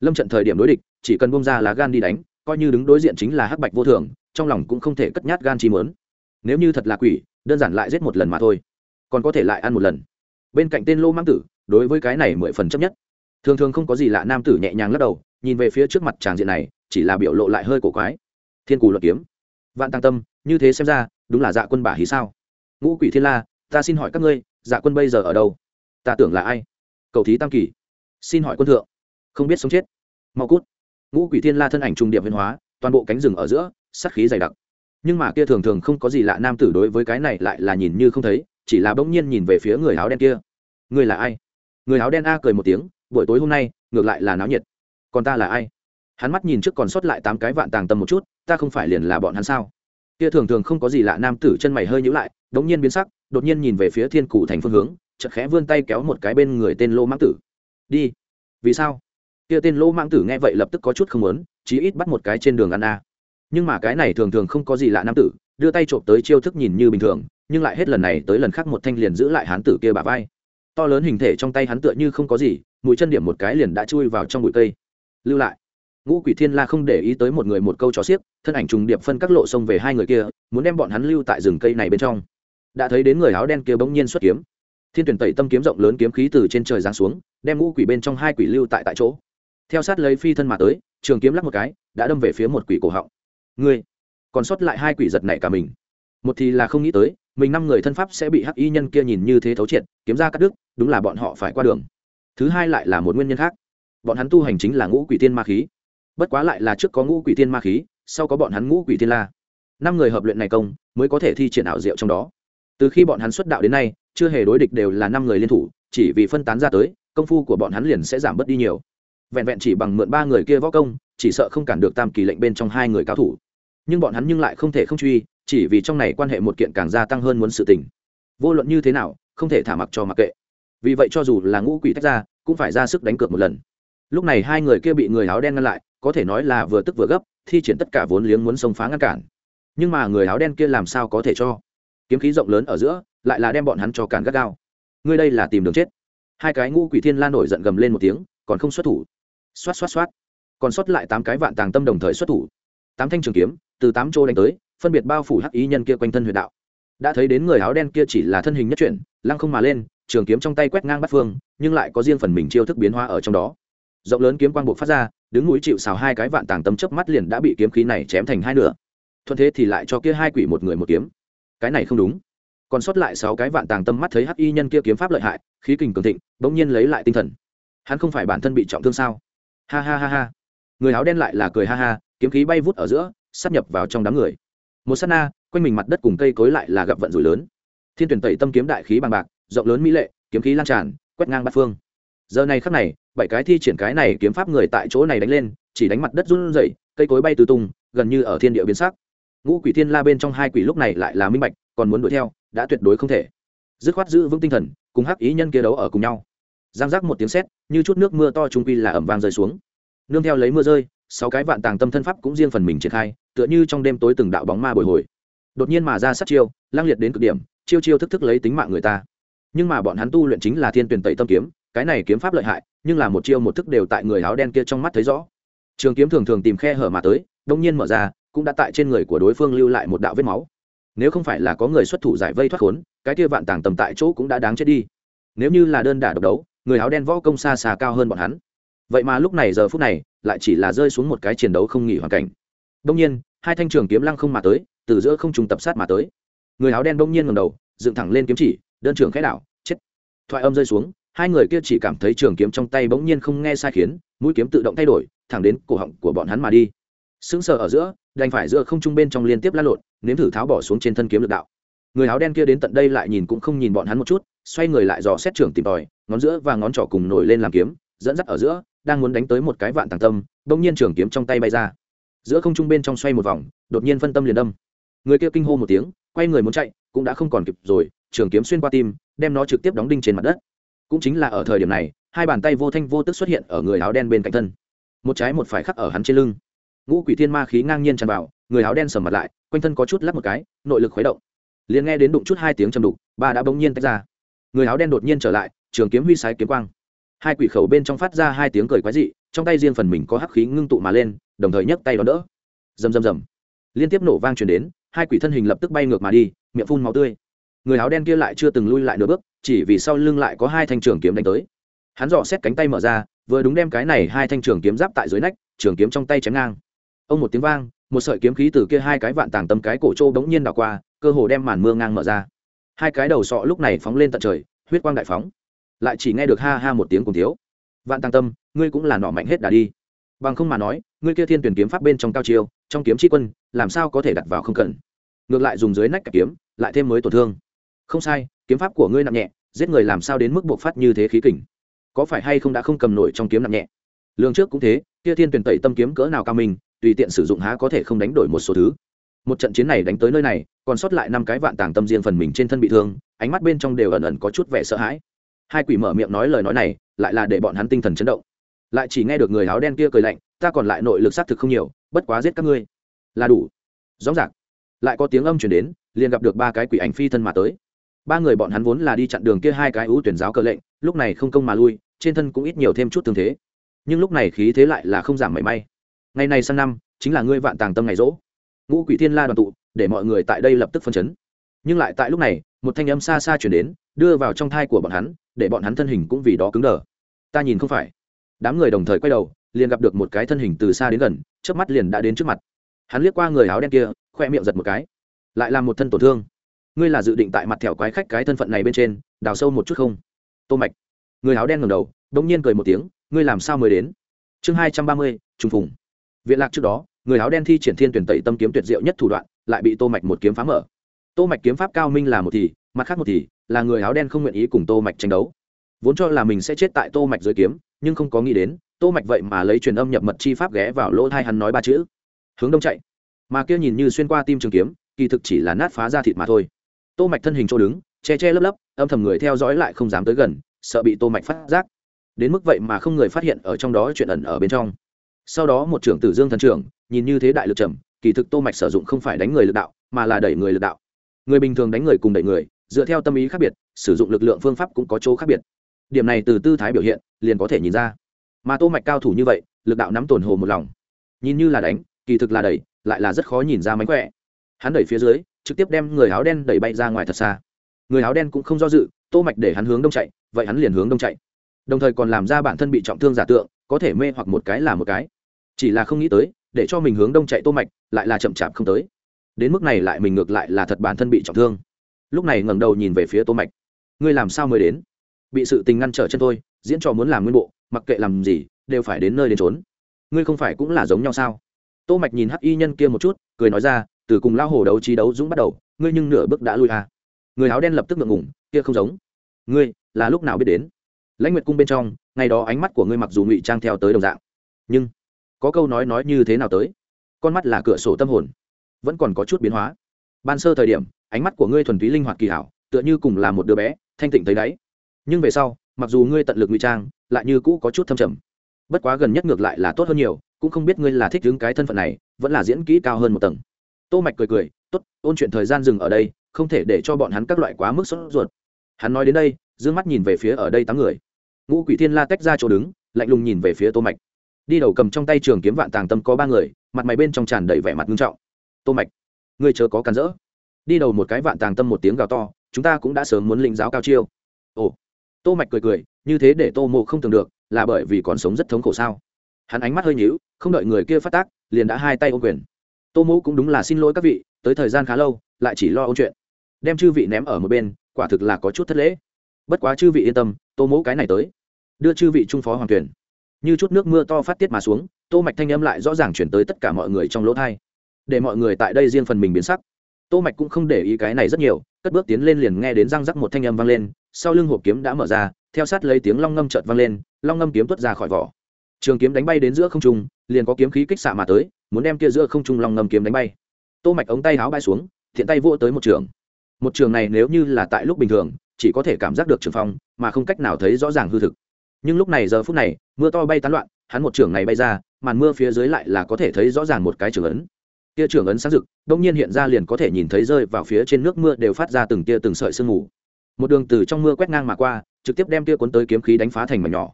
A: Lâm trận thời điểm đối địch, chỉ cần bông ra lá gan đi đánh, coi như đứng đối diện chính là hắc bạch vô thường, trong lòng cũng không thể cất nhát gan chi mớn. Nếu như thật là quỷ, đơn giản lại giết một lần mà thôi. Còn có thể lại ăn một lần. Bên cạnh tên lô mang tử, đối với cái này mười phần chấp nhất. Thường thường không có gì lạ, nam tử nhẹ nhàng lắc đầu, nhìn về phía trước mặt tràng diện này, chỉ là biểu lộ lại hơi cổ quái. Thiên cù luật kiếm. Vạn tăng tâm, như thế xem ra, đúng là dạ quân bả hí sao? Ngũ quỷ thiên la, ta xin hỏi các ngươi dạ quân bây giờ ở đâu? Ta tưởng là ai? Cầu thí tam kỳ. Xin hỏi quân thượng. Không biết sống chết. Mau cút. Ngũ quỷ thiên la thân ảnh trùng điệp huyền hóa, toàn bộ cánh rừng ở giữa sắc khí dày đặc. Nhưng mà kia thường thường không có gì lạ nam tử đối với cái này lại là nhìn như không thấy, chỉ là bỗng nhiên nhìn về phía người áo đen kia. Người là ai? Người áo đen a cười một tiếng, buổi tối hôm nay, ngược lại là náo nhiệt. Còn ta là ai? Hắn mắt nhìn trước còn sót lại tám cái vạn tàng tâm một chút, ta không phải liền là bọn hắn sao? Kia thường thường không có gì lạ, nam tử chân mày hơi nhữ lại, đống nhiên biến sắc, đột nhiên nhìn về phía thiên cụ thành phương hướng, chợt khẽ vươn tay kéo một cái bên người tên lô mãng tử. Đi. Vì sao? Kia tên lô mãng tử nghe vậy lập tức có chút không muốn, chí ít bắt một cái trên đường ăn a. Nhưng mà cái này thường thường không có gì lạ, nam tử, đưa tay trộm tới chiêu thức nhìn như bình thường, nhưng lại hết lần này tới lần khác một thanh liền giữ lại hán tử kia bà vai. To lớn hình thể trong tay hắn tựa như không có gì, mũi chân điểm một cái liền đã chui vào trong bụi cây. Lưu lại ngũ quỷ thiên la không để ý tới một người một câu chó xiếc, thân ảnh trùng điệp phân các lộ sông về hai người kia, muốn đem bọn hắn lưu tại rừng cây này bên trong. Đã thấy đến người áo đen kia bỗng nhiên xuất kiếm. Thiên tuyển tẩy tâm kiếm rộng lớn kiếm khí từ trên trời giáng xuống, đem ngũ quỷ bên trong hai quỷ lưu tại tại chỗ. Theo sát lấy phi thân mà tới, trường kiếm lắc một cái, đã đâm về phía một quỷ cổ họng. Ngươi, còn sót lại hai quỷ giật nảy cả mình. Một thì là không nghĩ tới, mình năm người thân pháp sẽ bị hắc y nhân kia nhìn như thế thấu triệt, kiếm ra cắt đứt, đúng là bọn họ phải qua đường. Thứ hai lại là một nguyên nhân khác. Bọn hắn tu hành chính là ngũ quỷ tiên ma khí bất quá lại là trước có ngũ quỷ thiên ma khí, sau có bọn hắn ngũ quỷ thiên la. Năm người hợp luyện này công, mới có thể thi triển ảo diệu trong đó. Từ khi bọn hắn xuất đạo đến nay, chưa hề đối địch đều là năm người liên thủ, chỉ vì phân tán ra tới, công phu của bọn hắn liền sẽ giảm bớt đi nhiều. Vẹn vẹn chỉ bằng mượn ba người kia võ công, chỉ sợ không cản được tam kỳ lệnh bên trong hai người cao thủ. Nhưng bọn hắn nhưng lại không thể không truy, chỉ vì trong này quan hệ một kiện càng gia tăng hơn muốn sự tình. Vô luận như thế nào, không thể thả mặc cho mặc kệ. Vì vậy cho dù là ngũ quỷ tách ra, cũng phải ra sức đánh cược một lần. Lúc này hai người kia bị người áo đen ngăn lại có thể nói là vừa tức vừa gấp, thi triển tất cả vốn liếng muốn xông phá ngăn cản. Nhưng mà người áo đen kia làm sao có thể cho? Kiếm khí rộng lớn ở giữa, lại là đem bọn hắn cho cản gắt gao. Ngươi đây là tìm đường chết. Hai cái ngũ quỷ thiên la nổi giận gầm lên một tiếng, còn không xuất thủ. Xoát xoát xoát. Còn sót lại tám cái vạn tàng tâm đồng thời xuất thủ. Tám thanh trường kiếm, từ tám chỗ đánh tới, phân biệt bao phủ hắc ý nhân kia quanh thân huyệt đạo. Đã thấy đến người áo đen kia chỉ là thân hình nhất chuyển, lăng không mà lên, trường kiếm trong tay quét ngang bắt phương, nhưng lại có riêng phần mình chiêu thức biến hóa ở trong đó rộng lớn kiếm quang buộc phát ra, đứng núi chịu xào hai cái vạn tàng tâm chớp mắt liền đã bị kiếm khí này chém thành hai nửa. Thuận thế thì lại cho kia hai quỷ một người một kiếm. Cái này không đúng. Còn sót lại sáu cái vạn tàng tâm mắt thấy hắc y nhân kia kiếm pháp lợi hại, khí kình cường thịnh, bỗng nhiên lấy lại tinh thần. Hắn không phải bản thân bị trọng thương sao? Ha ha ha ha. Người áo đen lại là cười ha ha, kiếm khí bay vút ở giữa, sắp nhập vào trong đám người. Một s á t na, quanh mình mặt đất cùng cây cối lại là gặp vận rủi lớn. Thiên tuyển tẩy tâm kiếm đại khí bằng bạc, rộng lớn mỹ lệ, kiếm khí lan tràn, quét ngang bát phương giờ này khắc này, bảy cái thi triển cái này kiếm pháp người tại chỗ này đánh lên, chỉ đánh mặt đất run rẩy, cây cối bay từ tung, gần như ở thiên địa biến sắc. Ngũ quỷ thiên la bên trong hai quỷ lúc này lại là minh bạch, còn muốn đuổi theo, đã tuyệt đối không thể. Dứt khoát giữ vững tinh thần, cùng hắc ý nhân kia đấu ở cùng nhau. Giang giác một tiếng sét, như chút nước mưa to trung quy là ẩm vang rơi xuống. Nương theo lấy mưa rơi, sáu cái vạn tàng tâm thân pháp cũng riêng phần mình triển khai, tựa như trong đêm tối từng đạo bóng ma bồi hồi. Đột nhiên mà ra sát chiêu, lang liệt đến cực điểm, chiêu chiêu thức thức lấy tính mạng người ta. Nhưng mà bọn hắn tu luyện chính là thiên tuyển tẩy tâm kiếm cái này kiếm pháp lợi hại, nhưng là một chiêu một thức đều tại người áo đen kia trong mắt thấy rõ. Trường kiếm thường thường tìm khe hở mà tới, đông nhiên mở ra, cũng đã tại trên người của đối phương lưu lại một đạo vết máu. Nếu không phải là có người xuất thủ giải vây thoát khốn, cái kia vạn tàng tầm tại chỗ cũng đã đáng chết đi. Nếu như là đơn đả độc đấu, người áo đen võ công xa xa cao hơn bọn hắn. Vậy mà lúc này giờ phút này, lại chỉ là rơi xuống một cái chiến đấu không nghỉ hoàn cảnh. Đông nhiên, hai thanh trường kiếm lăng không mà tới, từ giữa không trùng tập sát mà tới. Người áo đen đông nhiên ngầm đầu, dựng thẳng lên kiếm chỉ, đơn trường khẽ đảo, chết. Thoại âm rơi xuống hai người kia chỉ cảm thấy trường kiếm trong tay bỗng nhiên không nghe sai khiến, mũi kiếm tự động thay đổi, thẳng đến cổ họng của bọn hắn mà đi. Sững sờ ở giữa, đành phải giữa không trung bên trong liên tiếp lăn lộn, nếm thử tháo bỏ xuống trên thân kiếm lực đạo. Người áo đen kia đến tận đây lại nhìn cũng không nhìn bọn hắn một chút, xoay người lại dò xét trưởng tìm tòi, ngón giữa và ngón trỏ cùng nổi lên làm kiếm, dẫn dắt ở giữa, đang muốn đánh tới một cái vạn tàng tâm, bỗng nhiên trường kiếm trong tay bay ra. Giữa không trung bên trong xoay một vòng, đột nhiên phân tâm liền đâm. Người kia kinh hô một tiếng, quay người muốn chạy, cũng đã không còn kịp rồi, trường kiếm xuyên qua tim, đem nó trực tiếp đóng đinh trên mặt đất cũng chính là ở thời điểm này, hai bàn tay vô thanh vô tức xuất hiện ở người áo đen bên cạnh thân. Một trái một phải khắc ở hắn trên lưng. Ngũ quỷ thiên ma khí ngang nhiên tràn vào, người áo đen sầm mặt lại, quanh thân có chút lắp một cái, nội lực khuấy động. Liền nghe đến đụng chút hai tiếng chầm đục, ba đã bỗng nhiên tách ra. Người áo đen đột nhiên trở lại, trường kiếm huy sái kiếm quang. Hai quỷ khẩu bên trong phát ra hai tiếng cười quái dị, trong tay riêng phần mình có hắc khí ngưng tụ mà lên, đồng thời nhấc tay đón đỡ. Rầm rầm rầm. Liên tiếp nổ vang truyền đến, hai quỷ thân hình lập tức bay ngược mà đi, miệng phun máu tươi. Người áo đen kia lại chưa từng lui lại nửa bước chỉ vì sau lưng lại có hai thanh trường kiếm đánh tới. Hắn dò xét cánh tay mở ra, vừa đúng đem cái này hai thanh trường kiếm giáp tại dưới nách, trường kiếm trong tay chém ngang. Ông một tiếng vang, một sợi kiếm khí từ kia hai cái vạn tàng tâm cái cổ trô bỗng nhiên đảo qua, cơ hồ đem màn mưa ngang mở ra. Hai cái đầu sọ lúc này phóng lên tận trời, huyết quang đại phóng. Lại chỉ nghe được ha ha một tiếng cùng thiếu. Vạn tàng tâm, ngươi cũng là nọ mạnh hết đà đi. Bằng không mà nói, ngươi kia thiên tuyển kiếm pháp bên trong cao chiêu, trong kiếm chi quân, làm sao có thể đặt vào không cần ngược lại dùng dưới nách cả kiếm, lại thêm mới tổn thương. Không sai, kiếm pháp của ngươi nặng nhẹ giết người làm sao đến mức buộc phát như thế khí kình? Có phải hay không đã không cầm nổi trong kiếm nặng nhẹ? Lương trước cũng thế, kia thiên tuyển tẩy tâm kiếm cỡ nào cao mình, tùy tiện sử dụng há có thể không đánh đổi một số thứ. Một trận chiến này đánh tới nơi này, còn sót lại năm cái vạn tàng tâm riêng phần mình trên thân bị thương, ánh mắt bên trong đều ẩn ẩn có chút vẻ sợ hãi. Hai quỷ mở miệng nói lời nói này, lại là để bọn hắn tinh thần chấn động. Lại chỉ nghe được người áo đen kia cười lạnh, ta còn lại nội lực xác thực không nhiều, bất quá giết các ngươi. Là đủ. Rõ ràng. Lại có tiếng âm chuyển đến, liền gặp được ba cái quỷ ảnh phi thân mà tới ba người bọn hắn vốn là đi chặn đường kia hai cái ưu tuyển giáo cơ lệnh, lúc này không công mà lui, trên thân cũng ít nhiều thêm chút thương thế. Nhưng lúc này khí thế lại là không giảm mảy may. Ngày này sang năm, chính là ngươi vạn tàng tâm ngày rỗ. Ngũ quỷ thiên la đoàn tụ, để mọi người tại đây lập tức phân chấn. Nhưng lại tại lúc này, một thanh âm xa xa chuyển đến, đưa vào trong thai của bọn hắn, để bọn hắn thân hình cũng vì đó cứng đờ. Ta nhìn không phải. Đám người đồng thời quay đầu, liền gặp được một cái thân hình từ xa đến gần trước mắt liền đã đến trước mặt. Hắn liếc qua người áo đen kia, khoe miệng giật một cái. Lại làm một thân tổn thương ngươi là dự định tại mặt thẻo quái khách cái thân phận này bên trên, đào sâu một chút không? Tô mạch. Người áo đen ngẩng đầu, đống nhiên cười một tiếng, ngươi làm sao mới đến? Chương hai trăm ba mươi, trùng phùng. Viện lạc trước đó, người áo đen thi triển thiên tuyển tẩy tâm kiếm tuyệt diệu nhất thủ đoạn, lại bị tô mạch một kiếm phá mở. Tô mạch kiếm pháp cao minh là một thì, mặt khác một thì, là người áo đen không nguyện ý cùng tô mạch tranh đấu. Vốn cho là mình sẽ chết tại tô mạch dưới kiếm, nhưng không có nghĩ đến, tô mạch vậy mà lấy truyền âm nhập mật chi pháp ghé vào lỗ thai hắn nói ba chữ. Hướng đông chạy. Mà kia nhìn như xuyên qua tim trường kiếm, kỳ thực chỉ là nát phá ra thịt mà thôi tô mạch thân hình chỗ đứng, che che lấp lấp, âm thầm người theo dõi lại không dám tới gần, sợ bị tô mạch phát giác. Đến mức vậy mà không người phát hiện ở trong đó chuyện ẩn ở bên trong. Sau đó một trưởng tử dương thần trưởng, nhìn như thế đại lực trầm, kỳ thực tô mạch sử dụng không phải đánh người lực đạo, mà là đẩy người lực đạo. Người bình thường đánh người cùng đẩy người, dựa theo tâm ý khác biệt, sử dụng lực lượng phương pháp cũng có chỗ khác biệt. Điểm này từ tư thái biểu hiện, liền có thể nhìn ra. Mà tô mạch cao thủ như vậy, lực đạo nắm tổn hồ một lòng. Nhìn như là đánh, kỳ thực là đẩy, lại là rất khó nhìn ra mánh khỏe. Hắn đẩy phía dưới trực tiếp đem người áo đen đẩy bay ra ngoài thật xa. Người áo đen cũng không do dự, tô mạch để hắn hướng đông chạy, vậy hắn liền hướng đông chạy. Đồng thời còn làm ra bản thân bị trọng thương giả tượng, có thể mê hoặc một cái là một cái. Chỉ là không nghĩ tới, để cho mình hướng đông chạy tô mạch, lại là chậm chạp không tới. Đến mức này lại mình ngược lại là thật bản thân bị trọng thương. Lúc này ngẩng đầu nhìn về phía tô mạch. Ngươi làm sao mới đến? Bị sự tình ngăn trở chân tôi, diễn trò muốn làm nguyên bộ, mặc kệ làm gì, đều phải đến nơi đến trốn ngươi không phải cũng là giống nhau sao? Tô mạch nhìn hắc y nhân kia một chút, cười nói ra từ cùng lao hồ đấu trí đấu dũng bắt đầu, ngươi nhưng nửa bước đã lui à. người áo đen lập tức ngượng ngủng kia không giống. Ngươi, là lúc nào biết đến? Lãnh nguyệt cung bên trong, ngày đó ánh mắt của ngươi mặc dù ngụy trang theo tới đồng dạng, nhưng có câu nói nói như thế nào tới? Con mắt là cửa sổ tâm hồn, vẫn còn có chút biến hóa. Ban sơ thời điểm, ánh mắt của ngươi thuần túy linh hoạt kỳ hảo, tựa như cùng là một đứa bé, thanh tịnh thấy đáy. Nhưng về sau, mặc dù ngươi tận lực ngụy trang, lại như cũ có chút thâm trầm. Bất quá gần nhất ngược lại là tốt hơn nhiều, cũng không biết ngươi là thích đứng cái thân phận này, vẫn là diễn kỹ cao hơn một tầng tô mạch cười cười, tốt, ôn chuyện thời gian dừng ở đây, không thể để cho bọn hắn các loại quá mức sốt ruột. Hắn nói đến đây, dương mắt nhìn về phía ở đây tám người. Ngũ quỷ thiên la tách ra chỗ đứng, lạnh lùng nhìn về phía tô mạch. Đi đầu cầm trong tay trường kiếm vạn tàng tâm có ba người, mặt mày bên trong tràn đầy vẻ mặt nghiêm trọng. Tô mạch, ngươi chớ có cản rỡ. Đi đầu một cái vạn tàng tâm một tiếng gào to, chúng ta cũng đã sớm muốn lĩnh giáo cao chiêu. Ồ. Tô mạch cười cười, như thế để tô mộ không tưởng được, là bởi vì còn sống rất thống khổ sao? Hắn ánh mắt hơi nhíu, không đợi người kia phát tác, liền đã hai tay ô quyền tô mẫu cũng đúng là xin lỗi các vị, tới thời gian khá lâu, lại chỉ lo ôn chuyện. Đem chư vị ném ở một bên, quả thực là có chút thất lễ. Bất quá chư vị yên tâm, tô mỗ cái này tới. Đưa chư vị trung phó hoàng tuyển như chút nước mưa to phát tiết mà xuống, tô mạch thanh âm lại rõ ràng chuyển tới tất cả mọi người trong lỗ thai để mọi người tại đây riêng phần mình biến sắc. Tô mạch cũng không để ý cái này rất nhiều, cất bước tiến lên liền nghe đến răng rắc một thanh âm vang lên, sau lưng hộp kiếm đã mở ra, theo sát lấy tiếng long ngâm chợt vang lên, long ngâm kiếm tuốt ra khỏi vỏ. Trường kiếm đánh bay đến giữa không trung, liền có kiếm khí kích xạ mà tới muốn đem kia giữa không trung long ngâm kiếm đánh bay. Tô mạch ống tay háo bay xuống, thiện tay vỗ tới một trường. Một trường này nếu như là tại lúc bình thường, chỉ có thể cảm giác được trường phong, mà không cách nào thấy rõ ràng hư thực. Nhưng lúc này giờ phút này, mưa to bay tán loạn, hắn một trường này bay ra, màn mưa phía dưới lại là có thể thấy rõ ràng một cái trường ấn. Tia trường ấn sáng rực, đông nhiên hiện ra liền có thể nhìn thấy rơi vào phía trên nước mưa đều phát ra từng tia từng sợi sương mù. Một đường từ trong mưa quét ngang mà qua, trực tiếp đem tia cuốn tới kiếm khí đánh phá thành mảnh nhỏ.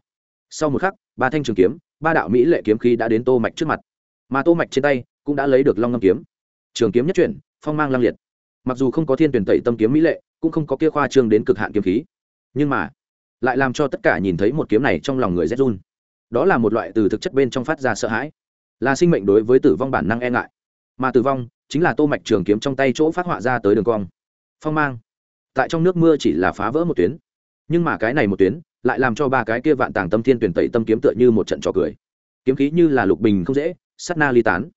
A: Sau một khắc, ba thanh trường kiếm, ba đạo mỹ lệ kiếm khí đã đến tô mạch trước mặt mà tô mạch trên tay cũng đã lấy được long ngâm kiếm trường kiếm nhất chuyển phong mang lang liệt mặc dù không có thiên tuyển tẩy tâm kiếm mỹ lệ cũng không có kia khoa trương đến cực hạn kiếm khí nhưng mà lại làm cho tất cả nhìn thấy một kiếm này trong lòng người rét run đó là một loại từ thực chất bên trong phát ra sợ hãi là sinh mệnh đối với tử vong bản năng e ngại mà tử vong chính là tô mạch trường kiếm trong tay chỗ phát họa ra tới đường cong phong mang tại trong nước mưa chỉ là phá vỡ một tuyến nhưng mà cái này một tuyến lại làm cho ba cái kia vạn tàng tâm thiên tuyển tẩy tâm kiếm tựa như một trận trò cười kiếm khí như là lục bình không dễ sắt na ly tán.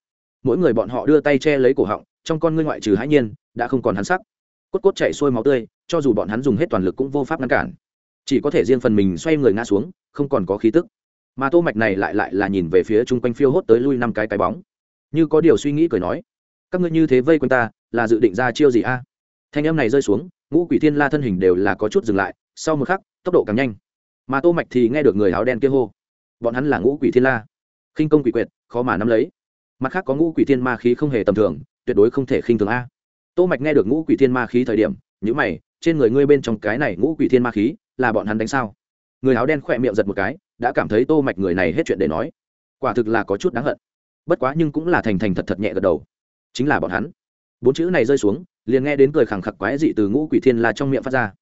A: Mỗi người bọn họ đưa tay che lấy cổ họng, trong con ngươi ngoại trừ hãi nhiên, đã không còn hắn sắc. Cốt cốt chạy xuôi máu tươi, cho dù bọn hắn dùng hết toàn lực cũng vô pháp ngăn cản. Chỉ có thể riêng phần mình xoay người ngã xuống, không còn có khí tức. Mà tô mạch này lại lại là nhìn về phía chung quanh phiêu hốt tới lui năm cái cái bóng. Như có điều suy nghĩ cười nói, các ngươi như thế vây quanh ta, là dự định ra chiêu gì a? Thanh âm này rơi xuống, ngũ quỷ thiên la thân hình đều là có chút dừng lại, sau một khắc, tốc độ càng nhanh. Mà tô mạch thì nghe được người áo đen kia hô, bọn hắn là ngũ quỷ thiên la. Khinh công quỷ quyệt khó mà nắm lấy. Mặt khác có ngũ quỷ thiên ma khí không hề tầm thường, tuyệt đối không thể khinh thường a. Tô mạch nghe được ngũ quỷ thiên ma khí thời điểm, nhíu mày, trên người ngươi bên trong cái này ngũ quỷ thiên ma khí là bọn hắn đánh sao? Người áo đen khỏe miệng giật một cái, đã cảm thấy tô mạch người này hết chuyện để nói. Quả thực là có chút đáng hận. Bất quá nhưng cũng là thành thành thật thật nhẹ gật đầu. Chính là bọn hắn. Bốn chữ này rơi xuống, liền nghe đến cười khẳng khặc quái dị từ ngũ quỷ thiên la trong miệng phát ra.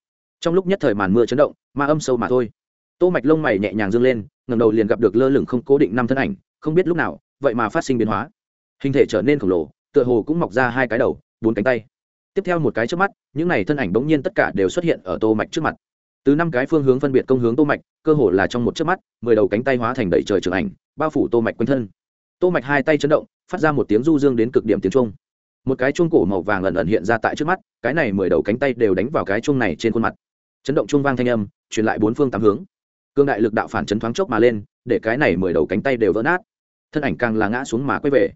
A: Trong lúc nhất thời màn mưa chấn động, ma âm sâu mà thôi. Tô mạch lông mày nhẹ nhàng dương lên, ngẩng đầu liền gặp được lơ lửng không cố định năm thân ảnh không biết lúc nào, vậy mà phát sinh biến hóa. Hình thể trở nên khổng lồ, tựa hồ cũng mọc ra hai cái đầu, bốn cánh tay. Tiếp theo một cái trước mắt, những này thân ảnh bỗng nhiên tất cả đều xuất hiện ở tô mạch trước mặt. Từ năm cái phương hướng phân biệt công hướng tô mạch, cơ hồ là trong một chớp mắt, mười đầu cánh tay hóa thành đầy trời trường ảnh, bao phủ tô mạch quanh thân. Tô mạch hai tay chấn động, phát ra một tiếng du dương đến cực điểm tiếng trung một cái chuông cổ màu vàng ẩn ẩn hiện ra tại trước mắt, cái này mười đầu cánh tay đều đánh vào cái chuông này trên khuôn mặt. Chấn động chuông vang thanh âm, truyền lại bốn phương tám hướng. Cương đại lực đạo phản chấn thoáng chốc mà lên, để cái này mười đầu cánh tay đều vỡ nát thân ảnh càng là ngã xuống mà quay về.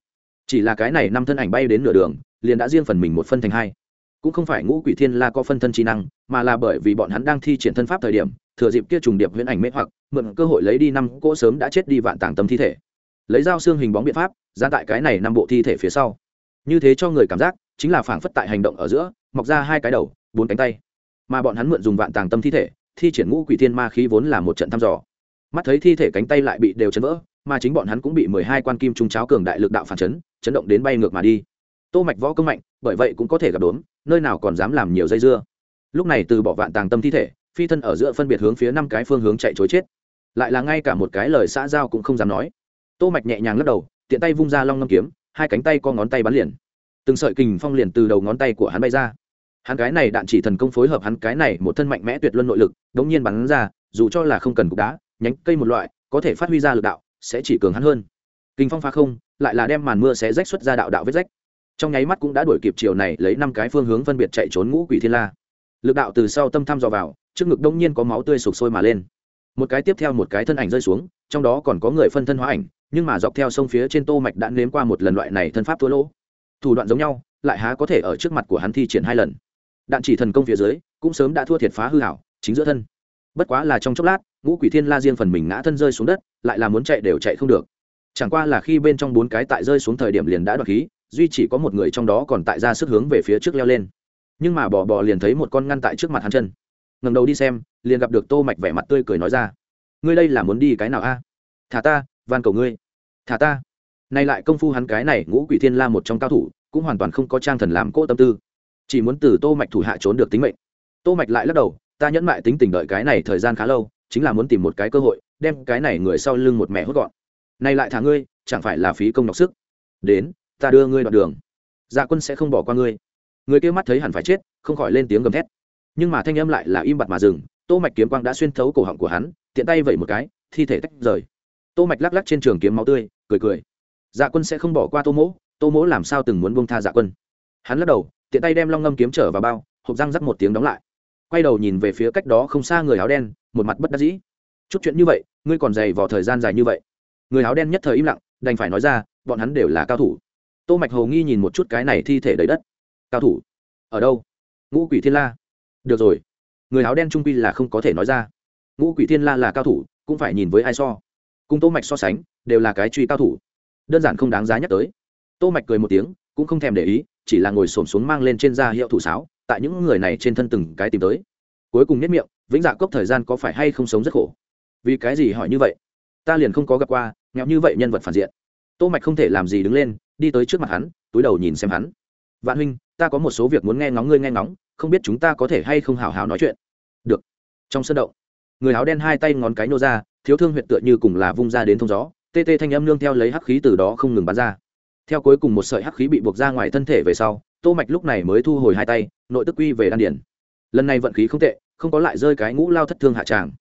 A: Chỉ là cái này năm thân ảnh bay đến nửa đường, liền đã riêng phần mình một phân thành hai. Cũng không phải ngũ quỷ thiên la có phân thân trí năng, mà là bởi vì bọn hắn đang thi triển thân pháp thời điểm, thừa dịp kia trùng điệp huyễn ảnh mê hoặc, mượn cơ hội lấy đi năm cỗ sớm đã chết đi vạn tàng tâm thi thể. Lấy dao xương hình bóng biện pháp ra tại cái này năm bộ thi thể phía sau. Như thế cho người cảm giác, chính là phảng phất tại hành động ở giữa, mọc ra hai cái đầu, bốn cánh tay. Mà bọn hắn mượn dùng vạn tàng tâm thi thể, thi triển ngũ quỷ thiên ma khí vốn là một trận thăm dò mắt thấy thi thể cánh tay lại bị đều chấn vỡ, mà chính bọn hắn cũng bị mười hai quan kim trung cháo cường đại lực đạo phản chấn chấn động đến bay ngược mà đi. Tô mạch võ công mạnh, bởi vậy cũng có thể gặp đốm nơi nào còn dám làm nhiều dây dưa. Lúc này từ bỏ vạn tàng tâm thi thể, phi thân ở giữa phân biệt hướng phía năm cái phương hướng chạy chối chết. Lại là ngay cả một cái lời xã giao cũng không dám nói. Tô mạch nhẹ nhàng lắc đầu, tiện tay vung ra long ngâm kiếm, hai cánh tay co ngón tay bắn liền. Từng sợi kình phong liền từ đầu ngón tay của hắn bay ra. Hắn cái này đạn chỉ thần công phối hợp hắn cái này một thân mạnh mẽ tuyệt luân nội lực, đống nhiên bắn ra, dù cho là không cần cục đá nhánh cây một loại, có thể phát huy ra lực đạo, sẽ chỉ cường hắn hơn. Kinh phong phá không, lại là đem màn mưa sẽ rách xuất ra đạo đạo vết rách. Trong nháy mắt cũng đã đuổi kịp chiều này, lấy năm cái phương hướng phân biệt chạy trốn ngũ quỷ thiên la. Lực đạo từ sau tâm thăm dò vào, trước ngực đông nhiên có máu tươi sục sôi mà lên. Một cái tiếp theo một cái thân ảnh rơi xuống, trong đó còn có người phân thân hóa ảnh, nhưng mà dọc theo sông phía trên tô mạch đã nếm qua một lần loại này thân pháp thua lỗ. Thủ đoạn giống nhau, lại há có thể ở trước mặt của hắn thi triển hai lần. Đạn chỉ thần công phía dưới, cũng sớm đã thua thiệt phá hư hảo chính giữa thân. Bất quá là trong chốc lát ngũ quỷ thiên la riêng phần mình ngã thân rơi xuống đất, lại là muốn chạy đều chạy không được. Chẳng qua là khi bên trong bốn cái tại rơi xuống thời điểm liền đã đoạt khí, duy chỉ có một người trong đó còn tại ra sức hướng về phía trước leo lên. Nhưng mà bò bò liền thấy một con ngăn tại trước mặt hắn chân. Ngầm đầu đi xem, liền gặp được tô mạch vẻ mặt tươi cười nói ra, ngươi đây là muốn đi cái nào a? Thả ta, van cầu ngươi. Thả ta. Nay lại công phu hắn cái này ngũ quỷ thiên la một trong cao thủ, cũng hoàn toàn không có trang thần làm cỗ tâm tư. Chỉ muốn từ tô mạch thủ hạ trốn được tính mệnh. Tô mạch lại lắc đầu, ta nhẫn mại tính tình đợi cái này thời gian khá lâu chính là muốn tìm một cái cơ hội, đem cái này người sau lưng một mẹ hốt gọn. Nay lại thả ngươi, chẳng phải là phí công đọc sức? Đến, ta đưa ngươi đoạn đường. Dạ quân sẽ không bỏ qua ngươi. Người kia mắt thấy hẳn phải chết, không khỏi lên tiếng gầm thét. Nhưng mà thanh âm lại là im bặt mà dừng, tô mạch kiếm quang đã xuyên thấu cổ họng của hắn, tiện tay vẩy một cái, thi thể tách rời. Tô mạch lắc lắc trên trường kiếm máu tươi, cười cười. Dạ quân sẽ không bỏ qua tô mỗ tô mỗ làm sao từng muốn buông tha dạ quân? Hắn lắc đầu, tiện tay đem long ngâm kiếm trở vào bao, hộp răng rắc một tiếng đóng lại quay đầu nhìn về phía cách đó không xa người áo đen, một mặt bất đắc dĩ. Chút chuyện như vậy, ngươi còn dày vào thời gian dài như vậy? Người áo đen nhất thời im lặng, đành phải nói ra, bọn hắn đều là cao thủ. Tô mạch hồ nghi nhìn một chút cái này thi thể đầy đất. Cao thủ? Ở đâu? Ngũ quỷ thiên la. Được rồi. Người áo đen trung quy là không có thể nói ra. Ngũ quỷ thiên la là cao thủ, cũng phải nhìn với ai so. Cùng tô mạch so sánh, đều là cái truy cao thủ. Đơn giản không đáng giá nhắc tới. Tô mạch cười một tiếng, cũng không thèm để ý, chỉ là ngồi xổm xuống mang lên trên da hiệu thủ sáo tại những người này trên thân từng cái tìm tới. Cuối cùng nhất miệng, vĩnh dạ cốc thời gian có phải hay không sống rất khổ? Vì cái gì hỏi như vậy? Ta liền không có gặp qua, nghèo như vậy nhân vật phản diện. Tô mạch không thể làm gì đứng lên, đi tới trước mặt hắn, túi đầu nhìn xem hắn. Vạn huynh, ta có một số việc muốn nghe ngóng ngươi nghe ngóng, không biết chúng ta có thể hay không hào hào nói chuyện. Được. Trong sân động, người áo đen hai tay ngón cái nô ra, thiếu thương huyệt tựa như cùng là vung ra đến thông gió, tê tê thanh âm nương theo lấy hắc khí từ đó không ngừng bắn ra. Theo cuối cùng một sợi hắc khí bị buộc ra ngoài thân thể về sau tô mạch lúc này mới thu hồi hai tay, nội tức quy về đan điển lần này vận khí không tệ, không có lại rơi cái ngũ lao thất thương hạ tràng.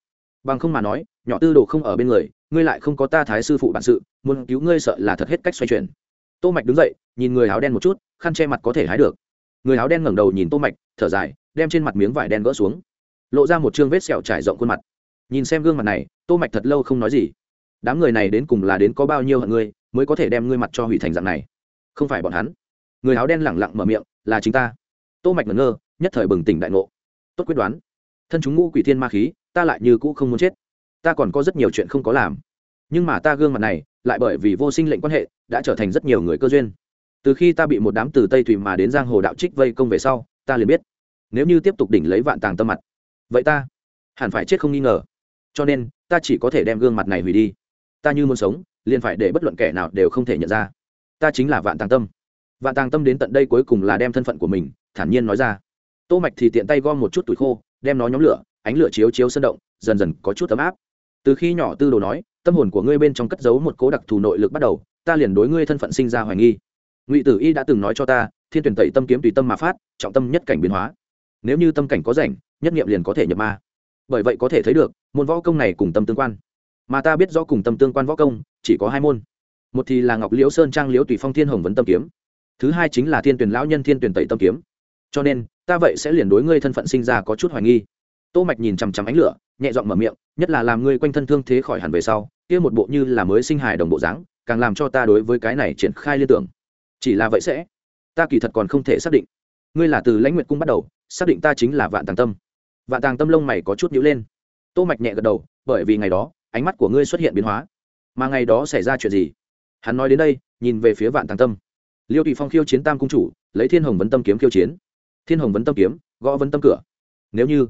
A: Bằng không mà nói, nhỏ tư đồ không ở bên người, ngươi lại không có ta thái sư phụ bản sự, muốn cứu ngươi sợ là thật hết cách xoay chuyển. Tô mạch đứng dậy, nhìn người áo đen một chút, khăn che mặt có thể hái được. Người áo đen ngẩng đầu nhìn tô mạch, thở dài, đem trên mặt miếng vải đen gỡ xuống. Lộ ra một trương vết sẹo trải rộng khuôn mặt. Nhìn xem gương mặt này, tô mạch thật lâu không nói gì. Đám người này đến cùng là đến có bao nhiêu hận ngươi, mới có thể đem ngươi mặt cho hủy thành dạng này? Không phải bọn hắn người áo đen lẳng lặng mở miệng, là chính ta. Tô mạch ngẩn ngơ, nhất thời bừng tỉnh đại ngộ. Tốt quyết đoán. Thân chúng ngũ quỷ thiên ma khí, ta lại như cũ không muốn chết. Ta còn có rất nhiều chuyện không có làm. Nhưng mà ta gương mặt này, lại bởi vì vô sinh lệnh quan hệ, đã trở thành rất nhiều người cơ duyên. Từ khi ta bị một đám từ tây thủy mà đến giang hồ đạo trích vây công về sau, ta liền biết. Nếu như tiếp tục đỉnh lấy vạn tàng tâm mặt, vậy ta hẳn phải chết không nghi ngờ. Cho nên, ta chỉ có thể đem gương mặt này hủy đi. Ta như muốn sống, liền phải để bất luận kẻ nào đều không thể nhận ra. Ta chính là vạn tàng tâm và tàng tâm đến tận đây cuối cùng là đem thân phận của mình, thản nhiên nói ra. Tô mạch thì tiện tay gom một chút tuổi khô, đem nó nhóm lửa, ánh lửa chiếu chiếu sân động, dần dần có chút ấm áp. Từ khi nhỏ tư đồ nói, tâm hồn của ngươi bên trong cất giấu một cố đặc thù nội lực bắt đầu, ta liền đối ngươi thân phận sinh ra hoài nghi. Ngụy tử y đã từng nói cho ta, thiên tuyển tẩy tâm kiếm tùy tâm mà phát, trọng tâm nhất cảnh biến hóa. Nếu như tâm cảnh có rảnh, nhất nghiệm liền có thể nhập ma. Bởi vậy có thể thấy được, môn võ công này cùng tâm tương quan. Mà ta biết rõ cùng tâm tương quan võ công, chỉ có hai môn. Một thì là ngọc liễu sơn trang liễu tùy phong thiên hồng vấn tâm kiếm thứ hai chính là thiên tuyển lão nhân thiên tuyển tẩy tâm kiếm. Cho nên, ta vậy sẽ liền đối ngươi thân phận sinh ra có chút hoài nghi. Tô mạch nhìn chằm chằm ánh lửa, nhẹ giọng mở miệng, nhất là làm ngươi quanh thân thương thế khỏi hẳn về sau, kia một bộ như là mới sinh hài đồng bộ dáng, càng làm cho ta đối với cái này triển khai liên tưởng. Chỉ là vậy sẽ, ta kỳ thật còn không thể xác định. Ngươi là từ lãnh nguyệt cung bắt đầu, xác định ta chính là vạn tàng tâm. Vạn tàng tâm lông mày có chút nhíu lên. Tô mạch nhẹ gật đầu, bởi vì ngày đó, ánh mắt của ngươi xuất hiện biến hóa. Mà ngày đó xảy ra chuyện gì? Hắn nói đến đây, nhìn về phía vạn tàng tâm liêu tùy phong khiêu chiến tam cung chủ, lấy thiên hồng vấn tâm kiếm khiêu chiến. Thiên hồng vấn tâm kiếm, gõ vấn tâm cửa. Nếu như,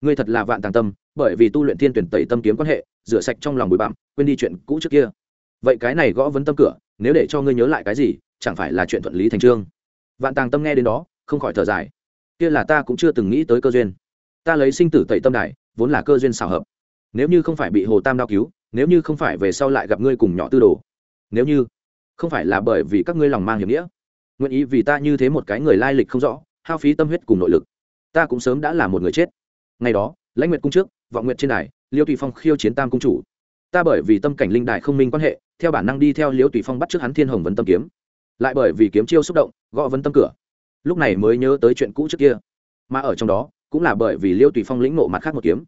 A: ngươi thật là vạn tàng tâm, bởi vì tu luyện thiên tuyển tẩy tâm kiếm quan hệ, rửa sạch trong lòng bụi bặm, quên đi chuyện cũ trước kia. Vậy cái này gõ vấn tâm cửa, nếu để cho ngươi nhớ lại cái gì, chẳng phải là chuyện thuận lý thành trương? Vạn tàng tâm nghe đến đó, không khỏi thở dài. Kia là ta cũng chưa từng nghĩ tới cơ duyên. Ta lấy sinh tử tẩy tâm đài, vốn là cơ duyên xảo hợp. Nếu như không phải bị hồ tam đao cứu, nếu như không phải về sau lại gặp ngươi cùng nhỏ tư đồ. Nếu như không phải là bởi vì các ngươi lòng mang hiểm nghĩa. Nguyện ý vì ta như thế một cái người lai lịch không rõ, hao phí tâm huyết cùng nội lực. Ta cũng sớm đã là một người chết. Ngày đó, lãnh nguyệt cung trước, vọng nguyệt trên đài, liêu tùy phong khiêu chiến tam cung chủ. Ta bởi vì tâm cảnh linh đài không minh quan hệ, theo bản năng đi theo liêu tùy phong bắt trước hắn thiên hồng vấn tâm kiếm. Lại bởi vì kiếm chiêu xúc động, gõ vấn tâm cửa. Lúc này mới nhớ tới chuyện cũ trước kia. Mà ở trong đó, cũng là bởi vì liêu tùy phong lĩnh nộ mặt khác một kiếm.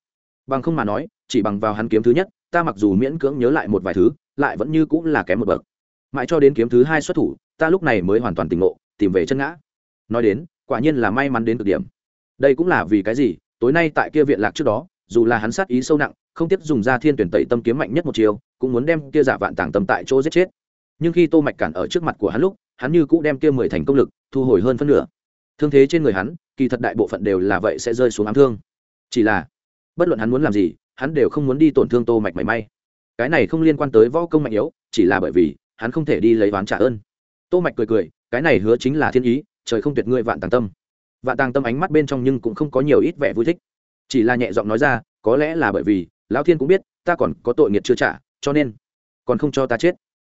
A: Bằng không mà nói, chỉ bằng vào hắn kiếm thứ nhất, ta mặc dù miễn cưỡng nhớ lại một vài thứ, lại vẫn như cũng là kém một bậc mãi cho đến kiếm thứ hai xuất thủ, ta lúc này mới hoàn toàn tỉnh ngộ, tìm về chân ngã. Nói đến, quả nhiên là may mắn đến cực điểm. Đây cũng là vì cái gì? Tối nay tại kia viện lạc trước đó, dù là hắn sát ý sâu nặng, không tiếp dùng ra thiên tuyển tẩy tâm kiếm mạnh nhất một chiều cũng muốn đem kia giả vạn tàng tâm tại chỗ giết chết. Nhưng khi tô mạch cản ở trước mặt của hắn lúc, hắn như cũng đem kia mười thành công lực, thu hồi hơn phân nửa. Thương thế trên người hắn, kỳ thật đại bộ phận đều là vậy sẽ rơi xuống ám thương. Chỉ là, bất luận hắn muốn làm gì, hắn đều không muốn đi tổn thương tô mạch mảy may. Cái này không liên quan tới võ công mạnh yếu, chỉ là bởi vì hắn không thể đi lấy ván trả ơn. Tô mạch cười cười, cái này hứa chính là thiên ý, trời không tuyệt ngươi vạn tàng tâm. Vạn tàng tâm ánh mắt bên trong nhưng cũng không có nhiều ít vẻ vui thích. Chỉ là nhẹ giọng nói ra, có lẽ là bởi vì, lão thiên cũng biết, ta còn có tội nghiệt chưa trả, cho nên còn không cho ta chết.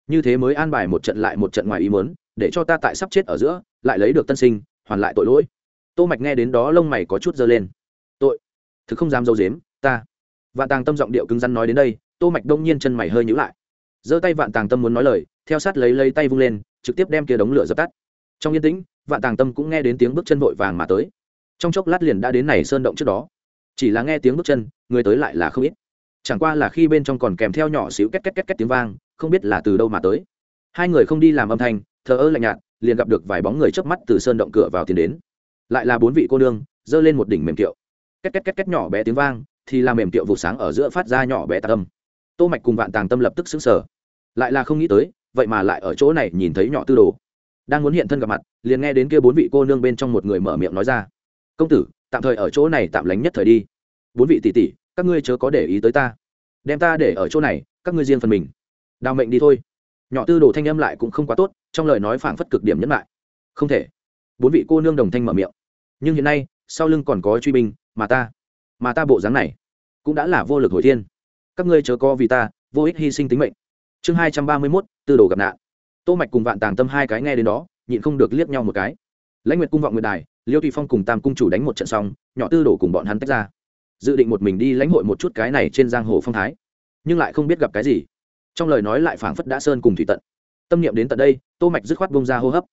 A: Như thế mới an bài một trận lại một trận ngoài ý muốn, để cho ta tại sắp chết ở giữa, lại lấy được tân sinh, hoàn lại tội lỗi. Tô mạch nghe đến đó lông mày có chút dơ lên. Tội? Thực không dám dâu dếm ta. Vạn tàng tâm giọng điệu cứng rắn nói đến đây, tô mạch đông nhiên chân mày hơi nhíu lại giơ tay vạn tàng tâm muốn nói lời, theo sát lấy lấy tay vung lên, trực tiếp đem kia đống lửa dập tắt. Trong yên tĩnh, vạn tàng tâm cũng nghe đến tiếng bước chân vội vàng mà tới. Trong chốc lát liền đã đến này sơn động trước đó. Chỉ là nghe tiếng bước chân, người tới lại là không ít. Chẳng qua là khi bên trong còn kèm theo nhỏ xíu két két két két tiếng vang, không biết là từ đâu mà tới. Hai người không đi làm âm thanh, thờ ơ lạnh nhạt, liền gặp được vài bóng người chớp mắt từ sơn động cửa vào tiến đến. Lại là bốn vị cô nương, giơ lên một đỉnh mềm kiệu. Két két két két nhỏ bé tiếng vang, thì là mềm kiệu vụ sáng ở giữa phát ra nhỏ bé tạc âm tô mạch cùng vạn tàng tâm lập tức sững sờ. Lại là không nghĩ tới, vậy mà lại ở chỗ này nhìn thấy nhỏ tư đồ. Đang muốn hiện thân gặp mặt, liền nghe đến kia bốn vị cô nương bên trong một người mở miệng nói ra. Công tử, tạm thời ở chỗ này tạm lánh nhất thời đi. Bốn vị tỷ tỷ, các ngươi chớ có để ý tới ta. Đem ta để ở chỗ này, các ngươi riêng phần mình. Đào mệnh đi thôi. Nhỏ tư đồ thanh âm lại cũng không quá tốt, trong lời nói phảng phất cực điểm nhẫn lại. Không thể. Bốn vị cô nương đồng thanh mở miệng. Nhưng hiện nay, sau lưng còn có truy binh, mà ta mà ta bộ dáng này cũng đã là vô lực hồi thiên các ngươi chớ co vì ta, vô ích hy sinh tính mệnh. Chương hai trăm ba mươi mốt, tư đồ gặp nạn. Tô mạch cùng vạn tàng tâm hai cái nghe đến đó, nhịn không được liếc nhau một cái. Lãnh nguyệt cung vọng nguyệt đài, liêu tùy phong cùng tam cung chủ đánh một trận xong, nhỏ tư đồ cùng bọn hắn tách ra. Dự định một mình đi lãnh hội một chút cái này trên giang hồ phong thái, nhưng lại không biết gặp cái gì. Trong lời nói lại phảng phất đã sơn cùng thủy tận. Tâm niệm đến tận đây, tô mạch dứt khoát bông ra hô hấp.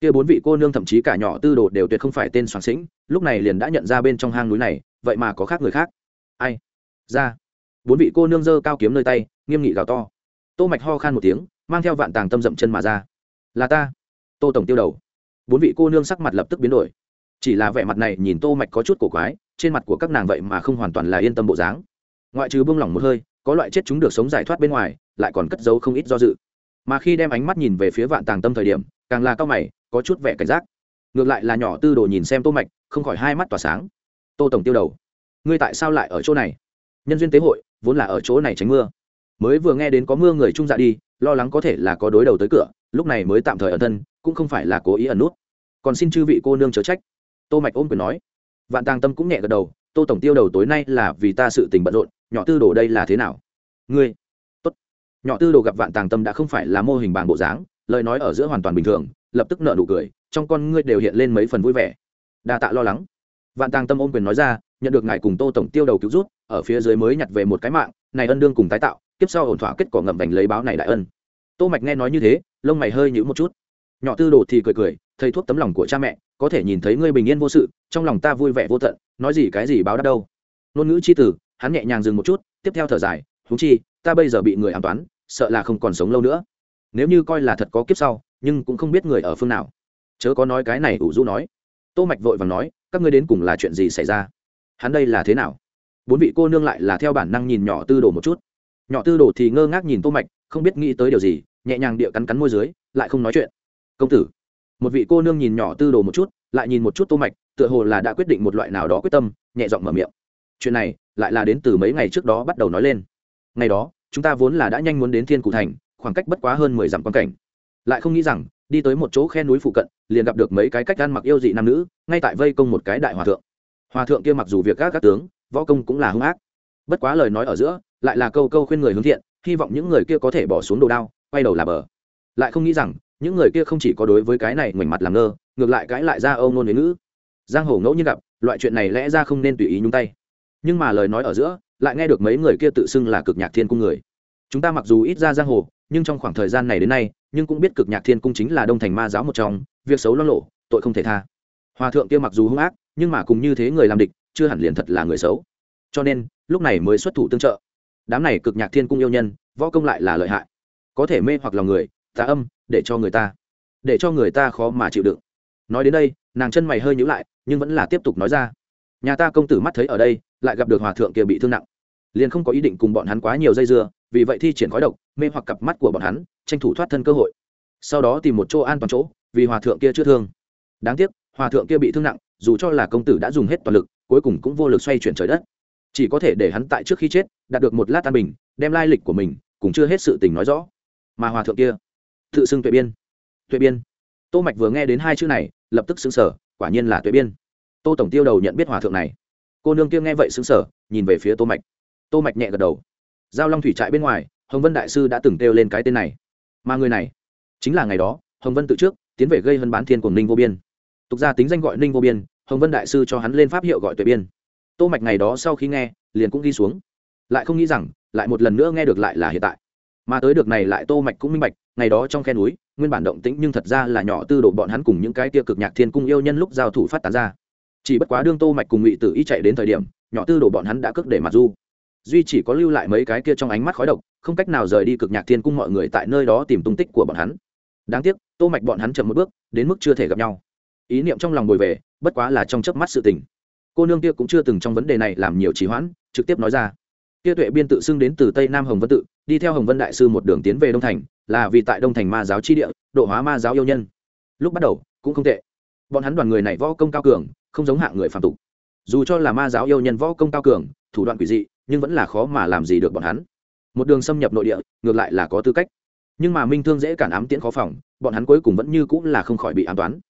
A: Kia bốn vị cô nương thậm chí cả nhỏ tư đồ đều tuyệt không phải tên soạn sĩnh, lúc này liền đã nhận ra bên trong hang núi này, vậy mà có khác người khác. Ai? Ra bốn vị cô nương giơ cao kiếm nơi tay, nghiêm nghị gào to. Tô mạch ho khan một tiếng, mang theo vạn tàng tâm dậm chân mà ra. Là ta. Tô tổng tiêu đầu. Bốn vị cô nương sắc mặt lập tức biến đổi. Chỉ là vẻ mặt này nhìn tô mạch có chút cổ quái, trên mặt của các nàng vậy mà không hoàn toàn là yên tâm bộ dáng. Ngoại trừ buông lỏng một hơi, có loại chết chúng được sống giải thoát bên ngoài, lại còn cất giấu không ít do dự. Mà khi đem ánh mắt nhìn về phía vạn tàng tâm thời điểm, càng là cao mày, có chút vẻ cảnh giác. Ngược lại là nhỏ tư đồ nhìn xem tô mạch, không khỏi hai mắt tỏa sáng. Tô tổng tiêu đầu. Ngươi tại sao lại ở chỗ này? Nhân duyên tế hội vốn là ở chỗ này tránh mưa. Mới vừa nghe đến có mưa người trung dạ đi, lo lắng có thể là có đối đầu tới cửa, lúc này mới tạm thời ẩn thân, cũng không phải là cố ý ẩn nút. Còn xin chư vị cô nương chớ trách. Tô mạch ôm quyền nói. Vạn tàng tâm cũng nhẹ gật đầu, tô tổng tiêu đầu tối nay là vì ta sự tình bận rộn, nhỏ tư đồ đây là thế nào? Ngươi. Tốt. Nhỏ tư đồ gặp vạn tàng tâm đã không phải là mô hình bảng bộ dáng, lời nói ở giữa hoàn toàn bình thường, lập tức nở nụ cười, trong con ngươi đều hiện lên mấy phần vui vẻ. Đa tạ lo lắng. Vạn tàng tâm ôm quyền nói ra nhận được ngài cùng tô tổng tiêu đầu cứu rút ở phía dưới mới nhặt về một cái mạng, này ân đương cùng tái tạo, tiếp sau ổn thỏa kết quả ngậm vành lấy báo này đại ân. Tô mạch nghe nói như thế, lông mày hơi nhíu một chút. Nhỏ tư đồ thì cười cười, thầy thuốc tấm lòng của cha mẹ, có thể nhìn thấy ngươi bình yên vô sự, trong lòng ta vui vẻ vô tận, nói gì cái gì báo đáp đâu. Ngôn ngữ chi tử, hắn nhẹ nhàng dừng một chút, tiếp theo thở dài, huống chi, ta bây giờ bị người ám toán, sợ là không còn sống lâu nữa. Nếu như coi là thật có kiếp sau, nhưng cũng không biết người ở phương nào. Chớ có nói cái này ủ rũ nói. Tô mạch vội vàng nói, các ngươi đến cùng là chuyện gì xảy ra? Hắn đây là thế nào? Bốn vị cô nương lại là theo bản năng nhìn nhỏ tư đồ một chút. Nhỏ tư đồ thì ngơ ngác nhìn tô mạch, không biết nghĩ tới điều gì, nhẹ nhàng địa cắn cắn môi dưới, lại không nói chuyện. Công tử. Một vị cô nương nhìn nhỏ tư đồ một chút, lại nhìn một chút tô mạch, tựa hồ là đã quyết định một loại nào đó quyết tâm, nhẹ giọng mở miệng. Chuyện này lại là đến từ mấy ngày trước đó bắt đầu nói lên. Ngày đó, chúng ta vốn là đã nhanh muốn đến thiên cụ thành, khoảng cách bất quá hơn mười dặm quan cảnh. Lại không nghĩ rằng, đi tới một chỗ khe núi phụ cận, liền gặp được mấy cái cách ăn mặc yêu dị nam nữ, ngay tại vây công một cái đại hòa thượng hòa thượng kia mặc dù việc các các tướng, võ công cũng là hung ác. Bất quá lời nói ở giữa, lại là câu câu khuyên người hướng thiện, hy vọng những người kia có thể bỏ xuống đồ đao, quay đầu là bờ. Lại không nghĩ rằng, những người kia không chỉ có đối với cái này ngoảnh mặt làm ngơ, ngược lại cãi lại ra âu nôn với ngữ. Giang hồ ngẫu nhiên gặp, loại chuyện này lẽ ra không nên tùy ý nhung tay. Nhưng mà lời nói ở giữa, lại nghe được mấy người kia tự xưng là cực nhạc thiên cung người. Chúng ta mặc dù ít ra giang hồ, nhưng trong khoảng thời gian này đến nay, nhưng cũng biết cực nhạc thiên cung chính là đông thành ma giáo một trong, việc xấu lo lộ, tội không thể tha. Hòa thượng kia mặc dù hung ác nhưng mà cùng như thế người làm địch, chưa hẳn liền thật là người xấu. Cho nên, lúc này mới xuất thủ tương trợ. Đám này cực nhạc thiên cung yêu nhân, võ công lại là lợi hại. Có thể mê hoặc lòng người, tà âm, để cho người ta, để cho người ta khó mà chịu đựng. Nói đến đây, nàng chân mày hơi nhíu lại, nhưng vẫn là tiếp tục nói ra. Nhà ta công tử mắt thấy ở đây, lại gặp được hòa thượng kia bị thương nặng. Liền không có ý định cùng bọn hắn quá nhiều dây dưa, vì vậy thi triển khói độc, mê hoặc cặp mắt của bọn hắn, tranh thủ thoát thân cơ hội. Sau đó tìm một chỗ an toàn chỗ, vì hòa thượng kia chưa thương. Đáng tiếc, hòa thượng kia bị thương nặng dù cho là công tử đã dùng hết toàn lực cuối cùng cũng vô lực xoay chuyển trời đất. Chỉ có thể để hắn tại trước khi chết đạt được một lát an bình đem lai lịch của mình cũng chưa hết sự tình nói rõ. Mà hòa thượng kia tự xưng tuệ biên. Tuệ biên. Tô mạch vừa nghe đến hai chữ này lập tức sững sờ, quả nhiên là tuệ biên. Tô tổng tiêu đầu nhận biết hòa thượng này. Cô nương kia nghe vậy sững sờ, nhìn về phía tô mạch. Tô mạch nhẹ gật đầu. Giao long thủy trại bên ngoài hồng vân đại sư đã từng kêu lên cái tên này. Mà người này chính là ngày đó hồng vân tự trước tiến về gây hân bán thiên của ninh vô biên. Tục ra tính danh gọi ninh vô biên hồng vân đại sư cho hắn lên pháp hiệu gọi tuệ biên. Tô mạch ngày đó sau khi nghe, liền cũng ghi xuống. Lại không nghĩ rằng, lại một lần nữa nghe được lại là hiện tại. Mà tới được này lại tô mạch cũng minh bạch, ngày đó trong khe núi, nguyên bản động tĩnh nhưng thật ra là nhỏ tư độ bọn hắn cùng những cái tia cực nhạc thiên cung yêu nhân lúc giao thủ phát tán ra. Chỉ bất quá đương tô mạch cùng ngụy tử y chạy đến thời điểm, nhỏ tư độ bọn hắn đã cước để mặt du. Duy chỉ có lưu lại mấy cái kia trong ánh mắt khói độc, không cách nào rời đi cực nhạc thiên cung mọi người tại nơi đó tìm tung tích của bọn hắn. Đáng tiếc, tô mạch bọn hắn chậm một bước, đến mức chưa thể gặp nhau ý niệm trong lòng bồi về, bất quá là trong chớp mắt sự tình. Cô nương kia cũng chưa từng trong vấn đề này làm nhiều trì hoãn, trực tiếp nói ra. Kia tuệ biên tự xưng đến từ tây nam hồng vân tự, đi theo hồng vân đại sư một đường tiến về đông thành, là vì tại đông thành ma giáo chi địa, độ hóa ma giáo yêu nhân. Lúc bắt đầu, cũng không tệ. Bọn hắn đoàn người này võ công cao cường, không giống hạng người phạm tục. Dù cho là ma giáo yêu nhân võ công cao cường, thủ đoạn quỷ dị, nhưng vẫn là khó mà làm gì được bọn hắn. Một đường xâm nhập nội địa, ngược lại là có tư cách. Nhưng mà minh thương dễ cản ám tiễn khó phòng, bọn hắn cuối cùng vẫn như cũng là không khỏi bị ám toán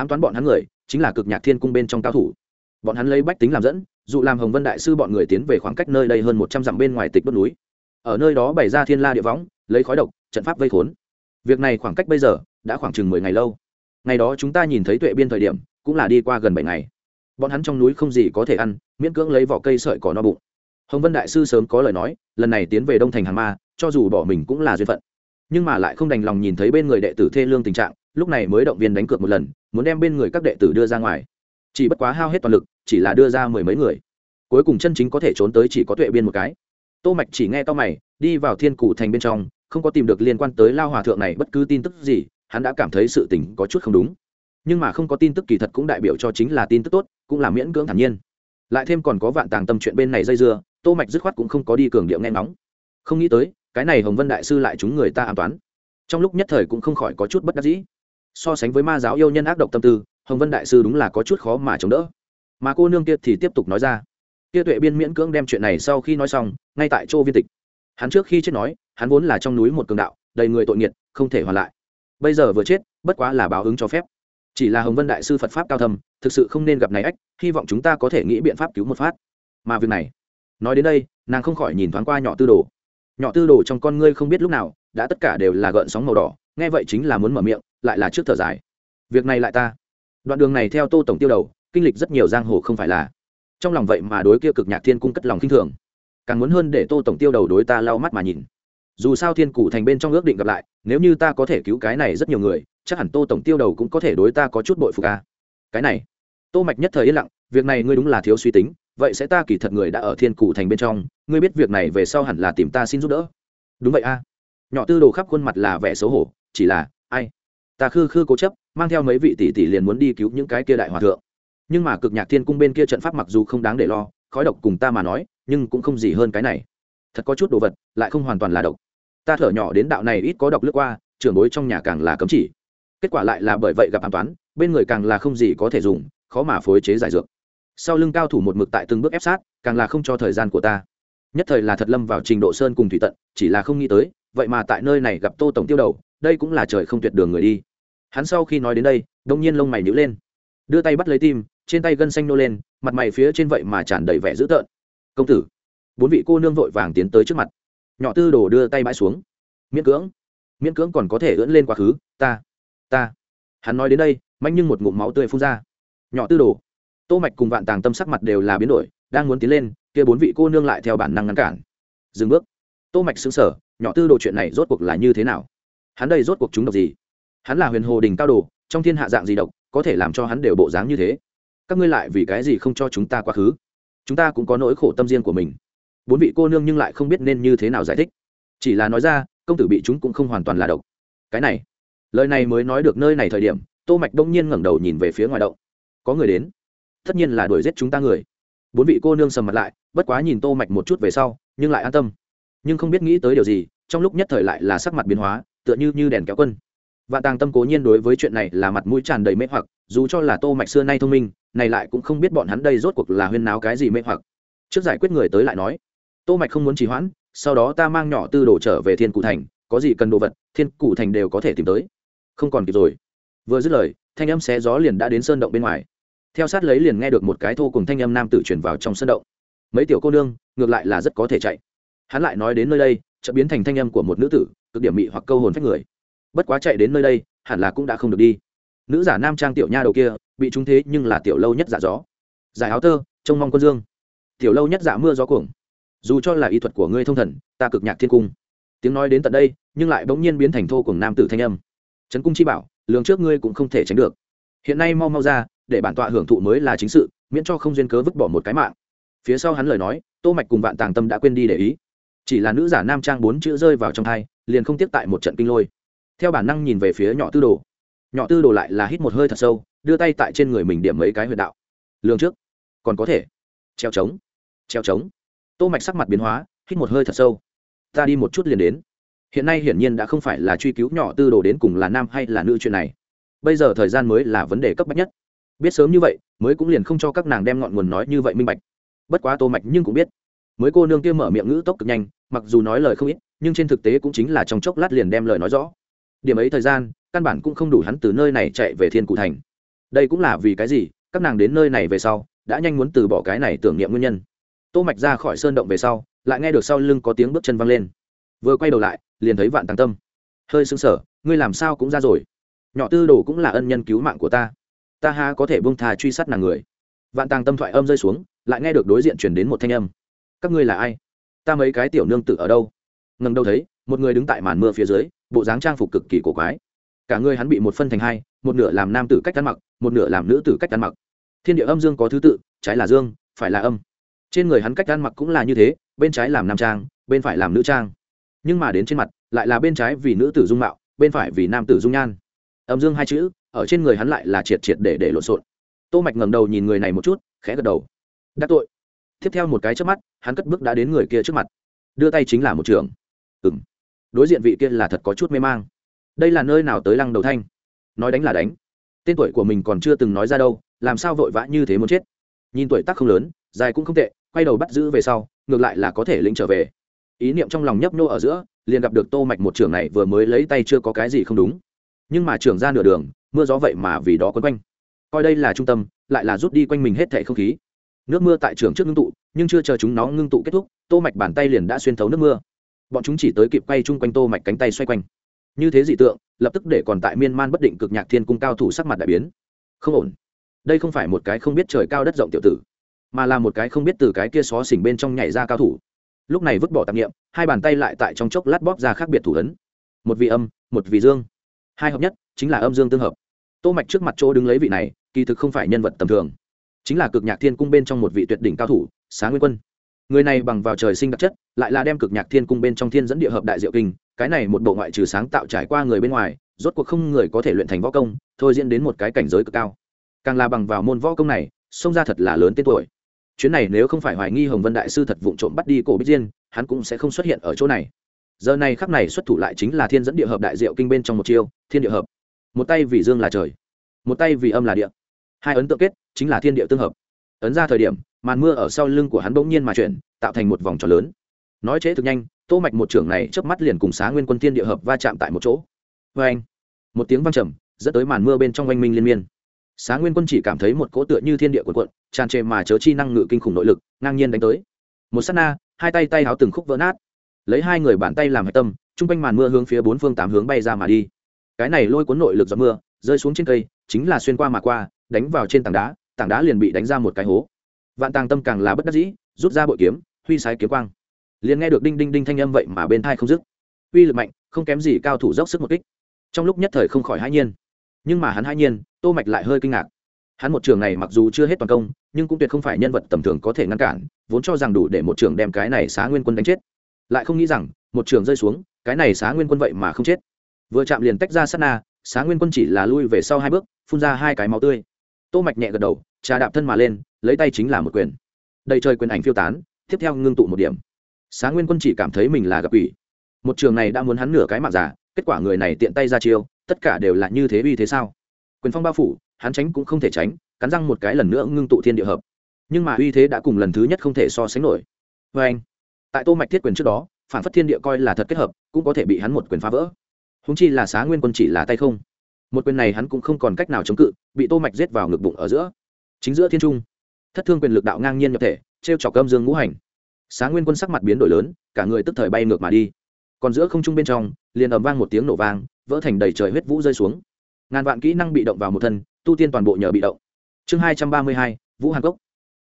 A: ám toán bọn hắn người, chính là cực nhạc thiên cung bên trong cao thủ. Bọn hắn lấy bách tính làm dẫn, dụ làm hồng vân đại sư bọn người tiến về khoảng cách nơi đây hơn một trăm dặm bên ngoài tịch đốt núi. Ở nơi đó bày ra thiên la địa võng, lấy khói độc, trận pháp vây khốn. Việc này khoảng cách bây giờ đã khoảng chừng mười ngày lâu. Ngày đó chúng ta nhìn thấy tuệ biên thời điểm, cũng là đi qua gần bảy ngày. Bọn hắn trong núi không gì có thể ăn, miễn cưỡng lấy vỏ cây sợi cỏ no bụng. Hồng vân đại sư sớm có lời nói, lần này tiến về đông thành hàng ma, cho dù bỏ mình cũng là duyên phận. Nhưng mà lại không đành lòng nhìn thấy bên người đệ tử thê lương tình trạng lúc này mới động viên đánh cược một lần, muốn đem bên người các đệ tử đưa ra ngoài. Chỉ bất quá hao hết toàn lực, chỉ là đưa ra mười mấy người. Cuối cùng chân chính có thể trốn tới chỉ có tuệ biên một cái. Tô mạch chỉ nghe to mày, đi vào thiên cụ thành bên trong, không có tìm được liên quan tới lao hòa thượng này bất cứ tin tức gì, hắn đã cảm thấy sự tình có chút không đúng. Nhưng mà không có tin tức kỳ thật cũng đại biểu cho chính là tin tức tốt, cũng là miễn cưỡng thản nhiên. Lại thêm còn có vạn tàng tâm chuyện bên này dây dưa, tô mạch dứt khoát cũng không có đi cường điệu nghe nóng không nghĩ tới, cái này hồng vân đại sư lại chúng người ta an toán trong lúc nhất thời cũng không khỏi có chút bất đắc dĩ so sánh với ma giáo yêu nhân ác độc tâm tư, hồng vân đại sư đúng là có chút khó mà chống đỡ. Mà cô nương kia thì tiếp tục nói ra. Kia tuệ biên miễn cưỡng đem chuyện này sau khi nói xong, ngay tại chỗ viên tịch. Hắn trước khi chết nói, hắn vốn là trong núi một cường đạo, đầy người tội nghiệt, không thể hoàn lại. Bây giờ vừa chết, bất quá là báo ứng cho phép. Chỉ là hồng vân đại sư phật pháp cao thầm thực sự không nên gặp này ách, hy vọng chúng ta có thể nghĩ biện pháp cứu một phát. Mà việc này, nói đến đây, nàng không khỏi nhìn thoáng qua nhỏ tư đồ. Nhỏ tư đồ trong con ngươi không biết lúc nào, đã tất cả đều là gợn sóng màu đỏ, nghe vậy chính là muốn mở miệng lại là trước thở dài. Việc này lại ta. Đoạn đường này theo tô tổng tiêu đầu, kinh lịch rất nhiều giang hồ không phải là. Trong lòng vậy mà đối kia cực nhạc thiên cung cất lòng k i n h thường. Càng muốn hơn để tô tổng tiêu đầu đối ta lau mắt mà nhìn. Dù sao thiên cụ thành bên trong ước định gặp lại, nếu như ta có thể cứu cái này rất nhiều người, chắc hẳn tô tổng tiêu đầu cũng có thể đối ta có chút bội phục ca cái này. Tô mạch nhất thời yên lặng, việc này ngươi đúng là thiếu suy tính, vậy sẽ ta kỳ thật người đã ở thiên cụ thành bên trong, ngươi biết việc này về sau hẳn là tìm ta xin giúp đỡ. Đúng vậy a. Nhỏ tư đồ khắp khuôn mặt là vẻ xấu hổ, chỉ là, ai? Ta khư khư cố chấp, mang theo mấy vị tỷ tỷ liền muốn đi cứu những cái kia đại hòa thượng. Nhưng mà cực nhạc thiên cung bên kia trận pháp mặc dù không đáng để lo, khói độc cùng ta mà nói, nhưng cũng không gì hơn cái này. Thật có chút đồ vật, lại không hoàn toàn là độc. Ta thở nhỏ đến đạo này ít có độc lướt qua, trưởng bối trong nhà càng là cấm chỉ. Kết quả lại là bởi vậy gặp an toán, bên người càng là không gì có thể dùng, khó mà phối chế giải dược. Sau lưng cao thủ một mực tại từng bước ép sát, càng là không cho thời gian của ta. Nhất thời là thật lâm vào trình độ sơn cùng thủy tận, chỉ là không nghĩ tới, vậy mà tại nơi này gặp tô tổng tiêu đầu, đây cũng là trời không tuyệt đường người đi hắn sau khi nói đến đây, đông nhiên lông mày nhữ lên. Đưa tay bắt lấy tim, trên tay gân xanh nô lên, mặt mày phía trên vậy mà tràn đầy vẻ dữ tợn. Công tử. Bốn vị cô nương vội vàng tiến tới trước mặt. Nhỏ tư đồ đưa tay bãi xuống. Miễn cưỡng. Miễn cưỡng còn có thể ưỡn lên quá khứ. Ta ta. Hắn nói đến đây mạnh nhưng một ngụm máu tươi phun ra. Nhỏ tư đồ. Tô mạch cùng vạn tàng tâm sắc mặt đều là biến đổi, đang muốn tiến lên, kia bốn vị cô nương lại theo bản năng ngăn cản. Dừng bước. Tô mạch sững sờ, nhỏ tư đồ chuyện này rốt cuộc là như thế nào? Hắn đây rốt cuộc chúng độc gì? Hắn là huyền hồ đình cao đồ, trong thiên hạ dạng gì độc, có thể làm cho hắn đều bộ dáng như thế. Các ngươi lại vì cái gì không cho chúng ta quá khứ? Chúng ta cũng có nỗi khổ tâm riêng của mình. Bốn vị cô nương nhưng lại không biết nên như thế nào giải thích. Chỉ là nói ra, công tử bị chúng cũng không hoàn toàn là độc. Cái này, lời này mới nói được nơi này thời điểm, tô mạch đông nhiên ngẩng đầu nhìn về phía ngoài động. Có người đến. Tất nhiên là đuổi giết chúng ta người. Bốn vị cô nương sầm mặt lại, bất quá nhìn tô mạch một chút về sau, nhưng lại an tâm. Nhưng không biết nghĩ tới điều gì, trong lúc nhất thời lại là sắc mặt biến hóa, tựa như như đèn kéo quân và tàng tâm cố nhiên đối với chuyện này là mặt mũi tràn đầy mê hoặc, dù cho là tô mạch xưa nay thông minh, này lại cũng không biết bọn hắn đây rốt cuộc là huyên náo cái gì mê hoặc. Trước giải quyết người tới lại nói, tô mạch không muốn trì hoãn, sau đó ta mang nhỏ tư đồ trở về thiên cụ thành, có gì cần đồ vật, thiên cụ thành đều có thể tìm tới. Không còn kịp rồi. Vừa dứt lời, thanh âm xé gió liền đã đến sơn động bên ngoài. Theo sát lấy liền nghe được một cái thô cùng thanh âm nam tử chuyển vào trong sơn động. Mấy tiểu cô nương, ngược lại là rất có thể chạy. Hắn lại nói đến nơi đây, chợt biến thành thanh âm của một nữ tử, cực điểm mị hoặc câu hồn phách người bất quá chạy đến nơi đây, hẳn là cũng đã không được đi. Nữ giả nam trang tiểu nha đầu kia, bị trúng thế nhưng là tiểu lâu nhất giả gió. Giải áo tơ, trông mong quân dương. Tiểu lâu nhất giả mưa gió cuồng. Dù cho là y thuật của ngươi thông thần, ta cực nhạc thiên cung. Tiếng nói đến tận đây, nhưng lại bỗng nhiên biến thành thô cùng nam tử thanh âm. Trấn cung chi bảo, lường trước ngươi cũng không thể tránh được. Hiện nay mau mau ra, để bản tọa hưởng thụ mới là chính sự, miễn cho không duyên cớ vứt bỏ một cái mạng. Phía sau hắn lời nói, tô mạch cùng vạn tàng tâm đã quên đi để ý. Chỉ là nữ giả nam trang bốn chữ rơi vào trong thai liền không tiếp tại một trận kinh lôi theo bản năng nhìn về phía nhỏ tư đồ. Nhỏ tư đồ lại là hít một hơi thật sâu, đưa tay tại trên người mình điểm mấy cái huyệt đạo. Lương trước. Còn có thể. Treo trống. Treo trống. Tô mạch sắc mặt biến hóa, hít một hơi thật sâu. Ta đi một chút liền đến. Hiện nay hiển nhiên đã không phải là truy cứu nhỏ tư đồ đến cùng là nam hay là nữ chuyện này. Bây giờ thời gian mới là vấn đề cấp bách nhất. Biết sớm như vậy, mới cũng liền không cho các nàng đem ngọn nguồn nói như vậy minh bạch. Bất quá tô mạch nhưng cũng biết. Mới cô nương kia mở miệng ngữ tốc cực nhanh, mặc dù nói lời không ít, nhưng trên thực tế cũng chính là trong chốc lát liền đem lời nói rõ điểm ấy thời gian, căn bản cũng không đủ hắn từ nơi này chạy về thiên cụ thành. Đây cũng là vì cái gì, các nàng đến nơi này về sau, đã nhanh muốn từ bỏ cái này tưởng niệm nguyên nhân. Tô mạch ra khỏi sơn động về sau, lại nghe được sau lưng có tiếng bước chân văng lên. Vừa quay đầu lại, liền thấy vạn tăng tâm. Hơi sững sờ, ngươi làm sao cũng ra rồi. Nhỏ tư đồ cũng là ân nhân cứu mạng của ta. Ta ha có thể buông thà truy sát nàng người. Vạn tàng tâm thoại âm rơi xuống, lại nghe được đối diện chuyển đến một thanh âm. Các ngươi là ai? Ta mấy cái tiểu nương tự ở đâu? Ngần đâu thấy, một người đứng tại màn mưa phía dưới bộ dáng trang phục cực kỳ cổ quái. Cả người hắn bị một phân thành hai, một nửa làm nam tử cách ăn mặc, một nửa làm nữ tử cách ăn mặc. Thiên địa âm dương có thứ tự, trái là dương, phải là âm. Trên người hắn cách ăn mặc cũng là như thế, bên trái làm nam trang, bên phải làm nữ trang. Nhưng mà đến trên mặt, lại là bên trái vì nữ tử dung mạo, bên phải vì nam tử dung nhan. Âm dương hai chữ, ở trên người hắn lại là triệt triệt để để lộn xộn. Tô mạch ngẩng đầu nhìn người này một chút, khẽ gật đầu. Đắc tội. Tiếp theo một cái chớp mắt, hắn cất bước đã đến người kia trước mặt. Đưa tay chính là một trường. Ừm đối diện vị kia là thật có chút mê mang. Đây là nơi nào tới lăng đầu thanh? Nói đánh là đánh. Tên tuổi của mình còn chưa từng nói ra đâu, làm sao vội vã như thế muốn chết? Nhìn tuổi tác không lớn, dài cũng không tệ, quay đầu bắt giữ về sau, ngược lại là có thể lĩnh trở về. Ý niệm trong lòng nhấp nhô ở giữa, liền gặp được tô mạch một trưởng này vừa mới lấy tay chưa có cái gì không đúng. Nhưng mà trưởng ra nửa đường, mưa gió vậy mà vì đó quấn quanh. Coi đây là trung tâm, lại là rút đi quanh mình hết thảy không khí. Nước mưa tại trường trước ngưng tụ, nhưng chưa chờ chúng nó ngưng tụ kết thúc, tô mạch bàn tay liền đã xuyên thấu nước mưa bọn chúng chỉ tới kịp quay chung quanh tô mạch cánh tay xoay quanh. Như thế dị tượng, lập tức để còn tại miên man bất định cực nhạc thiên cung cao thủ sắc mặt đại biến. Không ổn. Đây không phải một cái không biết trời cao đất rộng tiểu tử, mà là một cái không biết từ cái kia xó xỉnh bên trong nhảy ra cao thủ. Lúc này vứt bỏ tạp nghiệm hai bàn tay lại tại trong chốc lát bóp ra khác biệt thủ ấn. Một vị âm, một vị dương. Hai hợp nhất, chính là âm dương tương hợp. Tô mạch trước mặt chỗ đứng lấy vị này, kỳ thực không phải nhân vật tầm thường. Chính là cực nhạc thiên cung bên trong một vị tuyệt đỉnh cao thủ, xá nguyên quân người này bằng vào trời sinh đặc chất, lại là đem cực nhạc thiên cung bên trong thiên dẫn địa hợp đại diệu kinh, cái này một bộ ngoại trừ sáng tạo trải qua người bên ngoài, rốt cuộc không người có thể luyện thành võ công, thôi diễn đến một cái cảnh giới cực cao. Càng là bằng vào môn võ công này, xông ra thật là lớn tên tuổi. Chuyến này nếu không phải hoài nghi hồng vân đại sư thật vụng trộm bắt đi cổ bích diên, hắn cũng sẽ không xuất hiện ở chỗ này. Giờ này khắc này xuất thủ lại chính là thiên dẫn địa hợp đại diệu kinh bên trong một chiêu, thiên địa hợp. Một tay vì dương là trời, một tay vì âm là địa. Hai ấn tượng kết, chính là thiên địa tương hợp. Ấn ra thời điểm màn mưa ở sau lưng của hắn bỗng nhiên mà chuyển, tạo thành một vòng tròn lớn. Nói chế thực nhanh, tô mạch một trưởng này chớp mắt liền cùng xá nguyên quân thiên địa hợp va chạm tại một chỗ. Với anh, một tiếng vang trầm, dẫn tới màn mưa bên trong oanh minh liên miên. Xá nguyên quân chỉ cảm thấy một cỗ tựa như thiên địa cuộn cuộn, tràn trề mà chớ chi năng ngự kinh khủng nội lực, ngang nhiên đánh tới. Một sát na, hai tay tay háo từng khúc vỡ nát. Lấy hai người bàn tay làm hạch tâm trung quanh màn mưa hướng phía bốn phương tám hướng bay ra mà đi. Cái này lôi cuốn nội lực do mưa, rơi xuống trên cây, chính là xuyên qua mà qua, đánh vào trên tảng đá tảng đá liền bị đánh ra một cái hố vạn tàng tâm càng là bất đắc dĩ, rút ra bội kiếm, huy sái kiếm quang. Liền nghe được đinh đinh đinh thanh âm vậy mà bên thai không dứt. Uy lực mạnh, không kém gì cao thủ dốc sức một kích. Trong lúc nhất thời không khỏi hãi nhiên. Nhưng mà hắn hãi nhiên, tô mạch lại hơi kinh ngạc. Hắn một trường này mặc dù chưa hết toàn công, nhưng cũng tuyệt không phải nhân vật tầm thường có thể ngăn cản, vốn cho rằng đủ để một trường đem cái này xá nguyên quân đánh chết. Lại không nghĩ rằng, một trường rơi xuống, cái này xá nguyên quân vậy mà không chết. Vừa chạm liền tách ra sát na, xá nguyên quân chỉ là lui về sau hai bước, phun ra hai cái máu tươi. Tô mạch nhẹ gật đầu trà đạp thân mà lên, lấy tay chính là một quyền. Đầy trời quyền ảnh phiêu tán, tiếp theo ngưng tụ một điểm. Xá nguyên quân chỉ cảm thấy mình là gặp ủy một trường này đã muốn hắn nửa cái mạng giả, kết quả người này tiện tay ra chiêu, tất cả đều là như thế uy thế sao? Quyền phong bao phủ, hắn tránh cũng không thể tránh, cắn răng một cái lần nữa ngưng tụ thiên địa hợp. Nhưng mà uy thế đã cùng lần thứ nhất không thể so sánh nổi. Vê anh, tại tô mạch thiết quyền trước đó, phản phất thiên địa coi là thật kết hợp, cũng có thể bị hắn một quyền phá vỡ. Húng chi là xá nguyên quân chỉ là tay không. Một quyền này hắn cũng không còn cách nào chống cự, bị tô mạch giết vào ngực bụng ở giữa chính giữa thiên trung, thất thương quyền lực đạo ngang nhiên nhập thể treo trọc âm dương ngũ hành. Sáng nguyên quân sắc mặt biến đổi lớn, cả người tức thời bay ngược mà đi. Còn giữa không trung bên trong, liền ầm vang một tiếng nổ vang, vỡ thành đầy trời huyết vũ rơi xuống. Ngàn vạn kỹ năng bị động vào một thân, tu tiên toàn bộ nhờ bị động. Chương hai trăm ba mươi hai, vũ hàn cốc.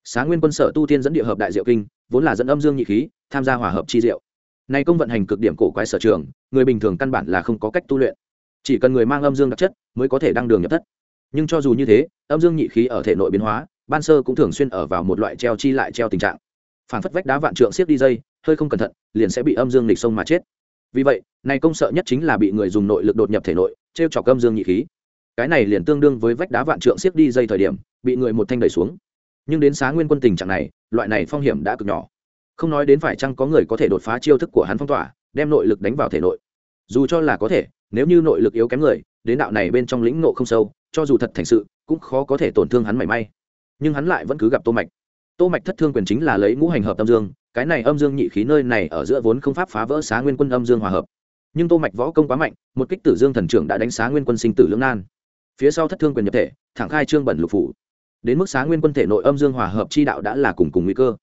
A: Sáng nguyên quân sở tu tiên dẫn địa hợp đại diệu kinh, vốn là dẫn âm dương nhị khí, tham gia hòa hợp chi diệu. Nay công vận hành cực điểm cổ quái sở trường, người bình thường căn bản là không có cách tu luyện. Chỉ cần người mang âm dương đặc chất, mới có thể đăng đường nhập thất nhưng cho dù như thế, âm dương nhị khí ở thể nội biến hóa, ban sơ cũng thường xuyên ở vào một loại treo chi lại treo tình trạng. Phản phất vách đá vạn trượng siết đi dây, hơi không cẩn thận, liền sẽ bị âm dương lịch sông mà chết. Vì vậy, này công sợ nhất chính là bị người dùng nội lực đột nhập thể nội t r e o trọc âm dương nhị khí. Cái này liền tương đương với vách đá vạn trượng siết đi dây thời điểm, bị người một thanh đẩy xuống. Nhưng đến sáng nguyên quân tình trạng này, loại này phong hiểm đã cực nhỏ. Không nói đến phải chăng có người có thể đột phá chiêu thức của hắn phong tỏa, đem nội lực đánh vào thể nội. Dù cho là có thể, nếu như nội lực yếu kém người đến đạo này bên trong lĩnh ngộ không sâu, cho dù thật thành sự, cũng khó có thể tổn thương hắn mảy may. Nhưng hắn lại vẫn cứ gặp tô mạch. Tô mạch thất thương quyền chính là lấy ngũ hành hợp âm dương, cái này âm dương nhị khí nơi này ở giữa vốn không pháp phá vỡ xá nguyên quân âm dương hòa hợp. Nhưng tô mạch võ công quá mạnh, một kích tử dương thần trưởng đã đánh xá nguyên quân sinh tử lưỡng nan. Phía sau thất thương quyền nhập thể, thẳng khai trương bẩn lục phủ. Đến mức xá nguyên quân thể nội âm dương hòa hợp chi đạo đã là cùng cùng nguy cơ.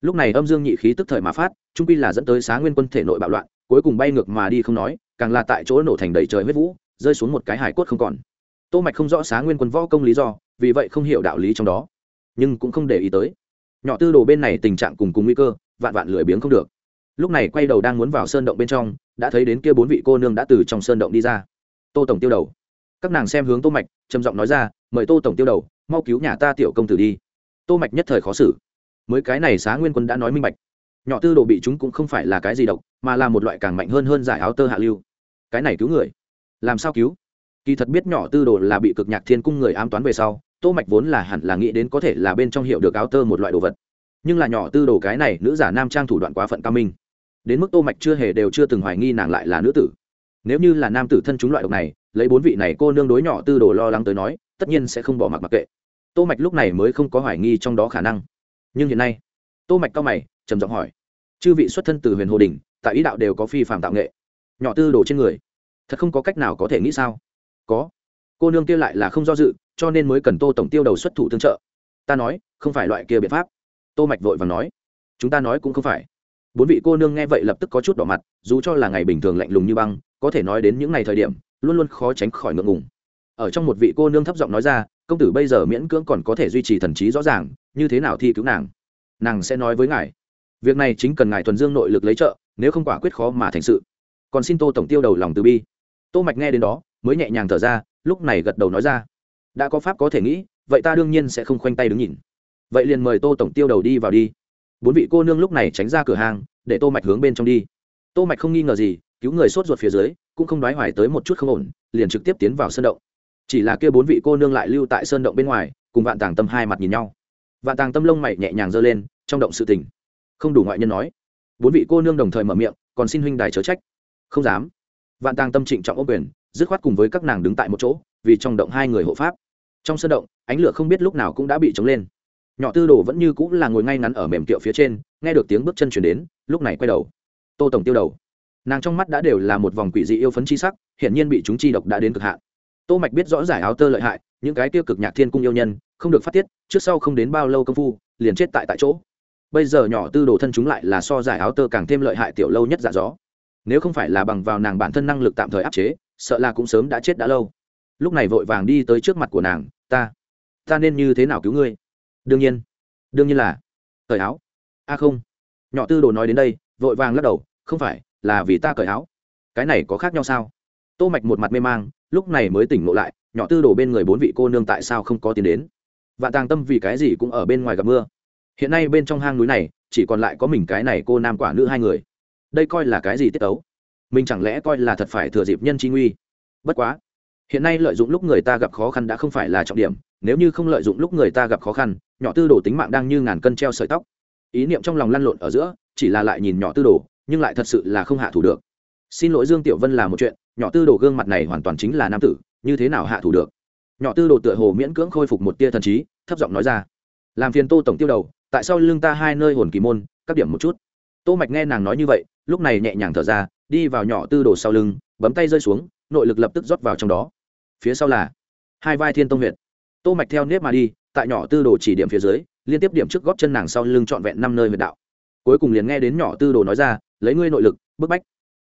A: Lúc này âm dương nhị khí tức thời mà phát, trung quy là dẫn tới xá nguyên quân thể nội bạo loạn, cuối cùng bay ngược mà đi không nói, càng là tại chỗ nổ thành đầy trời huyết vũ rơi xuống một cái hải cốt không còn. Tô mạch không rõ xá nguyên quân võ công lý do, vì vậy không hiểu đạo lý trong đó, nhưng cũng không để ý tới. Nhỏ tư đồ bên này tình trạng cùng cùng nguy cơ, vạn vạn lười biếng không được. Lúc này quay đầu đang muốn vào sơn động bên trong, đã thấy đến kia bốn vị cô nương đã từ trong sơn động đi ra. Tô tổng tiêu đầu. Các nàng xem hướng tô mạch, trầm giọng nói ra, mời tô tổng tiêu đầu, mau cứu nhà ta tiểu công tử đi. Tô mạch nhất thời khó xử. Mới cái này xá nguyên quân đã nói minh bạch. Nhỏ tư đồ bị chúng cũng không phải là cái gì độc, mà là một loại càng mạnh hơn hơn giải áo tơ hạ lưu. Cái này cứu người làm sao cứu? Kỳ thật biết nhỏ tư đồ là bị cực nhạc thiên cung người ám toán về sau tô mạch vốn là hẳn là nghĩ đến có thể là bên trong hiệu được áo tơ một loại đồ vật. Nhưng là nhỏ tư đồ cái này nữ giả nam trang thủ đoạn quá phận cao minh. Đến mức tô mạch chưa hề đều chưa từng hoài nghi nàng lại là nữ tử. Nếu như là nam tử thân chúng loại độc này lấy bốn vị này cô nương đối nhỏ tư đồ lo lắng tới nói tất nhiên sẽ không bỏ mặc mặc kệ. Tô mạch lúc này mới không có hoài nghi trong đó khả năng. Nhưng hiện nay tô mạch cao mày trầm giọng hỏi chư vị xuất thân từ huyền hồ đỉnh, tại ý đạo đều có phi phạm tạo nghệ. Nhỏ tư đồ trên người thật không có cách nào có thể nghĩ sao? Có. Cô nương kia lại là không do dự, cho nên mới cần tô tổng tiêu đầu xuất thủ tương trợ. Ta nói, không phải loại kia biện pháp. Tô mạch vội vàng nói. Chúng ta nói cũng không phải. Bốn vị cô nương nghe vậy lập tức có chút đỏ mặt, dù cho là ngày bình thường lạnh lùng như băng, có thể nói đến những ngày thời điểm, luôn luôn khó tránh khỏi ngượng ngùng. Ở trong một vị cô nương thấp giọng nói ra, công tử bây giờ miễn cưỡng còn có thể duy trì thần trí rõ ràng, như thế nào thi cứu nàng? Nàng sẽ nói với ngài. Việc này chính cần ngài thuần dương nội lực lấy trợ, nếu không quả quyết khó mà thành sự. Còn xin tô tổng tiêu đầu lòng từ bi tô mạch nghe đến đó, mới nhẹ nhàng thở ra, lúc này gật đầu nói ra. Đã có pháp có thể nghĩ, vậy ta đương nhiên sẽ không khoanh tay đứng nhìn. Vậy liền mời tô tổng tiêu đầu đi vào đi. Bốn vị cô nương lúc này tránh ra cửa hàng, để tô mạch hướng bên trong đi. Tô mạch không nghi ngờ gì, cứu người sốt ruột phía dưới, cũng không nói hoài tới một chút không ổn, liền trực tiếp tiến vào sơn động. Chỉ là kia bốn vị cô nương lại lưu tại sơn động bên ngoài, cùng vạn tàng tâm hai mặt nhìn nhau. Vạn tàng tâm lông mày nhẹ nhàng giơ lên, trong động sự tình. Không đủ ngoại nhân nói. Bốn vị cô nương đồng thời mở miệng, còn xin huynh đài chớ trách. Không dám vạn tàng tâm trịnh trọng ô quyền, dứt khoát cùng với các nàng đứng tại một chỗ, vì trong động hai người hộ pháp. Trong sân động, ánh lửa không biết lúc nào cũng đã bị chống lên. Nhỏ tư đồ vẫn như cũng là ngồi ngay ngắn ở mềm kiệu phía trên, nghe được tiếng bước chân chuyển đến, lúc này quay đầu. Tô tổng tiêu đầu. Nàng trong mắt đã đều là một vòng quỷ dị yêu phấn chi sắc, hiển nhiên bị chúng chi độc đã đến cực hạn. Tô mạch biết rõ giải áo tơ lợi hại, những cái tiêu cực nhạc thiên cung yêu nhân, không được phát tiết, trước sau không đến bao lâu công phu, liền chết tại tại chỗ. Bây giờ nhỏ tư đồ thân chúng lại là so giải áo tơ càng thêm lợi hại tiểu lâu nhất giả gió nếu không phải là bằng vào nàng bản thân năng lực tạm thời áp chế, sợ là cũng sớm đã chết đã lâu. Lúc này vội vàng đi tới trước mặt của nàng, ta ta nên như thế nào cứu ngươi? Đương nhiên đương nhiên là. Cởi áo. A không. Nhỏ tư đồ nói đến đây, vội vàng lắc đầu, không phải, là vì ta cởi áo. Cái này có khác nhau sao? Tô mạch một mặt mê mang, lúc này mới tỉnh ngộ lại, nhỏ tư đồ bên người bốn vị cô nương tại sao không có tiền đến? Và tàng tâm vì cái gì cũng ở bên ngoài gặp mưa? Hiện nay bên trong hang núi này, chỉ còn lại có mình cái này cô nam quả nữ hai người đây coi là cái gì tiết ấu mình chẳng lẽ coi là thật phải thừa dịp nhân chi nguy? Bất quá, hiện nay lợi dụng lúc người ta gặp khó khăn đã không phải là trọng điểm, nếu như không lợi dụng lúc người ta gặp khó khăn, nhỏ tư đồ tính mạng đang như ngàn cân treo sợi tóc. Ý niệm trong lòng lăn lộn ở giữa, chỉ là lại nhìn nhỏ tư đồ, nhưng lại thật sự là không hạ thủ được. Xin lỗi dương tiểu vân là một chuyện, nhỏ tư đồ gương mặt này hoàn toàn chính là nam tử, như thế nào hạ thủ được? Nhỏ tư đồ tựa hồ miễn cưỡng khôi phục một tia thần trí, thấp giọng nói ra. Làm phiền tô tổng tiêu đầu, tại sao lương ta hai nơi hồn kỳ môn, các điểm một chút tô mạch nghe nàng nói như vậy, lúc này nhẹ nhàng thở ra, đi vào nhỏ tư đồ sau lưng, bấm tay rơi xuống, nội lực lập tức rót vào trong đó. Phía sau là hai vai thiên tông huyệt. Tô mạch theo nếp mà đi, tại nhỏ tư đồ chỉ điểm phía dưới, liên tiếp điểm trước góp chân nàng sau lưng trọn vẹn năm nơi huyệt đạo. Cuối cùng liền nghe đến nhỏ tư đồ nói ra, lấy ngươi nội lực, bức bách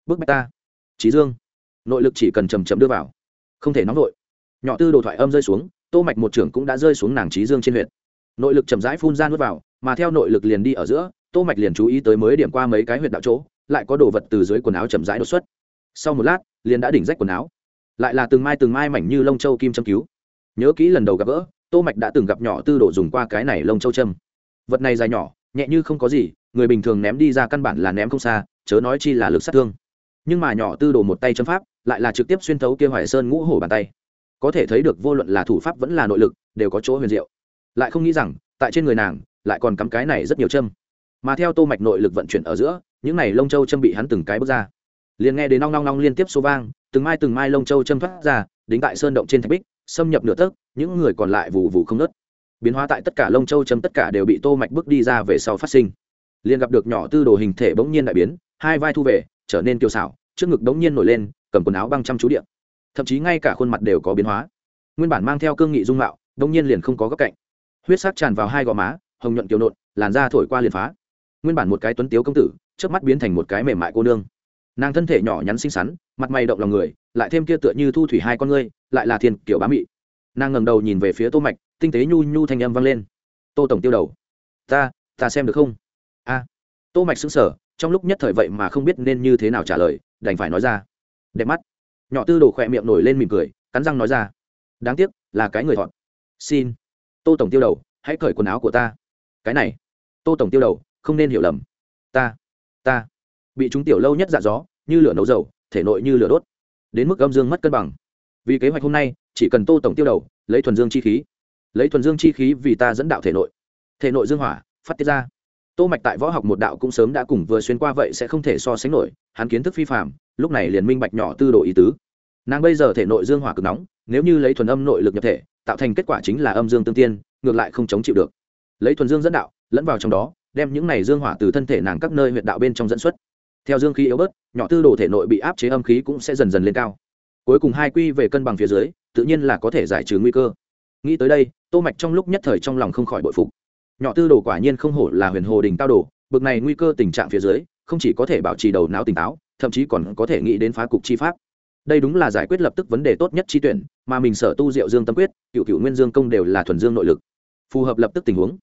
A: bức bách ta. Trí dương. Nội lực chỉ cần chầm chậm đưa vào. Không thể nóng vội. nhỏ tư đồ thoại âm rơi xuống, tô mạch một trưởng cũng đã rơi xuống nàng trí dương trên huyệt. Nội lực chậm rãi phun ra nuốt vào, mà theo nội lực liền đi ở giữa tô mạch liền chú ý tới mới điểm qua mấy cái huyệt đạo chỗ, lại có đồ vật từ dưới quần áo chậm rãi đột xuất. Sau một lát, liền đã đỉnh rách quần áo. Lại là từng mai từng mai mảnh như lông châu kim châm cứu. Nhớ kỹ lần đầu gặp gỡ, tô mạch đã từng gặp nhỏ tư đồ dùng qua cái này lông châu châm. Vật này dài nhỏ, nhẹ như không có gì, người bình thường ném đi ra căn bản là ném không xa, chớ nói chi là lực sát thương. Nhưng mà nhỏ tư đồ một tay châm pháp, lại là trực tiếp xuyên thấu kia hoài sơn ngũ hổ bàn tay. Có thể thấy được vô luận là thủ pháp vẫn là nội lực, đều có chỗ huyền diệu. Lại không nghĩ rằng, tại trên người nàng, lại còn cắm cái này rất nhiều châm mà theo tô mạch nội lực vận chuyển ở giữa, những này lông châu châm bị hắn từng cái bước ra. Liền nghe đến nong nong nong liên tiếp số vang, từng mai từng mai lông châu châm thoát ra, đính tại sơn động trên thạch bích, xâm nhập nửa tấc, những người còn lại vụ vụ không nứt biến hóa tại tất cả lông châu châm tất cả đều bị tô mạch bước đi ra về sau phát sinh. Liền gặp được nhỏ tư đồ hình thể bỗng nhiên đại biến, hai vai thu về, trở nên kiêu xảo, trước ngực bỗng nhiên nổi lên, cầm quần áo băng chăm chú điện thậm chí ngay cả khuôn mặt đều có biến hóa. Nguyên bản mang theo cương nghị dung mạo, bỗng nhiên liền không có góc cạnh. Huyết sắc tràn vào hai gò má, hồng nhuận kiều nộn, làn da thổi qua liền phá nguyên bản một cái tuấn tiếu công tử trước mắt biến thành một cái mềm mại cô nương. Nàng thân thể nhỏ nhắn xinh xắn, mặt mày động lòng người, lại thêm kia tựa như thu thủy hai con ngươi, lại là thiên kiểu bá mị. Nàng ngẩng đầu nhìn về phía tô mạch, tinh tế nhu nhu thanh âm vang lên. Tô tổng tiêu đầu, ta ta xem được không? A. Tô mạch sững sờ, trong lúc nhất thời vậy mà không biết nên như thế nào trả lời, đành phải nói ra. Đẹp mắt. Nhỏ tư đồ khỏe miệng nổi lên mỉm cười, cắn răng nói ra. Đáng tiếc, là cái người thọn xin. Tô tổng tiêu đầu, hãy cởi quần áo của ta. Cái này. Tô tổng tiêu đầu không nên hiểu lầm. Ta ta. Bị chúng tiểu lâu nhất dạ gió, như lửa nấu dầu, thể nội như lửa đốt. Đến mức âm dương mất cân bằng. Vì kế hoạch hôm nay, chỉ cần tô tổng tiêu đầu, lấy thuần dương chi khí. Lấy thuần dương chi khí vì ta dẫn đạo thể nội. Thể nội dương hỏa, phát tiết ra. Tô mạch tại võ học một đạo cũng sớm đã cùng vừa xuyên qua vậy sẽ không thể so sánh nổi, hắn kiến thức phi phạm lúc này liền minh bạch nhỏ tư đồ ý tứ. Nàng bây giờ thể nội dương hỏa cực nóng, nếu như lấy thuần âm nội lực nhập thể, tạo thành kết quả chính là âm dương tương tiên, ngược lại không chống chịu được. Lấy thuần dương dẫn đạo, lẫn vào trong đó đem những này dương hỏa từ thân thể nàng các nơi huyệt đạo bên trong dẫn xuất. Theo dương khí yếu bớt, nhỏ tư đồ thể nội bị áp chế âm khí cũng sẽ dần dần lên cao. Cuối cùng hai quy về cân bằng phía dưới, tự nhiên là có thể giải trừ nguy cơ. Nghĩ tới đây, tô mạch trong lúc nhất thời trong lòng không khỏi bội phục. Nhỏ tư đồ quả nhiên không hổ là huyền hồ đỉnh cao đồ, bực này nguy cơ tình trạng phía dưới, không chỉ có thể bảo trì đầu não tỉnh táo, thậm chí còn có thể nghĩ đến phá cục chi pháp. Đây đúng là giải quyết lập tức vấn đề tốt nhất chi tuyển, mà mình sở tu diệu dương tâm quyết, cựu cựu nguyên dương công đều là thuần dương nội lực, phù hợp lập tức tình huống.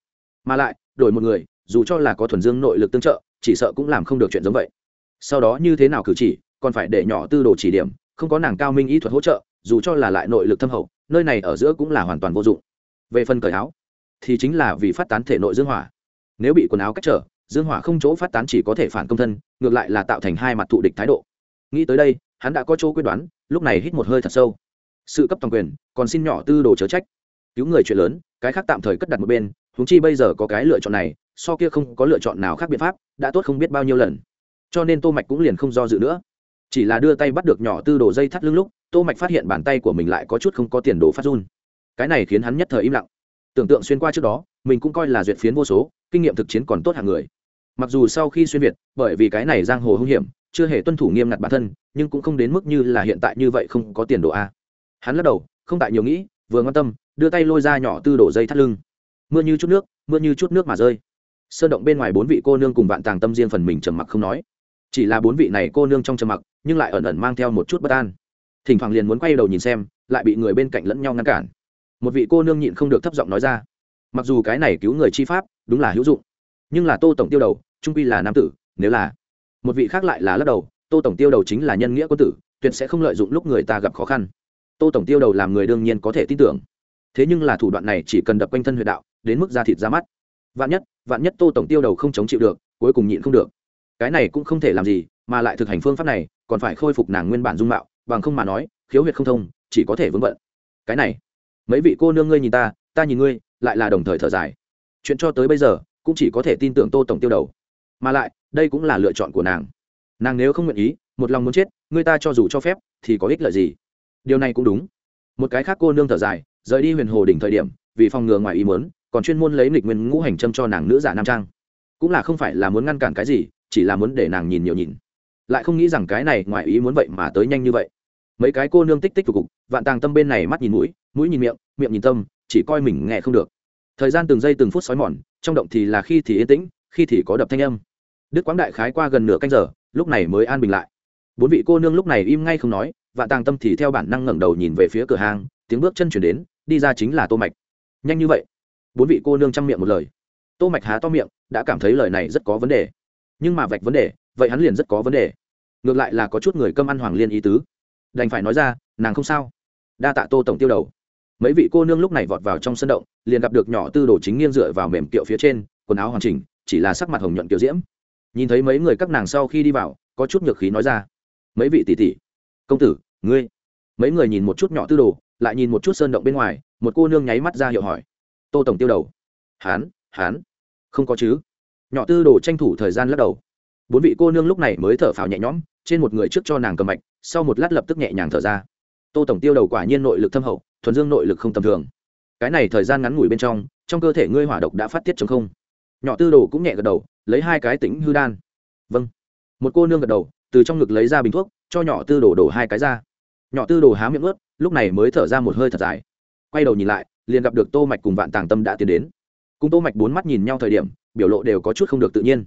A: Mà lại, đổi một người dù cho là có thuần dương nội lực tương trợ, chỉ sợ cũng làm không được chuyện giống vậy. Sau đó như thế nào cử chỉ, còn phải để nhỏ tư đồ chỉ điểm, không có nàng cao minh ý thuật hỗ trợ, dù cho là lại nội lực thâm hậu, nơi này ở giữa cũng là hoàn toàn vô dụng. Về phần cởi áo, thì chính là vì phát tán thể nội dương hỏa. Nếu bị quần áo cách trở, dương hỏa không chỗ phát tán chỉ có thể phản công thân, ngược lại là tạo thành hai mặt thụ địch thái độ. Nghĩ tới đây, hắn đã có chỗ quyết đoán, lúc này hít một hơi thật sâu. Sự cấp toàn quyền, còn xin nhỏ tư đồ chớ trách. Cứu người chuyện lớn, cái khác tạm thời cất đặt một bên húng chi bây giờ có cái lựa chọn này so kia không có lựa chọn nào khác biện pháp, đã tốt không biết bao nhiêu lần. Cho nên tô mạch cũng liền không do dự nữa. Chỉ là đưa tay bắt được nhỏ tư đồ dây thắt lưng lúc, tô mạch phát hiện bàn tay của mình lại có chút không có tiền đồ phát run. Cái này khiến hắn nhất thời im lặng. Tưởng tượng xuyên qua trước đó, mình cũng coi là duyệt phiến vô số, kinh nghiệm thực chiến còn tốt hàng người. Mặc dù sau khi xuyên việt, bởi vì cái này giang hồ hung hiểm, chưa hề tuân thủ nghiêm ngặt bản thân, nhưng cũng không đến mức như là hiện tại như vậy không có tiền đồ a. Hắn lắc đầu, không tại nhiều nghĩ, vừa quan tâm, đưa tay lôi ra nhỏ tư đổ dây thắt lưng. Mưa như chút nước, mưa như chút nước mà rơi sơn động bên ngoài bốn vị cô nương cùng vạn tàng tâm riêng phần mình trầm mặc không nói. Chỉ là bốn vị này cô nương trong trầm mặc, nhưng lại ẩn ẩn mang theo một chút bất an. Thỉnh thoảng liền muốn quay đầu nhìn xem, lại bị người bên cạnh lẫn nhau ngăn cản. Một vị cô nương nhịn không được thấp giọng nói ra, mặc dù cái này cứu người chi pháp, đúng là hữu dụng, nhưng là tô tổng tiêu đầu, trung quy là nam tử, nếu là một vị khác lại là lắc đầu, tô tổng tiêu đầu chính là nhân nghĩa quân tử, tuyệt sẽ không lợi dụng lúc người ta gặp khó khăn. Tô tổng tiêu đầu làm người đương nhiên có thể tin tưởng. Thế nhưng là thủ đoạn này chỉ cần đập quanh thân huyệt đạo, đến mức da thịt ra mắt vạn nhất vạn nhất tô tổng tiêu đầu không chống chịu được, cuối cùng nhịn không được. Cái này cũng không thể làm gì, mà lại thực hành phương pháp này, còn phải khôi phục nàng nguyên bản dung mạo, bằng không mà nói, khiếu huyệt không thông, chỉ có thể vững vận cái này, mấy vị cô nương ngươi nhìn ta ta nhìn ngươi, lại là đồng thời thở dài. Chuyện cho tới bây giờ, cũng chỉ có thể tin tưởng tô tổng tiêu đầu. Mà lại, đây cũng là lựa chọn của nàng. Nàng nếu không nguyện ý, một lòng muốn chết người ta cho dù cho phép, thì có ích lợi gì? Điều này cũng đúng. Một cái khác cô nương thở dài, rời đi huyền hồ đỉnh thời điểm, vì phòng ngừa ngoài ý muốn còn chuyên môn lấy nghịch nguyên ngũ hành châm cho nàng nữ giả nam trang. Cũng là không phải là muốn ngăn cản cái gì, chỉ là muốn để nàng nhìn nhiều nhìn. Lại không nghĩ rằng cái này ngoài ý muốn vậy mà tới nhanh như vậy. Mấy cái cô nương tích tích phục cục, vạn tàng tâm bên này mắt nhìn mũi mũi nhìn miệng miệng nhìn tâm, chỉ coi mình nghe không được. Thời gian từng giây từng phút xói mòn, trong động thì là khi thì yên tĩnh, khi thì có đập thanh âm. Đức quáng đại khái qua gần nửa canh giờ, lúc này mới an bình lại. Bốn vị cô nương lúc này im ngay không nói, vạn tàng tâm thì theo bản năng ngẩng đầu nhìn về phía cửa hàng, tiếng bước chân chuyển đến, đi ra chính là tô mạch. Nhanh như vậy? Bốn vị cô nương chăm miệng một lời. Tô mạch há to miệng, đã cảm thấy lời này rất có vấn đề. Nhưng mà vạch vấn đề, vậy hắn liền rất có vấn đề. Ngược lại là có chút người cơm ăn hoàng liên ý tứ. Đành phải nói ra, nàng không sao. Đa tạ tô tổng tiêu đầu. Mấy vị cô nương lúc này vọt vào trong sân động, liền gặp được nhỏ tư đồ chính nghiêng dựa vào mềm kiệu phía trên, quần áo hoàn chỉnh, chỉ là sắc mặt hồng nhuận kiểu diễm. Nhìn thấy mấy người các nàng sau khi đi vào, có chút nhược khí nói ra. Mấy vị tỷ tỷ, công tử, ngươi. Mấy người nhìn một chút nhỏ tư đồ, lại nhìn một chút sơn động bên ngoài, một cô nương nháy mắt ra hiệu hỏi tô tổng tiêu đầu. Hán hán. Không có chứ. Nhỏ tư đồ tranh thủ thời gian lắc đầu. Bốn vị cô nương lúc này mới thở phào nhẹ nhõm, trên một người trước cho nàng cầm mạch, sau một lát lập tức nhẹ nhàng thở ra. Tô tổng tiêu đầu quả nhiên nội lực thâm hậu, thuần dương nội lực không tầm thường. Cái này thời gian ngắn ngủi bên trong trong cơ thể ngươi hỏa độc đã phát tiết chống không. Nhỏ tư đồ cũng nhẹ gật đầu, lấy hai cái tính hư đan. Vâng. Một cô nương gật đầu, từ trong ngực lấy ra bình thuốc, cho nhỏ tư đồ đổ hai cái ra. Nhỏ tư đồ há miệng ướt, lúc này mới thở ra một hơi thật dài. Quay đầu nhìn lại liền gặp được tô mạch cùng vạn tàng tâm đã tiến đến. Cùng tô mạch bốn mắt nhìn nhau thời điểm, biểu lộ đều có chút không được tự nhiên.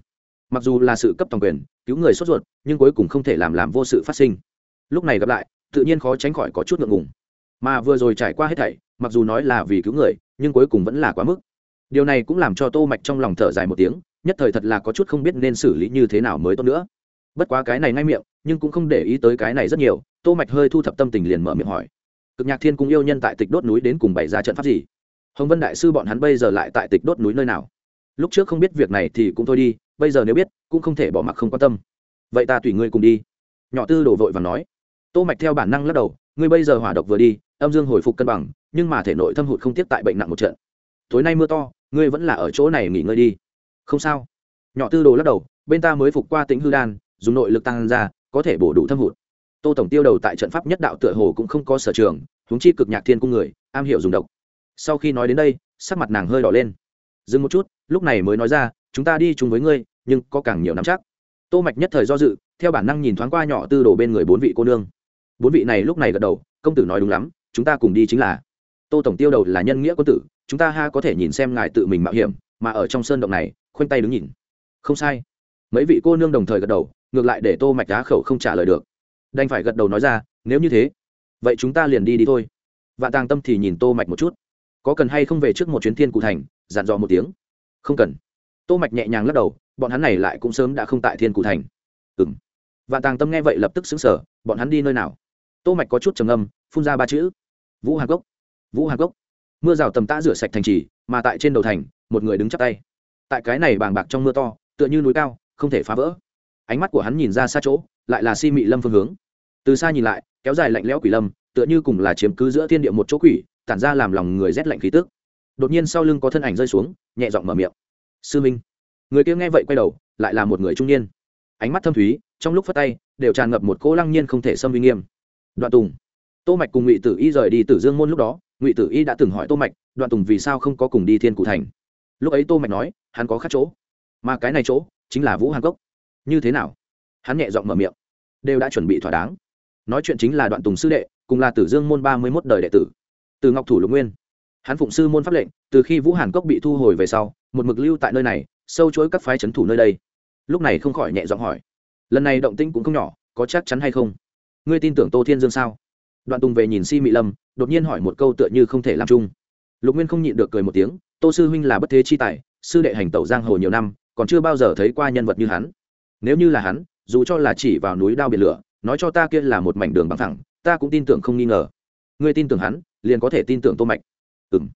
A: Mặc dù là sự cấp toàn quyền, cứu người sốt ruột, nhưng cuối cùng không thể làm làm vô sự phát sinh. Lúc này gặp lại, tự nhiên khó tránh khỏi có chút ngượng ngùng. Mà vừa rồi trải qua hết thảy, mặc dù nói là vì cứu người, nhưng cuối cùng vẫn là quá mức. Điều này cũng làm cho tô mạch trong lòng thở dài một tiếng, nhất thời thật là có chút không biết nên xử lý như thế nào mới tốt nữa. Bất quá cái này ngay miệng, nhưng cũng không để ý tới cái này rất nhiều, tô mạch hơi thu thập tâm tình liền mở miệng hỏi cực nhạc thiên cung yêu nhân tại tịch đốt núi đến cùng bày ra trận pháp gì? Hồng vân đại sư bọn hắn bây giờ lại tại tịch đốt núi nơi nào? Lúc trước không biết việc này thì cũng thôi đi, bây giờ nếu biết, cũng không thể bỏ mặc không quan tâm. Vậy ta tùy ngươi cùng đi. Nhỏ tư đổ vội và nói. Tô mạch theo bản năng lắc đầu, ngươi bây giờ hỏa độc vừa đi, âm dương hồi phục cân bằng, nhưng mà thể nội thâm hụt không tiếp tại bệnh nặng một trận. Tối nay mưa to, ngươi vẫn là ở chỗ này nghỉ ngơi đi. Không sao. Nhỏ tư đồ lắc đầu, bên ta mới phục qua tính hư đan, dùng nội lực tăng ra, có thể bổ đủ thâm hụt tô tổng tiêu đầu tại trận pháp nhất đạo tựa hồ cũng không có sở trường, huống chi cực nhạc thiên cung người, am hiểu dùng độc. Sau khi nói đến đây, sắc mặt nàng hơi đỏ lên. Dừng một chút, lúc này mới nói ra, chúng ta đi chung với ngươi, nhưng có càng nhiều nắm chắc. Tô mạch nhất thời do dự, theo bản năng nhìn thoáng qua nhỏ tư đồ bên người bốn vị cô nương. Bốn vị này lúc này gật đầu, công tử nói đúng lắm, chúng ta cùng đi chính là. Tô tổng tiêu đầu là nhân nghĩa quân tử, chúng ta ha có thể nhìn xem ngài tự mình mạo hiểm, mà ở trong sơn động này, khoanh tay đứng nhìn. Không sai. Mấy vị cô nương đồng thời gật đầu, ngược lại để tô mạch đá khẩu không trả lời được đành phải gật đầu nói ra, nếu như thế, vậy chúng ta liền đi đi thôi. Vạn tàng tâm thì nhìn tô mạch một chút. Có cần hay không về trước một chuyến thiên cụ thành? dặn dò một tiếng. Không cần. Tô mạch nhẹ nhàng lắc đầu, bọn hắn này lại cũng sớm đã không tại thiên cụ thành. Ừm. Vạn tàng tâm nghe vậy lập tức xứng sở bọn hắn đi nơi nào? Tô mạch có chút trầm âm phun ra ba chữ. Vũ hàn cốc. Vũ hàn cốc. Mưa rào tầm tã rửa sạch thành trì, mà tại trên đầu thành, một người đứng chắp tay. Tại cái này bàng bạc trong mưa to, tựa như núi cao, không thể phá vỡ ánh mắt của hắn nhìn ra xa chỗ, lại là si mị lâm phương hướng. Từ xa nhìn lại, kéo dài lạnh lẽo quỷ lâm, tựa như cùng là chiếm cứ giữa thiên địa một chỗ quỷ, tản ra làm lòng người rét lạnh khí tức. Đột nhiên sau lưng có thân ảnh rơi xuống, nhẹ giọng mở miệng. Sư minh. Người kia nghe vậy quay đầu, lại là một người trung niên. Ánh mắt thâm thúy, trong lúc phát tay, đều tràn ngập một cỗ lăng nhiên không thể xâm uy nghiêm. Đoạn tùng. Tô mạch cùng ngụy tử y rời đi tử dương môn lúc đó, ngụy tử y đã từng hỏi tô mạch, đoạn tùng vì sao không có cùng đi thiên cụ thành? Lúc ấy tô mạch nói, hắn có khác chỗ, mà cái này chỗ chính là vũ hàn cốc như thế nào? Hắn nhẹ giọng mở miệng. Đều đã chuẩn bị thỏa đáng. Nói chuyện chính là đoạn tùng sư đệ, cùng là tử dương môn ba mươi mốt đời đệ tử. Từ ngọc thủ lục nguyên. Hắn phụng sư môn pháp lệnh, từ khi vũ hàn cốc bị thu hồi về sau, một mực lưu tại nơi này, sâu chuỗi các phái c thủ nơi đây. Lúc này không khỏi nhẹ giọng hỏi. Lần này động tĩnh cũng không nhỏ, có chắc chắn hay không? Ngươi tin tưởng tô thiên dương sao? Đoạn tùng về nhìn si mị lâm, đột nhiên hỏi một câu tựa như không thể làm chung. Lục nguyên không nhịn được cười một tiếng, tô sư huynh là bất thế chi tài, sư đệ hành tẩu giang hồ nhiều năm, còn chưa bao giờ thấy qua nhân vật như hắn nếu như là hắn, dù cho là chỉ vào núi đao biển lửa, nói cho ta kia là một mảnh đường bằng thẳng, ta cũng tin tưởng không nghi ngờ. Ngươi tin tưởng hắn, liền có thể tin tưởng tô mạch. Ừ m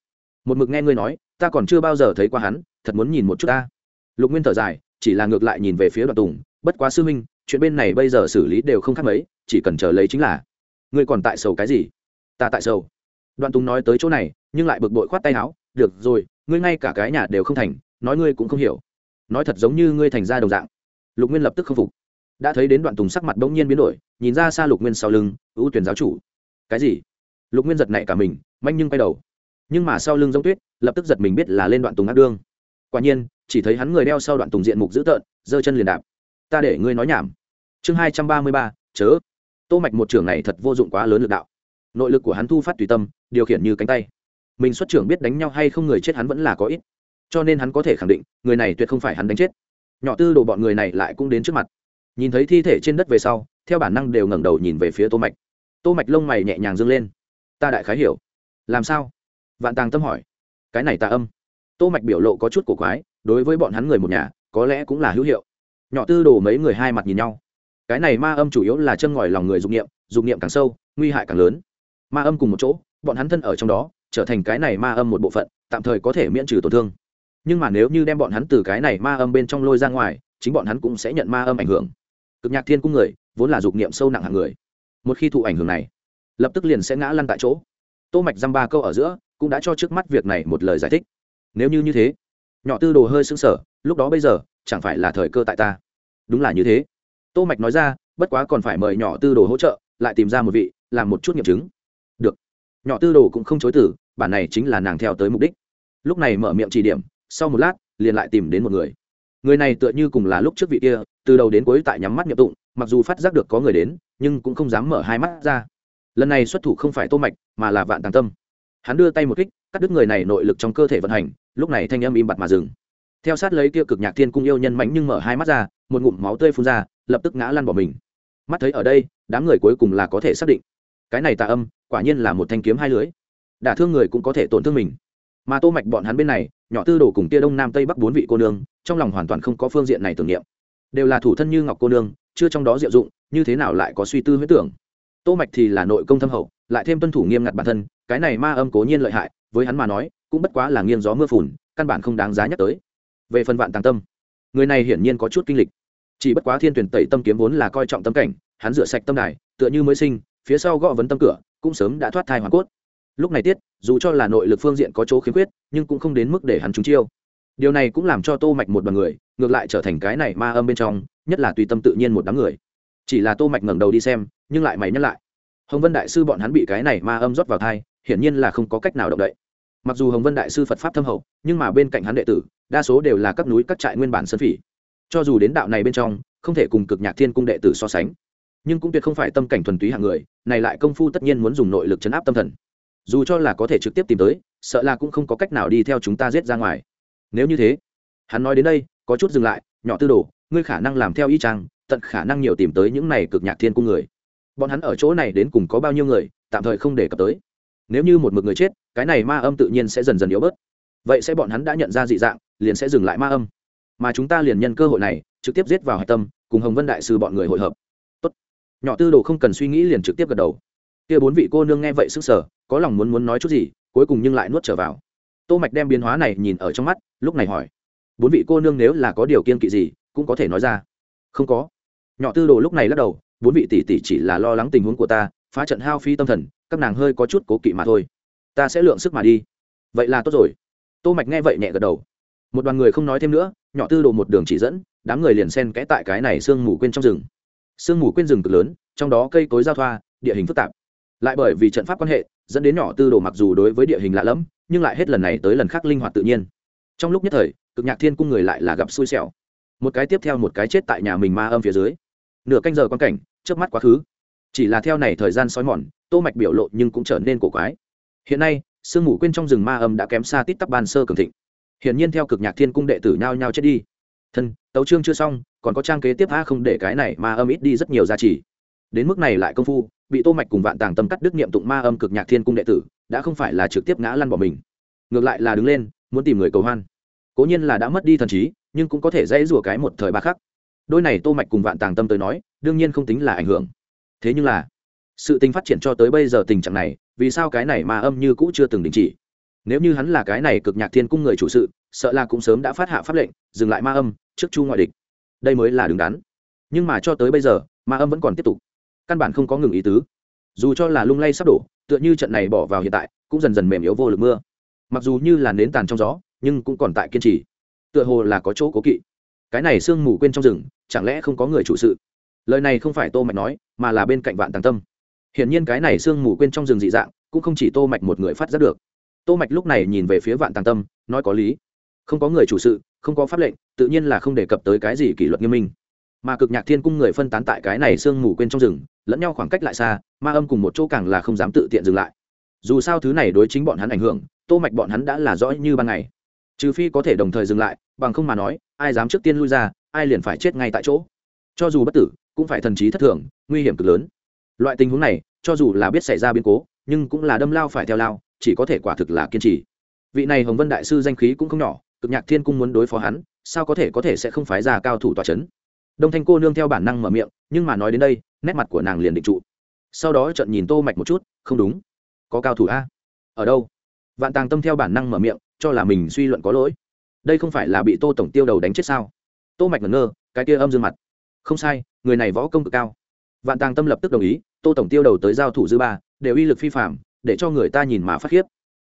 A: một mực nghe ngươi nói, ta còn chưa bao giờ thấy qua hắn, thật muốn nhìn một chút ta. Lục nguyên thở dài, chỉ là ngược lại nhìn về phía đoạn tùng, bất quá sư minh chuyện bên này bây giờ xử lý đều không khác mấy, chỉ cần chờ lấy chính là. Ngươi còn tại sầu cái gì? Ta tại sầu. Đoạn tùng nói tới chỗ này, nhưng lại bực bội khoát tay áo, được rồi, ngươi ngay cả cái nhà đều không thành, nói ngươi cũng không hiểu. Nói thật giống như ngươi thành ra đồng dạng lục nguyên lập tức khâm phục. Đã thấy đến đoạn tùng sắc mặt bỗng nhiên biến đổi, nhìn ra xa lục nguyên sau lưng, ưu tuyển giáo chủ. Cái gì? Lục nguyên giật nảy cả mình, manh nhưng quay đầu. Nhưng mà sau lưng giống tuyết, lập tức giật mình biết là lên đoạn tùng ác đương. Quả nhiên, chỉ thấy hắn người đeo sau đoạn tùng diện mục dữ tợn, giơ chân liền đạp. Ta để ngươi nói nhảm. Chương hai trăm ba mươi ba, chớ. Tô mạch một trưởng này thật vô dụng quá lớn lực đạo. Nội lực của hắn thu phát tùy tâm, điều khiển như cánh tay. Mình xuất trưởng biết đánh nhau hay không người chết hắn vẫn là có ít. Cho nên hắn có thể khẳng định, người này tuyệt không phải hắn đánh chết nhỏ tư đồ bọn người này lại cũng đến trước mặt. Nhìn thấy thi thể trên đất về sau, theo bản năng đều ngẩng đầu nhìn về phía tô mạch. Tô mạch lông mày nhẹ nhàng dương lên. Ta đại khái hiểu. Làm sao? Vạn tàng tâm hỏi. Cái này ta âm. Tô mạch biểu lộ có chút cổ quái, đối với bọn hắn người một nhà, có lẽ cũng là hữu hiệu. Nhỏ tư đồ mấy người hai mặt nhìn nhau. Cái này ma âm chủ yếu là chân ngòi lòng người dục niệm dục niệm càng sâu, nguy hại càng lớn. Ma âm cùng một chỗ, bọn hắn thân ở trong đó, trở thành cái này ma âm một bộ phận, tạm thời có thể miễn trừ tổn thương nhưng mà nếu như đem bọn hắn từ cái này ma âm bên trong lôi ra ngoài, chính bọn hắn cũng sẽ nhận ma âm ảnh hưởng. Cực nhạc thiên cung người, vốn là dục niệm sâu nặng hạng người. Một khi thụ ảnh hưởng này, lập tức liền sẽ ngã lăn tại chỗ. Tô mạch dăm ba câu ở giữa, cũng đã cho trước mắt việc này một lời giải thích. Nếu như như thế, nhỏ tư đồ hơi sững sờ, lúc đó bây giờ, chẳng phải là thời cơ tại ta. Đúng là như thế. Tô mạch nói ra, bất quá còn phải mời nhỏ tư đồ hỗ trợ, lại tìm ra một vị, làm một chút nghiệm chứng. Được. Nhỏ tư đồ cũng không chối từ, bản này chính là nàng theo tới mục đích. Lúc này mở miệng chỉ điểm sau một lát, liền lại tìm đến một người. Người này tựa như cùng là lúc trước vị kia, từ đầu đến cuối tại nhắm mắt nhập tụng, mặc dù phát giác được có người đến, nhưng cũng không dám mở hai mắt ra. Lần này xuất thủ không phải tô mạch, mà là vạn tàng tâm. Hắn đưa tay một kích, cắt đứt người này nội lực trong cơ thể vận hành, lúc này thanh âm im bặt mà dừng. Theo sát lấy kia cực nhạc thiên cung yêu nhân mãnh nhưng mở hai mắt ra, một ngụm máu tươi phun ra, lập tức ngã lăn bỏ mình. Mắt thấy ở đây, đám người cuối cùng là có thể xác định. Cái này tà âm, quả nhiên là một thanh kiếm hai lưới. Đả thương người cũng có thể tổn thương mình mà tô mạch bọn hắn bên này, nhỏ tư đồ cùng kia đông nam tây bắc bốn vị cô nương, trong lòng hoàn toàn không có phương diện này tưởng niệm. Đều là thủ thân như ngọc cô nương, chưa trong đó diệu dụng, như thế nào lại có suy tư huyết tưởng? Tô mạch thì là nội công thâm hậu, lại thêm tuân thủ nghiêm ngặt bản thân, cái này ma âm cố nhiên lợi hại, với hắn mà nói, cũng bất quá là nghiêng gió mưa phùn, căn bản không đáng giá nhắc tới. Về phần vạn tàng tâm, người này hiển nhiên có chút kinh lịch. Chỉ bất quá thiên tuyển tẩy tâm kiếm vốn là coi trọng tâm cảnh, hắn rửa sạch tâm đài, tựa như mới sinh, phía sau gõ vấn tâm cửa, cũng sớm đã thoát thai hoàn cốt lúc này tiết, dù cho là nội lực phương diện có chỗ khiếm khuyết, nhưng cũng không đến mức để hắn trúng chiêu. Điều này cũng làm cho tô mạch một đoàn người, ngược lại trở thành cái này ma âm bên trong, nhất là tùy tâm tự nhiên một đám người. Chỉ là tô mạch ngẩng đầu đi xem, nhưng lại mày nhắc lại. Hồng vân đại sư bọn hắn bị cái này ma âm rót vào thai, hiển nhiên là không có cách nào động đậy. Mặc dù hồng vân đại sư phật pháp thâm hậu, nhưng mà bên cạnh hắn đệ tử, đa số đều là các núi, các trại nguyên bản sơn phỉ. Cho dù đến đạo này bên trong, không thể cùng cực nhạc thiên cung đệ tử so sánh. Nhưng cũng tuyệt không phải tâm cảnh thuần túy hạng người, này lại công phu tất nhiên muốn dùng nội lực chấn áp tâm thần dù cho là có thể trực tiếp tìm tới, sợ là cũng không có cách nào đi theo chúng ta giết ra ngoài. Nếu như thế, hắn nói đến đây, có chút dừng lại, nhỏ tư đồ, ngươi khả năng làm theo y trang tận khả năng nhiều tìm tới những này cực nhạc thiên cung người. Bọn hắn ở chỗ này đến cùng có bao nhiêu người, tạm thời không để cập tới. Nếu như một mực người chết, cái này ma âm tự nhiên sẽ dần dần yếu bớt. Vậy sẽ bọn hắn đã nhận ra dị dạng, liền sẽ dừng lại ma âm. Mà chúng ta liền nhân cơ hội này, trực tiếp giết vào hạch tâm, cùng hồng vân đại sư bọn người hội hợp. Tốt. nhỏ tư đồ không cần suy nghĩ liền trực tiếp gật đầu kia bốn vị cô nương nghe vậy sức sở có lòng muốn muốn nói chút gì, cuối cùng nhưng lại nuốt trở vào. Tô mạch đem biến hóa này nhìn ở trong mắt, lúc này hỏi, bốn vị cô nương nếu là có điều kiên kỵ gì, cũng có thể nói ra? Không có. Nhỏ tư đồ lúc này lắc đầu, bốn vị tỷ tỷ chỉ là lo lắng tình huống của ta, phá trận hao phi tâm thần, các nàng hơi có chút cố kỵ mà thôi. Ta sẽ lượng sức mà đi. Vậy là tốt rồi. Tô mạch nghe vậy nhẹ gật đầu. Một đoàn người không nói thêm nữa, nhỏ tư đồ một đường chỉ dẫn, đám người liền xen kẽ tại cái này sương mù quên trong rừng. Sương mù quên rừng cực lớn, trong đó cây cối giao thoa, địa hình phức tạp lại bởi vì trận pháp quan hệ, dẫn đến nhỏ tư đồ mặc dù đối với địa hình lạ lẫm, nhưng lại hết lần này tới lần khác linh hoạt tự nhiên. Trong lúc nhất thời, cực nhạc thiên cung người lại là gặp xui xẻo. Một cái tiếp theo một cái chết tại nhà mình ma âm phía dưới. Nửa canh giờ quan cảnh trước mắt quá khứ. Chỉ là theo này thời gian sói mòn, tô mạch biểu lộ nhưng cũng trở nên cổ quái. Hiện nay, sương mù quên trong rừng ma âm đã kém xa tít tắp ban sơ cường thịnh. Hiển nhiên theo cực nhạc thiên cung đệ tử nhao nhao chết đi. Thân, tấu chương chưa xong, còn có trang kế tiếp a không để cái này ma âm ít đi rất nhiều giá trị đến mức này lại công phu, bị tô mạch cùng vạn tàng tâm cắt đức niệm tụng ma âm cực nhạc thiên cung đệ tử, đã không phải là trực tiếp ngã lăn bỏ mình. Ngược lại là đứng lên, muốn tìm người cầu hoan. Cố nhiên là đã mất đi thần trí, nhưng cũng có thể dễ rùa cái một thời ba khắc. Đôi này tô mạch cùng vạn tàng tâm tới nói, đương nhiên không tính là ảnh hưởng. Thế nhưng là, sự tình phát triển cho tới bây giờ tình trạng này, vì sao cái này ma âm như cũ chưa từng đình chỉ? Nếu như hắn là cái này cực nhạc thiên cung người chủ sự, sợ là cũng sớm đã phát hạ pháp lệnh, dừng lại ma âm, trước chu ngoại địch. Đây mới là đứng đắn. Nhưng mà cho tới bây giờ, ma âm vẫn còn tiếp tục căn bản không có ngừng ý tứ. Dù cho là lung lay sắp đổ, tựa như trận này bỏ vào hiện tại, cũng dần dần mềm yếu vô lực mưa. Mặc dù như là nến tàn trong gió, nhưng cũng còn tại kiên trì. Tựa hồ là có chỗ cố kỵ. Cái này sương mù quên trong rừng, chẳng lẽ không có người chủ sự? Lời này không phải tô mạch nói, mà là bên cạnh vạn tàng tâm. Hiển nhiên cái này sương mù quên trong rừng dị dạng, cũng không chỉ tô mạch một người phát giác được. Tô mạch lúc này nhìn về phía vạn tàng tâm, nói có lý. Không có người chủ sự, không có pháp lệnh, tự nhiên là không đề cập tới cái gì kỷ luật nghiêm minh mà cực nhạc thiên cung người phân tán tại cái này sương mù quên trong rừng, lẫn nhau khoảng cách lại xa, ma âm cùng một chỗ càng là không dám tự tiện dừng lại. Dù sao thứ này đối chính bọn hắn ảnh hưởng, tô mạch bọn hắn đã là rõ như ban ngày. Trừ phi có thể đồng thời dừng lại, bằng không mà nói, ai dám trước tiên lui ra, ai liền phải chết ngay tại chỗ. Cho dù bất tử, cũng phải thần trí thất thường, nguy hiểm cực lớn. Loại tình huống này, cho dù là biết xảy ra biến cố, nhưng cũng là đâm lao phải theo lao, chỉ có thể quả thực là kiên trì. Vị này hồng vân đại sư danh khí cũng không nhỏ, cực nhạc thiên cung muốn đối phó hắn, sao có thể có thể sẽ không phái ra cao thủ tòa chấn? Đông thanh cô nương theo bản năng mở miệng, nhưng mà nói đến đây, nét mặt của nàng liền định trụ. Sau đó trận nhìn tô mạch một chút, không đúng. Có cao thủ a. Ở đâu? Vạn tàng tâm theo bản năng mở miệng, cho là mình suy luận có lỗi. Đây không phải là bị tô tổng tiêu đầu đánh chết sao? Tô mạch ngẩn ngơ, cái kia âm dương mặt. Không sai, người này võ công cực cao. Vạn tàng tâm lập tức đồng ý, tô tổng tiêu đầu tới giao thủ dư ba, đều uy lực phi phạm để cho người ta nhìn mà phát khiếp.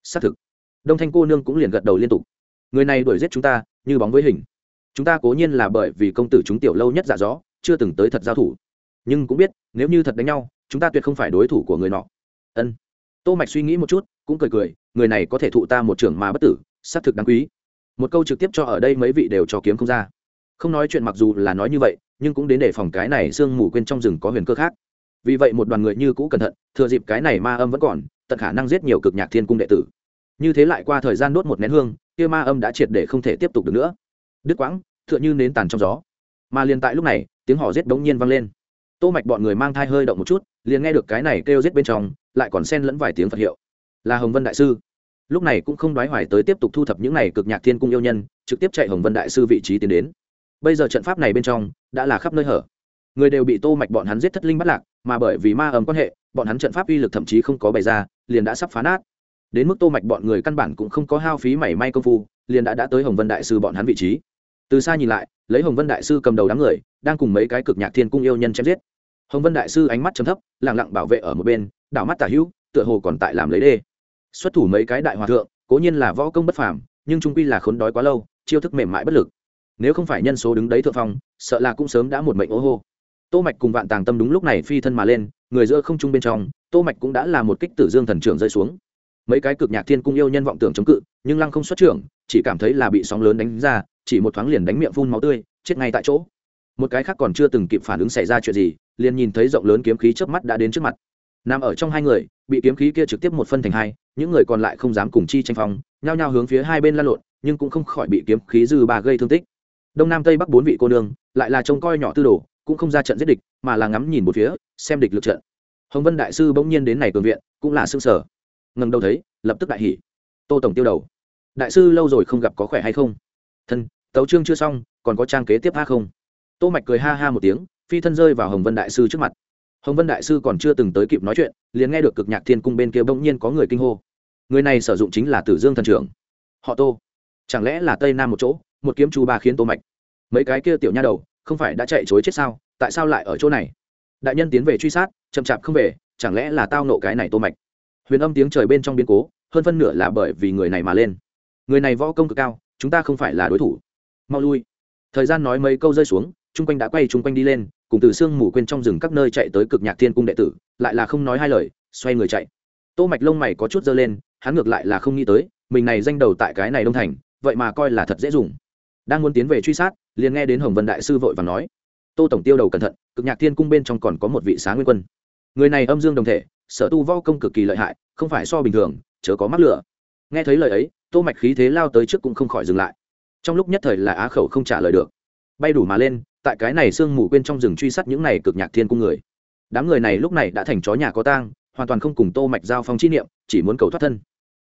A: Xác thực. Đông thanh cô nương cũng liền gật đầu liên tục. Người này đuổi giết chúng ta, như bóng với hình chúng ta cố nhiên là bởi vì công tử chúng tiểu lâu nhất dạ giả rõ chưa từng tới thật giao thủ. Nhưng cũng biết, nếu như thật đánh nhau, chúng ta tuyệt không phải đối thủ của người nọ. Ân. Tô mạch suy nghĩ một chút, cũng cười cười, người này có thể thụ ta một trưởng mà bất tử, xác thực đáng quý. Một câu trực tiếp cho ở đây mấy vị đều cho kiếm không ra. Không nói chuyện mặc dù là nói như vậy, nhưng cũng đến để phòng cái này sương mù quên trong rừng có huyền cơ khác. Vì vậy một đoàn người như cũ cẩn thận, thừa dịp cái này ma âm vẫn còn, tận khả năng giết nhiều cực nhạc thiên cung đệ tử. Như thế lại qua thời gian đốt một nén hương, kia ma âm đã triệt để không thể tiếp tục được nữa đứt quãng, tựa như nến tàn trong gió. Mà liền tại lúc này, tiếng họ rết bỗng nhiên vang lên. Tô mạch bọn người mang thai hơi động một chút, liền nghe được cái này kêu rết bên trong, lại còn xen lẫn vài tiếng phật hiệu. Là hồng vân đại sư. Lúc này cũng không đoái hoài tới tiếp tục thu thập những này cực nhạc thiên cung yêu nhân, trực tiếp chạy hồng vân đại sư vị trí tiến đến. Bây giờ trận pháp này bên trong, đã là khắp nơi hở. Người đều bị tô mạch bọn hắn giết thất linh bắt lạc, mà bởi vì ma ầm quan hệ, bọn hắn trận pháp uy lực thậm chí không có bày ra, liền đã sắp phá nát. Đến mức tô mạch bọn người căn bản cũng không có hao phí mảy may công phu, liền đã đã tới hồng vân đại sư bọn hắn vị trí từ xa nhìn lại, lấy hồng vân đại sư cầm đầu đám người, đang cùng mấy cái cực nhạc thiên cung yêu nhân chém giết. Hồng vân đại sư ánh mắt chấm thấp, lặng lặng bảo vệ ở một bên, đảo mắt tả hữu, tựa hồ còn tại làm lấy đê. Xuất thủ mấy cái đại hòa thượng, cố nhiên là võ công bất phàm, nhưng trung quy là khốn đói quá lâu, chiêu thức mềm mại bất lực. Nếu không phải nhân số đứng đấy thượng phong, sợ là cũng sớm đã một mệnh ô hô. Tô mạch cùng vạn tàng tâm đúng lúc này phi thân mà lên, người giữa không trung bên trong, tô mạch cũng đã là một kích tử dương thần trưởng rơi xuống. Mấy cái cực nhạc thiên cung yêu nhân vọng tưởng chống cự, nhưng lăng không xuất trưởng, chỉ cảm thấy là bị sóng lớn đánh ra chỉ một thoáng liền đánh miệng phun máu tươi, chết ngay tại chỗ. Một cái khác còn chưa từng kịp phản ứng xảy ra chuyện gì, liền nhìn thấy rộng lớn kiếm khí chớp mắt đã đến trước mặt. Nằm ở trong hai người, bị kiếm khí kia trực tiếp một phân thành hai, những người còn lại không dám cùng chi tranh phong, nhao nhao hướng phía hai bên la lộn, nhưng cũng không khỏi bị kiếm khí dư bà gây thương tích. Đông nam tây bắc bốn vị cô nương, lại là trông coi nhỏ tư đồ, cũng không ra trận giết địch, mà là ngắm nhìn một phía, xem địch lực trận. Hồng vân đại sư bỗng nhiên đến này cường viện, cũng là xương sở ngần đầu thấy, lập tức đại hỉ. Tô tổng tiêu đầu. Đại sư lâu rồi không gặp có khỏe hay không? Thân tấu chương chưa xong, còn có trang kế tiếp ha không? Tô mạch cười ha ha một tiếng, phi thân rơi vào hồng vân đại sư trước mặt. Hồng vân đại sư còn chưa từng tới kịp nói chuyện, liền nghe được cực nhạc thiên cung bên kia bỗng nhiên có người kinh hô. Người này sử dụng chính là tử dương thần trưởng. Họ tô. Chẳng lẽ là tây nam một chỗ, một kiếm chu ba khiến tô mạch? Mấy cái kia tiểu nha đầu, không phải đã chạy chối chết sao? Tại sao lại ở chỗ này? Đại nhân tiến về truy sát, chậm chạp không về, chẳng lẽ là tao nộ cái này tô mạch? Huyền âm tiếng trời bên trong biến cố, hơn phân nửa là bởi vì người này mà lên. Người này võ công cực cao, chúng ta không phải là đối thủ mau lui. Thời gian nói mấy câu rơi xuống, chung quanh đã quay chung quanh đi lên, cùng từ sương mù quên trong rừng các nơi chạy tới cực nhạc thiên cung đệ tử, lại là không nói hai lời, xoay người chạy. Tô mạch lông mày có chút dơ lên, hắn ngược lại là không nghĩ tới, mình này danh đầu tại cái này đông thành, vậy mà coi là thật dễ dùng. Đang muốn tiến về truy sát, liền nghe đến hồng vân đại sư vội và nói, tô tổng tiêu đầu cẩn thận, cực nhạc thiên cung bên trong còn có một vị xá nguyên quân. Người này âm dương đồng thể, sở tu võ công cực kỳ lợi hại, không phải so bình thường, chớ có mắc lửa. Nghe thấy lời ấy, tô mạch khí thế lao tới trước cũng không khỏi dừng lại trong lúc nhất thời là á khẩu không trả lời được. Bay đủ mà lên, tại cái này sương mù quên trong rừng truy sát những này cực nhạc thiên cung người. Đám người này lúc này đã thành chó nhà có tang, hoàn toàn không cùng tô mạch giao phong chi niệm, chỉ muốn cầu thoát thân.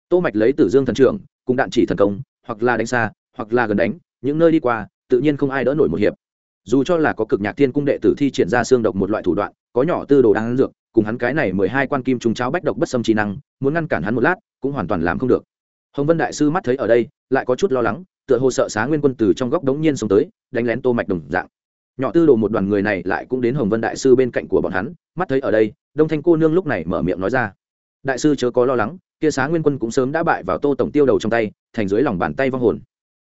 A: Tô mạch lấy tử dương thần trưởng, cùng đạn chỉ thần công, hoặc là đánh xa, hoặc là gần đánh, những nơi đi qua, tự nhiên không ai đỡ nổi một hiệp. Dù cho là có cực nhạc thiên cung đệ tử thi triển ra xương độc một loại thủ đoạn, có nhỏ tư đồ đang dược, cùng hắn cái này mười hai quan kim trùng cháo bách độc bất xâm trí năng, muốn ngăn cản hắn một lát, cũng hoàn toàn làm không được. Hồng vân đại sư mắt thấy ở đây, lại có chút lo lắng tựa hồ sợ xá nguyên quân từ trong góc đống nhiên xuống tới, đánh lén tô mạch đồng dạng. Nhỏ tư đồ một đoàn người này lại cũng đến hồng vân đại sư bên cạnh của bọn hắn, mắt thấy ở đây, đông thanh cô nương lúc này mở miệng nói ra. Đại sư chớ có lo lắng, kia xá nguyên quân cũng sớm đã bại vào tô tổng tiêu đầu trong tay, thành dưới lòng bàn tay vong hồn.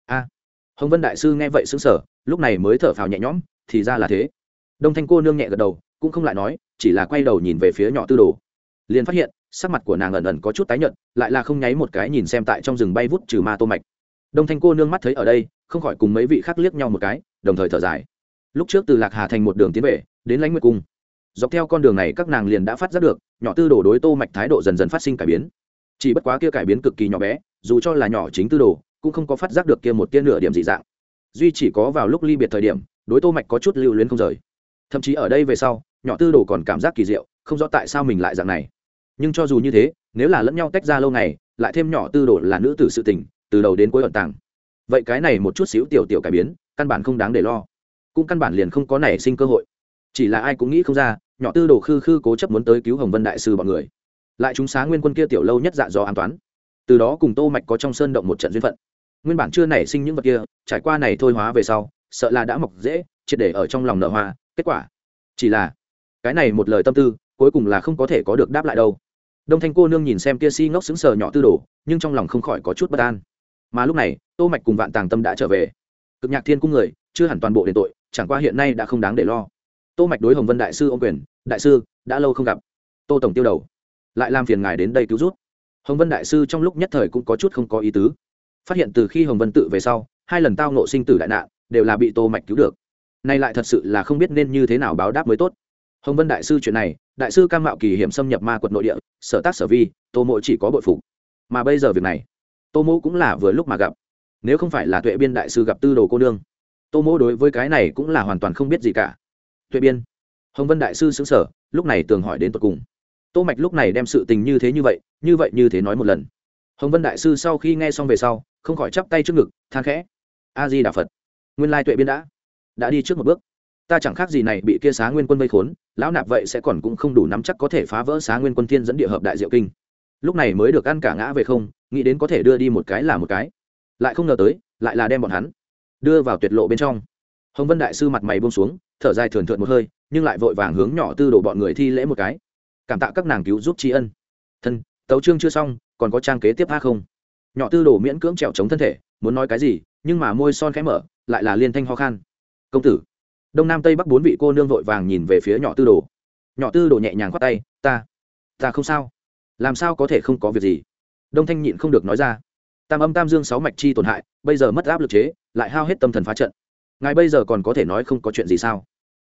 A: A. Hồng vân đại sư nghe vậy sững sờ, lúc này mới thở phào nhẹ nhõm, thì ra là thế. Đông thanh cô nương nhẹ gật đầu, cũng không lại nói, chỉ là quay đầu nhìn về phía nhỏ tư đồ. Liền phát hiện, sắc mặt của nàng ẩn ẩn có chút tái nhợt, lại là không nháy một cái nhìn xem tại trong rừng bay vút trừ ma tô mạch đông thanh cô nương mắt thấy ở đây, không khỏi cùng mấy vị khác liếc nhau một cái, đồng thời thở dài. Lúc trước từ lạc hà thành một đường tiến về, đến lãnh nguyệt cung. Dọc theo con đường này các nàng liền đã phát giác được, nhỏ tư đồ đối tô mạch thái độ dần dần phát sinh cải biến. Chỉ bất quá kia cải biến cực kỳ nhỏ bé, dù cho là nhỏ chính tư đồ, cũng không có phát giác được kia một tia nửa điểm dị dạng. Duy chỉ có vào lúc ly biệt thời điểm, đối tô mạch có chút lưu luyến không rời. Thậm chí ở đây về sau, nhỏ tư đồ còn cảm giác kỳ diệu, không rõ tại sao mình lại dạng này. Nhưng cho dù như thế, nếu là lẫn nhau tách ra lâu ngày, lại thêm nhỏ tư đồ là nữ tử sự tình từ đầu đến cuối ẩn tàng. Vậy cái này một chút xíu tiểu tiểu cải biến, căn bản không đáng để lo. Cũng căn bản liền không có nảy sinh cơ hội. Chỉ là ai cũng nghĩ không ra, nhỏ tư đồ khư khư cố chấp muốn tới cứu hồng vân đại sư bọn người. Lại chúng xá nguyên quân kia tiểu lâu nhất dạ do an toán từ đó cùng tô mạch có trong sơn động một trận duyên phận. Nguyên bản chưa nảy sinh những vật kia, trải qua này thôi hóa về sau, sợ là đã mọc dễ, triệt để ở trong lòng nở hoa, kết quả. Chỉ là, cái này một lời tâm tư, cuối cùng là không có thể có được đáp lại đâu. Đông thanh cô nương nhìn xem kia si ngốc xứng sờ nhỏ tư đồ, nhưng trong lòng không khỏi có chút bất an mà lúc này, tô mạch cùng vạn tàng tâm đã trở về. Cực nhạc thiên cung người, chưa hẳn toàn bộ đền tội, chẳng qua hiện nay đã không đáng để lo. Tô mạch đối hồng vân đại sư ông quyền, đại sư, đã lâu không gặp. Tô tổng tiêu đầu, lại làm phiền ngài đến đây cứu giúp. Hồng vân đại sư trong lúc nhất thời cũng có chút không có ý tứ. Phát hiện từ khi hồng vân tự về sau, hai lần tao nộ sinh tử đại nạn, đều là bị tô mạch cứu được. Nay lại thật sự là không biết nên như thế nào báo đáp mới tốt. Hồng vân đại sư chuyện này, đại sư cam mạo kỳ hiểm xâm nhập ma quật nội địa, sở tác sở vi, tô mộ chỉ có bội phục. Mà bây giờ việc này tô Mỗ cũng là vừa lúc mà gặp. Nếu không phải là tuệ biên đại sư gặp tư đồ cô nương, tô Mỗ đối với cái này cũng là hoàn toàn không biết gì cả. Tuệ biên, hồng vân đại sư xứng sở lúc này tường hỏi đến tột cùng. Tô mạch lúc này đem sự tình như thế như vậy như vậy như thế nói một lần. Hồng vân đại sư sau khi nghe xong về sau, không khỏi chắp tay trước ngực, than khẽ. A di đà phật, nguyên lai tuệ biên đã đã đi trước một bước. Ta chẳng khác gì này bị kia xá nguyên quân vây khốn, lão nạp vậy sẽ còn cũng không đủ nắm chắc có thể phá vỡ xá nguyên quân thiên dẫn địa hợp đại diệu kinh lúc này mới được ăn cả ngã về không, nghĩ đến có thể đưa đi một cái là một cái. Lại không ngờ tới, lại là đem bọn hắn đưa vào tuyệt lộ bên trong. Hồng vân đại sư mặt mày buông xuống, thở dài thườn thượt một hơi, nhưng lại vội vàng hướng nhỏ tư đồ bọn người thi lễ một cái. Cảm tạ các nàng cứu giúp tri ân. Thân, tấu trương chưa xong, còn có trang kế tiếp tha không? Nhỏ tư đồ miễn cưỡng trèo chống thân thể, muốn nói cái gì, nhưng mà môi son khẽ mở, lại là liên thanh ho khan. Công tử, đông nam tây bắc bốn vị cô nương vội vàng nhìn về phía nhỏ tư đồ. Nhỏ tư đồ nhẹ nhàng khoát tay, ta ta không sao làm sao có thể không có việc gì? Đông thanh nhịn không được nói ra. Tam âm tam dương sáu mạch chi tổn hại, bây giờ mất áp lực chế, lại hao hết tâm thần phá trận. Ngài bây giờ còn có thể nói không có chuyện gì sao?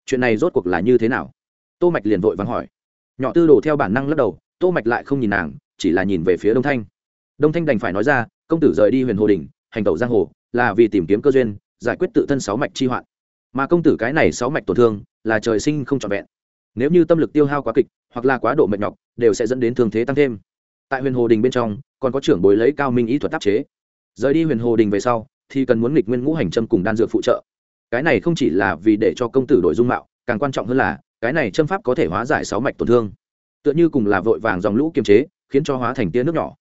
A: Chuyện này rốt cuộc là như thế nào? Tô mạch liền vội vắng hỏi. Nhỏ tư đồ theo bản năng lắc đầu, tô mạch lại không nhìn nàng, chỉ là nhìn về phía đông thanh. Đông thanh đành phải nói ra, công tử rời đi huyền hồ đình hành tẩu giang hồ, là vì tìm kiếm cơ duyên, giải quyết tự thân sáu mạch chi hoạn. Mà công tử cái này sáu mạch tổn thương, là trời sinh không trọn vẹn. Nếu như tâm lực tiêu hao quá kịch, hoặc là quá độ mệt nhọc đều sẽ dẫn đến thương thế tăng thêm. Tại huyền hồ đình bên trong, còn có trưởng bối lấy cao minh ý thuật tác chế. Rời đi huyền hồ đình về sau, thì cần muốn nghịch nguyên ngũ hành châm cùng đan dược phụ trợ. Cái này không chỉ là vì để cho công tử đổi dung mạo, càng quan trọng hơn là, cái này châm pháp có thể hóa giải sáu mạch tổn thương. Tựa như cùng là vội vàng dòng lũ kiềm chế, khiến cho hóa thành tia nước nhỏ.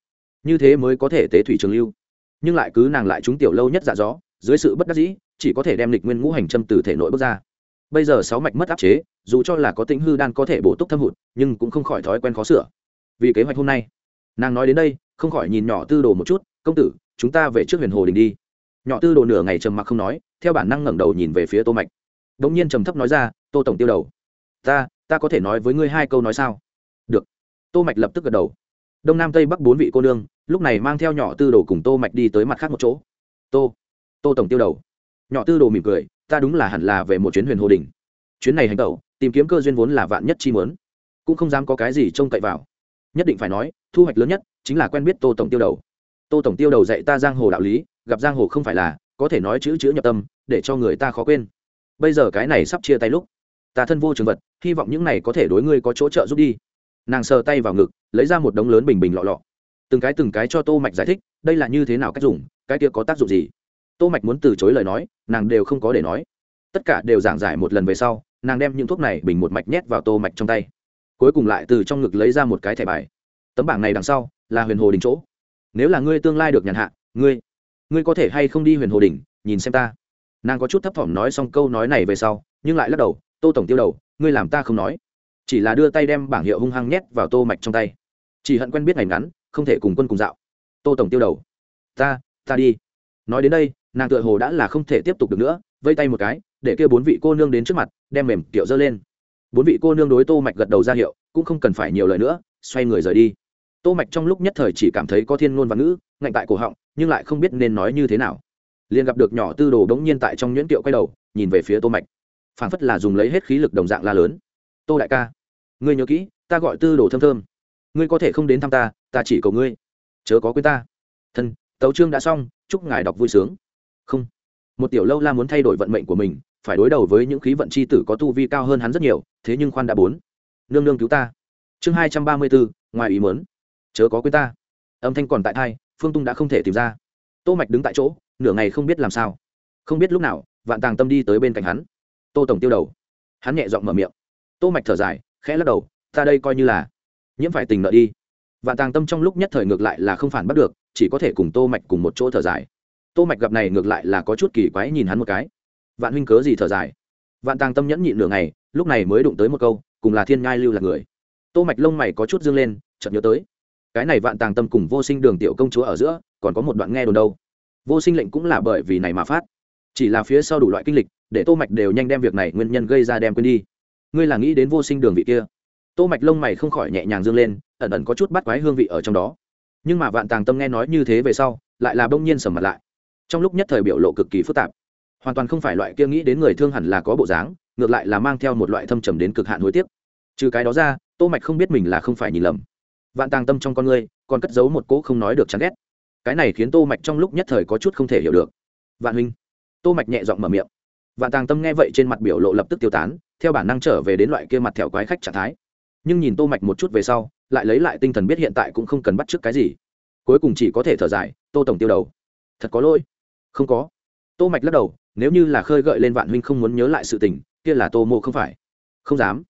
A: Như thế mới có thể tế thủy trường lưu. Nhưng lại cứ nàng lại trúng tiểu lâu nhất dạ gió, dưới sự bất đắc dĩ, chỉ có thể đem lịch nguyên ngũ hành châm từ thể nội bước ra bây giờ sáu mạch mất áp chế, dù cho là có tính hư đan có thể bổ túc thâm hụt, nhưng cũng không khỏi thói quen khó sửa. Vì kế hoạch hôm nay, nàng nói đến đây, không khỏi nhìn nhỏ tư đồ một chút, công tử, chúng ta về trước huyền hồ đình đi. Nhỏ tư đồ nửa ngày trầm mặc không nói, theo bản năng ngẩng đầu nhìn về phía tô mạch. Đ ỗ n g nhiên trầm thấp nói ra, tô tổng tiêu đầu. Ta ta có thể nói với ngươi hai câu nói sao? Được. Tô mạch lập tức gật đầu. Đông nam tây bắc bốn vị cô nương, lúc này mang theo nhỏ tư đồ cùng tô mạch đi tới mặt khác một chỗ. Tô tô tổng tiêu đầu. Nhỏ tư đồ mỉm cười ta đúng là hẳn là về một chuyến huyền hồ đình. Chuyến này hành tẩu, tìm kiếm cơ duyên vốn là vạn nhất chi mớn cũng không dám có cái gì trông cậy vào. Nhất định phải nói, thu hoạch lớn nhất chính là quen biết tô tổng tiêu đầu. Tô tổng tiêu đầu dạy ta giang hồ đạo lý, gặp giang hồ không phải là, có thể nói chữ chữ nhập tâm, để cho người ta khó quên. Bây giờ cái này sắp chia tay lúc, ta thân vô trường vật, hy vọng những này có thể đối ngươi có chỗ trợ giúp đi. Nàng sờ tay vào ngực, lấy ra một đống lớn bình bình lọ lọ. Từng cái từng cái cho tô mạch giải thích, đây là như thế nào cách dùng, cái kia có tác dụng gì? Tô mạch muốn từ chối lời nói, nàng đều không có để nói. Tất cả đều giảng giải một lần về sau, nàng đem những thuốc này bình một mạch nhét vào tô mạch trong tay. Cuối cùng lại từ trong ngực lấy ra một cái thẻ bài. Tấm bảng này đằng sau là huyền hồ đình chỗ. Nếu là ngươi tương lai được nhàn hạ, ngươi ngươi có thể hay không đi huyền hồ đình, nhìn xem ta. Nàng có chút thấp thỏm nói xong câu nói này về sau, nhưng lại lắc đầu, tô tổng tiêu đầu, ngươi làm ta không nói. Chỉ là đưa tay đem bảng hiệu hung hăng nhét vào tô mạch trong tay. Chỉ hận quen biết ngày ngắn, không thể cùng quân cùng dạo. Tô tổng tiêu đầu, ta ta đi. Nói đến đây nàng tựa hồ đã là không thể tiếp tục được nữa, vây tay một cái, để kêu bốn vị cô nương đến trước mặt, đem mềm kiệu dơ lên. Bốn vị cô nương đối tô mạch gật đầu ra hiệu, cũng không cần phải nhiều lời nữa, xoay người rời đi. Tô mạch trong lúc nhất thời chỉ cảm thấy có thiên ngôn và ngữ, ngạnh tại cổ họng, nhưng lại không biết nên nói như thế nào. Liền gặp được nhỏ tư đồ đống nhiên tại trong nhuyễn kiệu quay đầu, nhìn về phía tô mạch. Phảng phất là dùng lấy hết khí lực đồng dạng la lớn. Tô đại ca, ngươi nhớ kỹ, ta gọi tư đồ thơm thơm. Ngươi có thể không đến thăm ta ta chỉ cầu ngươi. Chớ có quên ta. Thân, tấu chương đã xong, chúc ngài đọc vui sướng không. Một tiểu lâu la muốn thay đổi vận mệnh của mình, phải đối đầu với những khí vận c h i tử có tu vi cao hơn hắn rất nhiều, thế nhưng khoan đã bốn. Nương nương cứu ta. Chương hai trăm ba mươi bốn, ngoài ý mớn chớ có quên ta. Âm thanh còn tại thai, phương tung đã không thể tìm ra. Tô mạch đứng tại chỗ, nửa ngày không biết làm sao. Không biết lúc nào, vạn tàng tâm đi tới bên cạnh hắn. Tô tổng tiêu đầu. Hắn nhẹ giọng mở miệng. Tô mạch thở dài, khẽ lắc đầu, ta đây coi như là nhiễm phải tình nợ đi. Vạn tàng tâm trong lúc nhất thời ngược lại là không phản bắt được, chỉ có thể cùng tô mạch cùng một chỗ thở dài tô mạch gặp này ngược lại là có chút kỳ quái nhìn hắn một cái. Vạn huynh cớ gì thở dài? Vạn tàng tâm nhẫn nhịn nửa ngày, lúc này mới đụng tới một câu, cùng là thiên ngai lưu là người. Tô mạch lông mày có chút dương lên, chợt nhớ tới. Cái này vạn tàng tâm cùng vô sinh đường tiểu công chúa ở giữa, còn có một đoạn nghe đồn đâu. Vô sinh lệnh cũng là bởi vì này mà phát. Chỉ là phía sau đủ loại kinh lịch, để tô mạch đều nhanh đem việc này nguyên nhân gây ra đem quên đi. Ngươi là nghĩ đến vô sinh đường vị kia? Tô mạch lông mày không khỏi nhẹ nhàng dương lên, ẩn ẩn có chút bắt quái hương vị ở trong đó. Nhưng mà vạn tàng tâm nghe nói như thế về sau, lại là bỗng nhiên sầm mặt lại trong lúc nhất thời biểu lộ cực kỳ phức tạp. Hoàn toàn không phải loại kia nghĩ đến người thương hẳn là có bộ dáng, ngược lại là mang theo một loại thâm trầm đến cực hạn hối tiếc. Trừ cái đó ra, tô mạch không biết mình là không phải nhìn lầm. Vạn tàng tâm trong con ngươi còn cất giấu một cỗ không nói được chán ghét. Cái này khiến tô mạch trong lúc nhất thời có chút không thể hiểu được. Vạn huynh. Tô mạch nhẹ giọng mở miệng. Vạn tàng tâm nghe vậy trên mặt biểu lộ lập tức tiêu tán, theo bản năng trở về đến loại kia mặt thẻo quái khách trạng thái. Nhưng nhìn tô mạch một chút về sau, lại lấy lại tinh thần biết hiện tại cũng không cần bắt trước cái gì. Cuối cùng chỉ có thể thở dài, tô tổng tiêu đầu. Thật có lỗi không có. Tô mạch lắc đầu, nếu như là khơi gợi lên vạn huynh không muốn nhớ lại sự tình, kia là tô mộ không phải. Không dám.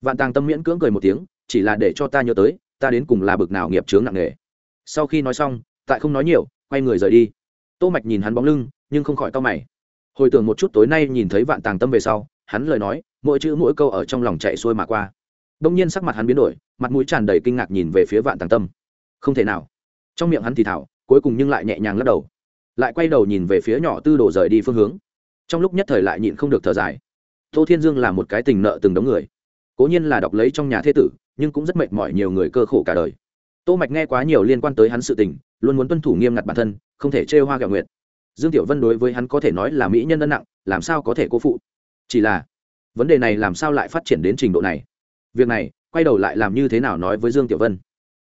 A: Vạn tàng tâm miễn cưỡng cười một tiếng, chỉ là để cho ta nhớ tới, ta đến cùng là bực nào nghiệp chướng nặng nề. Sau khi nói xong, tại không nói nhiều, quay người rời đi. Tô mạch nhìn hắn bóng lưng, nhưng không khỏi cau mày. Hồi tưởng một chút tối nay nhìn thấy vạn tàng tâm về sau, hắn lời nói, mỗi chữ mỗi câu ở trong lòng chạy xuôi mà qua. Đông nhiên sắc mặt hắn biến đổi, mặt mũi tràn đầy kinh ngạc nhìn về phía vạn tàng tâm. Không thể nào. Trong miệng hắn thì thảo, cuối cùng nhưng lại nhẹ nhàng lắc đầu lại quay đầu nhìn về phía nhỏ tư đồ rời đi phương hướng. Trong lúc nhất thời lại nhịn không được thở dài. Tô thiên dương là một cái tình nợ từng đống người. Cố nhiên là đọc lấy trong nhà thế tử, nhưng cũng rất mệt mỏi nhiều người cơ khổ cả đời. Tô mạch nghe quá nhiều liên quan tới hắn sự tình, luôn muốn tuân thủ nghiêm ngặt bản thân, không thể trêu hoa gạo nguyện dương tiểu vân đối với hắn có thể nói là mỹ nhân ân nặng, làm sao có thể cố phụ? Chỉ là, vấn đề này làm sao lại phát triển đến trình độ này? Việc này, quay đầu lại làm như thế nào nói với dương tiểu vân?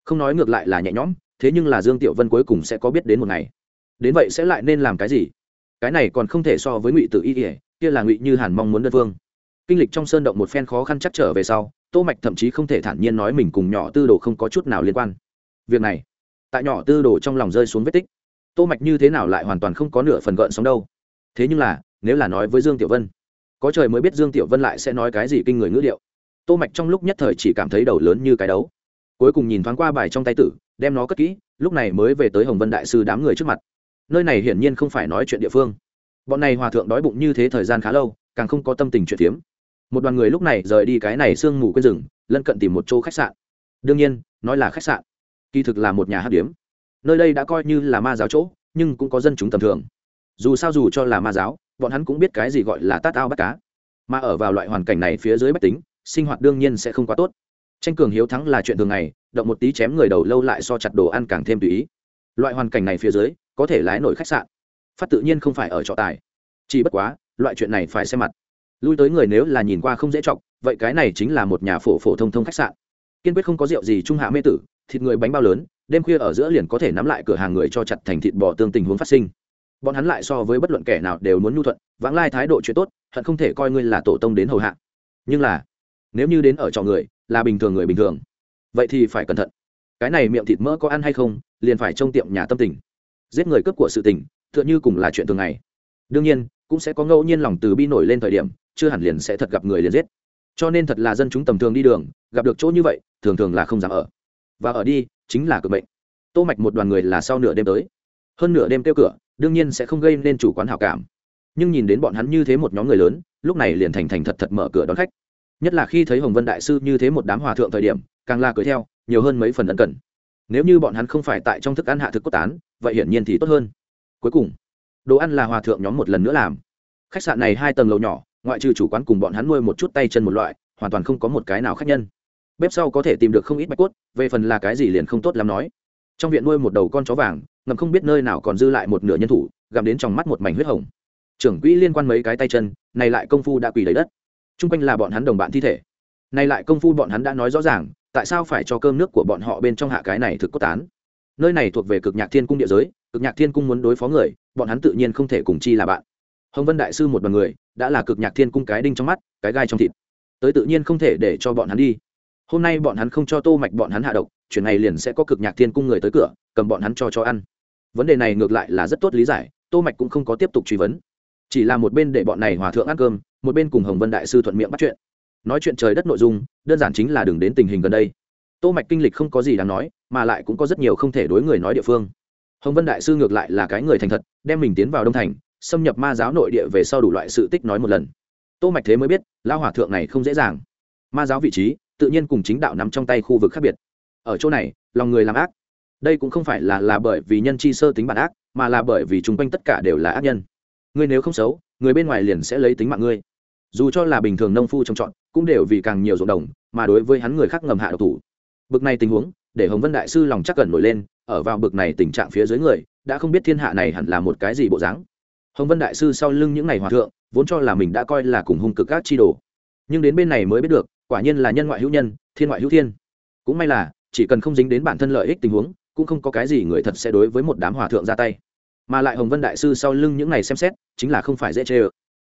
A: Không nói ngược lại là nhẹ nhõm, thế nhưng là dương tiểu vân cuối cùng sẽ có biết đến một ngày đến vậy sẽ lại nên làm cái gì? Cái này còn không thể so với ngụy tự y ỉa kia là ngụy như hàn mong muốn đơn phương. Kinh lịch trong sơn động một phen khó khăn chắc trở về sau, tô mạch thậm chí không thể thản nhiên nói mình cùng nhỏ tư đồ không có chút nào liên quan. Việc này, tại nhỏ tư đồ trong lòng rơi xuống vết tích. Tô mạch như thế nào lại hoàn toàn không có nửa phần gợn sóng đâu. Thế nhưng là, nếu là nói với dương tiểu vân, có trời mới biết dương tiểu vân lại sẽ nói cái gì kinh người ngữ điệu. Tô mạch trong lúc nhất thời chỉ cảm thấy đầu lớn như cái đấu. Cuối cùng nhìn thoáng qua bài trong tay tử, đem nó cất kỹ, lúc này mới về tới hồng vân đại sư đám người trước mặt nơi này hiển nhiên không phải nói chuyện địa phương. Bọn này hòa thượng đói bụng như thế thời gian khá lâu, càng không có tâm tình chuyện phiếm. Một đoàn người lúc này rời đi cái này sương mù quên rừng, lân cận tìm một chỗ khách sạn. Đương nhiên, nói là khách sạn, kỳ thực là một nhà hát điếm. Nơi đây đã coi như là ma giáo chỗ, nhưng cũng có dân chúng tầm thường. Dù sao dù cho là ma giáo, bọn hắn cũng biết cái gì gọi là tát ao bắt cá. Mà ở vào loại hoàn cảnh này phía dưới bách tính, sinh hoạt đương nhiên sẽ không quá tốt. Tranh cường hiếu thắng là chuyện thường ngày, động một tí chém người đầu lâu lại so chặt đồ ăn càng thêm tùy ý. Loại hoàn cảnh này phía dưới có thể lái nổi khách sạn. Phát tự nhiên không phải ở trọ tài. Chỉ bất quá, loại chuyện này phải xem mặt. Lui tới người nếu là nhìn qua không dễ chọc, vậy cái này chính là một nhà phổ phổ thông thông khách sạn. Kiên quyết không có rượu gì trung hạ mê tử, thịt người bánh bao lớn, đêm khuya ở giữa liền có thể nắm lại cửa hàng người cho chặt thành thịt bò tương tình huống phát sinh. Bọn hắn lại so với bất luận kẻ nào đều muốn nhu thuận, vãng lai thái độ chuyện tốt, hận không thể coi ngươi là tổ tông đến hầu hạ. Nhưng là, nếu như đến ở trọ người, là bình thường người bình thường, vậy thì phải cẩn thận. Cái này miệng thịt mỡ có ăn hay không, liền phải trông tiệm nhà tâm tình giết người cướp của sự tình, tựa như cùng là chuyện thường ngày. Đương nhiên, cũng sẽ có ngẫu nhiên lòng từ bi nổi lên thời điểm, chưa hẳn liền sẽ thật gặp người liền giết. Cho nên thật là dân chúng tầm thường đi đường, gặp được chỗ như vậy, thường thường là không dám ở. Và ở đi, chính là cực bệnh tô mạch một đoàn người là sau nửa đêm tới. Hơn nửa đêm kêu cửa, đương nhiên sẽ không gây nên chủ quán hảo cảm. Nhưng nhìn đến bọn hắn như thế một nhóm người lớn, lúc này liền thành thành thật thật mở cửa đón khách. Nhất là khi thấy hồng vân đại sư như thế một đám hòa thượng thời điểm, càng là cười theo, nhiều hơn mấy phần ân cần nếu như bọn hắn không phải tại trong thức ăn hạ thực cốt tán, vậy hiển nhiên thì tốt hơn. Cuối cùng, đồ ăn là hòa thượng nhóm một lần nữa làm. Khách sạn này hai tầng lầu nhỏ, ngoại trừ chủ quán cùng bọn hắn nuôi một chút tay chân một loại, hoàn toàn không có một cái nào khác nhân. Bếp sau có thể tìm được không ít bạch cốt, về phần là cái gì liền không tốt lắm nói. Trong viện nuôi một đầu con chó vàng, ngầm không biết nơi nào còn dư lại một nửa nhân thủ, gặm đến trong mắt một mảnh huyết hồng. Trưởng quỹ liên quan mấy cái tay chân, này lại công phu đã quỳ lấy đất. T r u n g quanh là bọn hắn đồng bạn thi thể. Này lại công phu bọn hắn đã nói rõ ràng tại sao phải cho cơm nước của bọn họ bên trong hạ cái này thực cốt tán? Nơi này thuộc về cực nhạc thiên cung địa giới, cực nhạc thiên cung muốn đối phó người, bọn hắn tự nhiên không thể cùng chi là bạn. Hồng vân đại sư một đ o n người, đã là cực nhạc thiên cung cái đinh trong mắt, cái gai trong thịt. Tới tự nhiên không thể để cho bọn hắn đi. Hôm nay bọn hắn không cho tô mạch bọn hắn hạ độc chuyển này liền sẽ có cực nhạc thiên cung người tới cửa, cầm bọn hắn cho cho ăn. Vấn đề này ngược lại là rất tốt lý giải, tô mạch cũng không có tiếp tục truy vấn. Chỉ là một bên để bọn này hòa thượng ăn cơm, một bên cùng hồng vân đại sư thuận miệng bắt chuyện nói chuyện trời đất nội dung, đơn giản chính là đừng đến tình hình gần đây. Tô mạch kinh lịch không có gì đáng nói, mà lại cũng có rất nhiều không thể đối người nói địa phương. Hồng vân đại sư ngược lại là cái người thành thật, đem mình tiến vào đông thành, xâm nhập ma giáo nội địa về sau đủ loại sự tích nói một lần. Tô mạch thế mới biết lao hòa thượng này không dễ dàng. Ma giáo vị trí, tự nhiên cùng chính đạo nắm trong tay khu vực khác biệt. Ở chỗ này, lòng người làm ác. Đây cũng không phải là là bởi vì nhân chi sơ tính bản ác, mà là bởi vì chung quanh tất cả đều là ác nhân. Ngươi nếu không xấu, người bên ngoài liền sẽ lấy tính mạng ngươi dù cho là bình thường nông phu trồng trọt, cũng đều vì càng nhiều ruộng đồng mà đối với hắn người khác ngầm hạ độc thủ. Bực này tình huống, để hồng vân đại sư lòng chắc gần nổi lên, ở vào bực này tình trạng phía dưới người, đã không biết thiên hạ này hẳn là một cái gì bộ dáng. Hồng vân đại sư sau lưng những ngày hòa thượng, vốn cho là mình đã coi là cùng hung cực các chi đồ. Nhưng đến bên này mới biết được, quả nhiên là nhân ngoại hữu nhân, thiên ngoại hữu thiên. Cũng may là, chỉ cần không dính đến bản thân lợi ích tình huống, cũng không có cái gì người thật sẽ đối với một đám hòa thượng ra tay. Mà lại hồng vân đại sư sau lưng những này xem xét, chính là không phải dễ chê ơ.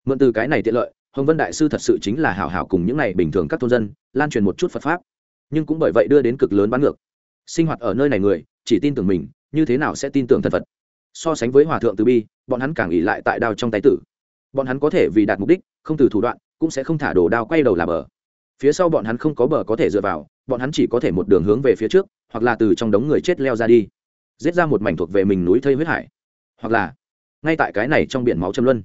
A: Mượn từ cái này tiện lợi hồng vân đại sư thật sự chính là hảo hảo cùng những này bình thường các thôn dân, lan truyền một chút phật pháp. Nhưng cũng bởi vậy đưa đến cực lớn bán ngược. Sinh hoạt ở nơi này người, chỉ tin tưởng mình, như thế nào sẽ tin tưởng thần phật? So sánh với hòa thượng từ bi, bọn hắn càng ỉ lại tại đao trong tay tử. Bọn hắn có thể vì đạt mục đích, không từ thủ đoạn, cũng sẽ không thả đồ đao quay đầu là bờ. Phía sau bọn hắn không có bờ có thể dựa vào, bọn hắn chỉ có thể một đường hướng về phía trước, hoặc là từ trong đống người chết leo ra đi. Giết ra một mảnh thuộc về mình núi thây huyết hải. Hoặc là, ngay tại cái này trong biển máu châm luân.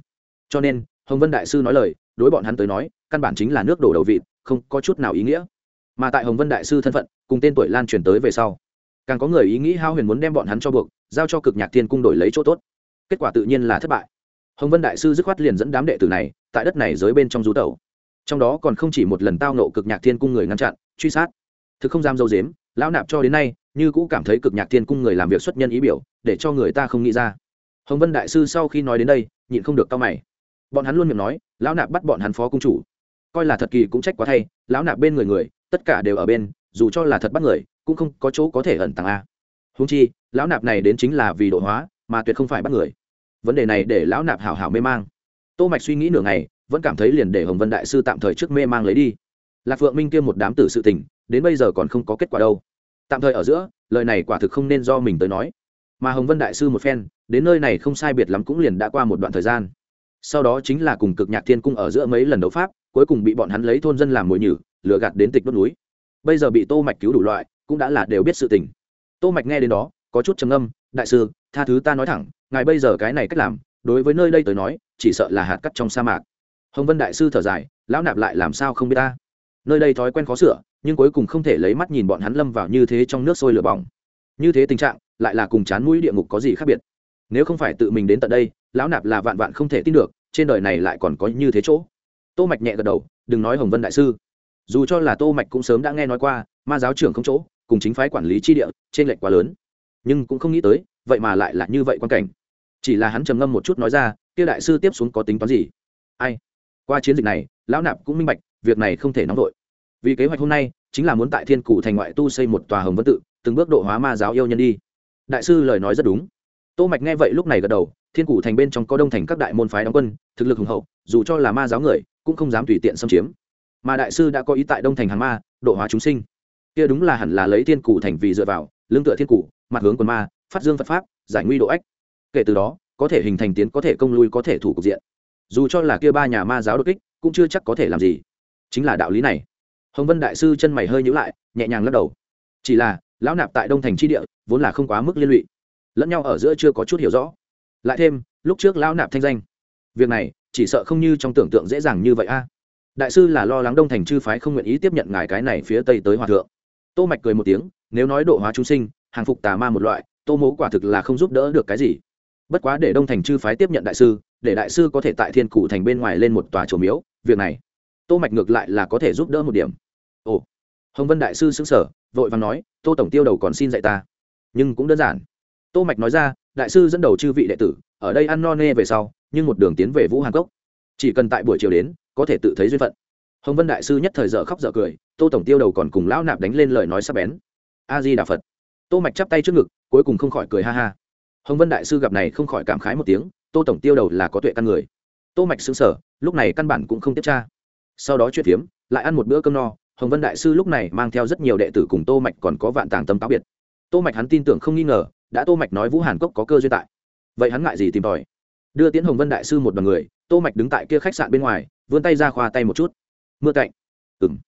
A: Cho nên hồng vân đại sư nói lời, đối bọn hắn tới nói, căn bản chính là nước đổ đầu vịt, không có chút nào ý nghĩa. Mà tại hồng vân đại sư thân phận, cùng tên tuổi lan truyền tới về sau, càng có người ý nghĩ hao huyền muốn đem bọn hắn cho buộc, giao cho cực nhạc thiên cung đổi lấy chỗ tốt. Kết quả tự nhiên là thất bại. Hồng vân đại sư dứt khoát liền dẫn đám đệ tử này, tại đất này dưới bên trong rú tẩu. Trong đó còn không chỉ một lần tao nộ cực nhạc thiên cung người ngăn chặn, truy sát. Thực không dám dâu dếm, lão nạp cho đến nay, như cũ cảm thấy cực nhạc thiên cung người làm việc xuất nhân ý biểu, để cho người ta không nghĩ ra. Hồng vân đại sư sau khi nói đến đây, nhịn không được tao mày bọn hắn luôn miệng nói, lão nạp bắt bọn hắn phó cung chủ. Coi là thật kỳ cũng trách quá thay, lão nạp bên người người, tất cả đều ở bên, dù cho là thật bắt người, cũng không có chỗ có thể ẩn tàng a. Húng chi, lão nạp này đến chính là vì độ hóa, mà tuyệt không phải bắt người. Vấn đề này để lão nạp hảo hảo mê mang. Tô mạch suy nghĩ nửa ngày, vẫn cảm thấy liền để hồng vân đại sư tạm thời trước mê mang lấy đi. Lạc phượng minh kia một đám tử sự tình, đến bây giờ còn không có kết quả đâu. Tạm thời ở giữa, lời này quả thực không nên do mình tới nói. Mà hồng vân đại sư một phen, đến nơi này không sai biệt lắm cũng liền đã qua một đoạn thời gian sau đó chính là cùng cực nhạc thiên cung ở giữa mấy lần đấu pháp, cuối cùng bị bọn hắn lấy thôn dân làm mồi nhử, lừa gạt đến tịch đốt núi. Bây giờ bị tô mạch cứu đủ loại, cũng đã là đều biết sự tình. Tô mạch nghe đến đó, có chút trầm âm đại sư, tha thứ ta nói thẳng, ngài bây giờ cái này cách làm, đối với nơi đây tới nói, chỉ sợ là hạt cắt trong sa mạc. Hồng vân đại sư thở dài, lão nạp lại làm sao không biết ta? Nơi đây thói quen khó sửa, nhưng cuối cùng không thể lấy mắt nhìn bọn hắn lâm vào như thế trong nước sôi lửa bỏng. Như thế tình trạng, lại là cùng chán mũi địa ngục có gì khác biệt? Nếu không phải tự mình đến tận đây, lão nạp là vạn vạn không thể tin được trên đời này lại còn có như thế chỗ. Tô mạch nhẹ gật đầu, đừng nói hồng vân đại sư. Dù cho là tô mạch cũng sớm đã nghe nói qua, ma giáo trưởng không chỗ, cùng chính phái quản lý chi địa trên lệch quá lớn. Nhưng cũng không nghĩ tới, vậy mà lại là như vậy quan cảnh. Chỉ là hắn trầm ngâm một chút nói ra, kia đại sư tiếp xuống có tính toán gì? Ai? Qua chiến dịch này, lão nạp cũng minh bạch, việc này không thể nóng vội. Vì kế hoạch hôm nay, chính là muốn tại thiên cụ thành ngoại tu xây một tòa hồng vân tự, từng bước độ hóa ma giáo yêu nhân đi. Đại sư lời nói rất đúng tô mạch nghe vậy lúc này gật đầu, thiên cụ thành bên trong có đông thành các đại môn phái đóng quân, thực lực hùng hậu, dù cho là ma giáo người, cũng không dám tùy tiện xâm chiếm. Mà đại sư đã có ý tại đông thành hàng ma, độ hóa chúng sinh. Kia đúng là hẳn là lấy thiên cụ thành vì dựa vào, lương tựa thiên cụ mặt hướng quần ma, phát dương phật pháp, giải nguy độ ách. Kể từ đó, có thể hình thành tiến, có thể công lui, có thể thủ cục diện. Dù cho là kia ba nhà ma giáo đột kích, cũng chưa chắc có thể làm gì. Chính là đạo lý này. Hồng vân đại sư chân mày hơi nhíu lại, nhẹ nhàng lắc đầu. Chỉ là, lão nạp tại đông thành chi địa, vốn là không quá mức liên lụy lẫn nhau ở giữa chưa có chút hiểu rõ. Lại thêm lúc trước lão nạp thanh danh. Việc này chỉ sợ không như trong tưởng tượng dễ dàng như vậy a. Đại sư là lo lắng đông thành chư phái không nguyện ý tiếp nhận ngài cái này phía tây tới hòa thượng. Tô mạch cười một tiếng nếu nói độ hóa chúng sinh hàng phục tà ma một loại tô mố quả thực là không giúp đỡ được cái gì. Bất quá để đông thành chư phái tiếp nhận đại sư để đại sư có thể tại thiên cụ thành bên ngoài lên một tòa chùa miếu việc này tô mạch ngược lại là có thể giúp đỡ một điểm. Ồ hồng vân đại sư sững sở, vội vàng nói tô tổng tiêu đầu còn xin dạy ta. Nhưng cũng đơn giản tô mạch nói ra, đại sư dẫn đầu chư vị đệ tử, ở đây ăn no nê về sau, nhưng một đường tiến về vũ hàn cốc. Chỉ cần tại buổi chiều đến, có thể tự thấy duyên phận. Hồng vân đại sư nhất thời dở khóc dở cười, tô tổng tiêu đầu còn cùng lão nạp đánh lên lời nói sắc bén. A di đà phật. Tô mạch chắp tay trước ngực, cuối cùng không khỏi cười ha ha. Hồng vân đại sư gặp này không khỏi cảm khái một tiếng, tô tổng tiêu đầu là có tuệ căn người. Tô mạch sững sờ, lúc này căn bản cũng không tiếp tra. Sau đó chuyện phiếm lại ăn một bữa cơm no, hồng vân đại sư lúc này mang theo rất nhiều đệ tử cùng tô mạch còn có vạn tàng tâm cáo biệt. Tô mạch hắn tin tưởng không nghi ngờ đã tô mạch nói vũ hàn cốc có cơ duyên tại vậy hắn ngại gì tìm tòi đưa tiến hồng vân đại sư một đoàn người tô mạch đứng tại kia khách sạn bên ngoài vươn tay ra khoa tay một chút mưa cạnh ừm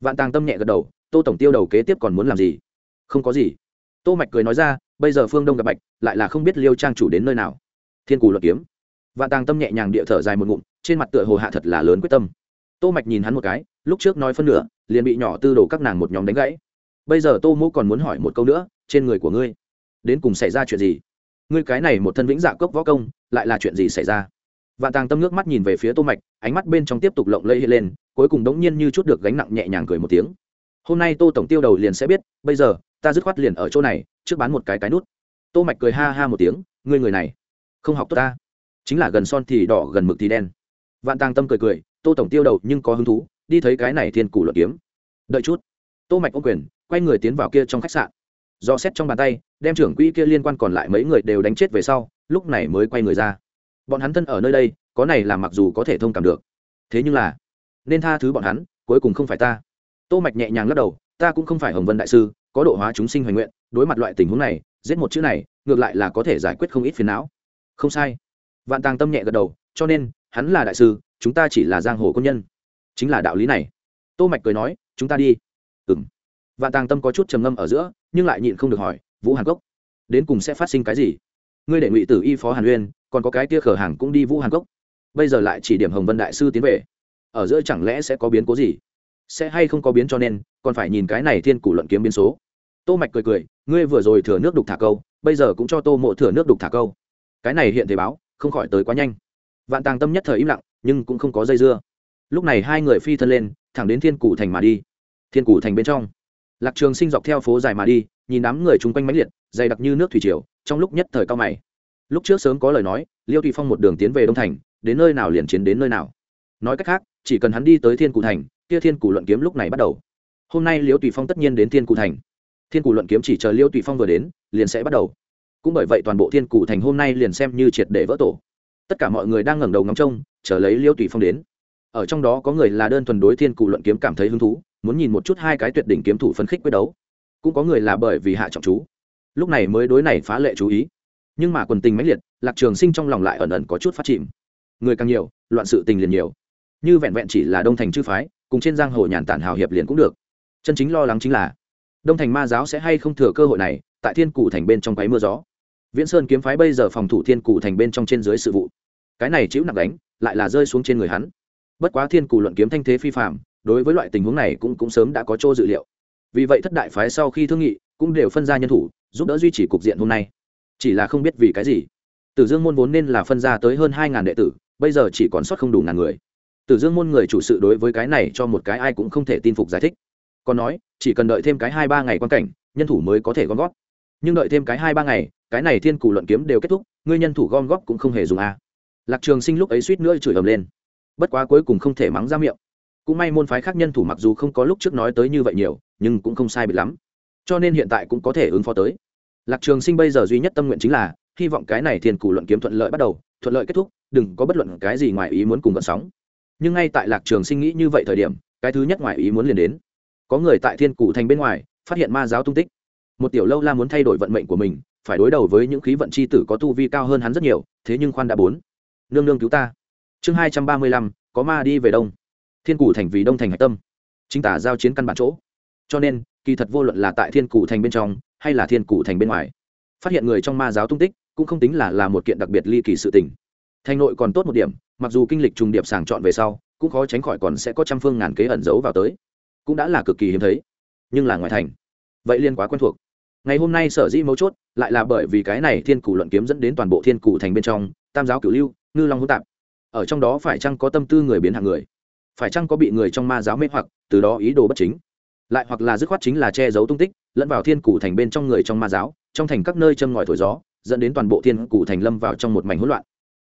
A: vạn tàng tâm nhẹ gật đầu tô tổng tiêu đầu kế tiếp còn muốn làm gì không có gì tô mạch cười nói ra bây giờ phương đông gặp bạch lại là không biết liêu trang chủ đến nơi nào thiên cù luật kiếm vạn tàng tâm nhẹ nhàng địa thở dài một ngụm trên mặt tựa hồ hạ thật là lớn quyết tâm tô mạch nhìn hắn một cái lúc trước nói phân nửa liền bị nhỏ tư đồ các nàng một nhóm đánh gãy bây giờ tô mỗ còn muốn hỏi một câu nữa trên người của ngươi đến cùng xảy ra chuyện gì? Ngươi cái này một thân vĩnh dạ cốc võ công, lại là chuyện gì xảy ra? Vạn tàng tâm nước mắt nhìn về phía tô mạch, ánh mắt bên trong tiếp tục lộng lẫy lên, cuối cùng đống nhiên như chút được gánh nặng nhẹ nhàng cười một tiếng. Hôm nay tô tổng tiêu đầu liền sẽ biết, bây giờ, ta dứt khoát liền ở chỗ này, trước bán một cái cái nút. Tô mạch cười ha ha một tiếng, ngươi người này, không học tốt ta. Chính là gần son thì đỏ, gần mực thì đen. Vạn tàng tâm cười cười, tô tổng tiêu đầu nhưng có hứng thú, đi thấy cái này thiên củ luận kiếm. Đợi chút. Tô mạch ô quyền, quay người tiến vào kia trong khách sạn do xét trong bàn tay, đem trưởng quỹ kia liên quan còn lại mấy người đều đánh chết về sau, lúc này mới quay người ra. Bọn hắn thân ở nơi đây, có này là mặc dù có thể thông cảm được. Thế nhưng là, nên tha thứ bọn hắn, cuối cùng không phải ta. Tô mạch nhẹ nhàng lắc đầu, ta cũng không phải hồng vân đại sư, có độ hóa chúng sinh hoành nguyện, đối mặt loại tình huống này, giết một chữ này, ngược lại là có thể giải quyết không ít phiền não. Không sai. Vạn tàng tâm nhẹ gật đầu, cho nên, hắn là đại sư, chúng ta chỉ là giang hồ quân nhân. Chính là đạo lý này. Tô mạch cười nói, chúng ta đi. Ừm. Vạn tàng tâm có chút trầm ngâm ở giữa nhưng lại nhịn không được hỏi, vũ hàn cốc, đến cùng sẽ phát sinh cái gì? Ngươi để ngụy tử y phó hàn uyên, còn có cái kia khở hàng cũng đi vũ hàn cốc. Bây giờ lại chỉ điểm hồng vân đại sư tiến về. Ở giữa chẳng lẽ sẽ có biến cố gì? Sẽ hay không có biến cho nên, còn phải nhìn cái này thiên củ luận kiếm biến số. Tô mạch cười cười, ngươi vừa rồi thừa nước đục thả câu, bây giờ cũng cho tô mộ thừa nước đục thả câu. Cái này hiện thế báo, không khỏi tới quá nhanh. Vạn tàng tâm nhất thời im lặng, nhưng cũng không có dây dưa. Lúc này hai người phi thân lên, thẳng đến thiên củ thành mà đi. Thiên củ thành bên trong lạc trường sinh dọc theo phố dài mà đi, nhìn đám người chung quanh mãnh liệt, dày đặc như nước thủy triều, trong lúc nhất thời cao mày. Lúc trước sớm có lời nói, liêu Thụy phong một đường tiến về đông thành, đến nơi nào liền chiến đến nơi nào. Nói cách khác, chỉ cần hắn đi tới thiên cụ thành, kia thiên cụ luận kiếm lúc này bắt đầu. Hôm nay liêu Thụy phong tất nhiên đến thiên cụ thành. Thiên cụ luận kiếm chỉ chờ liêu Thụy phong vừa đến, liền sẽ bắt đầu. Cũng bởi vậy toàn bộ thiên cụ thành hôm nay liền xem như triệt để vỡ tổ. Tất cả mọi người đang ngẩng đầu ngắm trông, chờ lấy liêu Thụy phong đến. Ở trong đó có người là đơn thuần đối thiên cụ luận kiếm cảm thấy hứng thú muốn nhìn một chút hai cái tuyệt đỉnh kiếm thủ phấn khích quyết đấu. Cũng có người là bởi vì hạ trọng chú. Lúc này mới đối này phá lệ chú ý. Nhưng mà quần tình mãnh liệt, lạc trường sinh trong lòng lại ẩn ẩn có chút phát chìm. Người càng nhiều, loạn sự tình liền nhiều. Như vẹn vẹn chỉ là đông thành chư phái, cùng trên giang hồ nhàn tản hào hiệp liền cũng được. Chân chính lo lắng chính là, đông thành ma giáo sẽ hay không thừa cơ hội này, tại thiên cụ thành bên trong quáy mưa gió. Viễn sơn kiếm phái bây giờ phòng thủ thiên cụ thành bên trong trên dưới sự vụ. Cái này chịu nặng đánh, lại là rơi xuống trên người hắn. Bất quá thiên cụ luận kiếm thanh thế phi phạm đối với loại tình huống này cũng cũng sớm đã có chỗ dự liệu. Vì vậy thất đại phái sau khi thương nghị cũng đều phân ra nhân thủ, giúp đỡ duy trì cục diện hôm nay. Chỉ là không biết vì cái gì. Tử dương môn vốn nên là phân ra tới hơn hai ngàn đệ tử, bây giờ chỉ còn sót không đủ ngàn người. Tử dương môn người chủ sự đối với cái này cho một cái ai cũng không thể tin phục giải thích. Còn nói, chỉ cần đợi thêm cái hai ba ngày quan cảnh, nhân thủ mới có thể gom góp. Nhưng đợi thêm cái hai ba ngày, cái này thiên cù luận kiếm đều kết thúc, ngươi nhân thủ gom góp cũng không hề dùng a. Lạc trường sinh lúc ấy suýt nữa chửi ầm lên. Bất quá cuối cùng không thể mắng ra miệng cũng may môn phái khác nhân thủ mặc dù không có lúc trước nói tới như vậy nhiều, nhưng cũng không sai bị lắm. Cho nên hiện tại cũng có thể ứng phó tới. Lạc trường sinh bây giờ duy nhất tâm nguyện chính là, hy vọng cái này thiên cù luận kiếm thuận lợi bắt đầu, thuận lợi kết thúc, đừng có bất luận cái gì ngoài ý muốn cùng vận sóng. Nhưng ngay tại lạc trường sinh nghĩ như vậy thời điểm, cái thứ nhất ngoài ý muốn liền đến. Có người tại thiên cù thành bên ngoài, phát hiện ma giáo tung tích. Một tiểu lâu la muốn thay đổi vận mệnh của mình, phải đối đầu với những khí vận c h i tử có tu vi cao hơn hắn rất nhiều, thế nhưng khoan đã bốn. Nương nương cứu ta. Chương hai trăm ba mươi lăm, có ma đi về đông thiên cụ thành vì đông thành hạch tâm. Chính tả giao chiến căn bản chỗ. Cho nên, kỳ thật vô luận là tại thiên cụ thành bên trong, hay là thiên cụ thành bên ngoài, phát hiện người trong ma giáo tung tích, cũng không tính là là một kiện đặc biệt ly kỳ sự tình. Thành nội còn tốt một điểm, mặc dù kinh lịch trùng điệp sàng chọn về sau, cũng khó tránh khỏi còn sẽ có trăm phương ngàn kế ẩn giấu vào tới. Cũng đã là cực kỳ hiếm thấy, nhưng là ngoài thành, vậy liên quá quen thuộc. Ngày hôm nay sở dĩ mấu chốt, lại là bởi vì cái này thiên củ luận kiếm dẫn đến toàn bộ thiên củ thành bên trong, tam giáo cửu lưu, ngư long hỗn tạp. Ở trong đó phải chăng có tâm tư người biến hạng người? Phải chăng có bị người trong ma giáo mê hoặc, từ đó ý đồ bất chính? Lại hoặc là dứt khoát chính là che giấu tung tích, lẫn vào thiên củ thành bên trong người trong ma giáo, trong thành các nơi châm ngòi thổi gió, dẫn đến toàn bộ thiên củ thành lâm vào trong một mảnh hỗn loạn.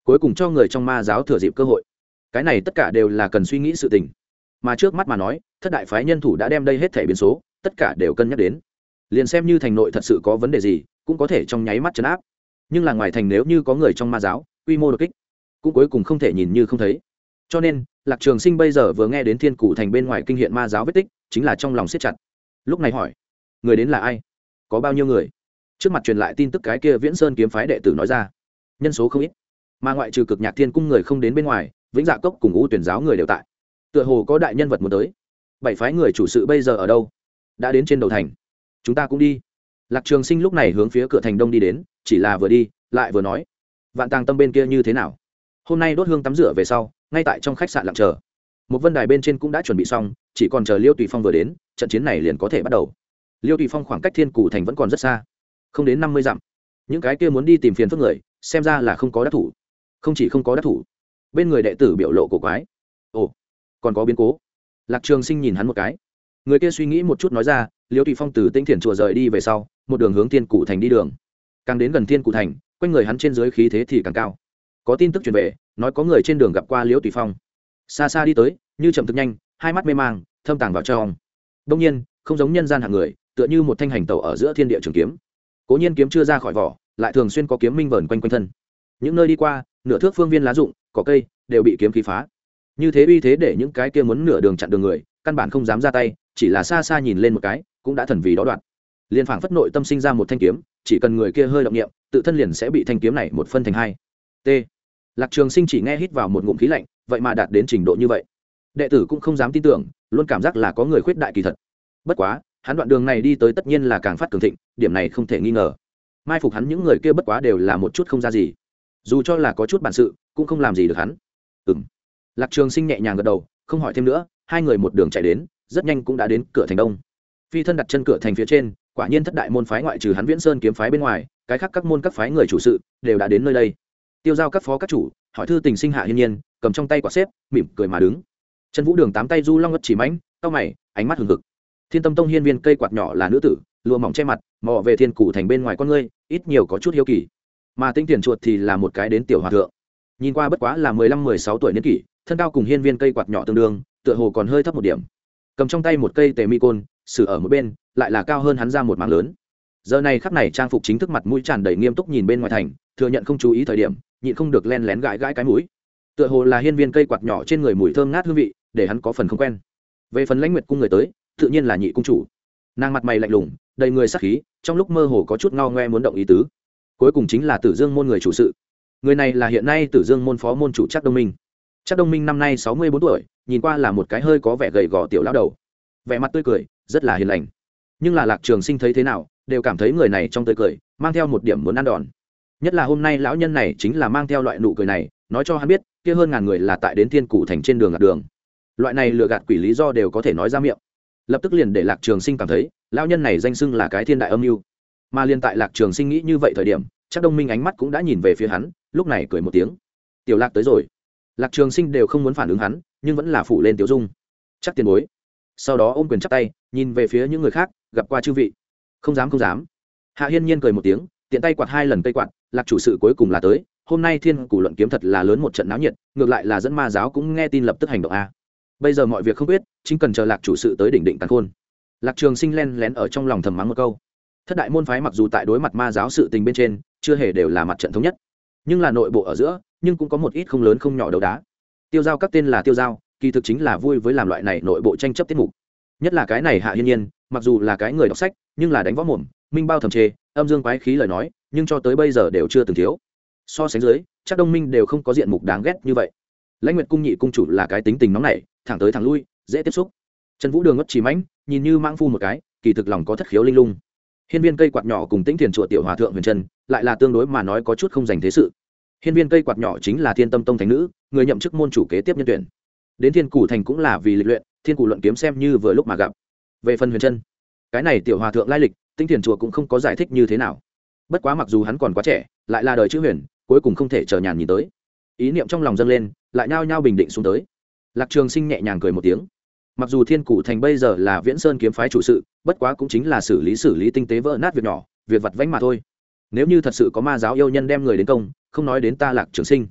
A: Cuối cùng cho người trong ma giáo thừa dịp cơ hội. Cái này tất cả đều là cần suy nghĩ sự tình. Mà trước mắt mà nói, thất đại phái nhân thủ đã đem đây hết thể biến số, tất cả đều cân nhắc đến. Liền xem như thành nội thật sự có vấn đề gì, cũng có thể trong nháy mắt chấn áp. Nhưng là ngoài thành nếu như có người trong ma giáo, quy mô đột kích, cũng cuối cùng không thể nhìn như không thấy cho nên, lạc trường sinh bây giờ vừa nghe đến thiên cụ thành bên ngoài kinh hiện ma giáo vết tích, chính là trong lòng siết chặt. Lúc này hỏi, người đến là ai? Có bao nhiêu người? Trước mặt truyền lại tin tức cái kia viễn sơn kiếm phái đệ tử nói ra, nhân số không ít, mà ngoại trừ cực nhạc thiên cung người không đến bên ngoài, vĩnh dạ cốc cùng ngũ tuyển giáo người đều tại. Tựa hồ có đại nhân vật muốn tới. Bảy phái người chủ sự bây giờ ở đâu? Đã đến trên đầu thành. Chúng ta cũng đi. Lạc trường sinh lúc này hướng phía cửa thành đông đi đến, chỉ là vừa đi, lại vừa nói, vạn tàng tâm bên kia như thế nào? Hôm nay đốt hương tắm rửa về sau, ngay tại trong khách sạn lặng chờ. Một vân đài bên trên cũng đã chuẩn bị xong, chỉ còn chờ liêu tùy phong vừa đến, trận chiến này liền có thể bắt đầu. Liêu tùy phong khoảng cách thiên cù thành vẫn còn rất xa, không đến năm mươi dặm. Những cái kia muốn đi tìm phiền phức người, xem ra là không có đắc thủ. Không chỉ không có đắc thủ, bên người đệ tử biểu lộ cổ quái. Ồ, còn có biến cố. Lạc trường sinh nhìn hắn một cái. Người kia suy nghĩ một chút nói ra, liêu tùy phong từ tinh thiền chùa rời đi về sau, một đường hướng thiên cụ thành đi đường. Càng đến gần thiên cụ thành, quanh người hắn trên dưới khí thế thì càng cao có tin tức truyền về, nói có người trên đường gặp qua liễu tùy phong. Xa xa đi tới, như chậm thực nhanh, hai mắt mê mang, thâm tàng vào trong. Đông nhiên, không giống nhân gian hạng người, tựa như một thanh hành tàu ở giữa thiên địa trường kiếm. Cố nhiên kiếm chưa ra khỏi vỏ, lại thường xuyên có kiếm minh vờn quanh quanh thân. Những nơi đi qua, nửa thước phương viên lá rụng, cỏ cây, đều bị kiếm khí phá. Như thế uy thế để những cái kia muốn nửa đường chặn đường người, căn bản không dám ra tay, chỉ là xa xa nhìn lên một cái, cũng đã thần vì đó đoạn. Liền phảng phất nội tâm sinh ra một thanh kiếm, chỉ cần người kia hơi động nghiệm tự thân liền sẽ bị thanh kiếm này một phân thành hai. T lạc trường sinh chỉ nghe hít vào một ngụm khí lạnh, vậy mà đạt đến trình độ như vậy. Đệ tử cũng không dám tin tưởng, luôn cảm giác là có người khuyết đại kỳ thật. Bất quá, hắn đoạn đường này đi tới tất nhiên là càng phát cường thịnh, điểm này không thể nghi ngờ. Mai phục hắn những người kia bất quá đều là một chút không ra gì. Dù cho là có chút bản sự, cũng không làm gì được hắn. Ừm. lạc trường sinh nhẹ nhàng gật đầu, không hỏi thêm nữa, hai người một đường chạy đến, rất nhanh cũng đã đến cửa thành đông. Phi thân đặt chân cửa thành phía trên, quả nhiên thất đại môn phái ngoại trừ hắn viễn sơn kiếm phái bên ngoài, cái khác các môn các phái người chủ sự, đều đã đến nơi đây tiêu giao các phó các chủ, hỏi thư tình sinh hạ hiên nhiên, cầm trong tay quả xếp, mỉm cười mà đứng. Trần vũ đường tám tay du long ngất chỉ mãnh tao mày, ánh mắt hừng hực. Thiên tâm tông hiên viên cây quạt nhỏ là nữ tử lùa mỏng che mặt, mò về thiên củ thành bên ngoài con ngươi, ít nhiều có chút hiếu kỳ. Mà tinh tiền chuột thì là một cái đến tiểu hòa thượng. Nhìn qua bất quá là mười lăm, mười sáu tuổi niên kỷ, thân cao cùng hiên viên cây quạt nhỏ tương đương, tựa hồ còn hơi thấp một điểm. Cầm trong tay một cây tề mi côn, xử ở một bên, lại là cao hơn hắn ra một mảng lớn. Giờ này khắp này trang phục chính thức mặt mũi tràn đầy nghiêm túc nhìn bên ngoài thành, thừa nhận không chú ý thời điểm nhịn không được len lén gãi gãi cái mũi. Tựa hồ là hiên viên cây quạt nhỏ trên người mùi thơm ngát hương vị, để hắn có phần không quen. Về phần lãnh nguyệt cung người tới, tự nhiên là nhị cung chủ. Nàng mặt mày lạnh lùng, đầy người sắc khí, trong lúc mơ hồ có chút ngao ngoe muốn động ý tứ. Cuối cùng chính là tử dương môn người chủ sự. Người này là hiện nay tử dương môn phó môn chủ chắc đông minh. Chắc đông minh năm nay sáu mươi bốn tuổi, nhìn qua là một cái hơi có vẻ gầy gò tiểu lão đầu. Vẻ mặt tươi cười, rất là hiền lành. Nhưng là lạc trường sinh thấy thế nào, đều cảm thấy người này trong tươi cười, mang theo một điểm muốn ăn đòn nhất là hôm nay lão nhân này chính là mang theo loại nụ cười này, nói cho hắn biết, kia hơn ngàn người là tại đến thiên cụ thành trên đường gạt đường. Loại này lừa gạt quỷ lý do đều có thể nói ra miệng. Lập tức liền để lạc trường sinh cảm thấy, lão nhân này danh xưng là cái thiên đại âm mưu. Mà liền tại lạc trường sinh nghĩ như vậy thời điểm, chắc đông minh ánh mắt cũng đã nhìn về phía hắn, lúc này cười một tiếng. Tiểu lạc tới rồi. Lạc trường sinh đều không muốn phản ứng hắn, nhưng vẫn là phụ lên tiểu dung. Chắc tiền bối. Sau đó ôm quyền chắp tay, nhìn về phía những người khác, gặp qua chư vị. Không dám không dám. Hạ hiên nhiên cười một tiếng, tiện tay quạt hai lần cây quạt lạc chủ sự cuối cùng là tới, hôm nay thiên củ luận kiếm thật là lớn một trận náo nhiệt, ngược lại là dẫn ma giáo cũng nghe tin lập tức hành động a. Bây giờ mọi việc không biết, chính cần chờ lạc chủ sự tới đỉnh định tàn khôn. Lạc trường sinh len lén ở trong lòng thầm mắng một câu. Thất đại môn phái mặc dù tại đối mặt ma giáo sự tình bên trên, chưa hề đều là mặt trận thống nhất, nhưng là nội bộ ở giữa, nhưng cũng có một ít không lớn không nhỏ đấu đá. Tiêu giao các tên là tiêu giao, kỳ thực chính là vui với làm loại này nội bộ tranh chấp tiết mục. Nhất là cái này hạ hiên nhiên, mặc dù là cái người đọc sách, nhưng là đánh võ mồm, minh bao thầm chê, âm dương quái khí lời nói nhưng cho tới bây giờ đều chưa từng thiếu. So sánh dưới, chắc đông minh đều không có diện mục đáng ghét như vậy. Lãnh nguyệt cung nhị cung chủ là cái tính tình nóng nảy, thẳng tới thẳng lui, dễ tiếp xúc. Trần vũ đường ngất chỉ mãnh, nhìn như mãng phu một cái, kỳ thực lòng có thất khiếu linh lung. Hiên viên cây quạt nhỏ cùng tĩnh thiền chùa tiểu hòa thượng huyền trân, lại là tương đối mà nói có chút không dành thế sự. Hiên viên cây quạt nhỏ chính là thiên tâm tông thánh nữ, người nhậm chức môn chủ kế tiếp nhân tuyển. Đến thiên củ thành cũng là vì lịch luyện, thiên củ luận kiếm xem như vừa lúc mà gặp. Về phần huyền trân, cái này tiểu hòa thượng lai lịch tinh thiền chùa cũng không có giải thích như thế nào bất quá mặc dù hắn còn quá trẻ, lại là đời chữ huyền, cuối cùng không thể chờ nhàn nhìn tới. Ý niệm trong lòng dâng lên, lại nhao nhao bình định xuống tới. Lạc trường sinh nhẹ nhàng cười một tiếng. Mặc dù thiên cụ thành bây giờ là viễn sơn kiếm phái chủ sự, bất quá cũng chính là xử lý xử lý tinh tế vỡ nát việc nhỏ, việc vặt vãnh mà thôi. Nếu như thật sự có ma giáo yêu nhân đem người đến công, không nói đến ta lạc trường sinh.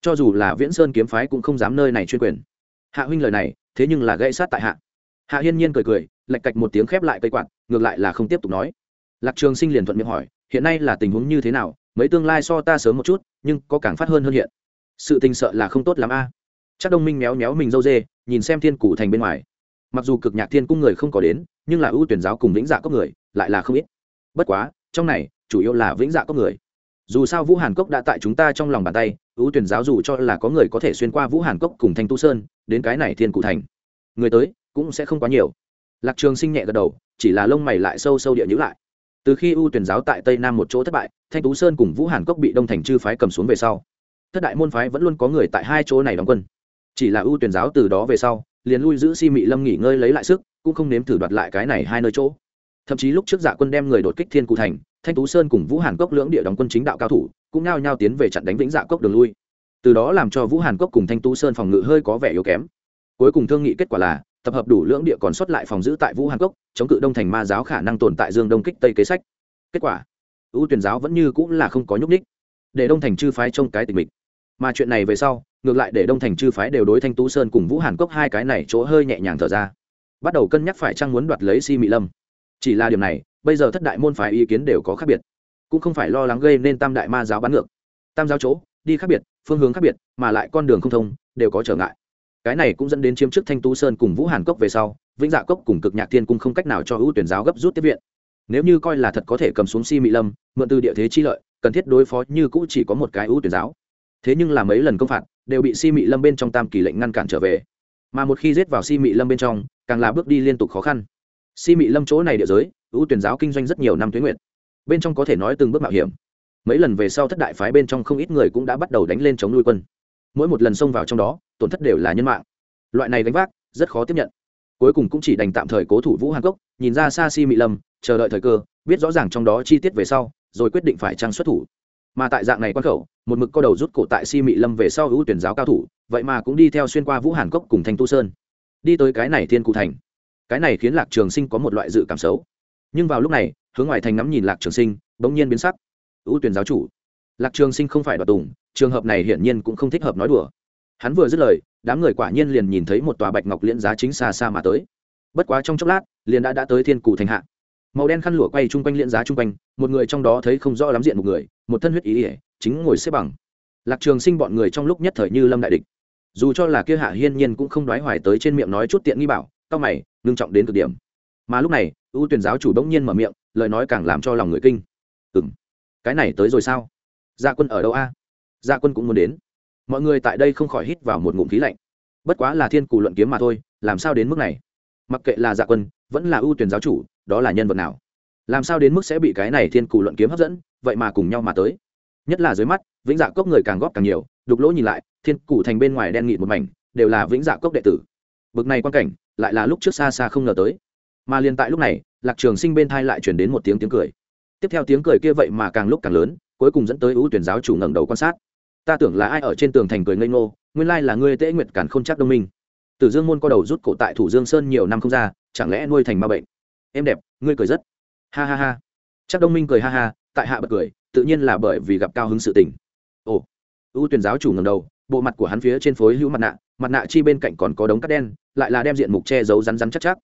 A: Cho dù là viễn sơn kiếm phái cũng không dám nơi này chuyên quyền. Hạ huynh lời này, thế nhưng là gây sát tại hạ. Hạ hiên nhiên cười cười lạch cạch một tiếng khép lại cây quạt, ngược lại là không tiếp tục nói. Lạc trường sinh liền thuận miệng hỏi hiện nay là tình huống như thế nào, mấy tương lai so ta sớm một chút, nhưng có càng phát hơn hơn hiện. Sự tình sợ là không tốt lắm a. Chắc đông minh méo méo mình dâu dê, nhìn xem thiên cụ thành bên ngoài. Mặc dù cực nhạc thiên cung người không có đến, nhưng là ưu tuyển giáo cùng vĩnh dạ cốc người, lại là không ít. Bất quá, trong này, chủ yếu là vĩnh dạ cốc người. Dù sao vũ hàn cốc đã tại chúng ta trong lòng bàn tay, ưu tuyển giáo dù cho là có người có thể xuyên qua vũ hàn cốc cùng thanh tu sơn, đến cái này thiên cụ thành. Người tới, cũng sẽ không quá nhiều. Lạc trường sinh nhẹ gật đầu, chỉ là lông mày lại sâu sâu địa nhữ lại từ khi ưu tuyển giáo tại tây nam một chỗ thất bại, thanh tú sơn cùng vũ hàn cốc bị đông thành chư phái cầm xuống về sau. Thất đại môn phái vẫn luôn có người tại hai chỗ này đóng quân. Chỉ là ưu tuyển giáo từ đó về sau, liền lui giữ si mị lâm nghỉ ngơi lấy lại sức, cũng không nếm thử đoạt lại cái này hai nơi chỗ. Thậm chí lúc trước dạ quân đem người đột kích thiên cụ thành, thanh tú sơn cùng vũ hàn cốc lưỡng địa đóng quân chính đạo cao thủ, cũng nao nhao tiến về chặn đánh vĩnh dạ cốc đường lui. Từ đó làm cho vũ hàn cốc cùng thanh tú sơn phòng ngự hơi có vẻ yếu kém. Cuối cùng thương nghị kết quả là tập hợp đủ lưỡng địa còn xuất lại phòng giữ tại vũ hàn cốc, chống cự đông thành ma giáo khả năng tồn tại dương đông kích tây kế sách. Kết quả, ưu tuyển giáo vẫn như cũng là không có nhúc ních để đông thành chư phái trông cái tình mình mà chuyện này về sau, ngược lại để đông thành chư phái đều đối thanh tú sơn cùng vũ hàn cốc hai cái này chỗ hơi nhẹ nhàng thở ra. Bắt đầu cân nhắc phải chăng muốn đoạt lấy si mị lâm. Chỉ là điểm này, bây giờ thất đại môn phái ý kiến đều có khác biệt. Cũng không phải lo lắng gây nên tam đại ma giáo bắn ngược. Tam giáo chỗ, đi khác biệt, phương hướng khác biệt, mà lại con đường không thông, đều có trở ngại cái này cũng dẫn đến chiếm chức thanh tú sơn cùng vũ hàn cốc về sau, vĩnh dạ cốc cùng cực nhạc thiên cung không cách nào cho ưu tuyển giáo gấp rút tiếp viện. Nếu như coi là thật có thể cầm xuống si mỹ lâm, mượn từ địa thế chi lợi, cần thiết đối phó như cũ chỉ có một cái ưu tuyển giáo. Thế nhưng là mấy lần công phạt, đều bị si mỹ lâm bên trong tam kỳ lệnh ngăn cản trở về. Mà một khi giết vào si mỹ lâm bên trong, càng là bước đi liên tục khó khăn. Si mỹ lâm chỗ này địa giới, ưu tuyển giáo kinh doanh rất nhiều năm tuyến nguyện bên trong có thể nói từng bước mạo hiểm. Mấy lần về sau thất đại phái bên trong không ít người cũng đã bắt đầu đánh lên chống nuôi quân mỗi một lần xông vào trong đó, tổn thất đều là nhân mạng. Loại này đánh vác, rất khó tiếp nhận. Cuối cùng cũng chỉ đành tạm thời cố thủ vũ hàn cốc, nhìn ra xa si mị lâm chờ đợi thời cơ, biết rõ ràng trong đó chi tiết về sau, rồi quyết định phải trang xuất thủ. Mà tại dạng này quan khẩu, một mực co đầu rút cổ tại si mị lâm về sau hữu tuyển giáo cao thủ, vậy mà cũng đi theo xuyên qua vũ hàn cốc cùng thanh tu sơn. Đi tới cái này thiên cụ thành. Cái này khiến lạc trường sinh có một loại dự cảm xấu. Nhưng vào lúc này, hướng ngoài thành ngắm nhìn lạc trường sinh, bỗng nhiên biến sắc. Ưu tuyển giáo chủ lạc trường sinh không phải đoạt tùng, trường hợp này hiển nhiên cũng không thích hợp nói đùa. Hắn vừa dứt lời, đám người quả nhiên liền nhìn thấy một tòa bạch ngọc liễn giá chính xa xa mà tới. Bất quá trong chốc lát, liền đã đã tới thiên cụ thành hạ. Màu đen khăn lụa quay chung quanh liễn giá chung quanh, một người trong đó thấy không rõ lắm diện một người, một thân huyết ý ỉa chính ngồi xếp bằng. Lạc trường sinh bọn người trong lúc nhất thời như lâm đại địch. Dù cho là kia hạ hiên nhiên cũng không đoái hoài tới trên miệng nói chút tiện nghi bảo, cao mày, ngưng trọng đến cực điểm. Mà lúc này, ưu tuyển giáo chủ đống nhiên mở miệng, lời nói càng làm cho lòng người kinh. Ừ cái này tới rồi sao? Gia quân ở đâu a? Gia quân cũng muốn đến. Mọi người tại đây không khỏi hít vào một ngụm khí lạnh. Bất quá là thiên cù luận kiếm mà thôi, làm sao đến mức này? Mặc kệ là dạ quân, vẫn là ưu tuyển giáo chủ, đó là nhân vật nào? Làm sao đến mức sẽ bị cái này thiên cù luận kiếm hấp dẫn, vậy mà cùng nhau mà tới? Nhất là dưới mắt, vĩnh dạ cốc người càng góp càng nhiều, đục lỗ nhìn lại, thiên cù thành bên ngoài đen nghịt một mảnh, đều là vĩnh dạ cốc đệ tử. Bực này quan cảnh, lại là lúc trước xa xa không ngờ tới. Mà liền tại lúc này, lạc trường sinh bên thai lại chuyển đến một tiếng tiếng cười. Tiếp theo tiếng cười kia vậy mà càng lúc càng lớn cuối cùng dẫn tới ưu tuyển giáo chủ ngẩng đầu quan sát. Ta tưởng là ai ở trên tường thành cười ngây ngô, nguyên lai là ngươi tễ nguyệt cản không chắc đông minh. Tử dương môn co đầu rút cổ tại thủ dương sơn nhiều năm không ra, chẳng lẽ nuôi thành ma bệnh? Em đẹp, ngươi cười rất. Ha ha ha. Chắc đông minh cười ha ha, tại hạ bật cười, tự nhiên là bởi vì gặp cao hứng sự tình. Ồ. Ưu tuyển giáo chủ ngầm đầu, bộ mặt của hắn phía trên phối hữu mặt nạ mặt nạ chi bên cạnh còn có đống cắt đen, lại là đem diện mục che giấu rắn rắn chắc chắc.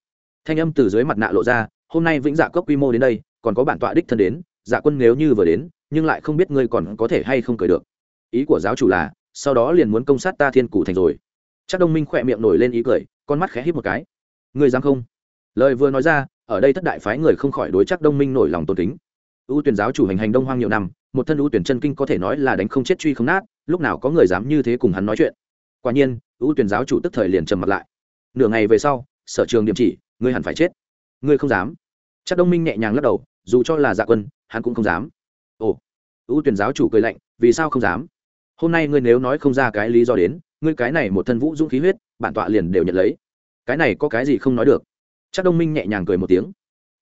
A: Thanh âm từ dưới mặt nạ lộ ra, hôm nay vĩnh dạ cốc quy mô đến đây, còn có bản tọa đích thân đến dạ quân nếu như vừa đến, nhưng lại không biết ngươi còn có thể hay không cười được. Ý của giáo chủ là, sau đó liền muốn công sát ta thiên cụ thành rồi. Chắc đông minh khỏe miệng nổi lên ý cười, con mắt khẽ hít một cái. Ngươi dám không? Lời vừa nói ra, ở đây thất đại phái người không khỏi đối chắc đông minh nổi lòng tôn kính. Ưu tuyển giáo chủ hành hành đông hoang nhiều năm, một thân ưu tuyển chân kinh có thể nói là đánh không chết truy không nát, lúc nào có người dám như thế cùng hắn nói chuyện. Quả nhiên, ưu tuyển giáo chủ tức thời liền trầm mặt lại. Nửa ngày về sau, sở trường điểm chỉ, ngươi hẳn phải chết. Ngươi không dám. Chắc đông minh nhẹ nhàng lắc đầu, dù cho là dạ quân hắn cũng không dám. Ồ, ưu tuyển giáo chủ cười lạnh, vì sao không dám? Hôm nay ngươi nếu nói không ra cái lý do đến, ngươi cái này một thân vũ dũng khí huyết, bản tọa liền đều nhận lấy. Cái này có cái gì không nói được? Chắc đông minh nhẹ nhàng cười một tiếng.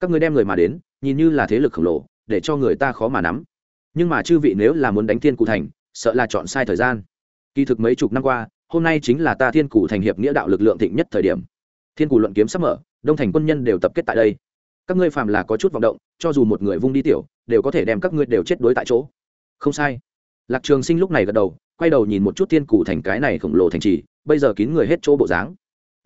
A: Các ngươi đem người mà đến, nhìn như là thế lực khổng lồ, để cho người ta khó mà nắm. Nhưng mà chư vị nếu là muốn đánh thiên cụ thành, sợ là chọn sai thời gian. Kỳ thực mấy chục năm qua, hôm nay chính là ta thiên cụ thành hiệp nghĩa đạo lực lượng thịnh nhất thời điểm. Thiên cụ luận kiếm sắp mở, đông thành quân nhân đều tập kết tại đây các ngươi phàm là có chút vọng động, cho dù một người vung đi tiểu, đều có thể đem các ngươi đều chết đối tại chỗ. Không sai. Lạc trường sinh lúc này gật đầu, quay đầu nhìn một chút thiên cử thành cái này khổng lồ thành trì, bây giờ kín người hết chỗ bộ dáng.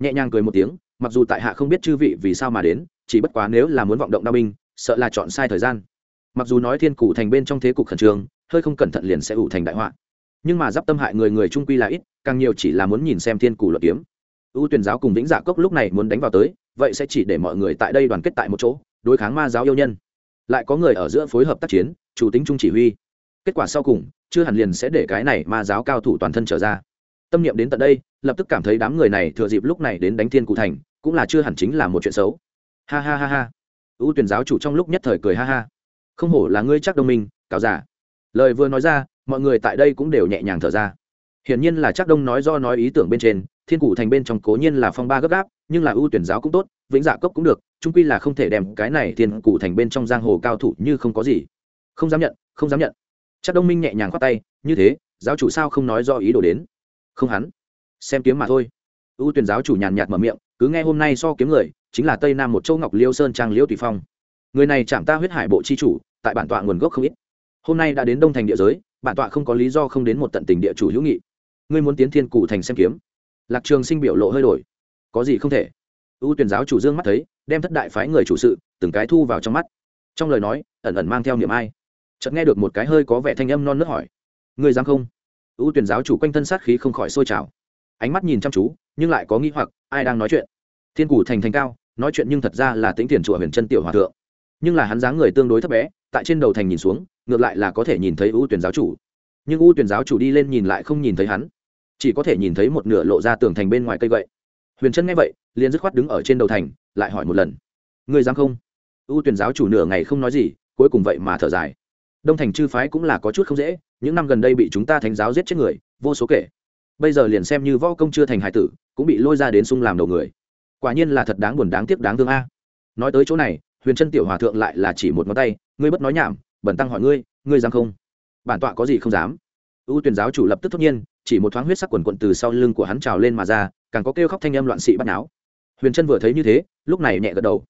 A: Nhẹ nhàng cười một tiếng, mặc dù tại hạ không biết chư vị vì sao mà đến, chỉ bất quá nếu là muốn vọng động đao binh, sợ là chọn sai thời gian. Mặc dù nói thiên cử thành bên trong thế cục khẩn trương, hơi không cẩn thận liền sẽ ủ thành đại họa. Nhưng mà d i p tâm hại người người trung quy là ít, càng nhiều chỉ là muốn nhìn xem thiên cử luật kiếm. Ưu tuyển giáo cùng vĩnh dạ cốc lúc này muốn đánh vào tới vậy sẽ chỉ để mọi người tại đây đoàn kết tại một chỗ, đối kháng ma giáo yêu nhân. Lại có người ở giữa phối hợp tác chiến, chủ tính trung chỉ huy. Kết quả sau cùng, chưa hẳn liền sẽ để cái này ma giáo cao thủ toàn thân trở ra. Tâm niệm đến tận đây, lập tức cảm thấy đám người này thừa dịp lúc này đến đánh thiên cụ thành, cũng là chưa hẳn chính là một chuyện xấu. Ha ha ha ha. Ưu tuyển giáo chủ trong lúc nhất thời cười ha ha. Không hổ là ngươi chắc đông minh, cáo giả. Lời vừa nói ra, mọi người tại đây cũng đều nhẹ nhàng thở ra hiển nhiên là chắc đông nói do nói ý tưởng bên trên, thiên cụ thành bên trong cố nhiên là phong ba gấp gáp, nhưng là ưu tuyển giáo cũng tốt, vĩnh dạ cốc cũng được, chung quy là không thể đem cái này thiên cụ thành bên trong giang hồ cao thủ như không có gì. Không dám nhận, không dám nhận. Chắc đông minh nhẹ nhàng khoát tay, như thế, giáo chủ sao không nói do ý đồ đến? Không hắn. Xem kiếm mà thôi. Ưu tuyển giáo chủ nhàn nhạt mở miệng, cứ nghe hôm nay so kiếm người, chính là tây nam một châu ngọc liêu sơn trang liêu tùy phong. Người này chạm ta huyết hải bộ chi chủ, tại bản tọa nguồn gốc không ít. Hôm nay đã đến đông thành địa giới, bản tọa không có lý do không đến một tận tình địa chủ hữu nghị ngươi muốn tiến thiên cụ thành xem kiếm. Lạc trường sinh biểu lộ hơi đổi. Có gì không thể? Ưu tuyển giáo chủ dương mắt thấy, đem thất đại phái người chủ sự, từng cái thu vào trong mắt. Trong lời nói, ẩn ẩn mang theo niềm ai. Chợt nghe được một cái hơi có vẻ thanh âm non nớt hỏi, ngươi dám không? Ưu tuyển giáo chủ quanh thân sát khí không khỏi sôi trào. Ánh mắt nhìn chăm chú, nhưng lại có nghĩ hoặc, ai đang nói chuyện? Thiên củ thành thành cao, nói chuyện nhưng thật ra là tính tiền chùa huyền chân tiểu hòa thượng. Nhưng là hắn dáng người tương đối thấp bé, tại trên đầu thành nhìn xuống, ngược lại là có thể nhìn thấy ưu tuyển giáo chủ. Nhưng ưu tuyển giáo chủ đi lên nhìn lại không nhìn thấy hắn chỉ có thể nhìn thấy một nửa lộ ra tường thành bên ngoài cây gậy. Huyền Trân nghe vậy, liền dứt khoát đứng ở trên đầu thành, lại hỏi một lần. Người dám không? Ưu tuyển giáo chủ nửa ngày không nói gì, cuối cùng vậy mà thở dài. Đông thành chư phái cũng là có chút không dễ, những năm gần đây bị chúng ta thánh giáo giết chết người, vô số kể. Bây giờ liền xem như võ công chưa thành hải tử, cũng bị lôi ra đến sung làm đầu người. Quả nhiên là thật đáng buồn đáng tiếc đáng thương a. Nói tới chỗ này, huyền Trân tiểu hòa thượng lại là chỉ một ngón tay, ngươi bất nói nhảm bẩn tăng hỏi ngươi ngươi dám không? Bản tọa có gì không dám? U tuyển giáo chủ lập tức tất nhiên, chỉ một thoáng huyết sắc quần quận từ sau lưng của hắn trào lên mà ra, càng có kêu khóc thanh âm loạn sĩ bắt náo. Huyền chân vừa thấy như thế, lúc này nhẹ gật đầu.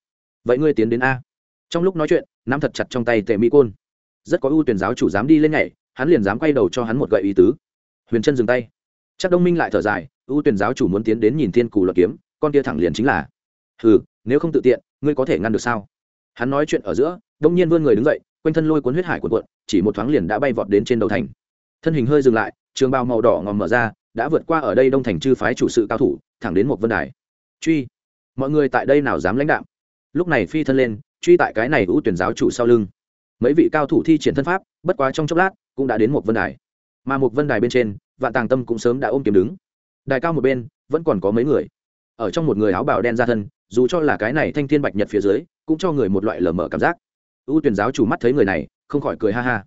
A: Vậy ngươi tiến đến a? Trong lúc nói chuyện, nắm thật chặt trong tay tề mỹ côn. Rất có ưu tuyển giáo chủ dám đi lên nhảy, hắn liền dám quay đầu cho hắn một gậy ý tứ. Huyền chân dừng tay. Chắc đông minh lại thở dài ưu tuyển giáo chủ muốn tiến đến nhìn thiên cù luật kiếm, con tia thẳng liền chính là. Hừ, nếu không tự tiện, ngươi có thể ngăn được sao? Hắn nói chuyện ở giữa, đông nhiên vươn người đứng dậy, quanh thân lôi cuốn huyết hải cuộn cuộn, chỉ một thoáng liền đã bay vọt đến trên đầu thành thân hình hơi dừng lại, trường bao màu đỏ ngòm mở ra, đã vượt qua ở đây đông thành chư phái chủ sự cao thủ, thẳng đến một vân đài. Truy. Mọi người tại đây nào dám lãnh đạo lúc này phi thân lên, truy tại cái này ưu tuyển giáo chủ sau lưng. Mấy vị cao thủ thi triển thân pháp, bất quá trong chốc lát, cũng đã đến một vân đài. Mà một vân đài bên trên, vạn tàng tâm cũng sớm đã ôm kiếm đứng. Đài cao một bên, vẫn còn có mấy người. Ở trong một người áo bào đen ra thân, dù cho là cái này thanh thiên bạch nhật phía dưới, cũng cho người một loại lờ mờ cảm giác. Ưu tuyển giáo chủ mắt thấy người này, không khỏi cười ha ha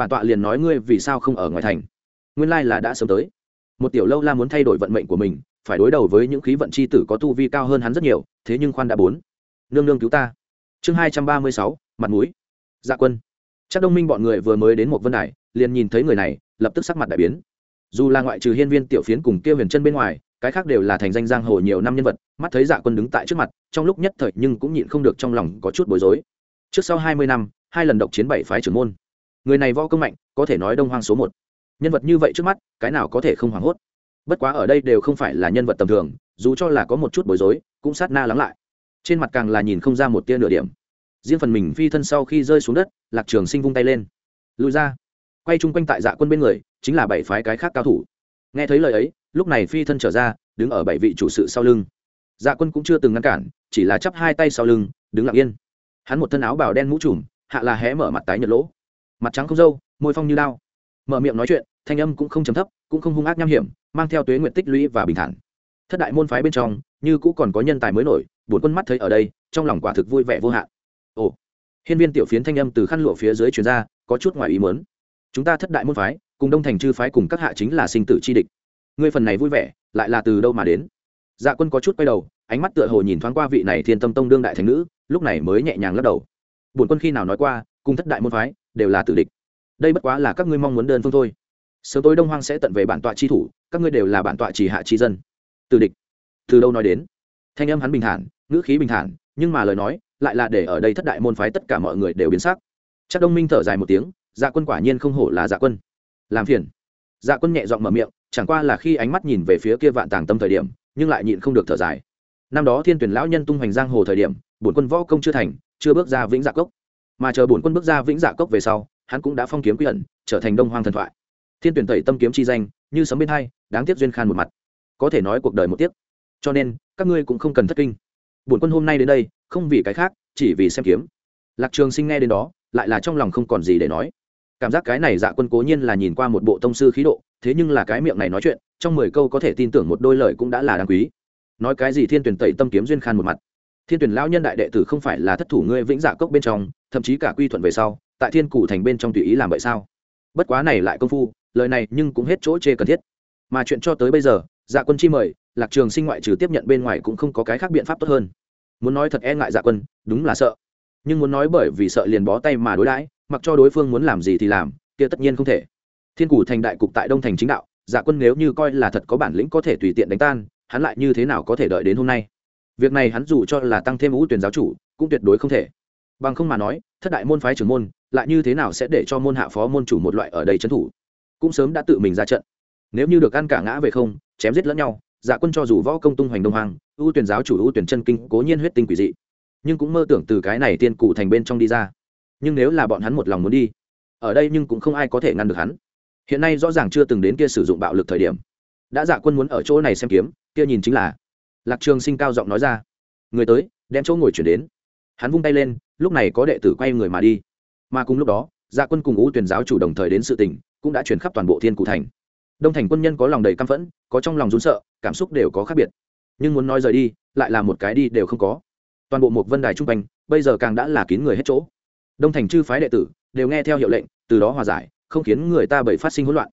A: bản tọa liền nói ngươi vì sao không ở ngoài thành. Nguyên lai là đã sớm tới. Một tiểu lâu la muốn thay đổi vận mệnh của mình, phải đối đầu với những khí vận c h i tử có tu vi cao hơn hắn rất nhiều, thế nhưng khoan đã bốn. Nương nương cứu ta. Chương hai trăm ba mươi sáu, mặt mũi. Dạ quân. Chắc đông minh bọn người vừa mới đến một vân đài, liền nhìn thấy người này, lập tức sắc mặt đại biến. Dù là ngoại trừ hiên viên tiểu phiến cùng kia huyền chân bên ngoài, cái khác đều là thành danh giang hồ nhiều năm nhân vật, mắt thấy dạ quân đứng tại trước mặt, trong lúc nhất thời nhưng cũng nhịn không được trong lòng có chút bối rối. Trước sau hai mươi năm, hai lần độc chiến bảy phái trưởng môn người này võ công mạnh, có thể nói đông hoang số một. Nhân vật như vậy trước mắt, cái nào có thể không hoảng hốt? Bất quá ở đây đều không phải là nhân vật tầm thường, dù cho là có một chút bối rối, cũng sát na lắng lại. Trên mặt càng là nhìn không ra một tia nửa điểm. Riêng phần mình phi thân sau khi rơi xuống đất, lạc trường sinh vung tay lên. Lùi ra. Quay chung quanh tại dạ quân bên người, chính là bảy phái cái khác cao thủ. Nghe thấy lời ấy, lúc này phi thân trở ra, đứng ở bảy vị chủ sự sau lưng. Dạ quân cũng chưa từng ngăn cản, chỉ là chắp hai tay sau lưng, đứng lặng yên. Hắn một thân áo bào đen mũ trùm, hạ là hé mở mặt tái nhật lỗ mặt trắng không râu, môi phong như đao, mở miệng nói chuyện thanh âm cũng không trầm thấp cũng không hung ác nham hiểm mang theo tuế nguyện tích lũy và bình thản. Thất đại môn phái bên trong như cũng còn có nhân tài mới nổi bổn quân mắt thấy ở đây trong lòng quả thực vui vẻ vô hạn. Ồ hiên viên tiểu phiến thanh âm từ khăn lụa phía dưới truyền ra có chút ngoài ý mớn chúng ta thất đại môn phái cùng đông thành chư phái cùng các hạ chính là sinh tử chi địch. Ngươi phần này vui vẻ lại là từ đâu mà đến? Dạ quân có chút quay đầu ánh mắt tựa hồ nhìn thoáng qua vị này thiên tâm tông đương đại thành nữ lúc này mới nhẹ nhàng lắc đầu. Bổn quân khi nào nói qua cùng thất đại môn phái đều là tử địch. Đây bất quá là các ngươi mong muốn đơn phương thôi. Sớm tối đông hoang sẽ tận về bản tọa chi thủ, các ngươi đều là bản tọa chỉ hạ chi dân. Tử địch. Từ đâu nói đến? Thanh âm hắn bình thản, ngữ khí bình thản, nhưng mà lời nói lại là để ở đây thất đại môn phái tất cả mọi người đều biến sắc. Chắc đông minh thở dài một tiếng dạ quân quả nhiên không hổ là dạ quân. Làm phiền. Dạ quân nhẹ giọng mở miệng, chẳng qua là khi ánh mắt nhìn về phía kia vạn tàng tâm thời điểm, nhưng lại nhịn không được thở dài. Năm đó thiên tuyển lão nhân tung hoành giang hồ thời điểm, bổn quân võ công chưa thành, chưa bước ra vĩnh dạ cốc mà chờ bổn quân bước ra vĩnh dạ cốc về sau, hắn cũng đã phong kiếm quy ẩn, trở thành đông hoang thần thoại. Thiên tuyển tẩy tâm kiếm chi danh, như sấm bên hai, đáng tiếc duyên khan một mặt. Có thể nói cuộc đời một tiếc. Cho nên, các ngươi cũng không cần thất kinh. Bổn quân hôm nay đến đây, không vì cái khác, chỉ vì xem kiếm. Lạc trường sinh nghe đến đó, lại là trong lòng không còn gì để nói. Cảm giác cái này dạ quân cố nhiên là nhìn qua một bộ tông sư khí độ, thế nhưng là cái miệng này nói chuyện, trong mười câu có thể tin tưởng một đôi lời cũng đã là đáng quý. Nói cái gì thiên tuyển tẩy tâm kiếm duyên khan một mặt. Thiên tuyển lão nhân đại đệ tử không phải là thất thủ ngươi vĩnh dạ cốc bên trong thậm chí cả quy thuận về sau, tại thiên cụ thành bên trong tùy ý làm vậy sao? Bất quá này lại công phu, lời này nhưng cũng hết chỗ chê cần thiết. Mà chuyện cho tới bây giờ dạ quân chi mời, lạc trường sinh ngoại trừ tiếp nhận bên ngoài cũng không có cái khác biện pháp tốt hơn. Muốn nói thật e ngại dạ quân, đúng là sợ. Nhưng muốn nói bởi vì sợ liền bó tay mà đối đãi, mặc cho đối phương muốn làm gì thì làm, kia tất nhiên không thể. Thiên củ thành đại cục tại đông thành chính đạo dạ quân nếu như coi là thật có bản lĩnh có thể tùy tiện đánh tan, hắn lại như thế nào có thể đợi đến hôm nay? Việc này hắn dù cho là tăng thêm ưu tuyển giáo chủ, cũng tuyệt đối không thể bằng không mà nói, thất đại môn phái trưởng môn, lại như thế nào sẽ để cho môn hạ phó môn chủ một loại ở đây trấn thủ? Cũng sớm đã tự mình ra trận. Nếu như được ăn cả ngã về không, chém giết lẫn nhau dạ quân cho dù võ công tung hoành đông hoàng ưu tuyển giáo chủ, ưu tuyển chân kinh, cố nhiên huyết tinh quỷ dị. Nhưng cũng mơ tưởng từ cái này tiên cụ thành bên trong đi ra. Nhưng nếu là bọn hắn một lòng muốn đi, ở đây nhưng cũng không ai có thể ngăn được hắn. Hiện nay rõ ràng chưa từng đến kia sử dụng bạo lực thời điểm. Đã dạ quân muốn ở chỗ này xem kiếm, kia nhìn chính là. Lạc trường sinh cao giọng nói ra. Người tới, đem chỗ ngồi chuyển đến. Hắn vung tay lên lúc này có đệ tử quay người mà đi. Mà cùng lúc đó dạ quân cùng ngũ tuyển giáo chủ đồng thời đến sự tình, cũng đã chuyển khắp toàn bộ thiên cụ thành. Đông thành quân nhân có lòng đầy căm phẫn, có trong lòng rún sợ, cảm xúc đều có khác biệt. Nhưng muốn nói rời đi, lại là một cái đi đều không có. Toàn bộ một vân đài trung quanh, bây giờ càng đã là kín người hết chỗ. Đông thành chư phái đệ tử đều nghe theo hiệu lệnh, từ đó hòa giải, không khiến người ta bởi phát sinh hỗn loạn.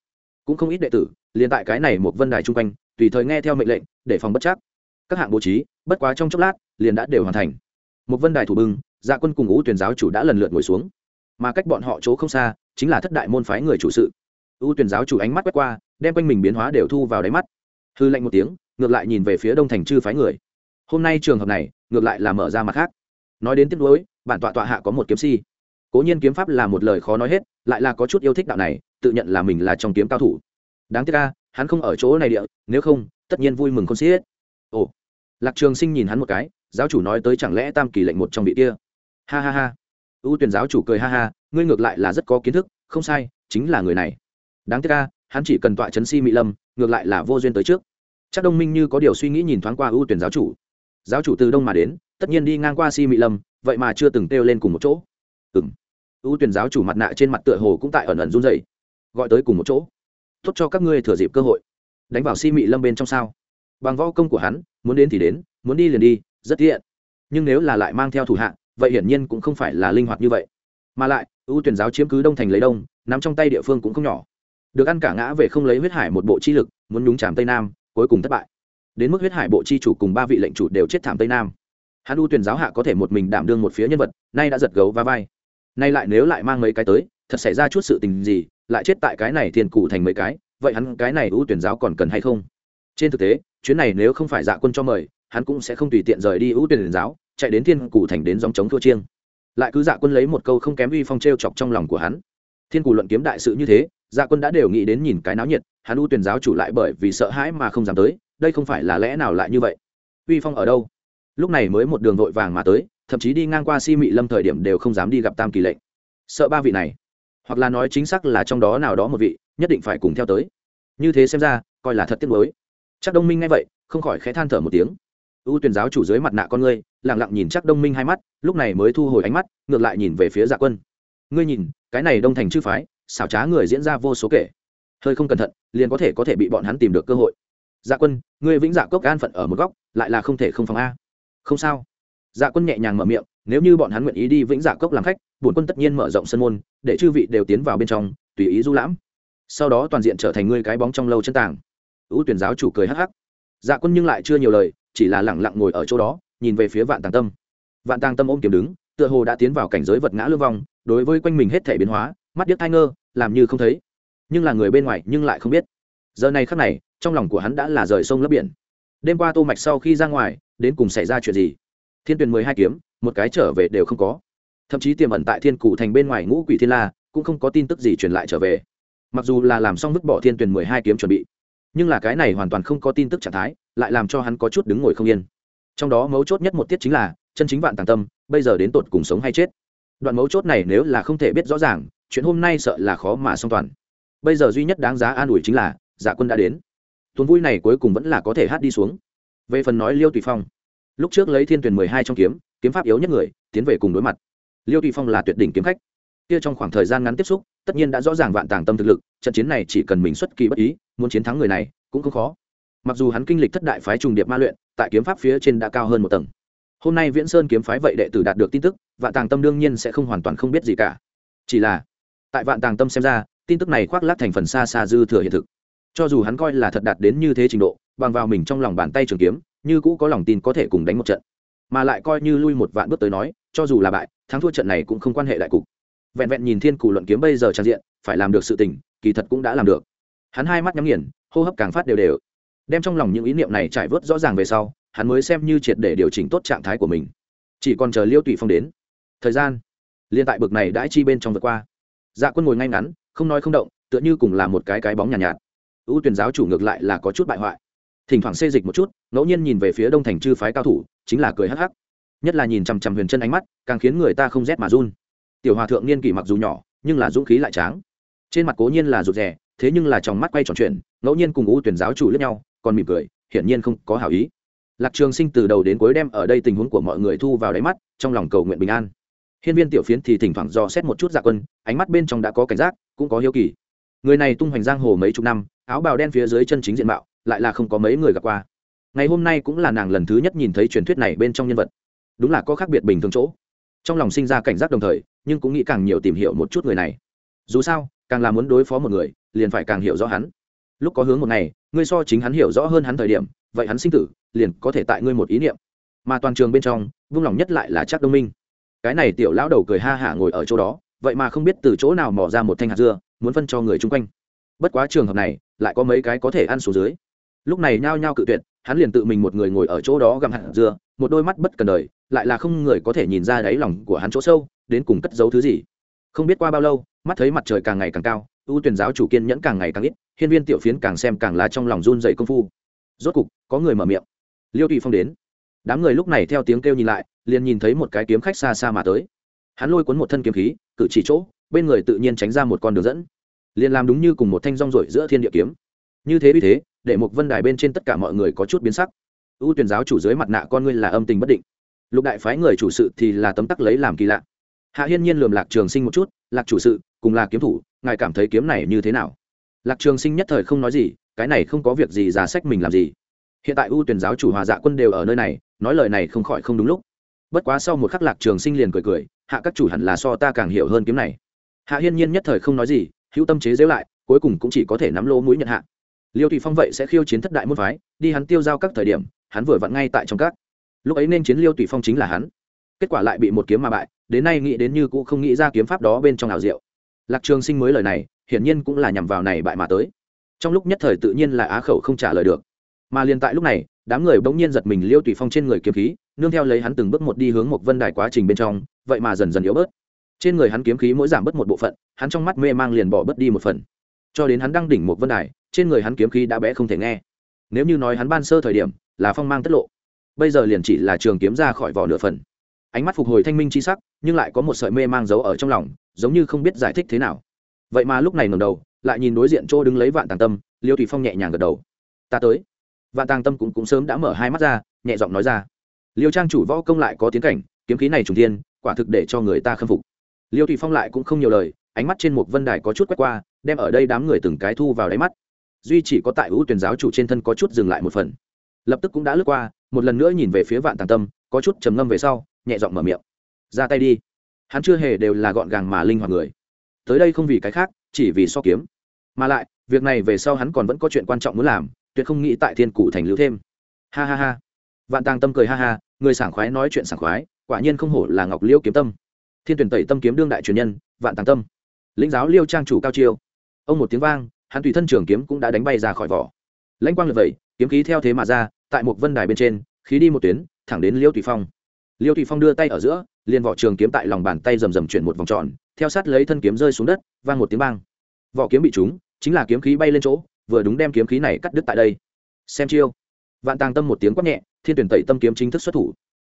A: Cũng không ít đệ tử, liền tại cái này một vân đài trung quanh, tùy thời nghe theo mệnh lệnh, để phòng bất chắc. Các hạng bố trí, bất quá trong chốc lát, liền đã đều hoàn thành. Một vân đài thủ bưng dạ quân cùng ngũ tuyển giáo chủ đã lần lượt ngồi xuống. Mà cách bọn họ chỗ không xa, chính là thất đại môn phái người chủ sự. Ưu tuyển giáo chủ ánh mắt quét qua, đem quanh mình biến hóa đều thu vào đáy mắt. Hư lệnh một tiếng, ngược lại nhìn về phía đông thành chư phái người. Hôm nay trường hợp này, ngược lại là mở ra mặt khác. Nói đến tiếp nối bản tọa tọa hạ có một kiếm si. Cố nhiên kiếm pháp là một lời khó nói hết, lại là có chút yêu thích đạo này, tự nhận là mình là trong kiếm cao thủ. Đáng tiếc ca hắn không ở chỗ này địa, nếu không, tất nhiên vui mừng con xiết. Ồ. Lạc trường sinh nhìn hắn một cái, giáo chủ nói tới chẳng lẽ tam kỳ lệnh một trong vị kia? Ha ha ha. Ưu tuyển giáo chủ cười ha ha, ngươi ngược lại là rất có kiến thức, không sai, chính là người này. Đáng tiếc ca hắn chỉ cần tọa chấn si mỹ lâm, ngược lại là vô duyên tới trước. Chắc đông minh như có điều suy nghĩ nhìn thoáng qua ưu tuyển giáo chủ. Giáo chủ từ đông mà đến, tất nhiên đi ngang qua si mỹ lâm, vậy mà chưa từng kêu lên cùng một chỗ. Ừ m ưu tuyển giáo chủ mặt nạ trên mặt tựa hồ cũng tại ẩn ẩn run dày gọi tới cùng một chỗ. Tốt cho các ngươi thừa dịp cơ hội. Đánh vào si mỹ lâm bên trong sao. Bằng võ công của hắn, muốn đến thì đến, muốn đi liền đi, rất tiện. Nhưng nếu là lại mang theo thủ hạ vậy hiển nhiên cũng không phải là linh hoạt như vậy. Mà lại, ưu tuyển giáo chiếm cứ đông thành lấy đông nằm trong tay địa phương cũng không nhỏ. Được ăn cả ngã về không lấy huyết hải một bộ chi lực, muốn nhúng chàm tây nam, cuối cùng thất bại. Đến mức huyết hải bộ chi chủ cùng ba vị lệnh chủ đều chết thảm tây nam. Hắn ưu tuyển giáo hạ có thể một mình đảm đương một phía nhân vật, nay đã giật gấu và vai. Nay lại nếu lại mang mấy cái tới, thật xảy ra chút sự tình gì, lại chết tại cái này thiền cụ thành mấy cái, vậy hắn cái này ưu tuyển giáo còn cần hay không? Trên thực tế, chuyến này nếu không phải dạ quân cho mời, hắn cũng sẽ không tùy tiện rời đi ưu tuyển giáo chạy đến thiên cụ thành đến dòng chống thua chiêng. Lại cứ dạ quân lấy một câu không kém uy phong t r e o chọc trong lòng của hắn. Thiên cụ luận kiếm đại sự như thế dạ quân đã đều nghĩ đến nhìn cái náo nhiệt, hắn u tuyển giáo chủ lại bởi vì sợ hãi mà không dám tới, đây không phải là lẽ nào lại như vậy? Uy phong ở đâu? Lúc này mới một đường vội vàng mà tới, thậm chí đi ngang qua si mị lâm thời điểm đều không dám đi gặp tam kỳ lệnh. Sợ ba vị này, hoặc là nói chính xác là trong đó nào đó một vị, nhất định phải cùng theo tới. Như thế xem ra, coi là thật tiếc mới chắc đông minh nghe vậy, không khỏi khẽ than thở một tiếng u tuyển giáo chủ dưới mặt nạ con ngươi lẳng lặng nhìn chắc đông minh hai mắt, lúc này mới thu hồi ánh mắt, ngược lại nhìn về phía dạ quân. Ngươi nhìn, cái này đông thành chư phái, xảo trá người diễn ra vô số kể. Hơi không cẩn thận, liền có thể có thể bị bọn hắn tìm được cơ hội. Dạ quân, ngươi vĩnh dạ cốc an phận ở một góc, lại là không thể không phòng a. Không sao. Dạ quân nhẹ nhàng mở miệng, nếu như bọn hắn nguyện ý đi vĩnh dạ cốc làm khách, bổn quân tất nhiên mở rộng sân môn, để chư vị đều tiến vào bên trong, tùy ý du lãm. Sau đó toàn diện trở thành ngươi cái bóng trong lâu chân tàng. Ưu tuyển giáo chủ cười hắc hắc. Dạ quân nhưng lại chưa nhiều lời chỉ là lẳng lặng ngồi ở chỗ đó, nhìn về phía vạn tàng tâm. Vạn tàng tâm ôm kiếm đứng, tựa hồ đã tiến vào cảnh giới vật ngã lưu vong, đối với quanh mình hết thể biến hóa, mắt điếc thai ngơ, làm như không thấy. Nhưng là người bên ngoài nhưng lại không biết. Giờ này khắc này, trong lòng của hắn đã là rời sông lấp biển. Đêm qua tô mạch sau khi ra ngoài, đến cùng xảy ra chuyện gì? Thiên tuyền mười hai kiếm, một cái trở về đều không có. Thậm chí tiềm ẩn tại thiên cụ thành bên ngoài ngũ quỷ thiên la, cũng không có tin tức gì truyền lại trở về. Mặc dù là làm xong vứt bỏ thiên tuyền mười hai kiếm chuẩn bị nhưng là cái này hoàn toàn không có tin tức trạng thái, lại làm cho hắn có chút đứng ngồi không yên. Trong đó mấu chốt nhất một tiết chính là, chân chính vạn tàng tâm, bây giờ đến tột cùng sống hay chết. Đoạn mấu chốt này nếu là không thể biết rõ ràng, chuyện hôm nay sợ là khó mà song toàn. Bây giờ duy nhất đáng giá an ủi chính là dạ quân đã đến. Tuần vui này cuối cùng vẫn là có thể hát đi xuống. Về phần nói liêu tùy phong, lúc trước lấy thiên tuyển mười hai trong kiếm kiếm pháp yếu nhất người, tiến về cùng đối mặt. Liêu tùy phong là tuyệt đỉnh kiếm khách. Kia trong khoảng thời gian ngắn tiếp xúc, tất nhiên đã rõ ràng vạn tàng tâm thực lực, trận chiến này chỉ cần mình xuất kỳ bất ý muốn chiến thắng người này cũng không khó. Mặc dù hắn kinh lịch thất đại phái trùng điệp ma luyện, tại kiếm pháp phía trên đã cao hơn một tầng. Hôm nay viễn sơn kiếm phái vậy đệ tử đạt được tin tức, vạn tàng tâm đương nhiên sẽ không hoàn toàn không biết gì cả. Chỉ là, tại vạn tàng tâm xem ra, tin tức này khoác lác thành phần xa xa dư thừa hiện thực. Cho dù hắn coi là thật đạt đến như thế trình độ, bằng vào mình trong lòng bàn tay trường kiếm, như cũ có lòng tin có thể cùng đánh một trận. Mà lại coi như lui một vạn bước tới nói, cho dù là bại, thắng thua trận này cũng không quan hệ đại cục. Vẹn vẹn nhìn thiên cù luận kiếm bây giờ trang diện, phải làm được sự tình, kỳ thật cũng đã làm được hắn hai mắt nhắm nghiền hô hấp càng phát đều đều. Đem trong lòng những ý niệm này trải vớt rõ ràng về sau hắn mới xem như triệt để điều chỉnh tốt trạng thái của mình. Chỉ còn chờ liêu tùy phong đến. Thời gian. Liên tại bực này đã chi bên trong vượt qua. Dạ quân ngồi ngay ngắn không nói không động tựa như cùng là một cái cái bóng nhàn nhạt, nhạt. Ưu tuyển giáo chủ ngược lại là có chút bại hoại. Thỉnh thoảng xê dịch một chút ngẫu nhiên nhìn về phía đông thành chư phái cao thủ chính là cười hắc hắc. Nhất là nhìn chằm chằm huyền chân ánh mắt càng khiến người ta không rét mà run. Tiểu hòa thượng niên kỷ mặc dù nhỏ nhưng là dũng khí lại tráng. Trên mặt cố nhiên là rụt rè thế nhưng là trong mắt quay tròn chuyện, ngẫu nhiên cùng u tuyển giáo chủ lẫn nhau, còn mỉm cười, hiển nhiên không có hảo ý. Lạc trường sinh từ đầu đến cuối đem ở đây tình huống của mọi người thu vào đáy mắt, trong lòng cầu nguyện bình an. Hiên viên tiểu phiến thì thỉnh thoảng dò xét một chút dạ quân, ánh mắt bên trong đã có cảnh giác, cũng có hiếu kỳ. Người này tung hoành giang hồ mấy chục năm, áo bào đen phía dưới chân chính diện mạo, lại là không có mấy người gặp qua. Ngày hôm nay cũng là nàng lần thứ nhất nhìn thấy truyền thuyết này bên trong nhân vật. Đúng là có khác biệt bình thường chỗ. Trong lòng sinh ra cảnh giác đồng thời, nhưng cũng nghĩ càng nhiều tìm hiểu một chút người này. Dù sao, càng là muốn đối phó một người liền phải càng hiểu rõ hắn. Lúc có hướng một ngày, ngươi so chính hắn hiểu rõ hơn hắn thời điểm, vậy hắn sinh tử, liền có thể tại ngươi một ý niệm. Mà toàn trường bên trong, vung lòng nhất lại là chắc đông minh. Cái này tiểu lão đầu cười ha hả ngồi ở chỗ đó, vậy mà không biết từ chỗ nào mò ra một thanh hạt dưa, muốn phân cho người chung quanh. Bất quá trường hợp này, lại có mấy cái có thể ăn số dưới. Lúc này nhao nhao cự tuyệt, hắn liền tự mình một người ngồi ở chỗ đó gặm hạt dưa, một đôi mắt bất cần đời, lại là không người có thể nhìn ra đáy lòng của hắn chỗ sâu, đến cùng cất giấu thứ gì. Không biết qua bao lâu mắt thấy mặt trời càng ngày càng cao, ưu tuyển giáo chủ kiên nhẫn càng ngày càng ít, hiên viên tiểu phiến càng xem càng là trong lòng run dày công phu. Rốt cục, có người mở miệng. Liêu tùy phong đến. Đám người lúc này theo tiếng kêu nhìn lại, liền nhìn thấy một cái kiếm khách xa xa mà tới. Hắn lôi cuốn một thân kiếm khí, cử chỉ chỗ, bên người tự nhiên tránh ra một con đường dẫn. Liền làm đúng như cùng một thanh rong rổi giữa thiên địa kiếm. Như thế vì thế, để một vân đài bên trên tất cả mọi người có chút biến sắc. Ưu tuyển giáo chủ dưới mặt nạ con ngươi là âm tình bất định. Lục đại phái người chủ sự thì là tấm tắc lấy làm kỳ lạ. Hạ hiên nhiên lườm lạc trường sinh một chút, lạc chủ sự cùng là kiếm thủ, ngài cảm thấy kiếm này như thế nào? Lạc trường sinh nhất thời không nói gì, cái này không có việc gì giả sách mình làm gì. Hiện tại ưu tuyển giáo chủ hòa dạ quân đều ở nơi này, nói lời này không khỏi không đúng lúc. Bất quá sau một khắc lạc trường sinh liền cười cười, hạ các chủ hẳn là so ta càng hiểu hơn kiếm này. Hạ hiên nhiên nhất thời không nói gì, hữu tâm chế dễu lại, cuối cùng cũng chỉ có thể nắm lỗ mũi nhận hạ. Liêu thủy phong vậy sẽ khiêu chiến thất đại môn phái, đi hắn tiêu giao các thời điểm, hắn vừa vặn ngay tại trong các. Lúc ấy nên chiến liêu thủy phong chính là hắn. Kết quả lại bị một kiếm mà bại, đến nay nghĩ đến như cũng không nghĩ ra kiếm pháp đó bên trong nào diệu lạc trường sinh mới lời này, hiển nhiên cũng là nhằm vào này bại mà tới. Trong lúc nhất thời tự nhiên là á khẩu không trả lời được. Mà liền tại lúc này, đám người bỗng nhiên giật mình liêu tùy phong trên người kiếm khí, nương theo lấy hắn từng bước một đi hướng một vân đài quá trình bên trong, vậy mà dần dần yếu bớt. Trên người hắn kiếm khí mỗi giảm bớt một bộ phận, hắn trong mắt mê mang liền bỏ bớt đi một phần. Cho đến hắn đăng đỉnh một vân đài, trên người hắn kiếm khí đã bé không thể nghe. Nếu như nói hắn ban sơ thời điểm, là phong mang tất lộ. Bây giờ liền chỉ là trường kiếm ra khỏi vỏ nửa phần ánh mắt phục hồi thanh minh c h i sắc nhưng lại có một sợi mê mang giấu ở trong lòng giống như không biết giải thích thế nào. Vậy mà lúc này ngầm đầu lại nhìn đối diện chỗ đứng lấy vạn tàng tâm liêu thủy phong nhẹ nhàng gật đầu. Ta tới. Vạn tàng tâm cũng, cũng sớm đã mở hai mắt ra nhẹ giọng nói ra. Liêu trang chủ võ công lại có tiến cảnh kiếm khí này trùng thiên quả thực để cho người ta khâm phục. Liêu thủy phong lại cũng không nhiều lời ánh mắt trên một vân đài có chút quét qua đem ở đây đám người từng cái thu vào đáy mắt. Duy chỉ có tại ưu tuyển giáo chủ trên thân có chút dừng lại một phần. Lập tức cũng đã lướt qua một lần nữa nhìn về phía vạn tàng tâm có chút trầm ngâm về sau, nhẹ giọng mở miệng. Ra tay đi. Hắn chưa hề đều là gọn gàng mà linh hoạt người. Tới đây không vì cái khác, chỉ vì so kiếm. Mà lại, việc này về sau hắn còn vẫn có chuyện quan trọng muốn làm, tuyệt không nghĩ tại thiên cụ thành lưu thêm. Ha ha ha. Vạn tàng tâm cười ha ha, người sảng khoái nói chuyện sảng khoái, quả nhiên không hổ là ngọc liêu kiếm tâm. Thiên tuyển tẩy tâm kiếm đương đại truyền nhân, vạn tàng tâm. Lĩnh giáo liêu trang chủ cao chiêu. Ông một tiếng vang, hắn tùy thân trường kiếm cũng đã đánh bay ra khỏi vỏ. Lãnh quang lượt vẩy, kiếm khí theo thế mà ra, tại một vân đài bên trên khí đi một tuyến, thẳng đến liêu tùy phong. Liêu tùy phong đưa tay ở giữa, liền vỏ trường kiếm tại lòng bàn tay rầm rầm chuyển một vòng tròn, theo sát lấy thân kiếm rơi xuống đất, vang một tiếng bang. Vỏ kiếm bị trúng, chính là kiếm khí bay lên chỗ, vừa đúng đem kiếm khí này cắt đứt tại đây. Xem chiêu. Vạn tàng tâm một tiếng quát nhẹ, thiên tuyển tẩy tâm kiếm chính thức xuất thủ.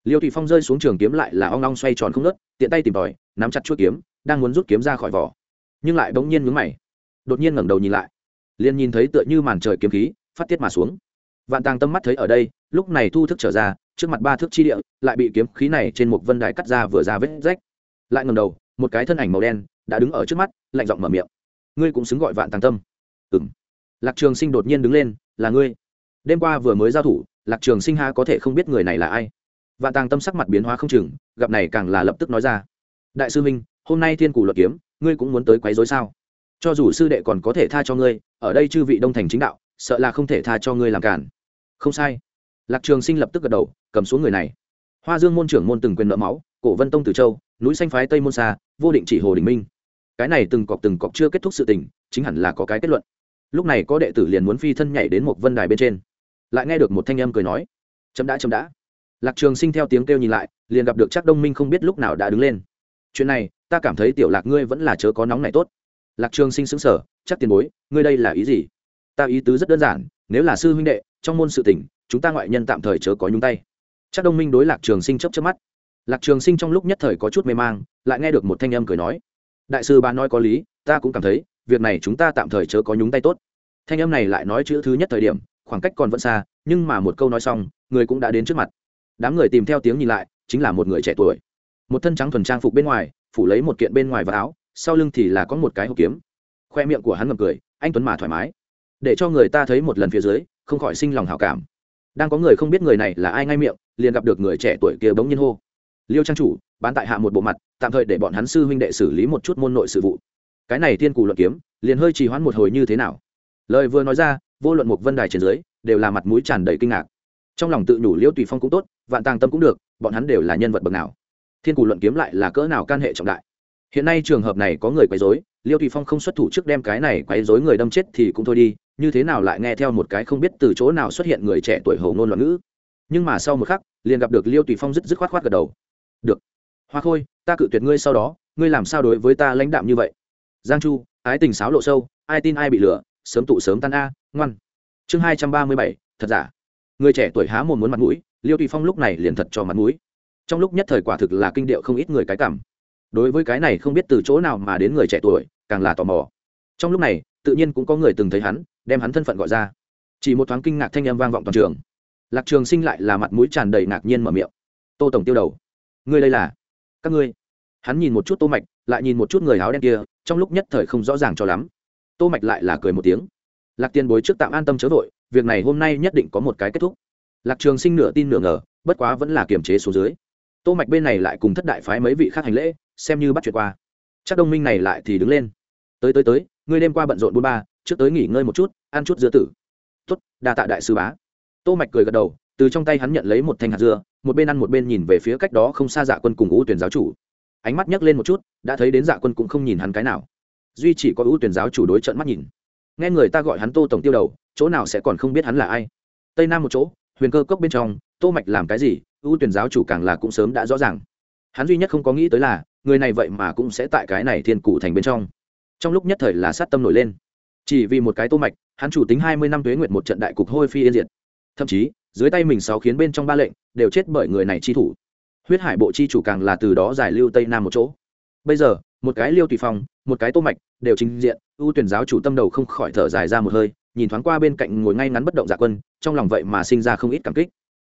A: Liêu thủy phong rơi xuống trường kiếm lại là ong ong xoay tròn không nớt tiện tay tìm tòi, nắm chặt chuỗi kiếm, đang muốn rút kiếm ra khỏi vỏ. Nhưng lại bỗng nhiên mướn mày. Đột nhiên ngẩng đầu nhìn lại. Liền nhìn thấy tựa như màn trời kiếm khí, phát tiết mà xuống. Vạn tàng tâm mắt thấy ở đây lúc này thu thức trở ra, trước mặt ba thước chi địa, lại bị kiếm khí này trên một vân đài cắt ra vừa ra vết rách. Lại ngẩng đầu, một cái thân ảnh màu đen đã đứng ở trước mắt, lạnh giọng mở miệng. Ngươi cũng xứng gọi vạn tàng tâm. Ừng lạc trường sinh đột nhiên đứng lên, là ngươi. Đêm qua vừa mới giao thủ, lạc trường sinh ha có thể không biết người này là ai? Vạn tàng tâm sắc mặt biến hóa không chừng, gặp này càng là lập tức nói ra, đại sư minh, hôm nay thiên cù luật kiếm, ngươi cũng muốn tới quấy dối sao? Cho dù sư đệ còn có thể tha cho ngươi, ở đây chư vị đông thành chính đạo, sợ là không thể tha cho ngươi làm cản không sai lạc trường sinh lập tức gật đầu cầm xuống người này. Hoa dương môn trưởng môn từng quyền nợ máu cổ vân tông từ châu núi xanh phái tây môn xa vô định chỉ hồ đình minh. Cái này từng cọc từng cọc chưa kết thúc sự tình chính hẳn là có cái kết luận. Lúc này có đệ tử liền muốn phi thân nhảy đến một vân đài bên trên. Lại nghe được một thanh âm cười nói chấm đã chấm đã. Lạc trường sinh theo tiếng kêu nhìn lại liền gặp được chắc đông minh không biết lúc nào đã đứng lên. Chuyện này ta cảm thấy tiểu lạc ngươi vẫn là chớ có nóng này tốt. Lạc trường sinh sững sờ, chắc tiền bối ngươi đây là ý gì? Ta ý tứ rất đơn giản nếu là sư huynh đệ, trong môn sự tỉnh chúng ta ngoại nhân tạm thời chớ có nhúng tay. Chắc đông minh đối lạc trường sinh chấp chấp mắt. Lạc trường sinh trong lúc nhất thời có chút mê mang, lại nghe được một thanh âm cười nói, đại sư bà nói có lý, ta cũng cảm thấy, việc này chúng ta tạm thời chớ có nhúng tay tốt. Thanh âm này lại nói chữ thứ nhất thời điểm, khoảng cách còn vẫn xa, nhưng mà một câu nói xong, người cũng đã đến trước mặt. Đám người tìm theo tiếng nhìn lại, chính là một người trẻ tuổi. Một thân trắng thuần trang phục bên ngoài, phủ lấy một kiện bên ngoài và áo, sau lưng thì là có một cái hộp kiếm. Khoe miệng của hắn ngầm cười, anh tuấn mà thoải mái để cho người ta thấy một lần phía dưới, không khỏi sinh lòng hảo cảm. Đang có người không biết người này là ai ngay miệng, liền gặp được người trẻ tuổi kia bỗng nhiên hô. Liêu trang chủ, bán tại hạ một bộ mặt, tạm thời để bọn hắn sư huynh đệ xử lý một chút môn nội sự vụ. Cái này thiên cù luận kiếm, liền hơi trì hoãn một hồi như thế nào? Lời vừa nói ra, vô luận một vân đài trên dưới, đều là mặt mũi tràn đầy kinh ngạc. Trong lòng tự nhủ liêu tùy phong cũng tốt, vạn tàng tâm cũng được, bọn hắn đều là nhân vật bậc nào. Thiên cù luận kiếm lại là cỡ nào can hệ trọng đại. Hiện nay trường hợp này có người quấy dối liêu tùy phong không xuất thủ trước đem cái này quấy dối người đâm chết thì cũng thôi đi như thế nào lại nghe theo một cái không biết từ chỗ nào xuất hiện người trẻ tuổi hầu ngôn loạn ngữ. Nhưng mà sau một khắc, liền gặp được liêu tùy phong dứt dứt khoát khoát gật đầu. Được. Hoa khôi, ta cự tuyệt ngươi sau đó, ngươi làm sao đối với ta lãnh đạm như vậy? Giang chu, ái tình sáo lộ sâu, ai tin ai bị lửa sớm tụ sớm tan a, ngoan. Chương hai trăm ba mươi bảy, thật giả. Người trẻ tuổi há mồm muốn mặt mũi, liêu tùy phong lúc này liền thật cho mặt mũi. Trong lúc nhất thời quả thực là kinh điệu không ít người cái cảm. Đối với cái này không biết từ chỗ nào mà đến người trẻ tuổi, càng là tò mò. Trong lúc này, tự nhiên cũng có người từng thấy hắn đem hắn thân phận gọi ra. Chỉ một thoáng kinh ngạc thanh âm vang vọng toàn trường. Lạc trường sinh lại là mặt mũi tràn đầy ngạc nhiên mở miệng. Tô tổng tiêu đầu. Ngươi đây là? Các ngươi. Hắn nhìn một chút tô mạch, lại nhìn một chút người áo đen kia, trong lúc nhất thời không rõ ràng cho lắm. Tô mạch lại là cười một tiếng. Lạc tiên bối trước tạm an tâm chớ vội, việc này hôm nay nhất định có một cái kết thúc. Lạc trường sinh nửa tin nửa ngờ, bất quá vẫn là kiềm chế số dưới. Tô mạch bên này lại cùng thất đại phái mấy vị khác hành lễ, xem như bắt chuyện qua. Chắc đông minh này lại thì đứng lên. Tới tới tới, ngươi đêm qua bận rộn buôn ba trước tới nghỉ ngơi một chút, ăn chút dưa tử. Tốt, đa tạ đại sư bá. Tô mạch cười gật đầu, từ trong tay hắn nhận lấy một thanh hạt dưa, một bên ăn một bên nhìn về phía cách đó không xa dạ quân cùng ưu tuyển giáo chủ. Ánh mắt nhấc lên một chút, đã thấy đến dạ quân cũng không nhìn hắn cái nào. Duy chỉ có ưu tuyển giáo chủ đối trận mắt nhìn. Nghe người ta gọi hắn tô tổng tiêu đầu, chỗ nào sẽ còn không biết hắn là ai. Tây nam một chỗ, huyền cơ cốc bên trong, tô mạch làm cái gì, ưu tuyển giáo chủ càng là cũng sớm đã rõ ràng. Hắn duy nhất không có nghĩ tới là, người này vậy mà cũng sẽ tại cái này thiên cụ thành bên trong. Trong lúc nhất thời là sát tâm nổi lên chỉ vì một cái tô mạch, hắn chủ tính hai mươi năm tuế nguyệt một trận đại cục hôi phi yên diệt. Thậm chí, dưới tay mình sáu khiến bên trong ba lệnh, đều chết bởi người này chi thủ. Huyết hải bộ chi chủ càng là từ đó giải lưu tây nam một chỗ. Bây giờ, một cái liêu tùy phong, một cái tô mạch, đều trình diện, ưu tuyển giáo chủ tâm đầu không khỏi thở dài ra một hơi, nhìn thoáng qua bên cạnh ngồi ngay ngắn bất động dạ quân, trong lòng vậy mà sinh ra không ít cảm kích.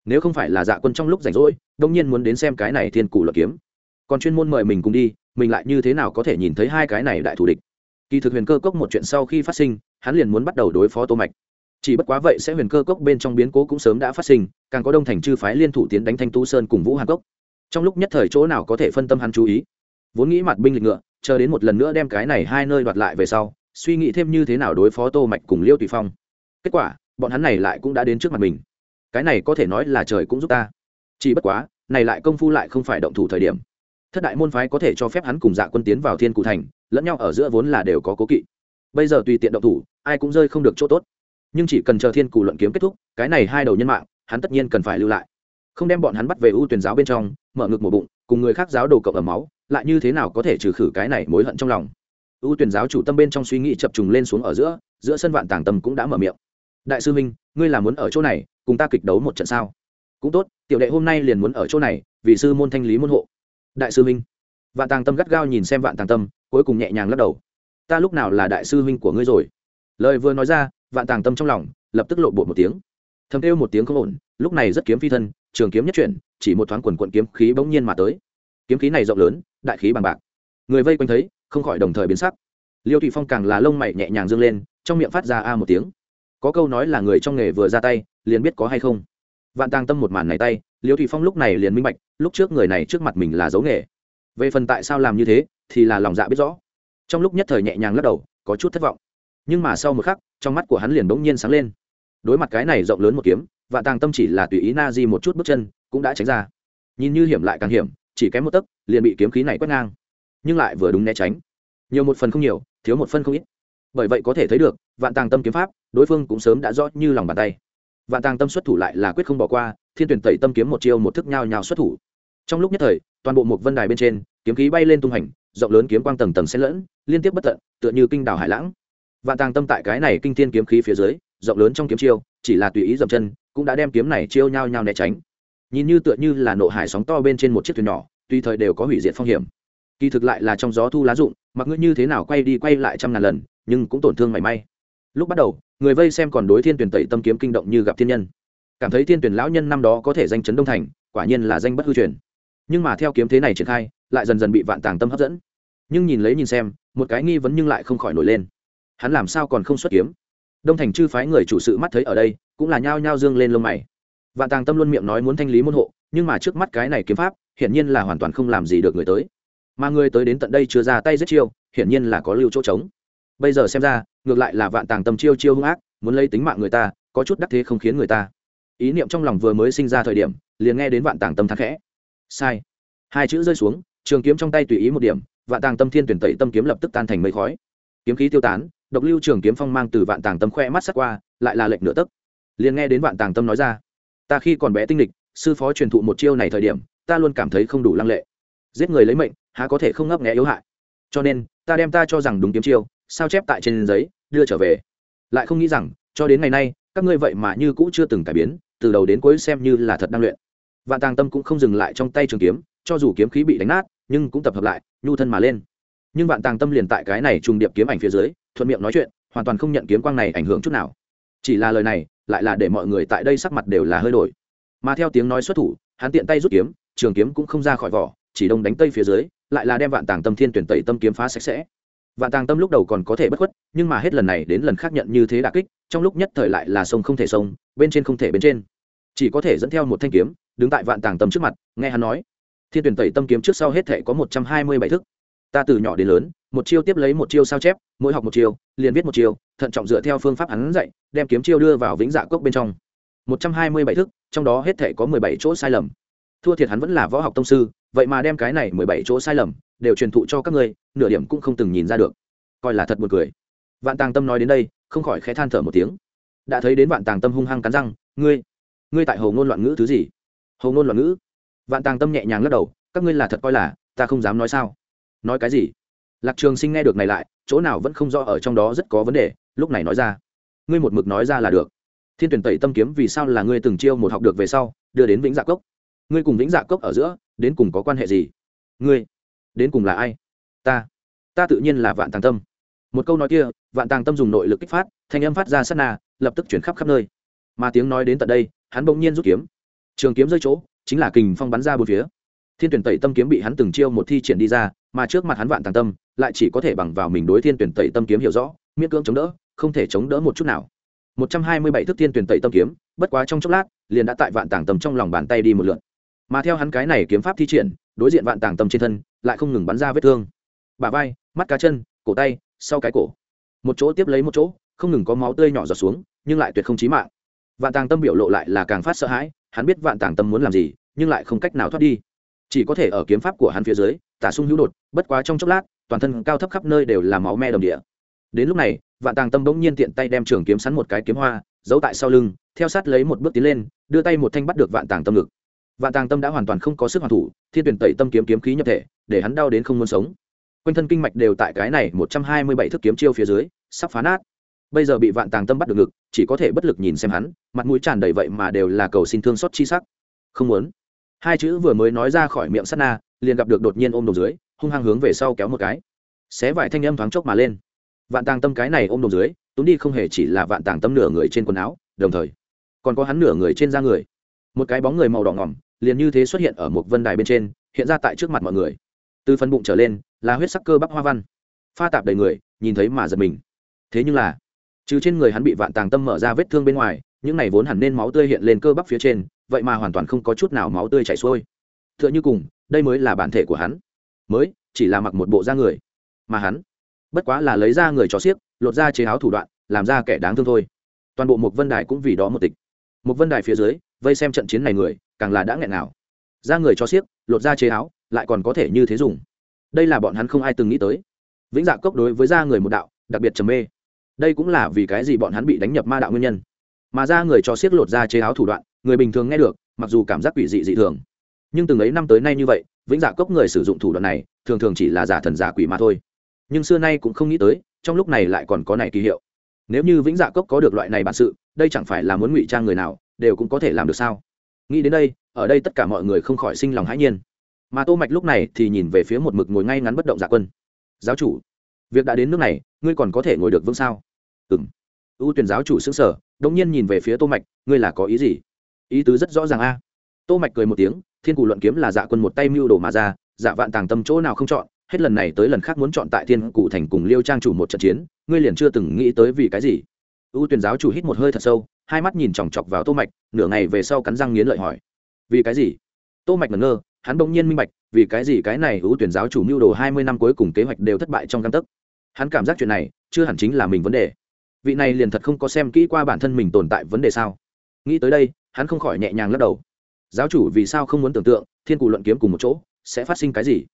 A: Nếu không phải là dạ quân trong lúc rảnh rỗi, đông nhiên muốn đến xem cái này thiên cử luật kiếm. Còn chuyên môn mời mình cùng đi, mình lại như thế nào có thể nhìn thấy hai cái này đại thủ địch? Kỳ thực huyền cơ cốc một chuyện sau khi phát sinh, hắn liền muốn bắt đầu đối phó tô mạch. Chỉ bất quá vậy sẽ huyền cơ cốc bên trong biến cố cũng sớm đã phát sinh, càng có đông thành chư phái liên thủ tiến đánh thanh tu sơn cùng vũ hàn cốc. Trong lúc nhất thời chỗ nào có thể phân tâm hắn chú ý. Vốn nghĩ mặt binh lịch ngựa, chờ đến một lần nữa đem cái này hai nơi đoạt lại về sau, suy nghĩ thêm như thế nào đối phó tô mạch cùng liêu tùy phong. Kết quả, bọn hắn này lại cũng đã đến trước mặt mình. Cái này có thể nói là trời cũng giúp ta. Chỉ bất quá, này lại công phu lại không phải động thủ thời điểm. Thất đại môn phái có thể cho phép hắn cùng dạ quân tiến vào thiên cụ thành lẫn nhau ở giữa vốn là đều có cố kỵ. Bây giờ tùy tiện động thủ, ai cũng rơi không được chỗ tốt. Nhưng chỉ cần chờ thiên cù luận kiếm kết thúc, cái này hai đầu nhân mạng, hắn tất nhiên cần phải lưu lại. Không đem bọn hắn bắt về ưu tuyển giáo bên trong, mở ngực mổ bụng, cùng người khác giáo đồ cộng ở máu, lại như thế nào có thể trừ khử cái này mối hận trong lòng? Ưu tuyển giáo chủ tâm bên trong suy nghĩ chập trùng lên xuống ở giữa giữa sân vạn tàng tâm cũng đã mở miệng. Đại sư minh, ngươi là muốn ở chỗ này, cùng ta kịch đấu một trận sao? Cũng tốt, tiểu đệ hôm nay liền muốn ở chỗ này, vì sư môn thanh lý môn hộ. Đại sư minh, vạn tàng tâm gắt gao nhìn xem vạn tàng tâm cuối cùng nhẹ nhàng lắc đầu. Ta lúc nào là đại sư huynh của ngươi rồi? Lời vừa nói ra, vạn tàng tâm trong lòng lập tức lộ bộ một tiếng. Thầm kêu một tiếng không ổn, lúc này rất kiếm phi thân, trường kiếm nhất chuyển, chỉ một thoáng quần quận kiếm khí bỗng nhiên mà tới. Kiếm khí này rộng lớn, đại khí bằng bạc. Người vây quanh thấy, không khỏi đồng thời biến sắc. Liêu thụy phong càng là lông mày nhẹ nhàng dâng lên, trong miệng phát ra a một tiếng. Có câu nói là người trong nghề vừa ra tay, liền biết có hay không. Vạn tàng tâm một màn này tay, liêu thụy phong lúc này liền minh bạch, lúc trước người này trước mặt mình là dấu nghề. Về phần tại sao làm như thế thì là lòng dạ biết rõ. Trong lúc nhất thời nhẹ nhàng lắc đầu, có chút thất vọng. Nhưng mà sau một khắc, trong mắt của hắn liền bỗng nhiên sáng lên. Đối mặt cái này rộng lớn một kiếm, vạn tàng tâm chỉ là tùy ý na di một chút bước chân, cũng đã tránh ra. Nhìn như hiểm lại càng hiểm, chỉ kém một tấc, liền bị kiếm khí này quét ngang. Nhưng lại vừa đúng né tránh. Nhiều một phần không nhiều, thiếu một phân không ít. Bởi vậy có thể thấy được, vạn tàng tâm kiếm pháp, đối phương cũng sớm đã rõ như lòng bàn tay. Vạn tàng tâm xuất thủ lại là quyết không bỏ qua, thiên tuyển tẩy tâm kiếm một chiêu một thức nhào nhào xuất thủ. Trong lúc nhất thời, toàn bộ một vân đài bên trên, kiếm khí bay lên tung hành rộng lớn kiếm quang tầng tầng xen lẫn, liên tiếp bất tận, tựa như kinh đảo hải lãng. Vạn tàng tâm tại cái này kinh thiên kiếm khí phía dưới, rộng lớn trong kiếm chiêu, chỉ là tùy ý dậm chân, cũng đã đem kiếm này chiêu nhau nhau né tránh. Nhìn như tựa như là nộ hải sóng to bên trên một chiếc thuyền nhỏ tùy thời đều có hủy diệt phong hiểm. Kỳ thực lại là trong gió thu lá rụng mặc ngươi như thế nào quay đi quay lại trăm ngàn lần, nhưng cũng tổn thương mảy may. Lúc bắt đầu, người vây xem còn đối thiên tuyển tẩy tâm kiếm kinh động như gặp thiên nhân. Cảm thấy thiên tuyển lão nhân năm đó có thể danh chấn đông thành, quả nhiên là danh bất hư truyền. Nhưng mà theo kiếm thế này triển khai lại dần dần bị vạn tàng tâm hấp dẫn. Nhưng nhìn lấy nhìn xem, một cái nghi vấn nhưng lại không khỏi nổi lên. Hắn làm sao còn không xuất kiếm? Đông thành chư phái người chủ sự mắt thấy ở đây, cũng là nhao nhao dương lên lông mày. Vạn tàng tâm luôn miệng nói muốn thanh lý môn hộ, nhưng mà trước mắt cái này kiếm pháp, hiển nhiên là hoàn toàn không làm gì được người tới. Mà người tới đến tận đây chưa ra tay giết chiêu, hiển nhiên là có lưu chỗ trống. Bây giờ xem ra, ngược lại là vạn tàng tâm chiêu chiêu hung ác, muốn lấy tính mạng người ta, có chút đắc thế không khiến người ta. Ý niệm trong lòng vừa mới sinh ra thời điểm, liền nghe đến vạn tàng tâm thắc khẽ. Sai. Hai chữ rơi xuống trường kiếm trong tay tùy ý một điểm, vạn tàng tâm thiên tuyển tẩy tâm kiếm lập tức tan thành mây khói. Kiếm khí tiêu tán, độc lưu trường kiếm phong mang từ vạn tàng tâm khoe mắt sắc qua, lại là lệnh nửa tấc. Liền nghe đến vạn tàng tâm nói ra, ta khi còn bé tinh lịch, sư phó truyền thụ một chiêu này thời điểm, ta luôn cảm thấy không đủ lăng lệ. Giết người lấy mệnh, há có thể không ngấp nghẽ yếu hại. Cho nên, ta đem ta cho rằng đúng kiếm chiêu, sao chép tại trên giấy, đưa trở về. Lại không nghĩ rằng, cho đến ngày nay, các ngươi vậy mà như cũ chưa từng cải biến, từ đầu đến cuối xem như là thật đang luyện. Vạn tàng tâm cũng không dừng lại trong tay trường kiếm cho dù kiếm khí bị đánh nát, nhưng cũng tập hợp lại, nhu thân mà lên. Nhưng vạn tàng tâm liền tại cái này trùng điệp kiếm ảnh phía dưới, thuận miệng nói chuyện, hoàn toàn không nhận kiếm quang này ảnh hưởng chút nào. Chỉ là lời này, lại là để mọi người tại đây sắc mặt đều là hơi đổi. Mà theo tiếng nói xuất thủ, hắn tiện tay rút kiếm, trường kiếm cũng không ra khỏi vỏ, chỉ đông đánh tây phía dưới, lại là đem vạn tàng tâm thiên tuyển tẩy tâm kiếm phá sạch sẽ. Vạn tàng tâm lúc đầu còn có thể bất khuất, nhưng mà hết lần này đến lần khác nhận như thế đà kích, trong lúc nhất thời lại là sông không thể sông, bên trên không thể bên trên. Chỉ có thể dẫn theo một thanh kiếm, đứng tại vạn tàng tâm trước mặt, nghe hắn nói thiên tuyển tẩy tâm kiếm trước sau hết thể có một trăm hai mươi bảy thức. Ta từ nhỏ đến lớn, một chiêu tiếp lấy một chiêu sao chép, mỗi học một chiêu, liền viết một chiêu, thận trọng dựa theo phương pháp hắn dạy, đem kiếm chiêu đưa vào vĩnh dạ cốc bên trong. một trăm hai mươi bảy thức, trong đó hết thể có mười bảy chỗ sai lầm. Thua thiệt hắn vẫn là võ học tông sư, vậy mà đem cái này mười bảy chỗ sai lầm đều truyền thụ cho các ngươi, nửa điểm cũng không từng nhìn ra được. Coi là thật buồn cười. Vạn tàng tâm nói đến đây, không khỏi khẽ than thở một tiếng. Đã thấy đến vạn tàng tâm hung hăng cắn răng, ngươi ngươi tại hồ ngôn loạn ngữ thứ gì? Hồ ngôn loạn ngữ? Vạn tàng tâm nhẹ nhàng lắc đầu, các ngươi là thật coi là, ta không dám nói sao. Nói cái gì? Lạc trường sinh nghe được này lại, chỗ nào vẫn không rõ ở trong đó rất có vấn đề, lúc này nói ra. Ngươi một mực nói ra là được. Thiên tuyển tẩy tâm kiếm vì sao là ngươi từng chiêu một học được về sau, đưa đến vĩnh dạ cốc? Ngươi cùng vĩnh dạ cốc ở giữa, đến cùng có quan hệ gì? Ngươi, đến cùng là ai? Ta ta tự nhiên là vạn tàng tâm. Một câu nói kia, vạn tàng tâm dùng nội lực kích phát, thanh âm phát ra sát na, lập tức chuyển khắp khắp nơi. Mà tiếng nói đến tận đây, hắn bỗng nhiên rút kiếm. Trường kiếm rơi chỗ chính là kình phong bắn ra bốn phía. Thiên tuyển tẩy tâm kiếm bị hắn từng chiêu một thi triển đi ra, mà trước mặt hắn vạn tàng tâm, lại chỉ có thể bằng vào mình đối thiên tuyển tẩy tâm kiếm hiểu rõ, miễn cưỡng chống đỡ, không thể chống đỡ một chút nào. Một trăm hai mươi bảy thức thiên tuyển tẩy tâm kiếm, bất quá trong chốc lát, liền đã tại vạn tàng tâm trong lòng bàn tay đi một lượt. Mà theo hắn cái này kiếm pháp thi triển, đối diện vạn tàng tâm trên thân, lại không ngừng bắn ra vết thương. Bà vai, mắt cá chân, cổ tay, sau cái cổ. Một chỗ tiếp lấy một chỗ, không ngừng có máu tươi nhỏ giọt xuống, nhưng lại tuyệt không chí mạng. Vạn tàng tâm biểu lộ lại là càng phát sợ hãi hắn biết vạn tàng tâm muốn làm gì, nhưng lại không cách nào thoát đi. Chỉ có thể ở kiếm pháp của hắn phía dưới, tả sung hữu đột, bất quá trong chốc lát, toàn thân cao thấp khắp nơi đều là máu me đồng địa. Đến lúc này, vạn tàng tâm bỗng nhiên tiện tay đem trường kiếm sắn một cái kiếm hoa, giấu tại sau lưng, theo sát lấy một bước tiến lên, đưa tay một thanh bắt được vạn tàng tâm ngực. Vạn tàng tâm đã hoàn toàn không có sức hoàn thủ, thiên tuyển tẩy tâm kiếm kiếm khí nhập thể, để hắn đau đến không muốn sống. Quanh thân kinh mạch đều tại cái này một trăm hai mươi bảy thức kiếm chiêu phía dưới, sắp phá nát bây giờ bị vạn tàng tâm bắt được ngực, chỉ có thể bất lực nhìn xem hắn, mặt mũi tràn đầy vậy mà đều là cầu xin thương xót chi sắc. Không muốn. Hai chữ vừa mới nói ra khỏi miệng sắt na, liền gặp được đột nhiên ôm đầu dưới, hung hăng hướng về sau kéo một cái. Xé vải thanh âm thoáng chốc mà lên. Vạn tàng tâm cái này ôm đầu dưới túm đi không hề chỉ là vạn tàng tâm nửa người trên quần áo, đồng thời, còn có hắn nửa người trên da người. Một cái bóng người màu đỏ ngỏm, liền như thế xuất hiện ở một vân đài bên trên, hiện ra tại trước mặt mọi người. Từ phần bụng trở lên, là huyết sắc cơ bắc hoa văn. Pha tạp đầy người, nhìn thấy mà giật mình. Thế nhưng là trừ trên người hắn bị vạn tàng tâm mở ra vết thương bên ngoài, những này vốn hẳn nên máu tươi hiện lên cơ bắp phía trên, vậy mà hoàn toàn không có chút nào máu tươi chảy xuôi. T h ư ợ n h ư cùng, đây mới là bản thể của hắn. Mới, chỉ là mặc một bộ da người. Mà hắn, bất quá là lấy ra người cho xiếc lột ra chế áo thủ đoạn, làm ra kẻ đáng thương thôi. Toàn bộ một vân đài cũng vì đó một tịch. Một vân đài phía dưới, vây xem trận chiến này người, càng là đã nghẹn nào. Ra người cho xiếc lột ra chế áo, lại còn có thể như thế dùng. Đây là bọn hắn không ai từng nghĩ tới. Vĩnh dạ cốc đối với da người một đạo, đặc biệt trầm mê đây cũng là vì cái gì bọn hắn bị đánh nhập ma đạo nguyên nhân. Mà ra người cho siết lột ra chế áo thủ đoạn, người bình thường nghe được, mặc dù cảm giác quỷ dị dị thường. Nhưng từng ấy năm tới nay như vậy, vĩnh dạ cốc người sử dụng thủ đoạn này, thường thường chỉ là giả thần giả quỷ mà thôi. Nhưng xưa nay cũng không nghĩ tới, trong lúc này lại còn có này kỳ hiệu. Nếu như vĩnh dạ cốc có được loại này bản sự, đây chẳng phải là muốn ngụy trang người nào, đều cũng có thể làm được sao? Nghĩ đến đây, ở đây tất cả mọi người không khỏi sinh lòng hãi nhiên. Mà tô mạch lúc này thì nhìn về phía một mực ngồi ngay ngắn bất động dạ quân. Giáo chủ việc đã đến nước này, ngươi còn có thể ngồi được vững sao? Ừm. Ưu tuyển giáo chủ xứng sở đống nhiên nhìn về phía tô mạch, ngươi là có ý gì? Ý tứ rất rõ ràng a. Tô mạch cười một tiếng, thiên cù luận kiếm là dạ quân một tay mưu đồ mà ra dạ vạn tàng tâm chỗ nào không chọn, hết lần này tới lần khác muốn chọn tại thiên cụ thành cùng liêu trang chủ một trận chiến, ngươi liền chưa từng nghĩ tới vì cái gì? Ưu tuyển giáo chủ hít một hơi thật sâu, hai mắt nhìn chòng chọc vào tô mạch, nửa ngày về sau cắn răng nghiến lợi hỏi. Vì cái gì? Tô mạch ngẩn ngơ, hắn bỗng nhiên minh bạch, vì cái gì cái này ưu tuyển giáo chủ mưu đồ 20 năm cuối cùng kế hoạch đều thất bại trong căn tức hắn cảm giác chuyện này chưa hẳn chính là mình vấn đề. Vị này liền thật không có xem kỹ qua bản thân mình tồn tại vấn đề sao? Nghĩ tới đây, hắn không khỏi nhẹ nhàng lắc đầu. Giáo chủ vì sao không muốn tưởng tượng thiên cụ luận kiếm cùng một chỗ sẽ phát sinh cái gì?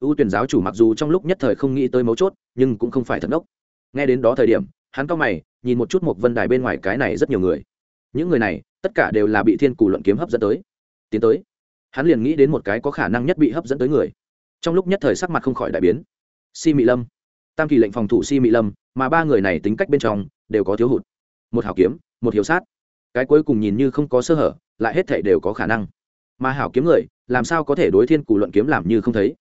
A: Ưu tuyển giáo chủ mặc dù trong lúc nhất thời không nghĩ tới mấu chốt, nhưng cũng không phải thật ngốc. Nghe đến đó thời điểm, hắn cao mày, nhìn một chút một vân đài bên ngoài cái này rất nhiều người. Những người này, tất cả đều là bị thiên cụ luận kiếm hấp dẫn tới. Tiến tới. Hắn liền nghĩ đến một cái có khả năng nhất bị hấp dẫn tới người. Trong lúc nhất thời sắc mặt không khỏi đại biến. Si mị lâm tam kỳ lệnh phòng thủ si mị lâm, mà ba người này tính cách bên trong đều có thiếu hụt. Một hảo kiếm, một hiểu sát. Cái cuối cùng nhìn như không có sơ hở, lại hết thể đều có khả năng. Mà hảo kiếm người, làm sao có thể đối thiên cù luận kiếm làm như không thấy?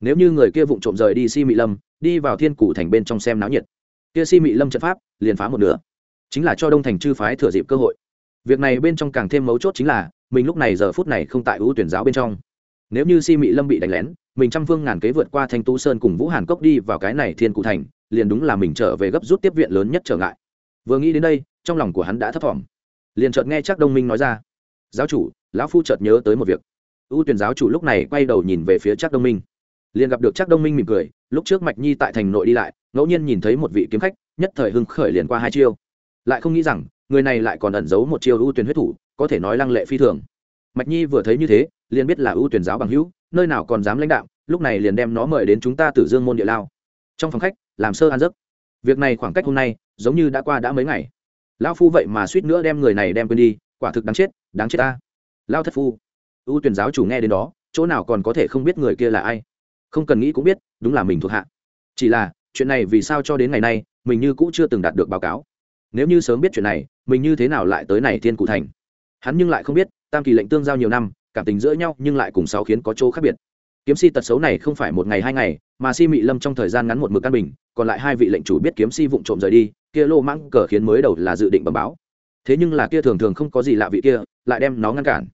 A: Nếu như người kia vụng trộm rời đi si mị lâm, đi vào thiên cù thành bên trong xem náo nhiệt. Kia si mị lâm trận pháp, liền phá một nửa. Chính là cho đông thành chư phái thừa dịp cơ hội. Việc này bên trong càng thêm mấu chốt chính là, mình lúc này giờ phút này không tại ưu tuyển giáo bên trong nếu như si mị lâm bị đánh lén, mình trăm phương ngàn kế vượt qua thanh tu sơn cùng vũ hàn cốc đi vào cái này thiên cụ thành, liền đúng là mình trở về gấp rút tiếp viện lớn nhất trở ngại. Vừa nghĩ đến đây, trong lòng của hắn đã thấp thỏm. Liền chợt nghe chắc đông minh nói ra, giáo chủ, lão phu chợt nhớ tới một việc. Ưu tuyển giáo chủ lúc này quay đầu nhìn về phía chắc đông minh. Liền gặp được chắc đông minh mỉm cười, lúc trước mạch nhi tại thành nội đi lại, ngẫu nhiên nhìn thấy một vị kiếm khách, nhất thời hưng khởi liền qua hai chiêu. Lại không nghĩ rằng, người này lại còn ẩn giấu một chiêu ưu tuyển huyết thủ, có thể nói lăng lệ phi thường. Mạch nhi vừa thấy như thế liền biết là ưu tuyển giáo bằng hữu, nơi nào còn dám lãnh đạo, lúc này liền đem nó mời đến chúng ta tử dương môn địa lao. Trong phòng khách, làm sơ ăn giấc. Việc này khoảng cách hôm nay, giống như đã qua đã mấy ngày. Lao phu vậy mà suýt nữa đem người này đem quên đi, quả thực đáng chết đáng chết ta. Lao thất phu, ưu tuyển giáo chủ nghe đến đó, chỗ nào còn có thể không biết người kia là ai. Không cần nghĩ cũng biết, đúng là mình thuộc hạ. Chỉ là, chuyện này vì sao cho đến ngày nay, mình như cũ chưa từng đạt được báo cáo. Nếu như sớm biết chuyện này, mình như thế nào lại tới này thiên cụ thành? Hắn nhưng lại không biết, tam kỳ lệnh tương giao nhiều năm cảm tình giữa nhau nhưng lại cùng sáu khiến có chỗ khác biệt. Kiếm si tật xấu này không phải một ngày hai ngày, mà si mị lâm trong thời gian ngắn một mực căn bình, còn lại hai vị lệnh chủ biết kiếm si vụng trộm rời đi, kia lô mãng cờ khiến mới đầu là dự định bẩm báo. Thế nhưng là kia thường thường không có gì lạ vị kia, lại đem nó ngăn cản.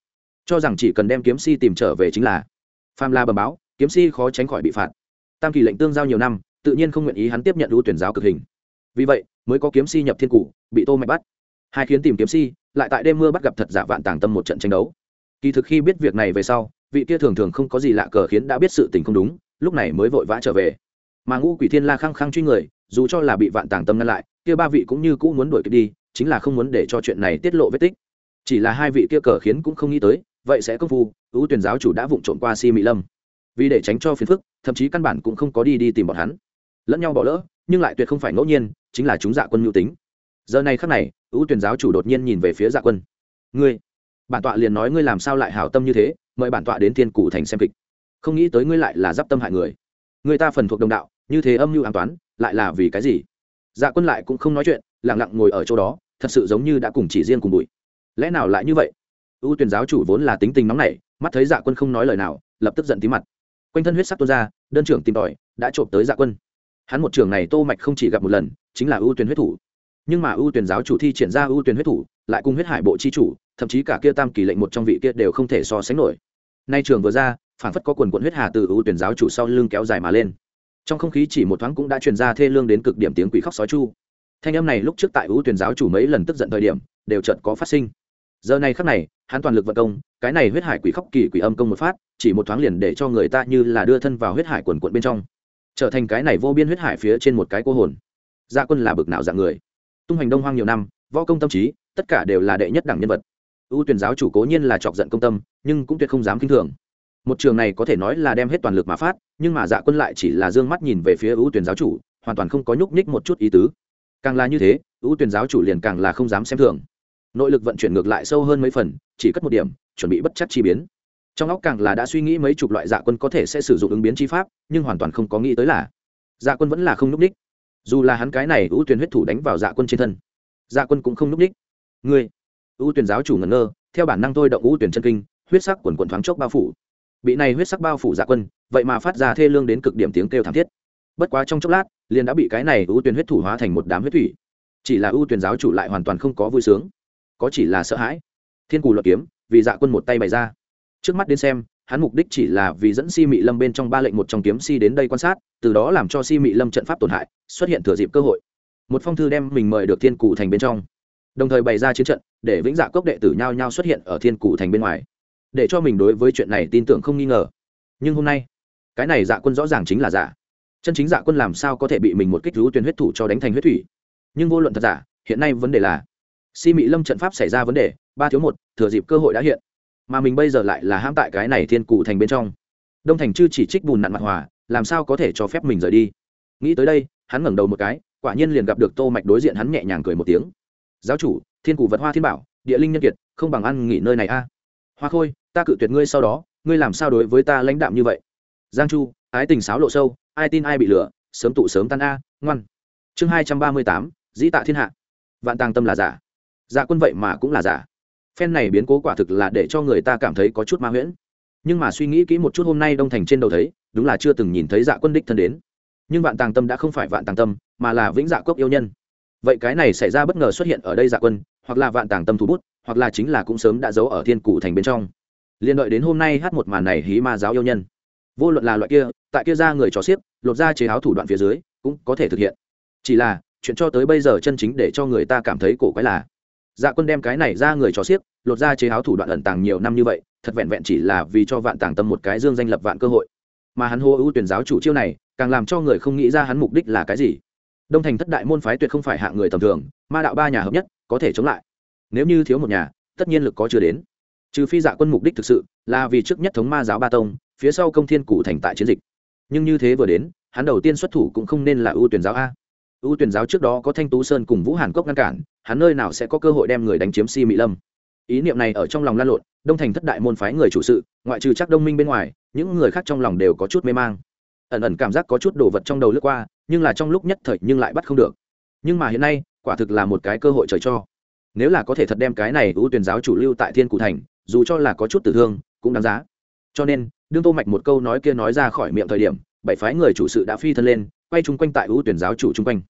A: Cho rằng chỉ cần đem kiếm si tìm trở về chính là pham la bẩm báo, kiếm si khó tránh khỏi bị phạt. Tam kỳ lệnh tương giao nhiều năm, tự nhiên không nguyện ý hắn tiếp nhận ưu tuyển giáo cực hình. Vì vậy, mới có kiếm si nhập thiên cụ bị tô mạch bắt. Hai khiến tìm kiếm si, lại tại đêm mưa bắt gặp thật giả vạn tàng tâm một trận tranh đấu kỳ thực khi biết việc này về sau, vị kia thường thường không có gì lạ cờ khiến đã biết sự tình không đúng, lúc này mới vội vã trở về. Mà ngũ quỷ thiên la khăng khăng truy người, dù cho là bị vạn tàng tâm ngăn lại, kia ba vị cũng như cũ muốn đuổi kịp đi, chính là không muốn để cho chuyện này tiết lộ vết tích. Chỉ là hai vị kia cờ khiến cũng không nghĩ tới, vậy sẽ công phu, ưu tuyển giáo chủ đã vụng trộm qua si mỹ lâm. Vì để tránh cho phiền phức, thậm chí căn bản cũng không có đi đi tìm bọn hắn. Lẫn nhau bỏ lỡ, nhưng lại tuyệt không phải ngẫu nhiên, chính là chúng dạ quân mưu tính. Giờ này khắc này, ưu tuyển giáo chủ đột nhiên nhìn về phía dạ quân. Ngươi bản tọa liền nói ngươi làm sao lại hảo tâm như thế, mời bản tọa đến thiên cụ thành xem kịch. Không nghĩ tới ngươi lại là d i p tâm hại người. Người ta phần thuộc đồng đạo, như thế âm mưu an toán, lại là vì cái gì? Dạ quân lại cũng không nói chuyện lẳng lặng ngồi ở chỗ đó, thật sự giống như đã cùng chỉ riêng cùng bụi. Lẽ nào lại như vậy? Ưu tuyển giáo chủ vốn là tính tình nóng nảy, mắt thấy dạ quân không nói lời nào, lập tức giận tí mặt. Quanh thân huyết sắc tuôn ra, đơn trưởng tìm tòi, đã trộm tới dạ quân. Hắn một trưởng này tô mạch không chỉ gặp một lần, chính là ưu tuyển huyết thủ. Nhưng mà ưu tuyển giáo chủ thi triển ra ưu tuyển huyết thủ, lại cùng huyết hải bộ chi chủ thậm chí cả kia tam kỳ lệnh một trong vị kia đều không thể so sánh nổi. Nay trường vừa ra phản phất có quần quận huyết hà từ ưu tuyển giáo chủ sau lưng kéo dài mà lên. Trong không khí chỉ một thoáng cũng đã truyền ra thê lương đến cực điểm tiếng quỷ khóc sói chu. Thanh âm này lúc trước tại ưu tuyển giáo chủ mấy lần tức giận thời điểm, đều chợt có phát sinh. Giờ này khắc này, hắn toàn lực vận công, cái này huyết hải quỷ khóc kỳ quỷ âm công một phát, chỉ một thoáng liền để cho người ta như là đưa thân vào huyết hải quần quận bên trong. Trở thành cái này vô biên huyết hải phía trên một cái cô hồn. Gia quân là bực nào dạng người. Tung hành đông hoang nhiều năm, võ công tâm trí, tất cả đều là đệ nhất đẳng nhân vật ưu tuyển giáo chủ cố nhiên là chọc giận công tâm, nhưng cũng tuyệt không dám k i n h thường. Một trường này có thể nói là đem hết toàn lực mà phát, nhưng mà dạ quân lại chỉ là d ư ơ n g mắt nhìn về phía ưu tuyển giáo chủ, hoàn toàn không có nhúc nhích một chút ý tứ. Càng là như thế ưu tuyển giáo chủ liền càng là không dám xem thường. Nội lực vận chuyển ngược lại sâu hơn mấy phần, chỉ cất một điểm, chuẩn bị bất chắc chi biến. Trong óc càng là đã suy nghĩ mấy chục loại dạ quân có thể sẽ sử dụng ứng biến chi pháp, nhưng hoàn toàn không có nghĩ tới là dạ quân vẫn là không nhúc ních dù là hắn cái này ưu tuyển huyết thủ đánh vào dạ quân trên thân dạ quân cũng không nhúc ních ngươi u tuyển giáo chủ ngẩn ngơ, theo bản năng thôi động u tuyển chân kinh, huyết sắc quần quần thoáng chốc bao phủ. Bị này huyết sắc bao phủ dạ quân, vậy mà phát ra thê lương đến cực điểm tiếng kêu thảm thiết. Bất quá trong chốc lát, liền đã bị cái này u tuyển huyết thủ hóa thành một đám huyết thủy. Chỉ là u tuyển giáo chủ lại hoàn toàn không có vui sướng. Có chỉ là sợ hãi. Thiên cù luật kiếm, vì dạ quân một tay bày ra. Trước mắt đến xem, hắn mục đích chỉ là vì dẫn si mị lâm bên trong ba lệnh một trong kiếm si đến đây quan sát, từ đó làm cho si mị lâm trận pháp tổn hại, xuất hiện thừa dịp cơ hội. Một phong thư đem mình mời được thiên cụ thành bên trong đồng thời bày ra chiến trận để vĩnh dạ cốc đệ tử nhao nhao xuất hiện ở thiên cụ thành bên ngoài, để cho mình đối với chuyện này tin tưởng không nghi ngờ. Nhưng hôm nay, cái này dạ quân rõ ràng chính là giả. Chân chính dạ quân làm sao có thể bị mình một kích rú tuyến huyết thủ cho đánh thành huyết thủy? Nhưng vô luận thật giả, hiện nay vấn đề là, si mỹ lâm trận pháp xảy ra vấn đề, ba thiếu một, thừa dịp cơ hội đã hiện. Mà mình bây giờ lại là hãm tại cái này thiên cụ thành bên trong. Đông thành chư chỉ trích bùn nặn mặt hòa, làm sao có thể cho phép mình rời đi? Nghĩ tới đây, hắn ngẩng đầu một cái, quả nhiên liền gặp được tô mạch đối diện hắn nhẹ nhàng cười một tiếng giáo chủ, thiên cụ vật hoa thiên bảo, địa linh nhân kiệt, không bằng ăn nghỉ nơi này a. Hoa khôi, ta cự tuyệt ngươi sau đó, ngươi làm sao đối với ta lãnh đạm như vậy? Giang chu, ái tình sáo lộ sâu, ai tin ai bị lừa sớm tụ sớm tan a, ngoan. Chương hai trăm ba mươi tám, dĩ tạ thiên hạ. Vạn tàng tâm là giả. Dạ quân vậy mà cũng là giả. Phen này biến cố quả thực là để cho người ta cảm thấy có chút ma huyễn. Nhưng mà suy nghĩ kỹ một chút hôm nay đông thành trên đầu thấy, đúng là chưa từng nhìn thấy dạ quân đích thân đến. Nhưng vạn tàng tâm đã không phải vạn tàng tâm, mà là vĩnh dạ cốc yêu nhân vậy cái này xảy ra bất ngờ xuất hiện ở đây dạ quân, hoặc là vạn tàng tâm thủ bút, hoặc là chính là cũng sớm đã giấu ở thiên cụ thành bên trong. Liên đợi đến hôm nay hát một màn này hí ma giáo yêu nhân. Vô luận là loại kia, tại kia ra người trò xiếc, lột ra chế áo thủ đoạn phía dưới, cũng có thể thực hiện. Chỉ là, chuyện cho tới bây giờ chân chính để cho người ta cảm thấy cổ quái là dạ quân đem cái này ra người trò xiếc, lột ra chế áo thủ đoạn ẩn tàng nhiều năm như vậy, thật vẹn vẹn chỉ là vì cho vạn tàng tâm một cái dương danh lập vạn cơ hội. Mà hắn hô ưu tuyển giáo chủ chiêu này, càng làm cho người không nghĩ ra hắn mục đích là cái gì đông thành thất đại môn phái tuyệt không phải hạng người tầm thường, ma đạo ba nhà hợp nhất, có thể chống lại. Nếu như thiếu một nhà, tất nhiên lực có chưa đến. Trừ phi dạ quân mục đích thực sự, là vì trước nhất thống ma giáo ba tông, phía sau công thiên cụ thành tại chiến dịch. Nhưng như thế vừa đến, hắn đầu tiên xuất thủ cũng không nên là ưu tuyển giáo a. Ưu tuyển giáo trước đó có thanh tú sơn cùng vũ hàn cốc ngăn cản, hắn nơi nào sẽ có cơ hội đem người đánh chiếm si mỹ lâm? Ý niệm này ở trong lòng lan lộn, đông thành thất đại môn phái người chủ sự, ngoại trừ chắc đông minh bên ngoài, những người khác trong lòng đều có chút mê mang. Ẩn ẩn cảm giác có chút đồ vật trong đầu lướt qua nhưng là trong lúc nhất thời nhưng lại bắt không được. Nhưng mà hiện nay, quả thực là một cái cơ hội trời cho. Nếu là có thể thật đem cái này ưu tuyển giáo chủ lưu tại thiên cụ thành, dù cho là có chút tử thương, cũng đáng giá. Cho nên, đương tô mạch một câu nói kia nói ra khỏi miệng thời điểm, bảy phái người chủ sự đã phi thân lên, quay chung quanh tại ưu tuyển giáo chủ chung quanh.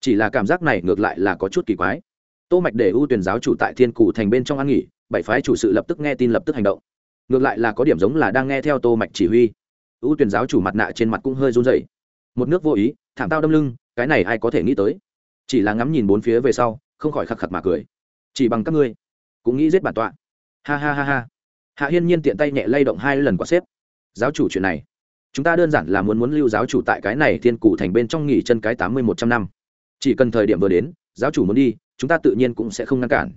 A: Chỉ là cảm giác này ngược lại là có chút kỳ quái. Tô mạch để ưu tuyển giáo chủ tại thiên cụ thành bên trong ăn nghỉ, bảy phái chủ sự lập tức nghe tin lập tức hành động. Ngược lại là có điểm giống là đang nghe theo tô mạch chỉ huy. Ưu tuyển giáo chủ mặt nạ trên mặt cũng hơi run rẩy. Một nước vô ý thảm tao đâm lưng, cái này ai có thể nghĩ tới? Chỉ là ngắm nhìn bốn phía về sau, không khỏi khắc khắc mà cười. Chỉ bằng các ngươi, cũng nghĩ giết bản tọa. Ha ha ha ha. Hạ hiên nhiên tiện tay nhẹ lay động hai lần quả xếp. Giáo chủ chuyện này, chúng ta đơn giản là muốn muốn lưu giáo chủ tại cái này thiên cụ thành bên trong nghỉ chân cái tám mươi một trăm năm. Chỉ cần thời điểm vừa đến, giáo chủ muốn đi, chúng ta tự nhiên cũng sẽ không ngăn cản.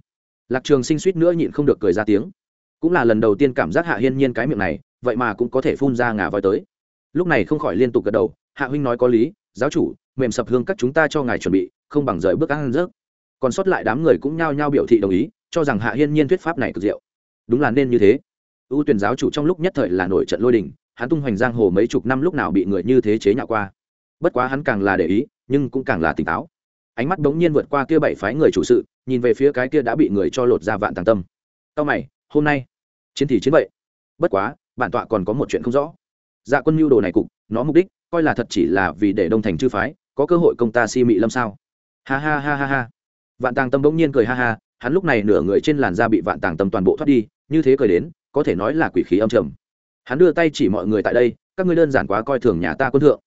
A: Lạc trường sinh suýt nữa nhịn không được cười ra tiếng. Cũng là lần đầu tiên cảm giác hạ hiên nhiên cái miệng này, vậy mà cũng có thể phun ra ngà voi tới. Lúc này không khỏi liên tục gật đầu, hạ huynh nói có lý giáo chủ, mềm sập hương các chúng ta cho ngài chuẩn bị, không bằng rời bước ăn rớt còn sót lại đám người cũng nhao nhao biểu thị đồng ý, cho rằng hạ hiên nhiên thuyết pháp này cực diệu. Đúng là nên như thế. Ưu tuyển giáo chủ trong lúc nhất thời là nổi trận lôi đình, hắn tung hoành giang hồ mấy chục năm lúc nào bị người như thế chế nhạo qua. Bất quá hắn càng là để ý, nhưng cũng càng là tỉnh táo. Ánh mắt bỗng nhiên vượt qua kia bảy phái người chủ sự, nhìn về phía cái kia đã bị người cho lột ra vạn tàng tâm. Tao mày, hôm nay chiến thì chiến vậy. Bất quá, bản tọa còn có một chuyện không rõ. Dạ quân mưu đồ này cục nó mục đích, coi là thật chỉ là vì để đông thành chư phái, có cơ hội công ta si mị lâm sao? Ha ha ha ha ha. Vạn tàng tâm bỗng nhiên cười ha ha, hắn lúc này nửa người trên làn da bị vạn tàng tâm toàn bộ thoát đi, như thế cười đến, có thể nói là quỷ khí âm trầm. Hắn đưa tay chỉ mọi người tại đây, các ngươi đơn giản quá coi thường nhà ta quân thượng.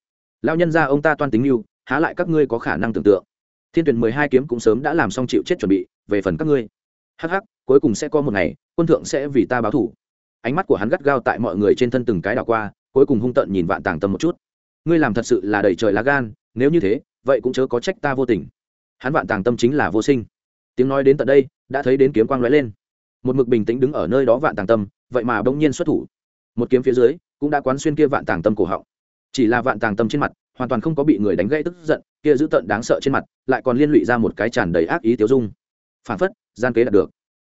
A: Lao nhân ra ông ta toan tính mưu há lại các ngươi có khả năng tưởng tượng. Thiên tuyển mười hai kiếm cũng sớm đã làm xong chịu chết chuẩn bị, về phần các ngươi. Hắc hắc, cuối cùng sẽ có một ngày, quân thượng sẽ vì ta báo thủ. Ánh mắt của hắn gắt gao tại mọi người trên thân từng cái đảo qua cuối cùng hung tợn nhìn vạn tàng tâm một chút. Ngươi làm thật sự là đầy trời lá gan, nếu như thế, vậy cũng chớ có trách ta vô tình. Hắn vạn tàng tâm chính là vô sinh. Tiếng nói đến tận đây, đã thấy đến kiếm quang lóe lên. Một mực bình tĩnh đứng ở nơi đó vạn tàng tâm, vậy mà bỗng nhiên xuất thủ. Một kiếm phía dưới, cũng đã quán xuyên kia vạn tàng tâm cổ họng. Chỉ là vạn tàng tâm trên mặt, hoàn toàn không có bị người đánh gãy tức giận, kia dữ tợn đáng sợ trên mặt, lại còn liên lụy ra một cái tràn đầy ác ý tiêu dung. Phản phất, gian kế đạt được.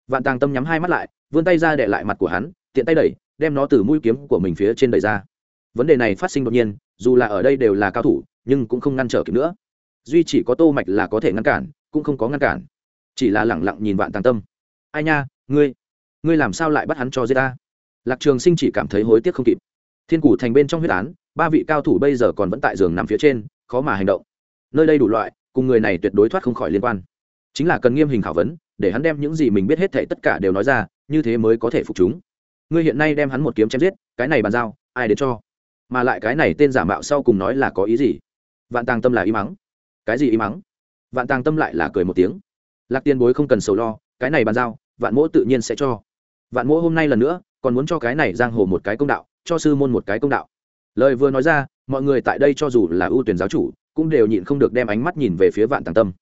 A: Vạn tàng tâm nhắm hai mắt lại, vươn tay ra để lại mặt của hắn, tiện tay đẩy, đem nó từ mũi kiếm của mình phía trên đẩy ra vấn đề này phát sinh đột nhiên, dù là ở đây đều là cao thủ, nhưng cũng không ngăn trở kịp nữa. Duy chỉ có tô mạch là có thể ngăn cản, cũng không có ngăn cản. Chỉ là lẳng lặng nhìn vạn tàng tâm. Ai nha, ngươi ngươi làm sao lại bắt hắn cho giết ta? Lạc trường sinh chỉ cảm thấy hối tiếc không kịp. Thiên củ thành bên trong huyết án, ba vị cao thủ bây giờ còn vẫn tại giường nằm phía trên, khó mà hành động. Nơi đây đủ loại, cùng người này tuyệt đối thoát không khỏi liên quan. Chính là cần nghiêm hình khảo vấn, để hắn đem những gì mình biết hết thảy tất cả đều nói ra, như thế mới có thể phục chúng. Ngươi hiện nay đem hắn một kiếm chém giết, cái này bàn giao, ai đến cho? Mà lại cái này tên giả mạo sau cùng nói là có ý gì? Vạn tàng tâm là ý mắng cái gì ý mắng vạn tàng tâm lại là cười một tiếng. Lạc tiên bối không cần sầu lo, cái này bàn giao, vạn mỗ tự nhiên sẽ cho. Vạn mỗ hôm nay lần nữa, còn muốn cho cái này giang hồ một cái công đạo, cho sư môn một cái công đạo. Lời vừa nói ra, mọi người tại đây cho dù là ưu tuyển giáo chủ, cũng đều nhịn không được đem ánh mắt nhìn về phía vạn tàng tâm.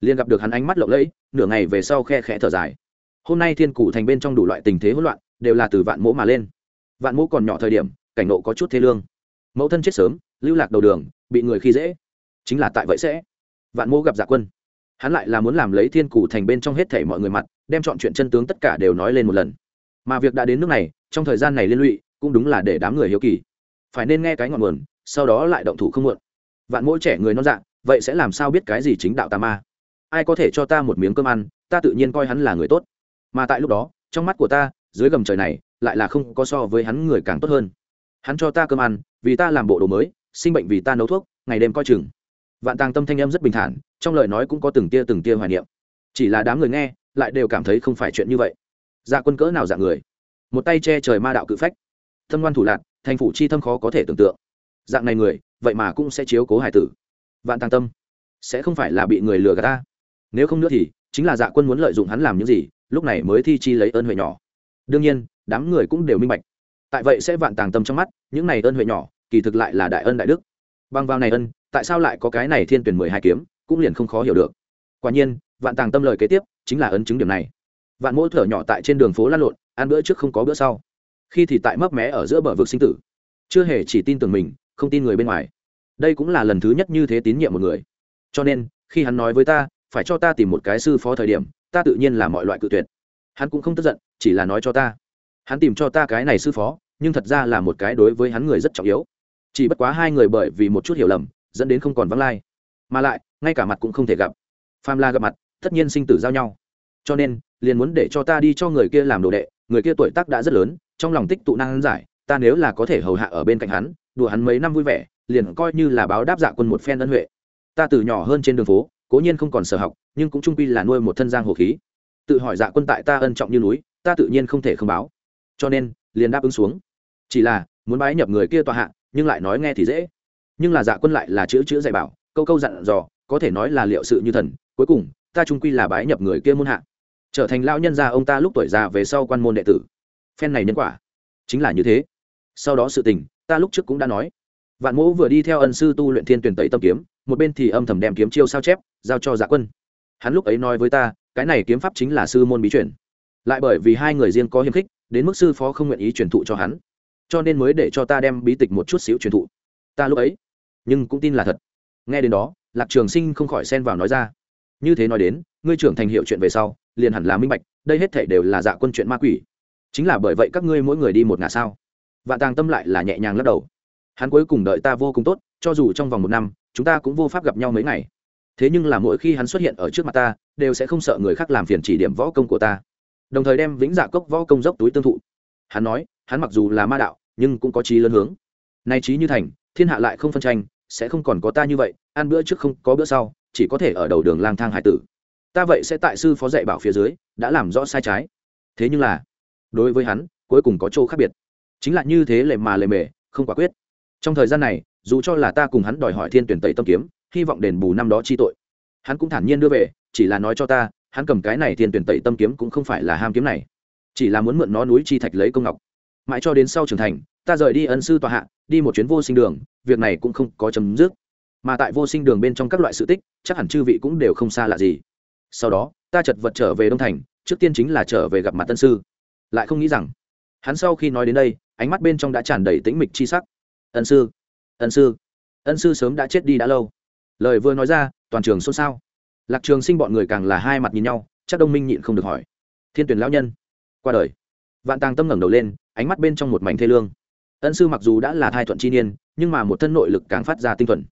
A: Liền gặp được hắn ánh mắt lộng lẫy, nửa ngày về sau khe khẽ thở dài. Hôm nay thiên cụ thành bên trong đủ loại tình thế hỗn loạn, đều là từ vạn mỗ mà lên. Vạn mỗ còn nhỏ thời điểm, cảnh nộ có chút thế lương mẫu thân chết sớm, lưu lạc đầu đường, bị người khi dễ. Chính là tại vậy sẽ. Vạn mô gặp dạ quân. Hắn lại là muốn làm lấy thiên cù thành bên trong hết thảy mọi người mặt, đem chọn chuyện chân tướng tất cả đều nói lên một lần. Mà việc đã đến nước này, trong thời gian này liên lụy, cũng đúng là để đám người hiếu kỳ. Phải nên nghe cái ngọn nguồn, sau đó lại động thủ không muộn. Vạn mỗi trẻ người non dạng vậy sẽ làm sao biết cái gì chính đạo tà ma? Ai có thể cho ta một miếng cơm ăn, ta tự nhiên coi hắn là người tốt. Mà tại lúc đó, trong mắt của ta, dưới gầm trời này, lại là không có so với hắn người càng tốt hơn hắn cho ta cơm ăn, vì ta làm bộ đồ mới, sinh bệnh vì ta nấu thuốc, ngày đêm coi chừng. Vạn tàng tâm thanh em rất bình thản, trong lời nói cũng có từng tia từng tia hoài niệm. Chỉ là đám người nghe, lại đều cảm thấy không phải chuyện như vậy. Dạ quân cỡ nào dạng người? Một tay che trời ma đạo cự phách. Thâm ngoan thủ lạc, thành phủ chi thâm khó có thể tưởng tượng. Dạng này người, vậy mà cũng sẽ chiếu cố hải tử. Vạn tăng tâm, sẽ không phải là bị người lừa gạt ta? Nếu không nữa thì, chính là dạ quân muốn lợi dụng hắn làm những gì, lúc này mới thi chi lấy ơn huệ nhỏ. Đương nhiên, đám người cũng đều minh bạch tại vậy sẽ vạn tàng tâm trong mắt, những này ơn huệ nhỏ, kỳ thực lại là đại ân đại đức. Bằng vào này ân, tại sao lại có cái này thiên tuyển mười hai kiếm, cũng liền không khó hiểu được. Quả nhiên, vạn tàng tâm lời kế tiếp, chính là ấn chứng điểm này. Vạn mỗi thở nhỏ tại trên đường phố lăn lộn, ăn bữa trước không có bữa sau. Khi thì tại mấp mé ở giữa bờ vực sinh tử. Chưa hề chỉ tin tưởng mình, không tin người bên ngoài. Đây cũng là lần thứ nhất như thế tín nhiệm một người. Cho nên, khi hắn nói với ta, phải cho ta tìm một cái sư phó thời điểm, ta tự nhiên là mọi loại cự tuyệt. Hắn cũng không tức giận, chỉ là nói cho ta. Hắn tìm cho ta cái này sư phó nhưng thật ra là một cái đối với hắn người rất trọng yếu. Chỉ bất quá hai người bởi vì một chút hiểu lầm, dẫn đến không còn vắng lai. Mà lại, ngay cả mặt cũng không thể gặp. Pham la gặp mặt, tất nhiên sinh tử giao nhau. Cho nên, liền muốn để cho ta đi cho người kia làm đồ đệ, người kia tuổi tác đã rất lớn, trong lòng tích tụ năng giải, ta nếu là có thể hầu hạ ở bên cạnh hắn, đùa hắn mấy năm vui vẻ, liền coi như là báo đáp dạ quân một phen ân huệ. Ta từ nhỏ hơn trên đường phố, cố nhiên không còn sở học, nhưng cũng trung quy là nuôi một thân giang hồ khí. Tự hỏi dạ quân tại ta ân trọng như núi, ta tự nhiên không thể không báo. Cho nên liền đáp ứng xuống. Chỉ là, muốn bái nhập người kia tòa hạ, nhưng lại nói nghe thì dễ. Nhưng là dạ quân lại là chữ chữ dạy bảo, câu câu dặn dò, có thể nói là liệu sự như thần. Cuối cùng, ta trung quy là bái nhập người kia môn hạ. Trở thành lão nhân gia ông ta lúc tuổi già về sau quan môn đệ tử. Phen này nhân quả, chính là như thế. Sau đó sự tình, ta lúc trước cũng đã nói. Vạn mỗ vừa đi theo ân sư tu luyện thiên tuyển tẩy tâm kiếm, một bên thì âm thầm đem kiếm chiêu sao chép, giao cho dạ quân. Hắn lúc ấy nói với ta, cái này kiếm pháp chính là sư môn bí chuyển lại bởi vì hai người riêng có hiềm khích đến mức sư phó không nguyện ý truyền thụ cho hắn. Cho nên mới để cho ta đem bí tịch một chút xíu truyền thụ. Ta lúc ấy, nhưng cũng tin là thật. Nghe đến đó, lạc trường sinh không khỏi xen vào nói ra. Như thế nói đến, ngươi trưởng thành hiệu chuyện về sau, liền hẳn là minh bạch, đây hết thể đều là dạ quân chuyện ma quỷ. Chính là bởi vậy các ngươi mỗi người đi một ngả sao. Vạn tàng tâm lại là nhẹ nhàng lắc đầu. Hắn cuối cùng đợi ta vô cùng tốt, cho dù trong vòng một năm, chúng ta cũng vô pháp gặp nhau mấy ngày. Thế nhưng là mỗi khi hắn xuất hiện ở trước mặt ta, đều sẽ không sợ người khác làm phiền chỉ điểm võ công của ta đồng thời đem vĩnh dạ cốc võ công dốc túi tương thụ. Hắn nói, hắn mặc dù là ma đạo, nhưng cũng có trí lớn hướng. Nay trí như thành, thiên hạ lại không phân tranh, sẽ không còn có ta như vậy, ăn bữa trước không có bữa sau, chỉ có thể ở đầu đường lang thang hải tử. Ta vậy sẽ tại sư phó dạy bảo phía dưới, đã làm rõ sai trái. Thế nhưng là, đối với hắn, cuối cùng có chỗ khác biệt. Chính là như thế lệ mà lệ mề, không quả quyết. Trong thời gian này, dù cho là ta cùng hắn đòi hỏi thiên tuyển tẩy tâm kiếm, hy vọng đền bù năm đó chi tội. Hắn cũng thản nhiên đưa về, chỉ là nói cho ta hắn cầm cái này thiên tuyển tẩy tâm kiếm cũng không phải là ham kiếm này, chỉ là muốn mượn nó núi chi thạch lấy công ngọc. Mãi cho đến sau trưởng thành, ta rời đi ân sư tòa hạ, đi một chuyến vô sinh đường, việc này cũng không có chấm dứt. Mà tại vô sinh đường bên trong các loại sự tích, chắc hẳn chư vị cũng đều không xa lạ gì. Sau đó, ta chật vật trở về đông thành, trước tiên chính là trở về gặp mặt tân sư. Lại không nghĩ rằng, hắn sau khi nói đến đây, ánh mắt bên trong đã tràn đầy tĩnh mịch chi sắc. Ân sư ân sư ân sư sớm đã chết đi đã lâu. Lời vừa nói ra, toàn trường xôn xao lạc trường sinh bọn người càng là hai mặt nhìn nhau, chắc đông minh nhịn không được hỏi. Thiên tuyển lão nhân, qua đời. Vạn tàng tâm ngẩng đầu lên, ánh mắt bên trong một mảnh thê lương. Ân sư mặc dù đã là thai thuận chi niên, nhưng mà một thân nội lực càng phát ra tinh thuần.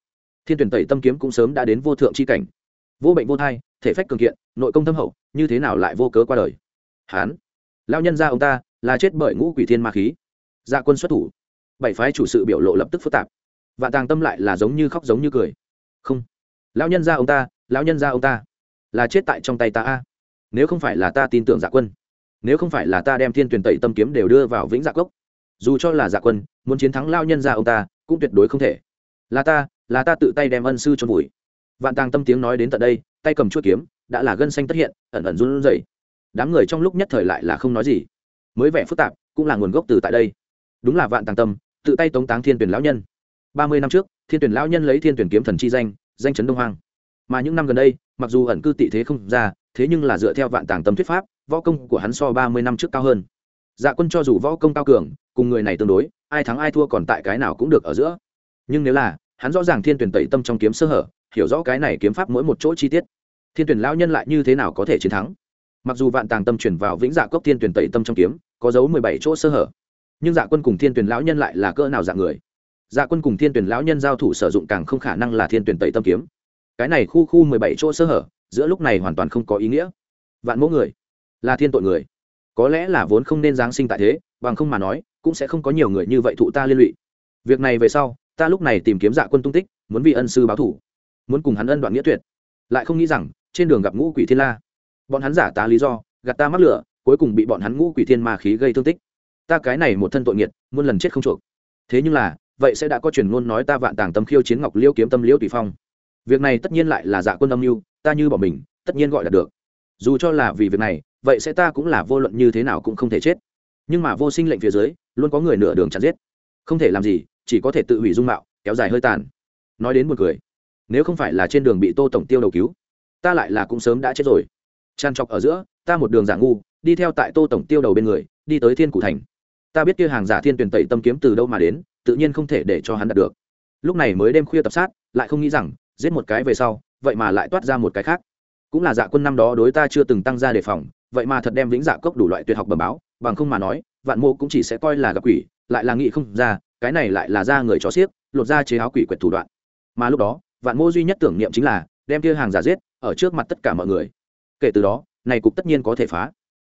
A: Thiên tuyển tẩy tâm kiếm cũng sớm đã đến vô thượng chi cảnh. Vô bệnh vô thai, thể phách cường kiện, nội công thâm hậu, như thế nào lại vô cớ qua đời? Hán lao nhân ra ông ta, là chết bởi ngũ quỷ thiên ma khí. Dạ quân xuất thủ. Bảy phái chủ sự biểu lộ lập tức phức tạp. Vạn tàng tâm lại là giống như khóc giống như cười. Không, lão nhân ra ông ta lão nhân ra ông ta là chết tại trong tay ta a. Nếu không phải là ta tin tưởng dạ quân, nếu không phải là ta đem thiên tuyển tẩy tâm kiếm đều đưa vào vĩnh dạ cốc, dù cho là dạ quân muốn chiến thắng lao nhân ra ông ta cũng tuyệt đối không thể. Là ta là ta tự tay đem ân sư cho vùi. Vạn tàng tâm tiếng nói đến tận đây, tay cầm chuỗi kiếm, đã là gân xanh tất hiện, ẩn ẩn run rẩy. Đám người trong lúc nhất thời lại là không nói gì. Mới vẻ phức tạp, cũng là nguồn gốc từ tại đây. Đúng là vạn tàng tâm, tự tay tống táng thiên tuyển lão nhân. Ba mươi năm trước, thiên tuyển lão nhân lấy thiên tuyển kiếm thần chi danh danh chấn đông hoang mà những năm gần đây, mặc dù ẩn cư tị thế không ra, thế nhưng là dựa theo vạn tàng tâm thuyết pháp, võ công của hắn so ba mươi năm trước cao hơn. Dạ quân cho dù võ công cao cường, cùng người này tương đối, ai thắng ai thua còn tại cái nào cũng được ở giữa. Nhưng nếu là, hắn rõ ràng thiên tuyển tẩy tâm trong kiếm sơ hở, hiểu rõ cái này kiếm pháp mỗi một chỗ chi tiết, thiên tuyển lão nhân lại như thế nào có thể chiến thắng? Mặc dù vạn tàng tâm chuyển vào vĩnh dạ cốc thiên tuyển tẩy tâm trong kiếm, có dấu mười bảy chỗ sơ hở, nhưng dạ quân cùng thiên tuyển lão nhân lại là cỡ nào dạng người? Dạ quân cùng thiên tuyển lão nhân giao thủ sử dụng càng không khả năng là thiên tuyển tẩy tâm kiếm cái này khu khu mười bảy chỗ sơ hở, giữa lúc này hoàn toàn không có ý nghĩa. Vạn mẫu người, là thiên tội người. Có lẽ là vốn không nên giáng sinh tại thế, bằng không mà nói, cũng sẽ không có nhiều người như vậy thụ ta liên lụy. Việc này về sau, ta lúc này tìm kiếm dạ quân tung tích, muốn vì ân sư báo thủ, muốn cùng hắn ân đoạn nghĩa tuyệt. Lại không nghĩ rằng, trên đường gặp ngũ quỷ thiên la. Bọn hắn giả tá lý do, gạt ta mắc lửa, cuối cùng bị bọn hắn ngũ quỷ thiên ma khí gây thương tích. Ta cái này một thân tội nghiệt, muôn lần chết không chuộc. Thế nhưng là, vậy sẽ đã có truyền ngôn nói ta vạn tàng tâm khiêu chiến ngọc liêu kiếm tâm liêu tùy phong việc này tất nhiên lại là dạ quân âm mưu, ta như bỏ mình, tất nhiên gọi là được. Dù cho là vì việc này, vậy sẽ ta cũng là vô luận như thế nào cũng không thể chết. Nhưng mà vô sinh lệnh phía dưới, luôn có người nửa đường chặt giết. Không thể làm gì, chỉ có thể tự hủy dung mạo, kéo dài hơi tàn. Nói đến một người nếu không phải là trên đường bị tô tổng tiêu đầu cứu, ta lại là cũng sớm đã chết rồi. Tràn trọc ở giữa, ta một đường giả ngu, đi theo tại tô tổng tiêu đầu bên người, đi tới thiên cụ thành. Ta biết kia hàng giả thiên tuyển tẩy tâm kiếm từ đâu mà đến, tự nhiên không thể để cho hắn đạt được. Lúc này mới đêm khuya tập sát, lại không nghĩ rằng giết một cái về sau, vậy mà lại toát ra một cái khác. Cũng là dạ quân năm đó đối ta chưa từng tăng ra đề phòng, vậy mà thật đem vĩnh dạ cốc đủ loại tuyệt học bẩm báo, bằng không mà nói, vạn mô cũng chỉ sẽ coi là gặp quỷ, lại là nghĩ không ra, cái này lại là ra người chó xiếc, lột ra chế áo quỷ quyệt thủ đoạn. Mà lúc đó, vạn mô duy nhất tưởng niệm chính là đem kia hàng giả giết, ở trước mặt tất cả mọi người. Kể từ đó, này cục tất nhiên có thể phá.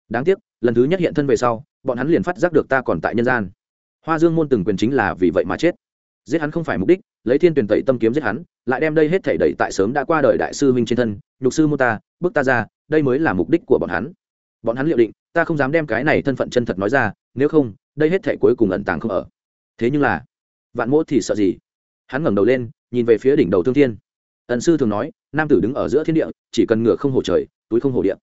A: Đáng tiếc, lần thứ nhất hiện thân về sau, bọn hắn liền phát giác được ta còn tại nhân gian. Hoa dương môn từng quyền chính là vì vậy mà chết giết hắn không phải mục đích, lấy thiên tuyển tẩy tâm kiếm giết hắn, lại đem đây hết thể đẩy tại sớm đã qua đời đại sư minh trên thân, nhục sư mô ta bước ta ra, đây mới là mục đích của bọn hắn. Bọn hắn liệu định, ta không dám đem cái này thân phận chân thật nói ra, nếu không, đây hết thể cuối cùng ẩn tàng không ở. Thế nhưng là, vạn mỗ thì sợ gì? Hắn ngẩng đầu lên, nhìn về phía đỉnh đầu thương thiên. Ẩn sư thường nói, nam tử đứng ở giữa thiên địa, chỉ cần ngựa không hổ trời, túi không hổ địa.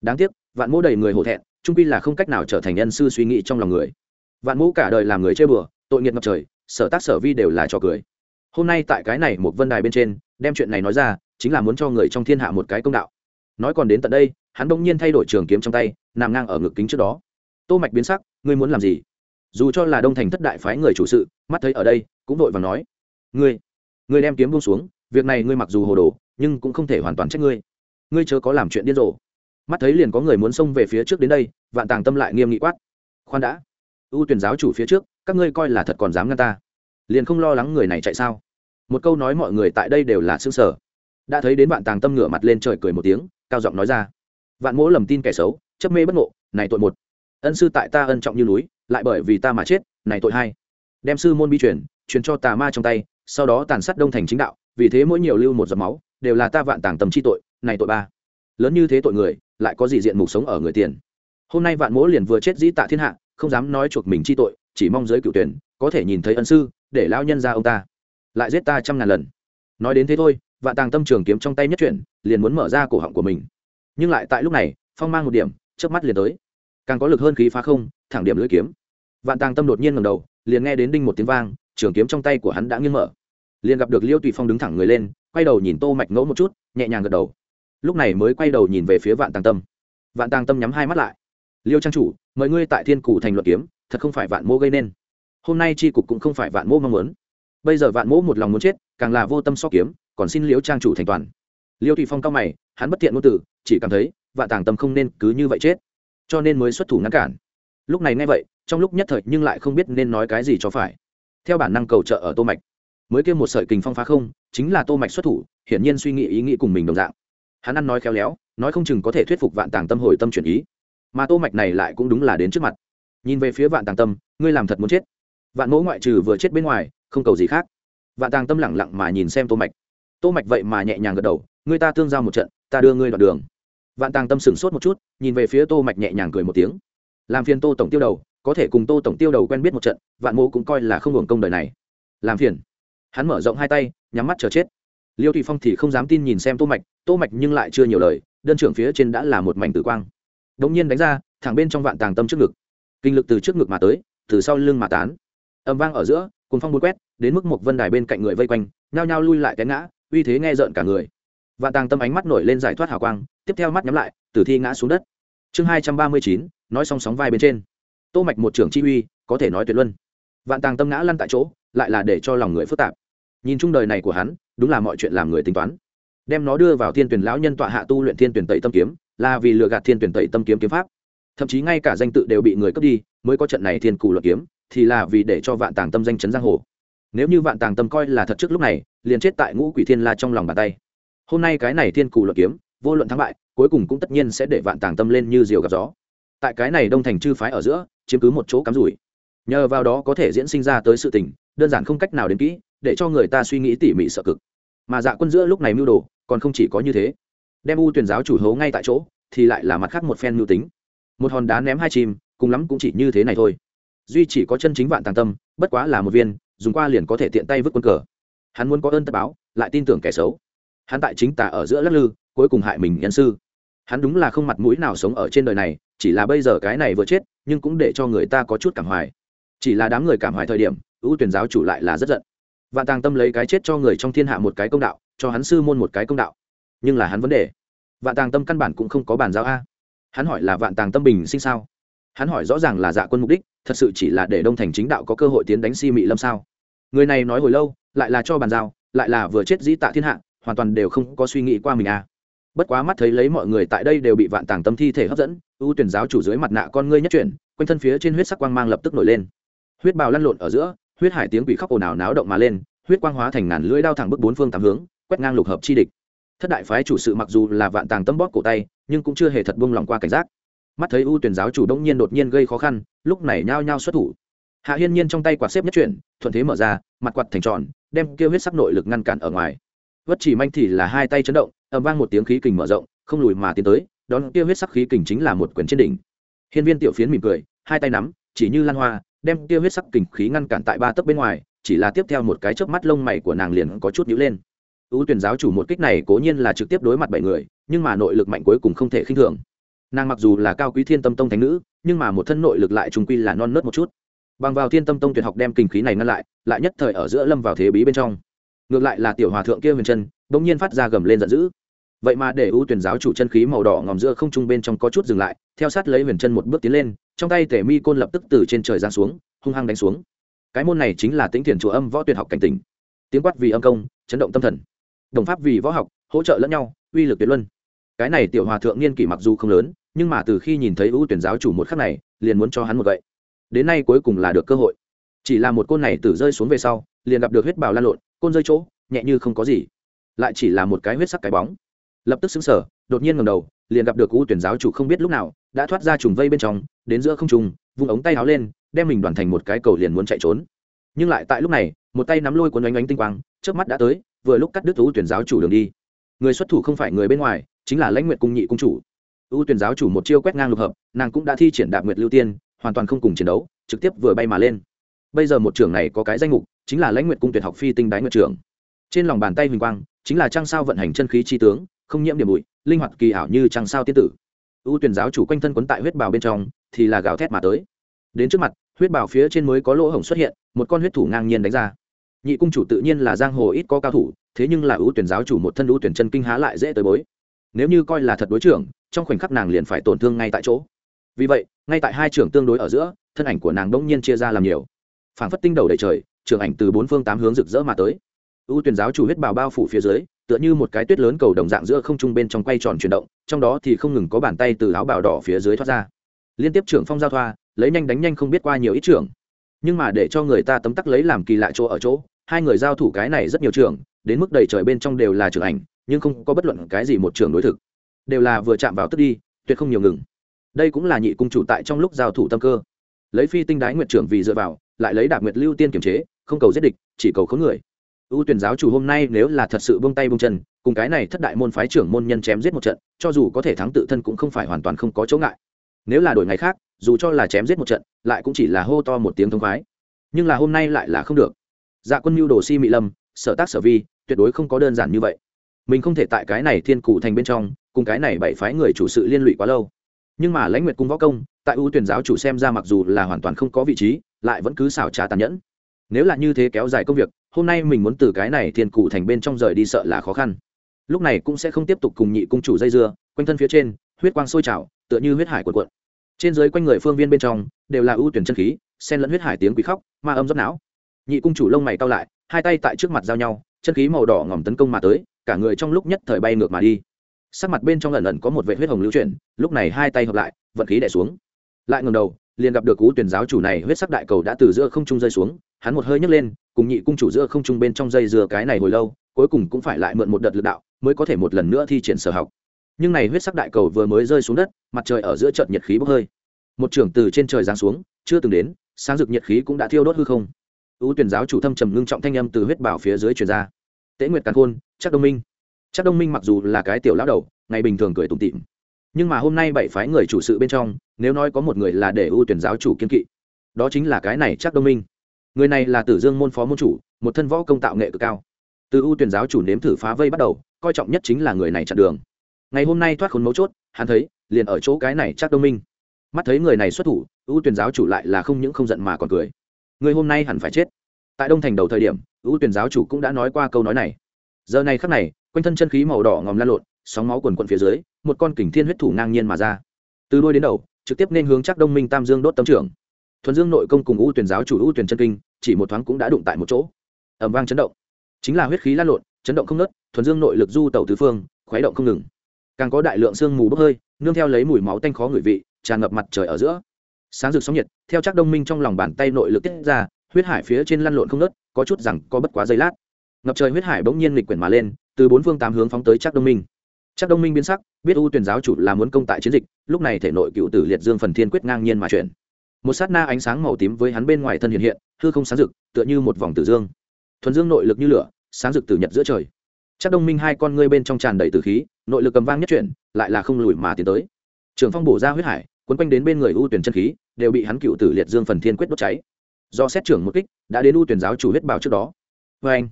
A: Đáng tiếc, vạn mỗ đầy người hổ thẹn trung quy là không cách nào trở thành nhân sư suy nghĩ trong lòng người. Vạn mỗ cả đời làm người chơi bừa, tội nghiệt ngập trời sở tác sở vi đều là trò cười. Hôm nay tại cái này một vân đài bên trên, đem chuyện này nói ra, chính là muốn cho người trong thiên hạ một cái công đạo. Nói còn đến tận đây, hắn bỗng nhiên thay đổi trường kiếm trong tay, nằm ngang ở ngực kính trước đó. Tô mạch biến sắc, ngươi muốn làm gì? Dù cho là đông thành thất đại phái người chủ sự, mắt thấy ở đây, cũng vội và nói, ngươi ngươi đem kiếm buông xuống, việc này ngươi mặc dù hồ đồ, nhưng cũng không thể hoàn toàn trách ngươi. Ngươi chớ có làm chuyện điên rồ. Mắt thấy liền có người muốn xông về phía trước đến đây, vạn tàng tâm lại nghiêm nghị quát, khoan đã u tuyển giáo chủ phía trước, các ngươi coi là thật còn dám ngăn ta. Liền không lo lắng người này chạy sao? Một câu nói mọi người tại đây đều là xương sở đã thấy đến vạn tàng tâm ngửa mặt lên trời cười một tiếng, cao giọng nói ra. Vạn mỗ lầm tin kẻ xấu, chấp mê bất ngộ, này tội một. Ân sư tại ta ân trọng như núi, lại bởi vì ta mà chết, này tội hai. Đem sư môn bi truyền truyền cho tà ma trong tay, sau đó tàn sát đông thành chính đạo, vì thế mỗi nhiều lưu một giọt máu, đều là ta vạn tàng tâm chi tội, này tội ba. Lớn như thế tội người, lại có gì diện mục sống ở người tiền? Hôm nay vạn mỗ liền vừa chết dĩ tạ thiên hạ không dám nói chuộc mình chi tội, chỉ mong giới cựu tuyển có thể nhìn thấy ân sư, để lão nhân ra ông ta. Lại giết ta trăm ngàn lần. Nói đến thế thôi, vạn tàng tâm trường kiếm trong tay nhất chuyển, liền muốn mở ra cổ họng của mình. Nhưng lại tại lúc này, phong mang một điểm trước mắt liền tới. Càng có lực hơn khí phá không, thẳng điểm lưỡi kiếm. Vạn tàng tâm đột nhiên ngầm đầu, liền nghe đến đinh một tiếng vang, trường kiếm trong tay của hắn đã nghiêng mở. Liền gặp được liêu tùy phong đứng thẳng người lên, quay đầu nhìn tô mạch ngẫu một chút, nhẹ nhàng gật đầu. Lúc này mới quay đầu nhìn về phía vạn tàng tâm. Vạn tàng tâm nhắm hai mắt lại liêu trang chủ, mời ngươi tại thiên cù thành luật kiếm, thật không phải vạn mô gây nên. Hôm nay tri cục cũng không phải vạn mô mong muốn. Bây giờ vạn mô một lòng muốn chết, càng là vô tâm so kiếm, còn xin liêu trang chủ thành toàn. Liêu thủy phong cao mày, hắn bất tiện ngôn từ, chỉ cảm thấy, vạn tàng tâm không nên cứ như vậy chết. Cho nên mới xuất thủ ngăn cản. Lúc này nghe vậy, trong lúc nhất thời nhưng lại không biết nên nói cái gì cho phải. Theo bản năng cầu trợ ở tô mạch. Mới kêu một sợi kình phong phá không, chính là tô mạch xuất thủ, hiển nhiên suy nghĩ ý nghĩ cùng mình đồng dạng. Hắn ăn nói khéo léo, nói không chừng có thể thuyết phục vạn tàng tâm hồi tâm chuyển ý mà tô mạch này lại cũng đúng là đến trước mặt. Nhìn về phía vạn tàng tâm, ngươi làm thật muốn chết. Vạn mẫu ngoại trừ vừa chết bên ngoài, không cầu gì khác. Vạn tàng tâm lặng lặng mà nhìn xem tô mạch. Tô mạch vậy mà nhẹ nhàng gật đầu, ngươi ta tương giao một trận, ta đưa ngươi đoạn đường. Vạn tàng tâm sửng sốt một chút, nhìn về phía tô mạch nhẹ nhàng cười một tiếng. Làm phiền tô tổng tiêu đầu, có thể cùng tô tổng tiêu đầu quen biết một trận, vạn mô cũng coi là không hưởng công đời này. Làm phiền. Hắn mở rộng hai tay, nhắm mắt chờ chết. Liêu thụy phong thì không dám tin nhìn xem tô mạch tô mạch nhưng lại chưa nhiều lời, đơn trưởng phía trên đã là một mảnh tử quang đống nhiên đánh ra, thẳng bên trong vạn tàng tâm trước ngực. Kinh lực từ trước ngực mà tới, từ sau lưng mà tán. Âm vang ở giữa cùng phong buôn quét, đến mức một vân đài bên cạnh người vây quanh, nhao nhao lui lại té ngã, uy thế nghe rợn cả người. Vạn tàng tâm ánh mắt nổi lên giải thoát hào quang, tiếp theo mắt nhắm lại, tử thi ngã xuống đất. Chương hai trăm ba mươi chín, nói song sóng vai bên trên. Tô mạch một trưởng chi uy, có thể nói tuyệt luân. Vạn tàng tâm ngã lăn tại chỗ, lại là để cho lòng người phức tạp. Nhìn chung đời này của hắn, đúng là mọi chuyện làm người tính toán. Đem nó đưa vào thiên tuyển lão nhân tọa hạ tu luyện thiên tuyển tẩy tâm kiếm là vì lừa gạt thiên tuyển tẩy tâm kiếm kiếm pháp. Thậm chí ngay cả danh tự đều bị người cướp đi, mới có trận này thiên cù luật kiếm, thì là vì để cho vạn tàng tâm danh chấn giang hồ. Nếu như vạn tàng tâm coi là thật trước lúc này, liền chết tại ngũ quỷ thiên la trong lòng bàn tay. Hôm nay cái này thiên cù luật kiếm, vô luận thắng bại, cuối cùng cũng tất nhiên sẽ để vạn tàng tâm lên như diều gặp gió. Tại cái này đông thành chư phái ở giữa, chiếm cứ một chỗ cắm rủi. Nhờ vào đó có thể diễn sinh ra tới sự tình, đơn giản không cách nào đến kỹ, để cho người ta suy nghĩ tỉ mỉ sợ cực. Mà dạ quân giữa lúc này mưu đồ, còn không chỉ có như thế đem u tuyển giáo chủ hấu ngay tại chỗ, thì lại là mặt khác một phen mưu tính. Một hòn đá ném hai chim, cùng lắm cũng chỉ như thế này thôi. Duy chỉ có chân chính vạn tàng tâm, bất quá là một viên, dùng qua liền có thể tiện tay vứt quân cờ. Hắn muốn có ơn tất báo, lại tin tưởng kẻ xấu. Hắn tại chính tả ở giữa lắc lư, cuối cùng hại mình nhân sư. Hắn đúng là không mặt mũi nào sống ở trên đời này, chỉ là bây giờ cái này vừa chết, nhưng cũng để cho người ta có chút cảm hoài. Chỉ là đám người cảm hoài thời điểm ưu tuyển giáo chủ lại là rất giận. Vạn tàng tâm lấy cái chết cho người trong thiên hạ một cái công đạo, cho hắn sư môn một cái công đạo nhưng là hắn vấn đề. Vạn tàng tâm căn bản cũng không có bàn giao a. Hắn hỏi là vạn tàng tâm bình sinh sao? Hắn hỏi rõ ràng là dạ quân mục đích, thật sự chỉ là để đông thành chính đạo có cơ hội tiến đánh si mị lâm sao? Người này nói hồi lâu, lại là cho bàn giao, lại là vừa chết dĩ tạ thiên hạ, hoàn toàn đều không có suy nghĩ qua mình à bất quá mắt thấy lấy mọi người tại đây đều bị vạn tàng tâm thi thể hấp dẫn, ưu tuyển giáo chủ dưới mặt nạ con ngươi nhất chuyển, quanh thân phía trên huyết sắc quang mang lập tức nổi lên. Huyết bào lăn lộn ở giữa, huyết hải tiếng quỷ khóc ồn ào náo động mà lên, huyết quang hóa thành ngàn lưỡi đao thẳng bức bốn phương tám hướng, quét ngang lục hợp chi địch thất đại phái chủ sự mặc dù là vạn tàng tâm bóp cổ tay, nhưng cũng chưa hề thật buông lòng qua cảnh giác. Mắt thấy ưu tuyển giáo chủ đông nhiên đột nhiên gây khó khăn, lúc này nhao nhao xuất thủ. Hạ hiên nhiên trong tay quạt xếp nhất chuyển, thuận thế mở ra, mặt quạt thành tròn, đem kêu huyết sắc nội lực ngăn cản ở ngoài. Vất chỉ manh thì là hai tay chấn động, ầm vang một tiếng khí kình mở rộng, không lùi mà tiến tới, đón kia huyết sắc khí kình chính là một quyển trên đỉnh. Hiên viên tiểu phiến mỉm cười, hai tay nắm, chỉ như lan hoa, đem kia huyết sắc kình khí ngăn cản tại ba tấc bên ngoài, chỉ là tiếp theo một cái chớp mắt lông mày của nàng liền có chút nhíu lên ưu tuyển giáo chủ một kích này cố nhiên là trực tiếp đối mặt bảy người, nhưng mà nội lực mạnh cuối cùng không thể khinh thường. Nàng mặc dù là cao quý thiên tâm tông thánh nữ, nhưng mà một thân nội lực lại trung quy là non nớt một chút. Bằng vào thiên tâm tông tuyệt học đem kinh khí này ngăn lại lại nhất thời ở giữa lâm vào thế bí bên trong. Ngược lại là tiểu hòa thượng kia huyền chân, bỗng nhiên phát ra gầm lên giận dữ. Vậy mà để ưu tuyển giáo chủ chân khí màu đỏ ngòm giữa không trung bên trong có chút dừng lại, theo sát lấy huyền chân một bước tiến lên, trong tay tể mi côn lập tức từ trên trời giáng xuống, hung hăng đánh xuống. Cái môn này chính là tính thiền chùa âm võ tuyệt học cảnh tỉnh. Tiếng quát vì âm công, chấn động tâm thần đồng pháp vì võ học, hỗ trợ lẫn nhau, uy lực tuyệt luân. Cái này tiểu hòa thượng niên kỷ mặc dù không lớn, nhưng mà từ khi nhìn thấy ưu tuyển giáo chủ một khắc này, liền muốn cho hắn một vậy đến nay cuối cùng là được cơ hội. Chỉ là một côn này tử rơi xuống về sau, liền gặp được huyết bào lan lộn, côn rơi chỗ, nhẹ như không có gì. Lại chỉ là một cái huyết sắc cái bóng. Lập tức xứng sở đột nhiên ngầm đầu, liền gặp được ưu tuyển giáo chủ không biết lúc nào, đã thoát ra trùng vây bên trong, đến giữa không trùng vung ống tay áo lên, đem mình đoàn thành một cái cầu liền muốn chạy trốn. Nhưng lại tại lúc này, một tay nắm lôi cuốn oanh oanh tinh quang trước mắt đã tới vừa lúc cắt đứt ưu tuyển giáo chủ đường đi. Người xuất thủ không phải người bên ngoài, chính là lãnh nguyện cung nhị cung chủ. Ưu tuyển giáo chủ một chiêu quét ngang lục hợp, nàng cũng đã thi triển đạp nguyệt lưu tiên, hoàn toàn không cùng chiến đấu, trực tiếp vừa bay mà lên. Bây giờ một trưởng này có cái danh mục, chính là lãnh nguyện cung tuyệt học phi tinh đái nguyện trưởng. Trên lòng bàn tay huỳnh quang, chính là trăng sao vận hành chân khí chi tướng, không nhiễm điểm bụi, linh hoạt kỳ ảo như trăng sao tiên tử. Ưu tuyển giáo chủ quanh thân quấn tại huyết bào bên trong, thì là gào thét mà tới. Đến trước mặt, huyết bào phía trên mới có lỗ hổng xuất hiện, một con huyết thủ ngang nhiên đánh ra nhị cung chủ tự nhiên là giang hồ ít có cao thủ, thế nhưng là ưu tuyển giáo chủ một thân ưu tuyển chân kinh há lại dễ tới bối. Nếu như coi là thật đối trưởng, trong khoảnh khắc nàng liền phải tổn thương ngay tại chỗ. Vì vậy, ngay tại hai trưởng tương đối ở giữa, thân ảnh của nàng đông nhiên chia ra làm nhiều. Phảng phất tinh đầu đầy trời, trưởng ảnh từ bốn phương tám hướng rực rỡ mà tới. Ưu tuyển giáo chủ huyết bào bao phủ phía dưới, tựa như một cái tuyết lớn cầu đồng dạng giữa không trung bên trong quay tròn chuyển động, trong đó thì không ngừng có bàn tay từ áo bào đỏ phía dưới thoát ra. Liên tiếp trưởng phong giao thoa, lấy nhanh đánh nhanh không biết qua nhiều ít trưởng. Nhưng mà để cho người ta tấm tắc lấy làm kỳ lạ chỗ ở chỗ hai người giao thủ cái này rất nhiều trường, đến mức đầy trời bên trong đều là trường ảnh nhưng không có bất luận cái gì một trường đối thực. Đều là vừa chạm vào tức đi tuyệt không nhiều ngừng. Đây cũng là nhị cung chủ tại trong lúc giao thủ tâm cơ. Lấy phi tinh đái nguyệt trưởng vì dựa vào lại lấy đạp nguyệt lưu tiên kiểm chế không cầu giết địch chỉ cầu khống người. Ưu tuyển giáo chủ hôm nay nếu là thật sự bông tay bông chân cùng cái này thất đại môn phái trưởng môn nhân chém giết một trận cho dù có thể thắng tự thân cũng không phải hoàn toàn không có chỗ ngại. Nếu là đổi ngày khác dù cho là chém giết một trận lại cũng chỉ là hô to một tiếng thông khoái. Nhưng là hôm nay lại là không được dạ quân mưu đồ si mỹ lâm, sở tác sở vi, tuyệt đối không có đơn giản như vậy. Mình không thể tại cái này thiên cụ thành bên trong, cùng cái này bảy phái người chủ sự liên lụy quá lâu. Nhưng mà lãnh nguyệt cung võ công, tại ưu tuyển giáo chủ xem ra mặc dù là hoàn toàn không có vị trí, lại vẫn cứ xảo trá tàn nhẫn. Nếu là như thế kéo dài công việc, hôm nay mình muốn từ cái này thiên cụ thành bên trong rời đi sợ là khó khăn. Lúc này cũng sẽ không tiếp tục cùng nhị cung chủ dây dưa, quanh thân phía trên, huyết quang sôi trào, tựa như huyết hải cuộn cuộn. Trên dưới quanh người phương viên bên trong, đều là ưu tuyển chân khí, xen lẫn huyết hải tiếng quỷ khóc, ma âm dốc não nhị cung chủ lông mày cao lại, hai tay tại trước mặt giao nhau, chân khí màu đỏ ngòm tấn công mà tới, cả người trong lúc nhất thời bay ngược mà đi. Sắc mặt bên trong lần lần có một vệ huyết hồng lưu chuyển, lúc này hai tay hợp lại, vận khí đẻ xuống. Lại ngầm đầu, liền gặp được cú tuyển giáo chủ này huyết sắc đại cầu đã từ giữa không trung rơi xuống, hắn một hơi nhấc lên, cùng nhị cung chủ giữa không trung bên trong dây dừa cái này hồi lâu, cuối cùng cũng phải lại mượn một đợt lực đạo, mới có thể một lần nữa thi triển sở học. Nhưng này huyết sắc đại cầu vừa mới rơi xuống đất, mặt trời ở giữa trận nhiệt khí bốc hơi. Một trưởng từ trên trời giáng xuống, chưa từng đến, sáng rực nhiệt khí cũng đã thiêu đốt hư không ưu tuyển giáo chủ thâm trầm ngưng trọng thanh âm từ huyết bảo phía dưới truyền ra. Tễ nguyệt càn khôn chắc đông minh. Chắc đông minh mặc dù là cái tiểu lão đầu, ngày bình thường cười tủm tỉm. Nhưng mà hôm nay bảy phái người chủ sự bên trong, nếu nói có một người là để ưu tuyển giáo chủ kiên kỵ, đó chính là cái này chắc đông minh. Người này là tử dương môn phó môn chủ, một thân võ công tạo nghệ cực cao. Từ ưu tuyển giáo chủ nếm thử phá vây bắt đầu, coi trọng nhất chính là người này chặn đường. Ngày hôm nay thoát khốn mấu chốt, hắn thấy, liền ở chỗ cái này chắc đông minh. Mắt thấy người này xuất thủ ưu tuyển giáo chủ lại là không những không giận mà còn cười người hôm nay hẳn phải chết. Tại đông thành đầu thời điểm, ưu tuyển giáo chủ cũng đã nói qua câu nói này. Giờ này khắc này, quanh thân chân khí màu đỏ ngòm lan lộn, sóng máu quần quận phía dưới, một con kình thiên huyết thủ ngang nhiên mà ra. Từ đôi đến đầu, trực tiếp nên hướng chắc đông minh tam dương đốt tâm trưởng. Thuần dương nội công cùng ưu tuyển giáo chủ ưu tuyển chân kinh, chỉ một thoáng cũng đã đụng tại một chỗ. Ẩm vang chấn động. Chính là huyết khí lan lộn, chấn động không nớt thuần dương nội lực du tàu tứ phương, khuấy động không ngừng. Càng có đại lượng sương mù bốc hơi, nương theo lấy mùi máu tanh khó ngửi vị, tràn ngập mặt trời ở giữa sáng rực sóng nhiệt, theo chắc đông minh trong lòng bàn tay nội lực tiết ra, huyết hải phía trên lăn lộn không nớt có chút rằng có bất quá giây lát. Ngập trời huyết hải bỗng nhiên lịch quyển mà lên, từ bốn phương tám hướng phóng tới chắc đông minh. Chắc đông minh biến sắc, biết U tuyển giáo chủ là muốn công tại chiến dịch, lúc này thể nội cựu tử liệt dương phần thiên quyết ngang nhiên mà chuyển. Một sát na ánh sáng màu tím với hắn bên ngoài thân hiện hiện, hư không sáng rực, tựa như một vòng tử dương. Thuần dương nội lực như lửa, sáng rực từ nhật giữa trời. Chắc đông minh hai con ngươi bên trong tràn đầy tử khí, nội lực cầm vang nhất chuyển, lại là không lùi mà tiến tới. Trường phong bổ ra huyết hải, quấn quanh đến bên người ưu tuyển chân khí đều bị hắn cựu tử liệt dương phần thiên quyết đốt cháy. Do xét trưởng một kích, đã đến ưu tuyển giáo chủ huyết bảo trước đó. Vê anh,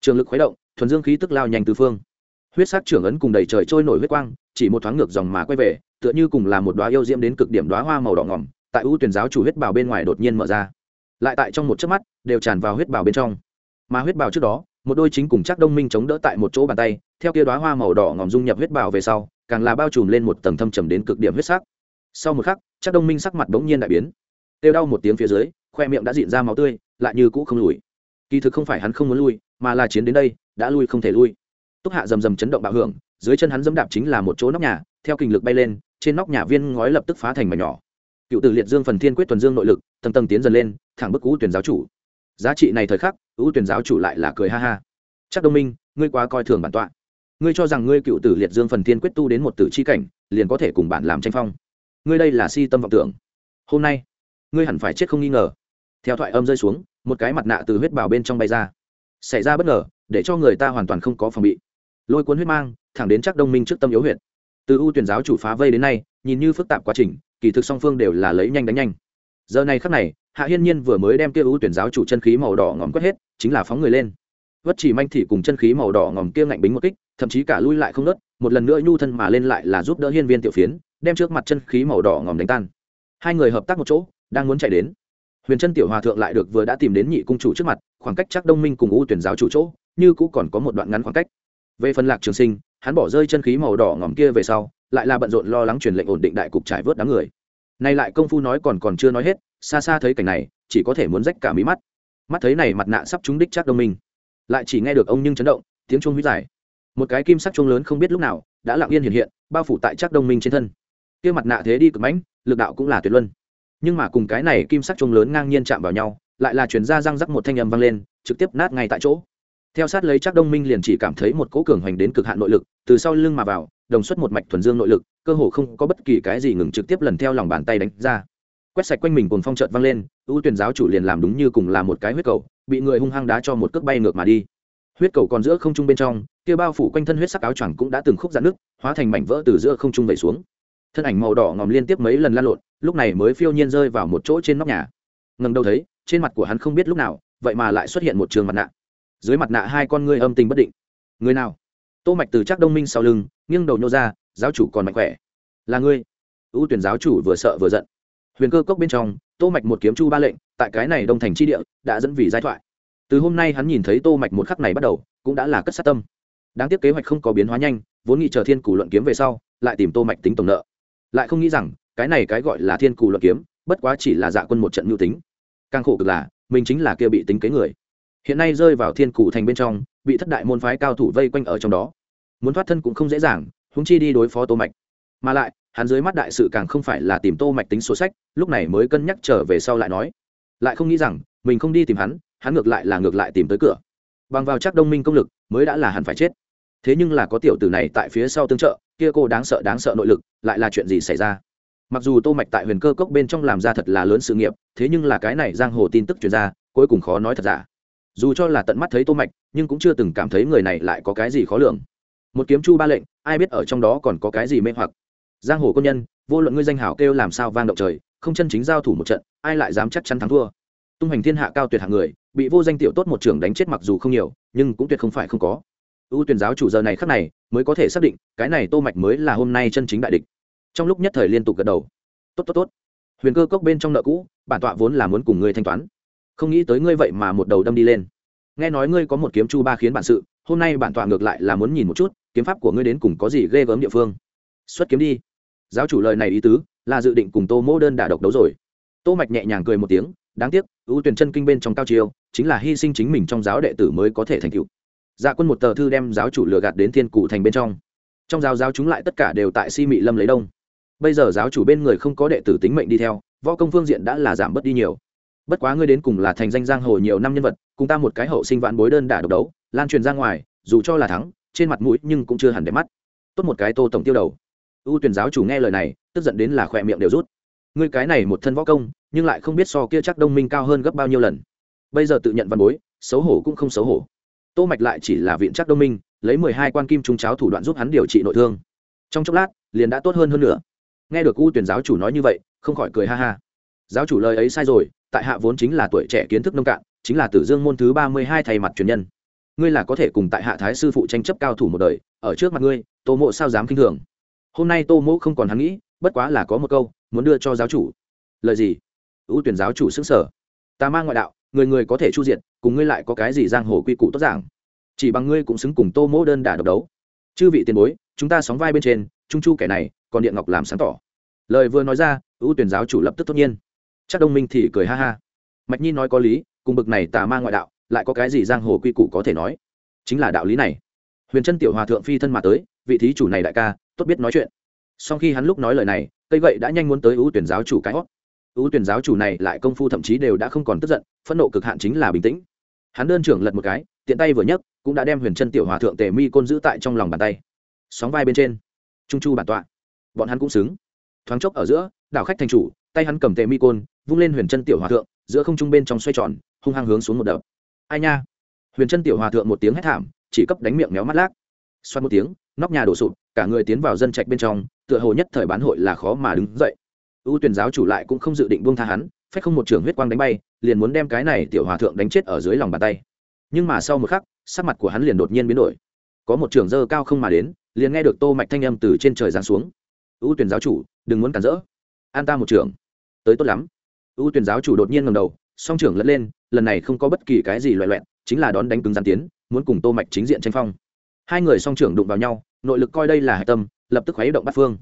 A: trường lực khuấy động, thuần dương khí tức lao nhanh từ phương. Huyết sát trưởng ấn cùng đầy trời trôi nổi huyết quang, chỉ một thoáng ngược dòng mà quay về, tựa như cùng là một đoá yêu diễm đến cực điểm đoá hoa màu đỏ ngỏm, tại ưu tuyển giáo chủ huyết bào bên ngoài đột nhiên mở ra. Lại tại trong một chớp mắt, đều tràn vào huyết bào bên trong. Mà huyết bào trước đó, một đôi chính cùng chắc đông minh chống đỡ tại một chỗ bàn tay, theo kia đoá hoa màu đỏ ngòm dung nhập huyết bào về sau, càng là bao trùm lên một tầng thâm trầm đến cực điểm huyết sắc. Sau một khắc chắc đông minh sắc mặt bỗng nhiên đại biến. Têu đau một tiếng phía dưới, khoe miệng đã dịn ra máu tươi, lại như cũ không lùi. Kỳ thực không phải hắn không muốn lui, mà là chiến đến đây, đã lui không thể lui. Túc hạ rầm rầm chấn động bạo hưởng, dưới chân hắn dẫm đạp chính là một chỗ nóc nhà, theo kình lực bay lên, trên nóc nhà viên ngói lập tức phá thành mảnh nhỏ. Cựu tử liệt dương phần thiên quyết tuần dương nội lực, tầng tầng tiến dần lên, thẳng bức cũ tuyển giáo chủ. Giá trị này thời khắc ưu tuyển giáo chủ lại là cười ha ha. Chắc đông minh, ngươi quá coi thường bản tọa. Ngươi cho rằng ngươi cựu tử liệt dương phần thiên quyết tu đến một tử c h i cảnh, liền có thể cùng bản làm tranh phong ngươi đây là si tâm vọng tưởng. Hôm nay, ngươi hẳn phải chết không nghi ngờ. Theo thoại âm rơi xuống, một cái mặt nạ từ huyết bào bên trong bay ra. Xảy ra bất ngờ, để cho người ta hoàn toàn không có phòng bị. Lôi cuốn huyết mang, thẳng đến chắc đông minh trước tâm yếu huyện từ ưu tuyển giáo chủ phá vây đến nay, nhìn như phức tạp quá trình, kỳ thực song phương đều là lấy nhanh đánh nhanh. Giờ này khắc này, hạ hiên nhiên vừa mới đem kia ưu tuyển giáo chủ chân khí màu đỏ ngòm quét hết, chính là phóng người lên. Vất chỉ manh thị cùng chân khí màu đỏ ngòm kia ngạnh bính một kích, thậm chí cả lui lại không nớt, một lần nữa nhu thân mà lên lại là giúp đỡ hiên viên tiểu phiến đem trước mặt chân khí màu đỏ ngòm đánh tan. Hai người hợp tác một chỗ, đang muốn chạy đến. Huyền chân tiểu hòa thượng lại được vừa đã tìm đến nhị cung chủ trước mặt, khoảng cách chắc đông minh cùng U tuyển giáo chủ chỗ, như cũng còn có một đoạn ngắn khoảng cách. Về phần lạc trường sinh, hắn bỏ rơi chân khí màu đỏ ngòm kia về sau, lại là bận rộn lo lắng truyền lệnh ổn định đại cục trải vớt đám người. Nay lại công phu nói còn còn chưa nói hết, xa xa thấy cảnh này, chỉ có thể muốn rách cả mí mắt. Mắt thấy này mặt nạ sắp trúng đích chắc đông minh. Lại chỉ nghe được ông nhưng chấn động, tiếng chuông huyết dài. Một cái kim sắc chuông lớn không biết lúc nào, đã lặng yên hiện hiện, bao phủ tại chắc đông minh trên thân kia mặt nạ thế đi cực mãnh, lực đạo cũng là tuyệt luân. Nhưng mà cùng cái này kim sắc chuông lớn ngang nhiên chạm vào nhau, lại là chuyển ra răng rắc một thanh âm vang lên, trực tiếp nát ngay tại chỗ. Theo sát lấy chắc đông minh liền chỉ cảm thấy một cỗ cường hoành đến cực hạn nội lực, từ sau lưng mà vào, đồng xuất một mạch thuần dương nội lực, cơ hồ không có bất kỳ cái gì ngừng trực tiếp lần theo lòng bàn tay đánh ra. Quét sạch quanh mình cùng phong trợt vang lên, ưu tuyển giáo chủ liền làm đúng như cùng là một cái huyết cầu, bị người hung hăng đá cho một cước bay ngược mà đi. Huyết cầu còn giữa không trung bên trong, kia bao phủ quanh thân huyết sắc áo choàng cũng đã từng khúc dạn nước hóa thành mảnh vỡ từ giữa không trung vẩy xuống thân ảnh màu đỏ ngòm liên tiếp mấy lần lan lộn, lúc này mới phiêu nhiên rơi vào một chỗ trên nóc nhà. Ngần đầu thấy, trên mặt của hắn không biết lúc nào, vậy mà lại xuất hiện một trường mặt nạ. Dưới mặt nạ hai con ngươi âm tình bất định. Người nào? Tô mạch từ chắc đông minh sau lưng, nghiêng đầu nhô ra, giáo chủ còn mạnh khỏe. Là ngươi. Ưu tuyển giáo chủ vừa sợ vừa giận. Huyền cơ cốc bên trong, tô mạch một kiếm chu ba lệnh, tại cái này đông thành chi địa, đã dẫn vì giai thoại. Từ hôm nay hắn nhìn thấy tô mạch một khắc này bắt đầu, cũng đã là cất sát tâm. Đáng tiếc kế hoạch không có biến hóa nhanh, vốn nghĩ chờ thiên củ luận kiếm về sau, lại tìm tô mạch tính tổng nợ lại không nghĩ rằng cái này cái gọi là thiên cù luận kiếm, bất quá chỉ là dạ quân một trận mưu tính. Càng khổ cực là, mình chính là kia bị tính kế người. Hiện nay rơi vào thiên cù thành bên trong, bị thất đại môn phái cao thủ vây quanh ở trong đó. Muốn thoát thân cũng không dễ dàng húng chi đi đối phó tô mạch. Mà lại, hắn dưới mắt đại sự càng không phải là tìm tô mạch tính số sách, lúc này mới cân nhắc trở về sau lại nói. Lại không nghĩ rằng, mình không đi tìm hắn hắn ngược lại là ngược lại tìm tới cửa. Bằng vào chắc đông minh công lực, mới đã là hắn phải chết thế nhưng là có tiểu tử này tại phía sau tương trợ, kia cô đáng sợ đáng sợ nội lực, lại là chuyện gì xảy ra? Mặc dù tô mạch tại huyền cơ cốc bên trong làm ra thật là lớn sự nghiệp, thế nhưng là cái này giang hồ tin tức truyền ra, cuối cùng khó nói thật giả. Dù cho là tận mắt thấy tô mạch, nhưng cũng chưa từng cảm thấy người này lại có cái gì khó lường. Một kiếm chu ba lệnh, ai biết ở trong đó còn có cái gì mê hoặc. Giang hồ công nhân, vô luận ngươi danh hảo kêu làm sao vang động trời, không chân chính giao thủ một trận, ai lại dám chắc chắn thắng thua? Tung hành thiên hạ cao tuyệt hạng người, bị vô danh tiểu tốt một trưởng đánh chết mặc dù không nhiều, nhưng cũng tuyệt không phải không có ưu tuyển giáo chủ giờ này khắc này mới có thể xác định cái này tô mạch mới là hôm nay chân chính đại địch. Trong lúc nhất thời liên tục gật đầu. Tốt tốt tốt. Huyền cơ cốc bên trong nợ cũ, bản tọa vốn là muốn cùng ngươi thanh toán. Không nghĩ tới ngươi vậy mà một đầu đâm đi lên. Nghe nói ngươi có một kiếm chu ba khiến bản sự, hôm nay bản tọa ngược lại là muốn nhìn một chút, kiếm pháp của ngươi đến cùng có gì ghê gớm địa phương. Xuất kiếm đi. Giáo chủ lời này ý tứ, là dự định cùng tô mô đơn đả độc đấu rồi. Tô mạch nhẹ nhàng cười một tiếng, đáng tiếc, ưu tuyển chân kinh bên trong cao chiêu, chính là hy sinh chính mình trong giáo đệ tử mới có thể thành tựu dạ quân một tờ thư đem giáo chủ lừa gạt đến thiên cụ thành bên trong. Trong giáo giáo chúng lại tất cả đều tại si mị lâm lấy đông. Bây giờ giáo chủ bên người không có đệ tử tính mệnh đi theo, võ công phương diện đã là giảm bớt đi nhiều. Bất quá ngươi đến cùng là thành danh giang hồ nhiều năm nhân vật, cùng ta một cái hậu sinh vạn bối đơn đả độc đấu, lan truyền ra ngoài, dù cho là thắng, trên mặt mũi nhưng cũng chưa hẳn để mắt. Tốt một cái tô tổng tiêu đầu. Ưu tuyển giáo chủ nghe lời này, tức giận đến là khỏe miệng đều rút. Ngươi cái này một thân võ công, nhưng lại không biết so kia chắc đông minh cao hơn gấp bao nhiêu lần. Bây giờ tự nhận văn bối, xấu hổ cũng không xấu hổ tô mạch lại chỉ là viện chắc đông minh, lấy mười hai quan kim trung cháo thủ đoạn giúp hắn điều trị nội thương. Trong chốc lát, liền đã tốt hơn hơn nữa. Nghe được U tuyển giáo chủ nói như vậy, không khỏi cười ha ha. Giáo chủ lời ấy sai rồi, tại hạ vốn chính là tuổi trẻ kiến thức nông cạn, chính là tử dương môn thứ ba mươi hai thầy mặt truyền nhân. Ngươi là có thể cùng tại hạ thái sư phụ tranh chấp cao thủ một đời, ở trước mặt ngươi, tô mộ sao dám kinh thường? Hôm nay tô mộ không còn hắn nghĩ, bất quá là có một câu, muốn đưa cho giáo chủ. Lời gì? Ưu tuyển giáo chủ xứng sở ta mang ngoại đạo người người có thể chu diện cùng ngươi lại có cái gì giang hồ quy củ tốt giảng? Chỉ bằng ngươi cũng xứng cùng tô mỗ đơn đả độc đấu. Chư vị tiền bối, chúng ta sóng vai bên trên, trung chu kẻ này, còn điện ngọc làm sáng tỏ. Lời vừa nói ra, ưu tuyển giáo chủ lập tức tất nhiên. Chắc đông minh thì cười ha ha. Mạch nhi nói có lý, cùng bực này tà ma ngoại đạo, lại có cái gì giang hồ quy củ có thể nói? Chính là đạo lý này. Huyền Trân tiểu hòa thượng phi thân mà tới, vị thí chủ này đại ca, tốt biết nói chuyện. Sau khi hắn lúc nói lời này, cây gậy đã nhanh muốn tới ưu tuyển giáo chủ cái hót ưu tuyển giáo chủ này lại công phu thậm chí đều đã không còn tức giận, phẫn nộ cực hạn chính là bình tĩnh. Hắn đơn trưởng lật một cái, tiện tay vừa nhấc, cũng đã đem huyền chân tiểu hòa thượng tề mi côn giữ tại trong lòng bàn tay. Sóng vai bên trên, trung chu bản tọa. Bọn hắn cũng xứng. Thoáng chốc ở giữa, đảo khách thành chủ, tay hắn cầm tề mi côn, vung lên huyền chân tiểu hòa thượng, giữa không trung bên trong xoay tròn, hung hăng hướng xuống một đập. Ai nha? Huyền chân tiểu hòa thượng một tiếng hét thảm, chỉ cấp đánh miệng méo mắt lác. Xoát một tiếng, nóc nhà đổ sụp, cả người tiến vào dân trạch bên trong, tựa hồ nhất thời bán hội là khó mà đứng dậy ưu tuyển giáo chủ lại cũng không dự định buông tha hắn, phách không một trường huyết quang đánh bay, liền muốn đem cái này tiểu hòa thượng đánh chết ở dưới lòng bàn tay. Nhưng mà sau một khắc, sắc mặt của hắn liền đột nhiên biến đổi. Có một trường dơ cao không mà đến, liền nghe được tô mạch thanh âm từ trên trời giáng xuống. Ưu tuyển giáo chủ, đừng muốn cản rỡ. An ta một trường. Tới tốt lắm. Ưu tuyển giáo chủ đột nhiên ngẩng đầu, song trưởng lật lên, lần này không có bất kỳ cái gì loẹ loẹn chính là đón đánh cứng gian tiến, muốn cùng tô mạch chính diện tranh phong. Hai người song trưởng đụng vào nhau, nội lực coi đây là hạch tâm, lập tức khuấy động bát phương.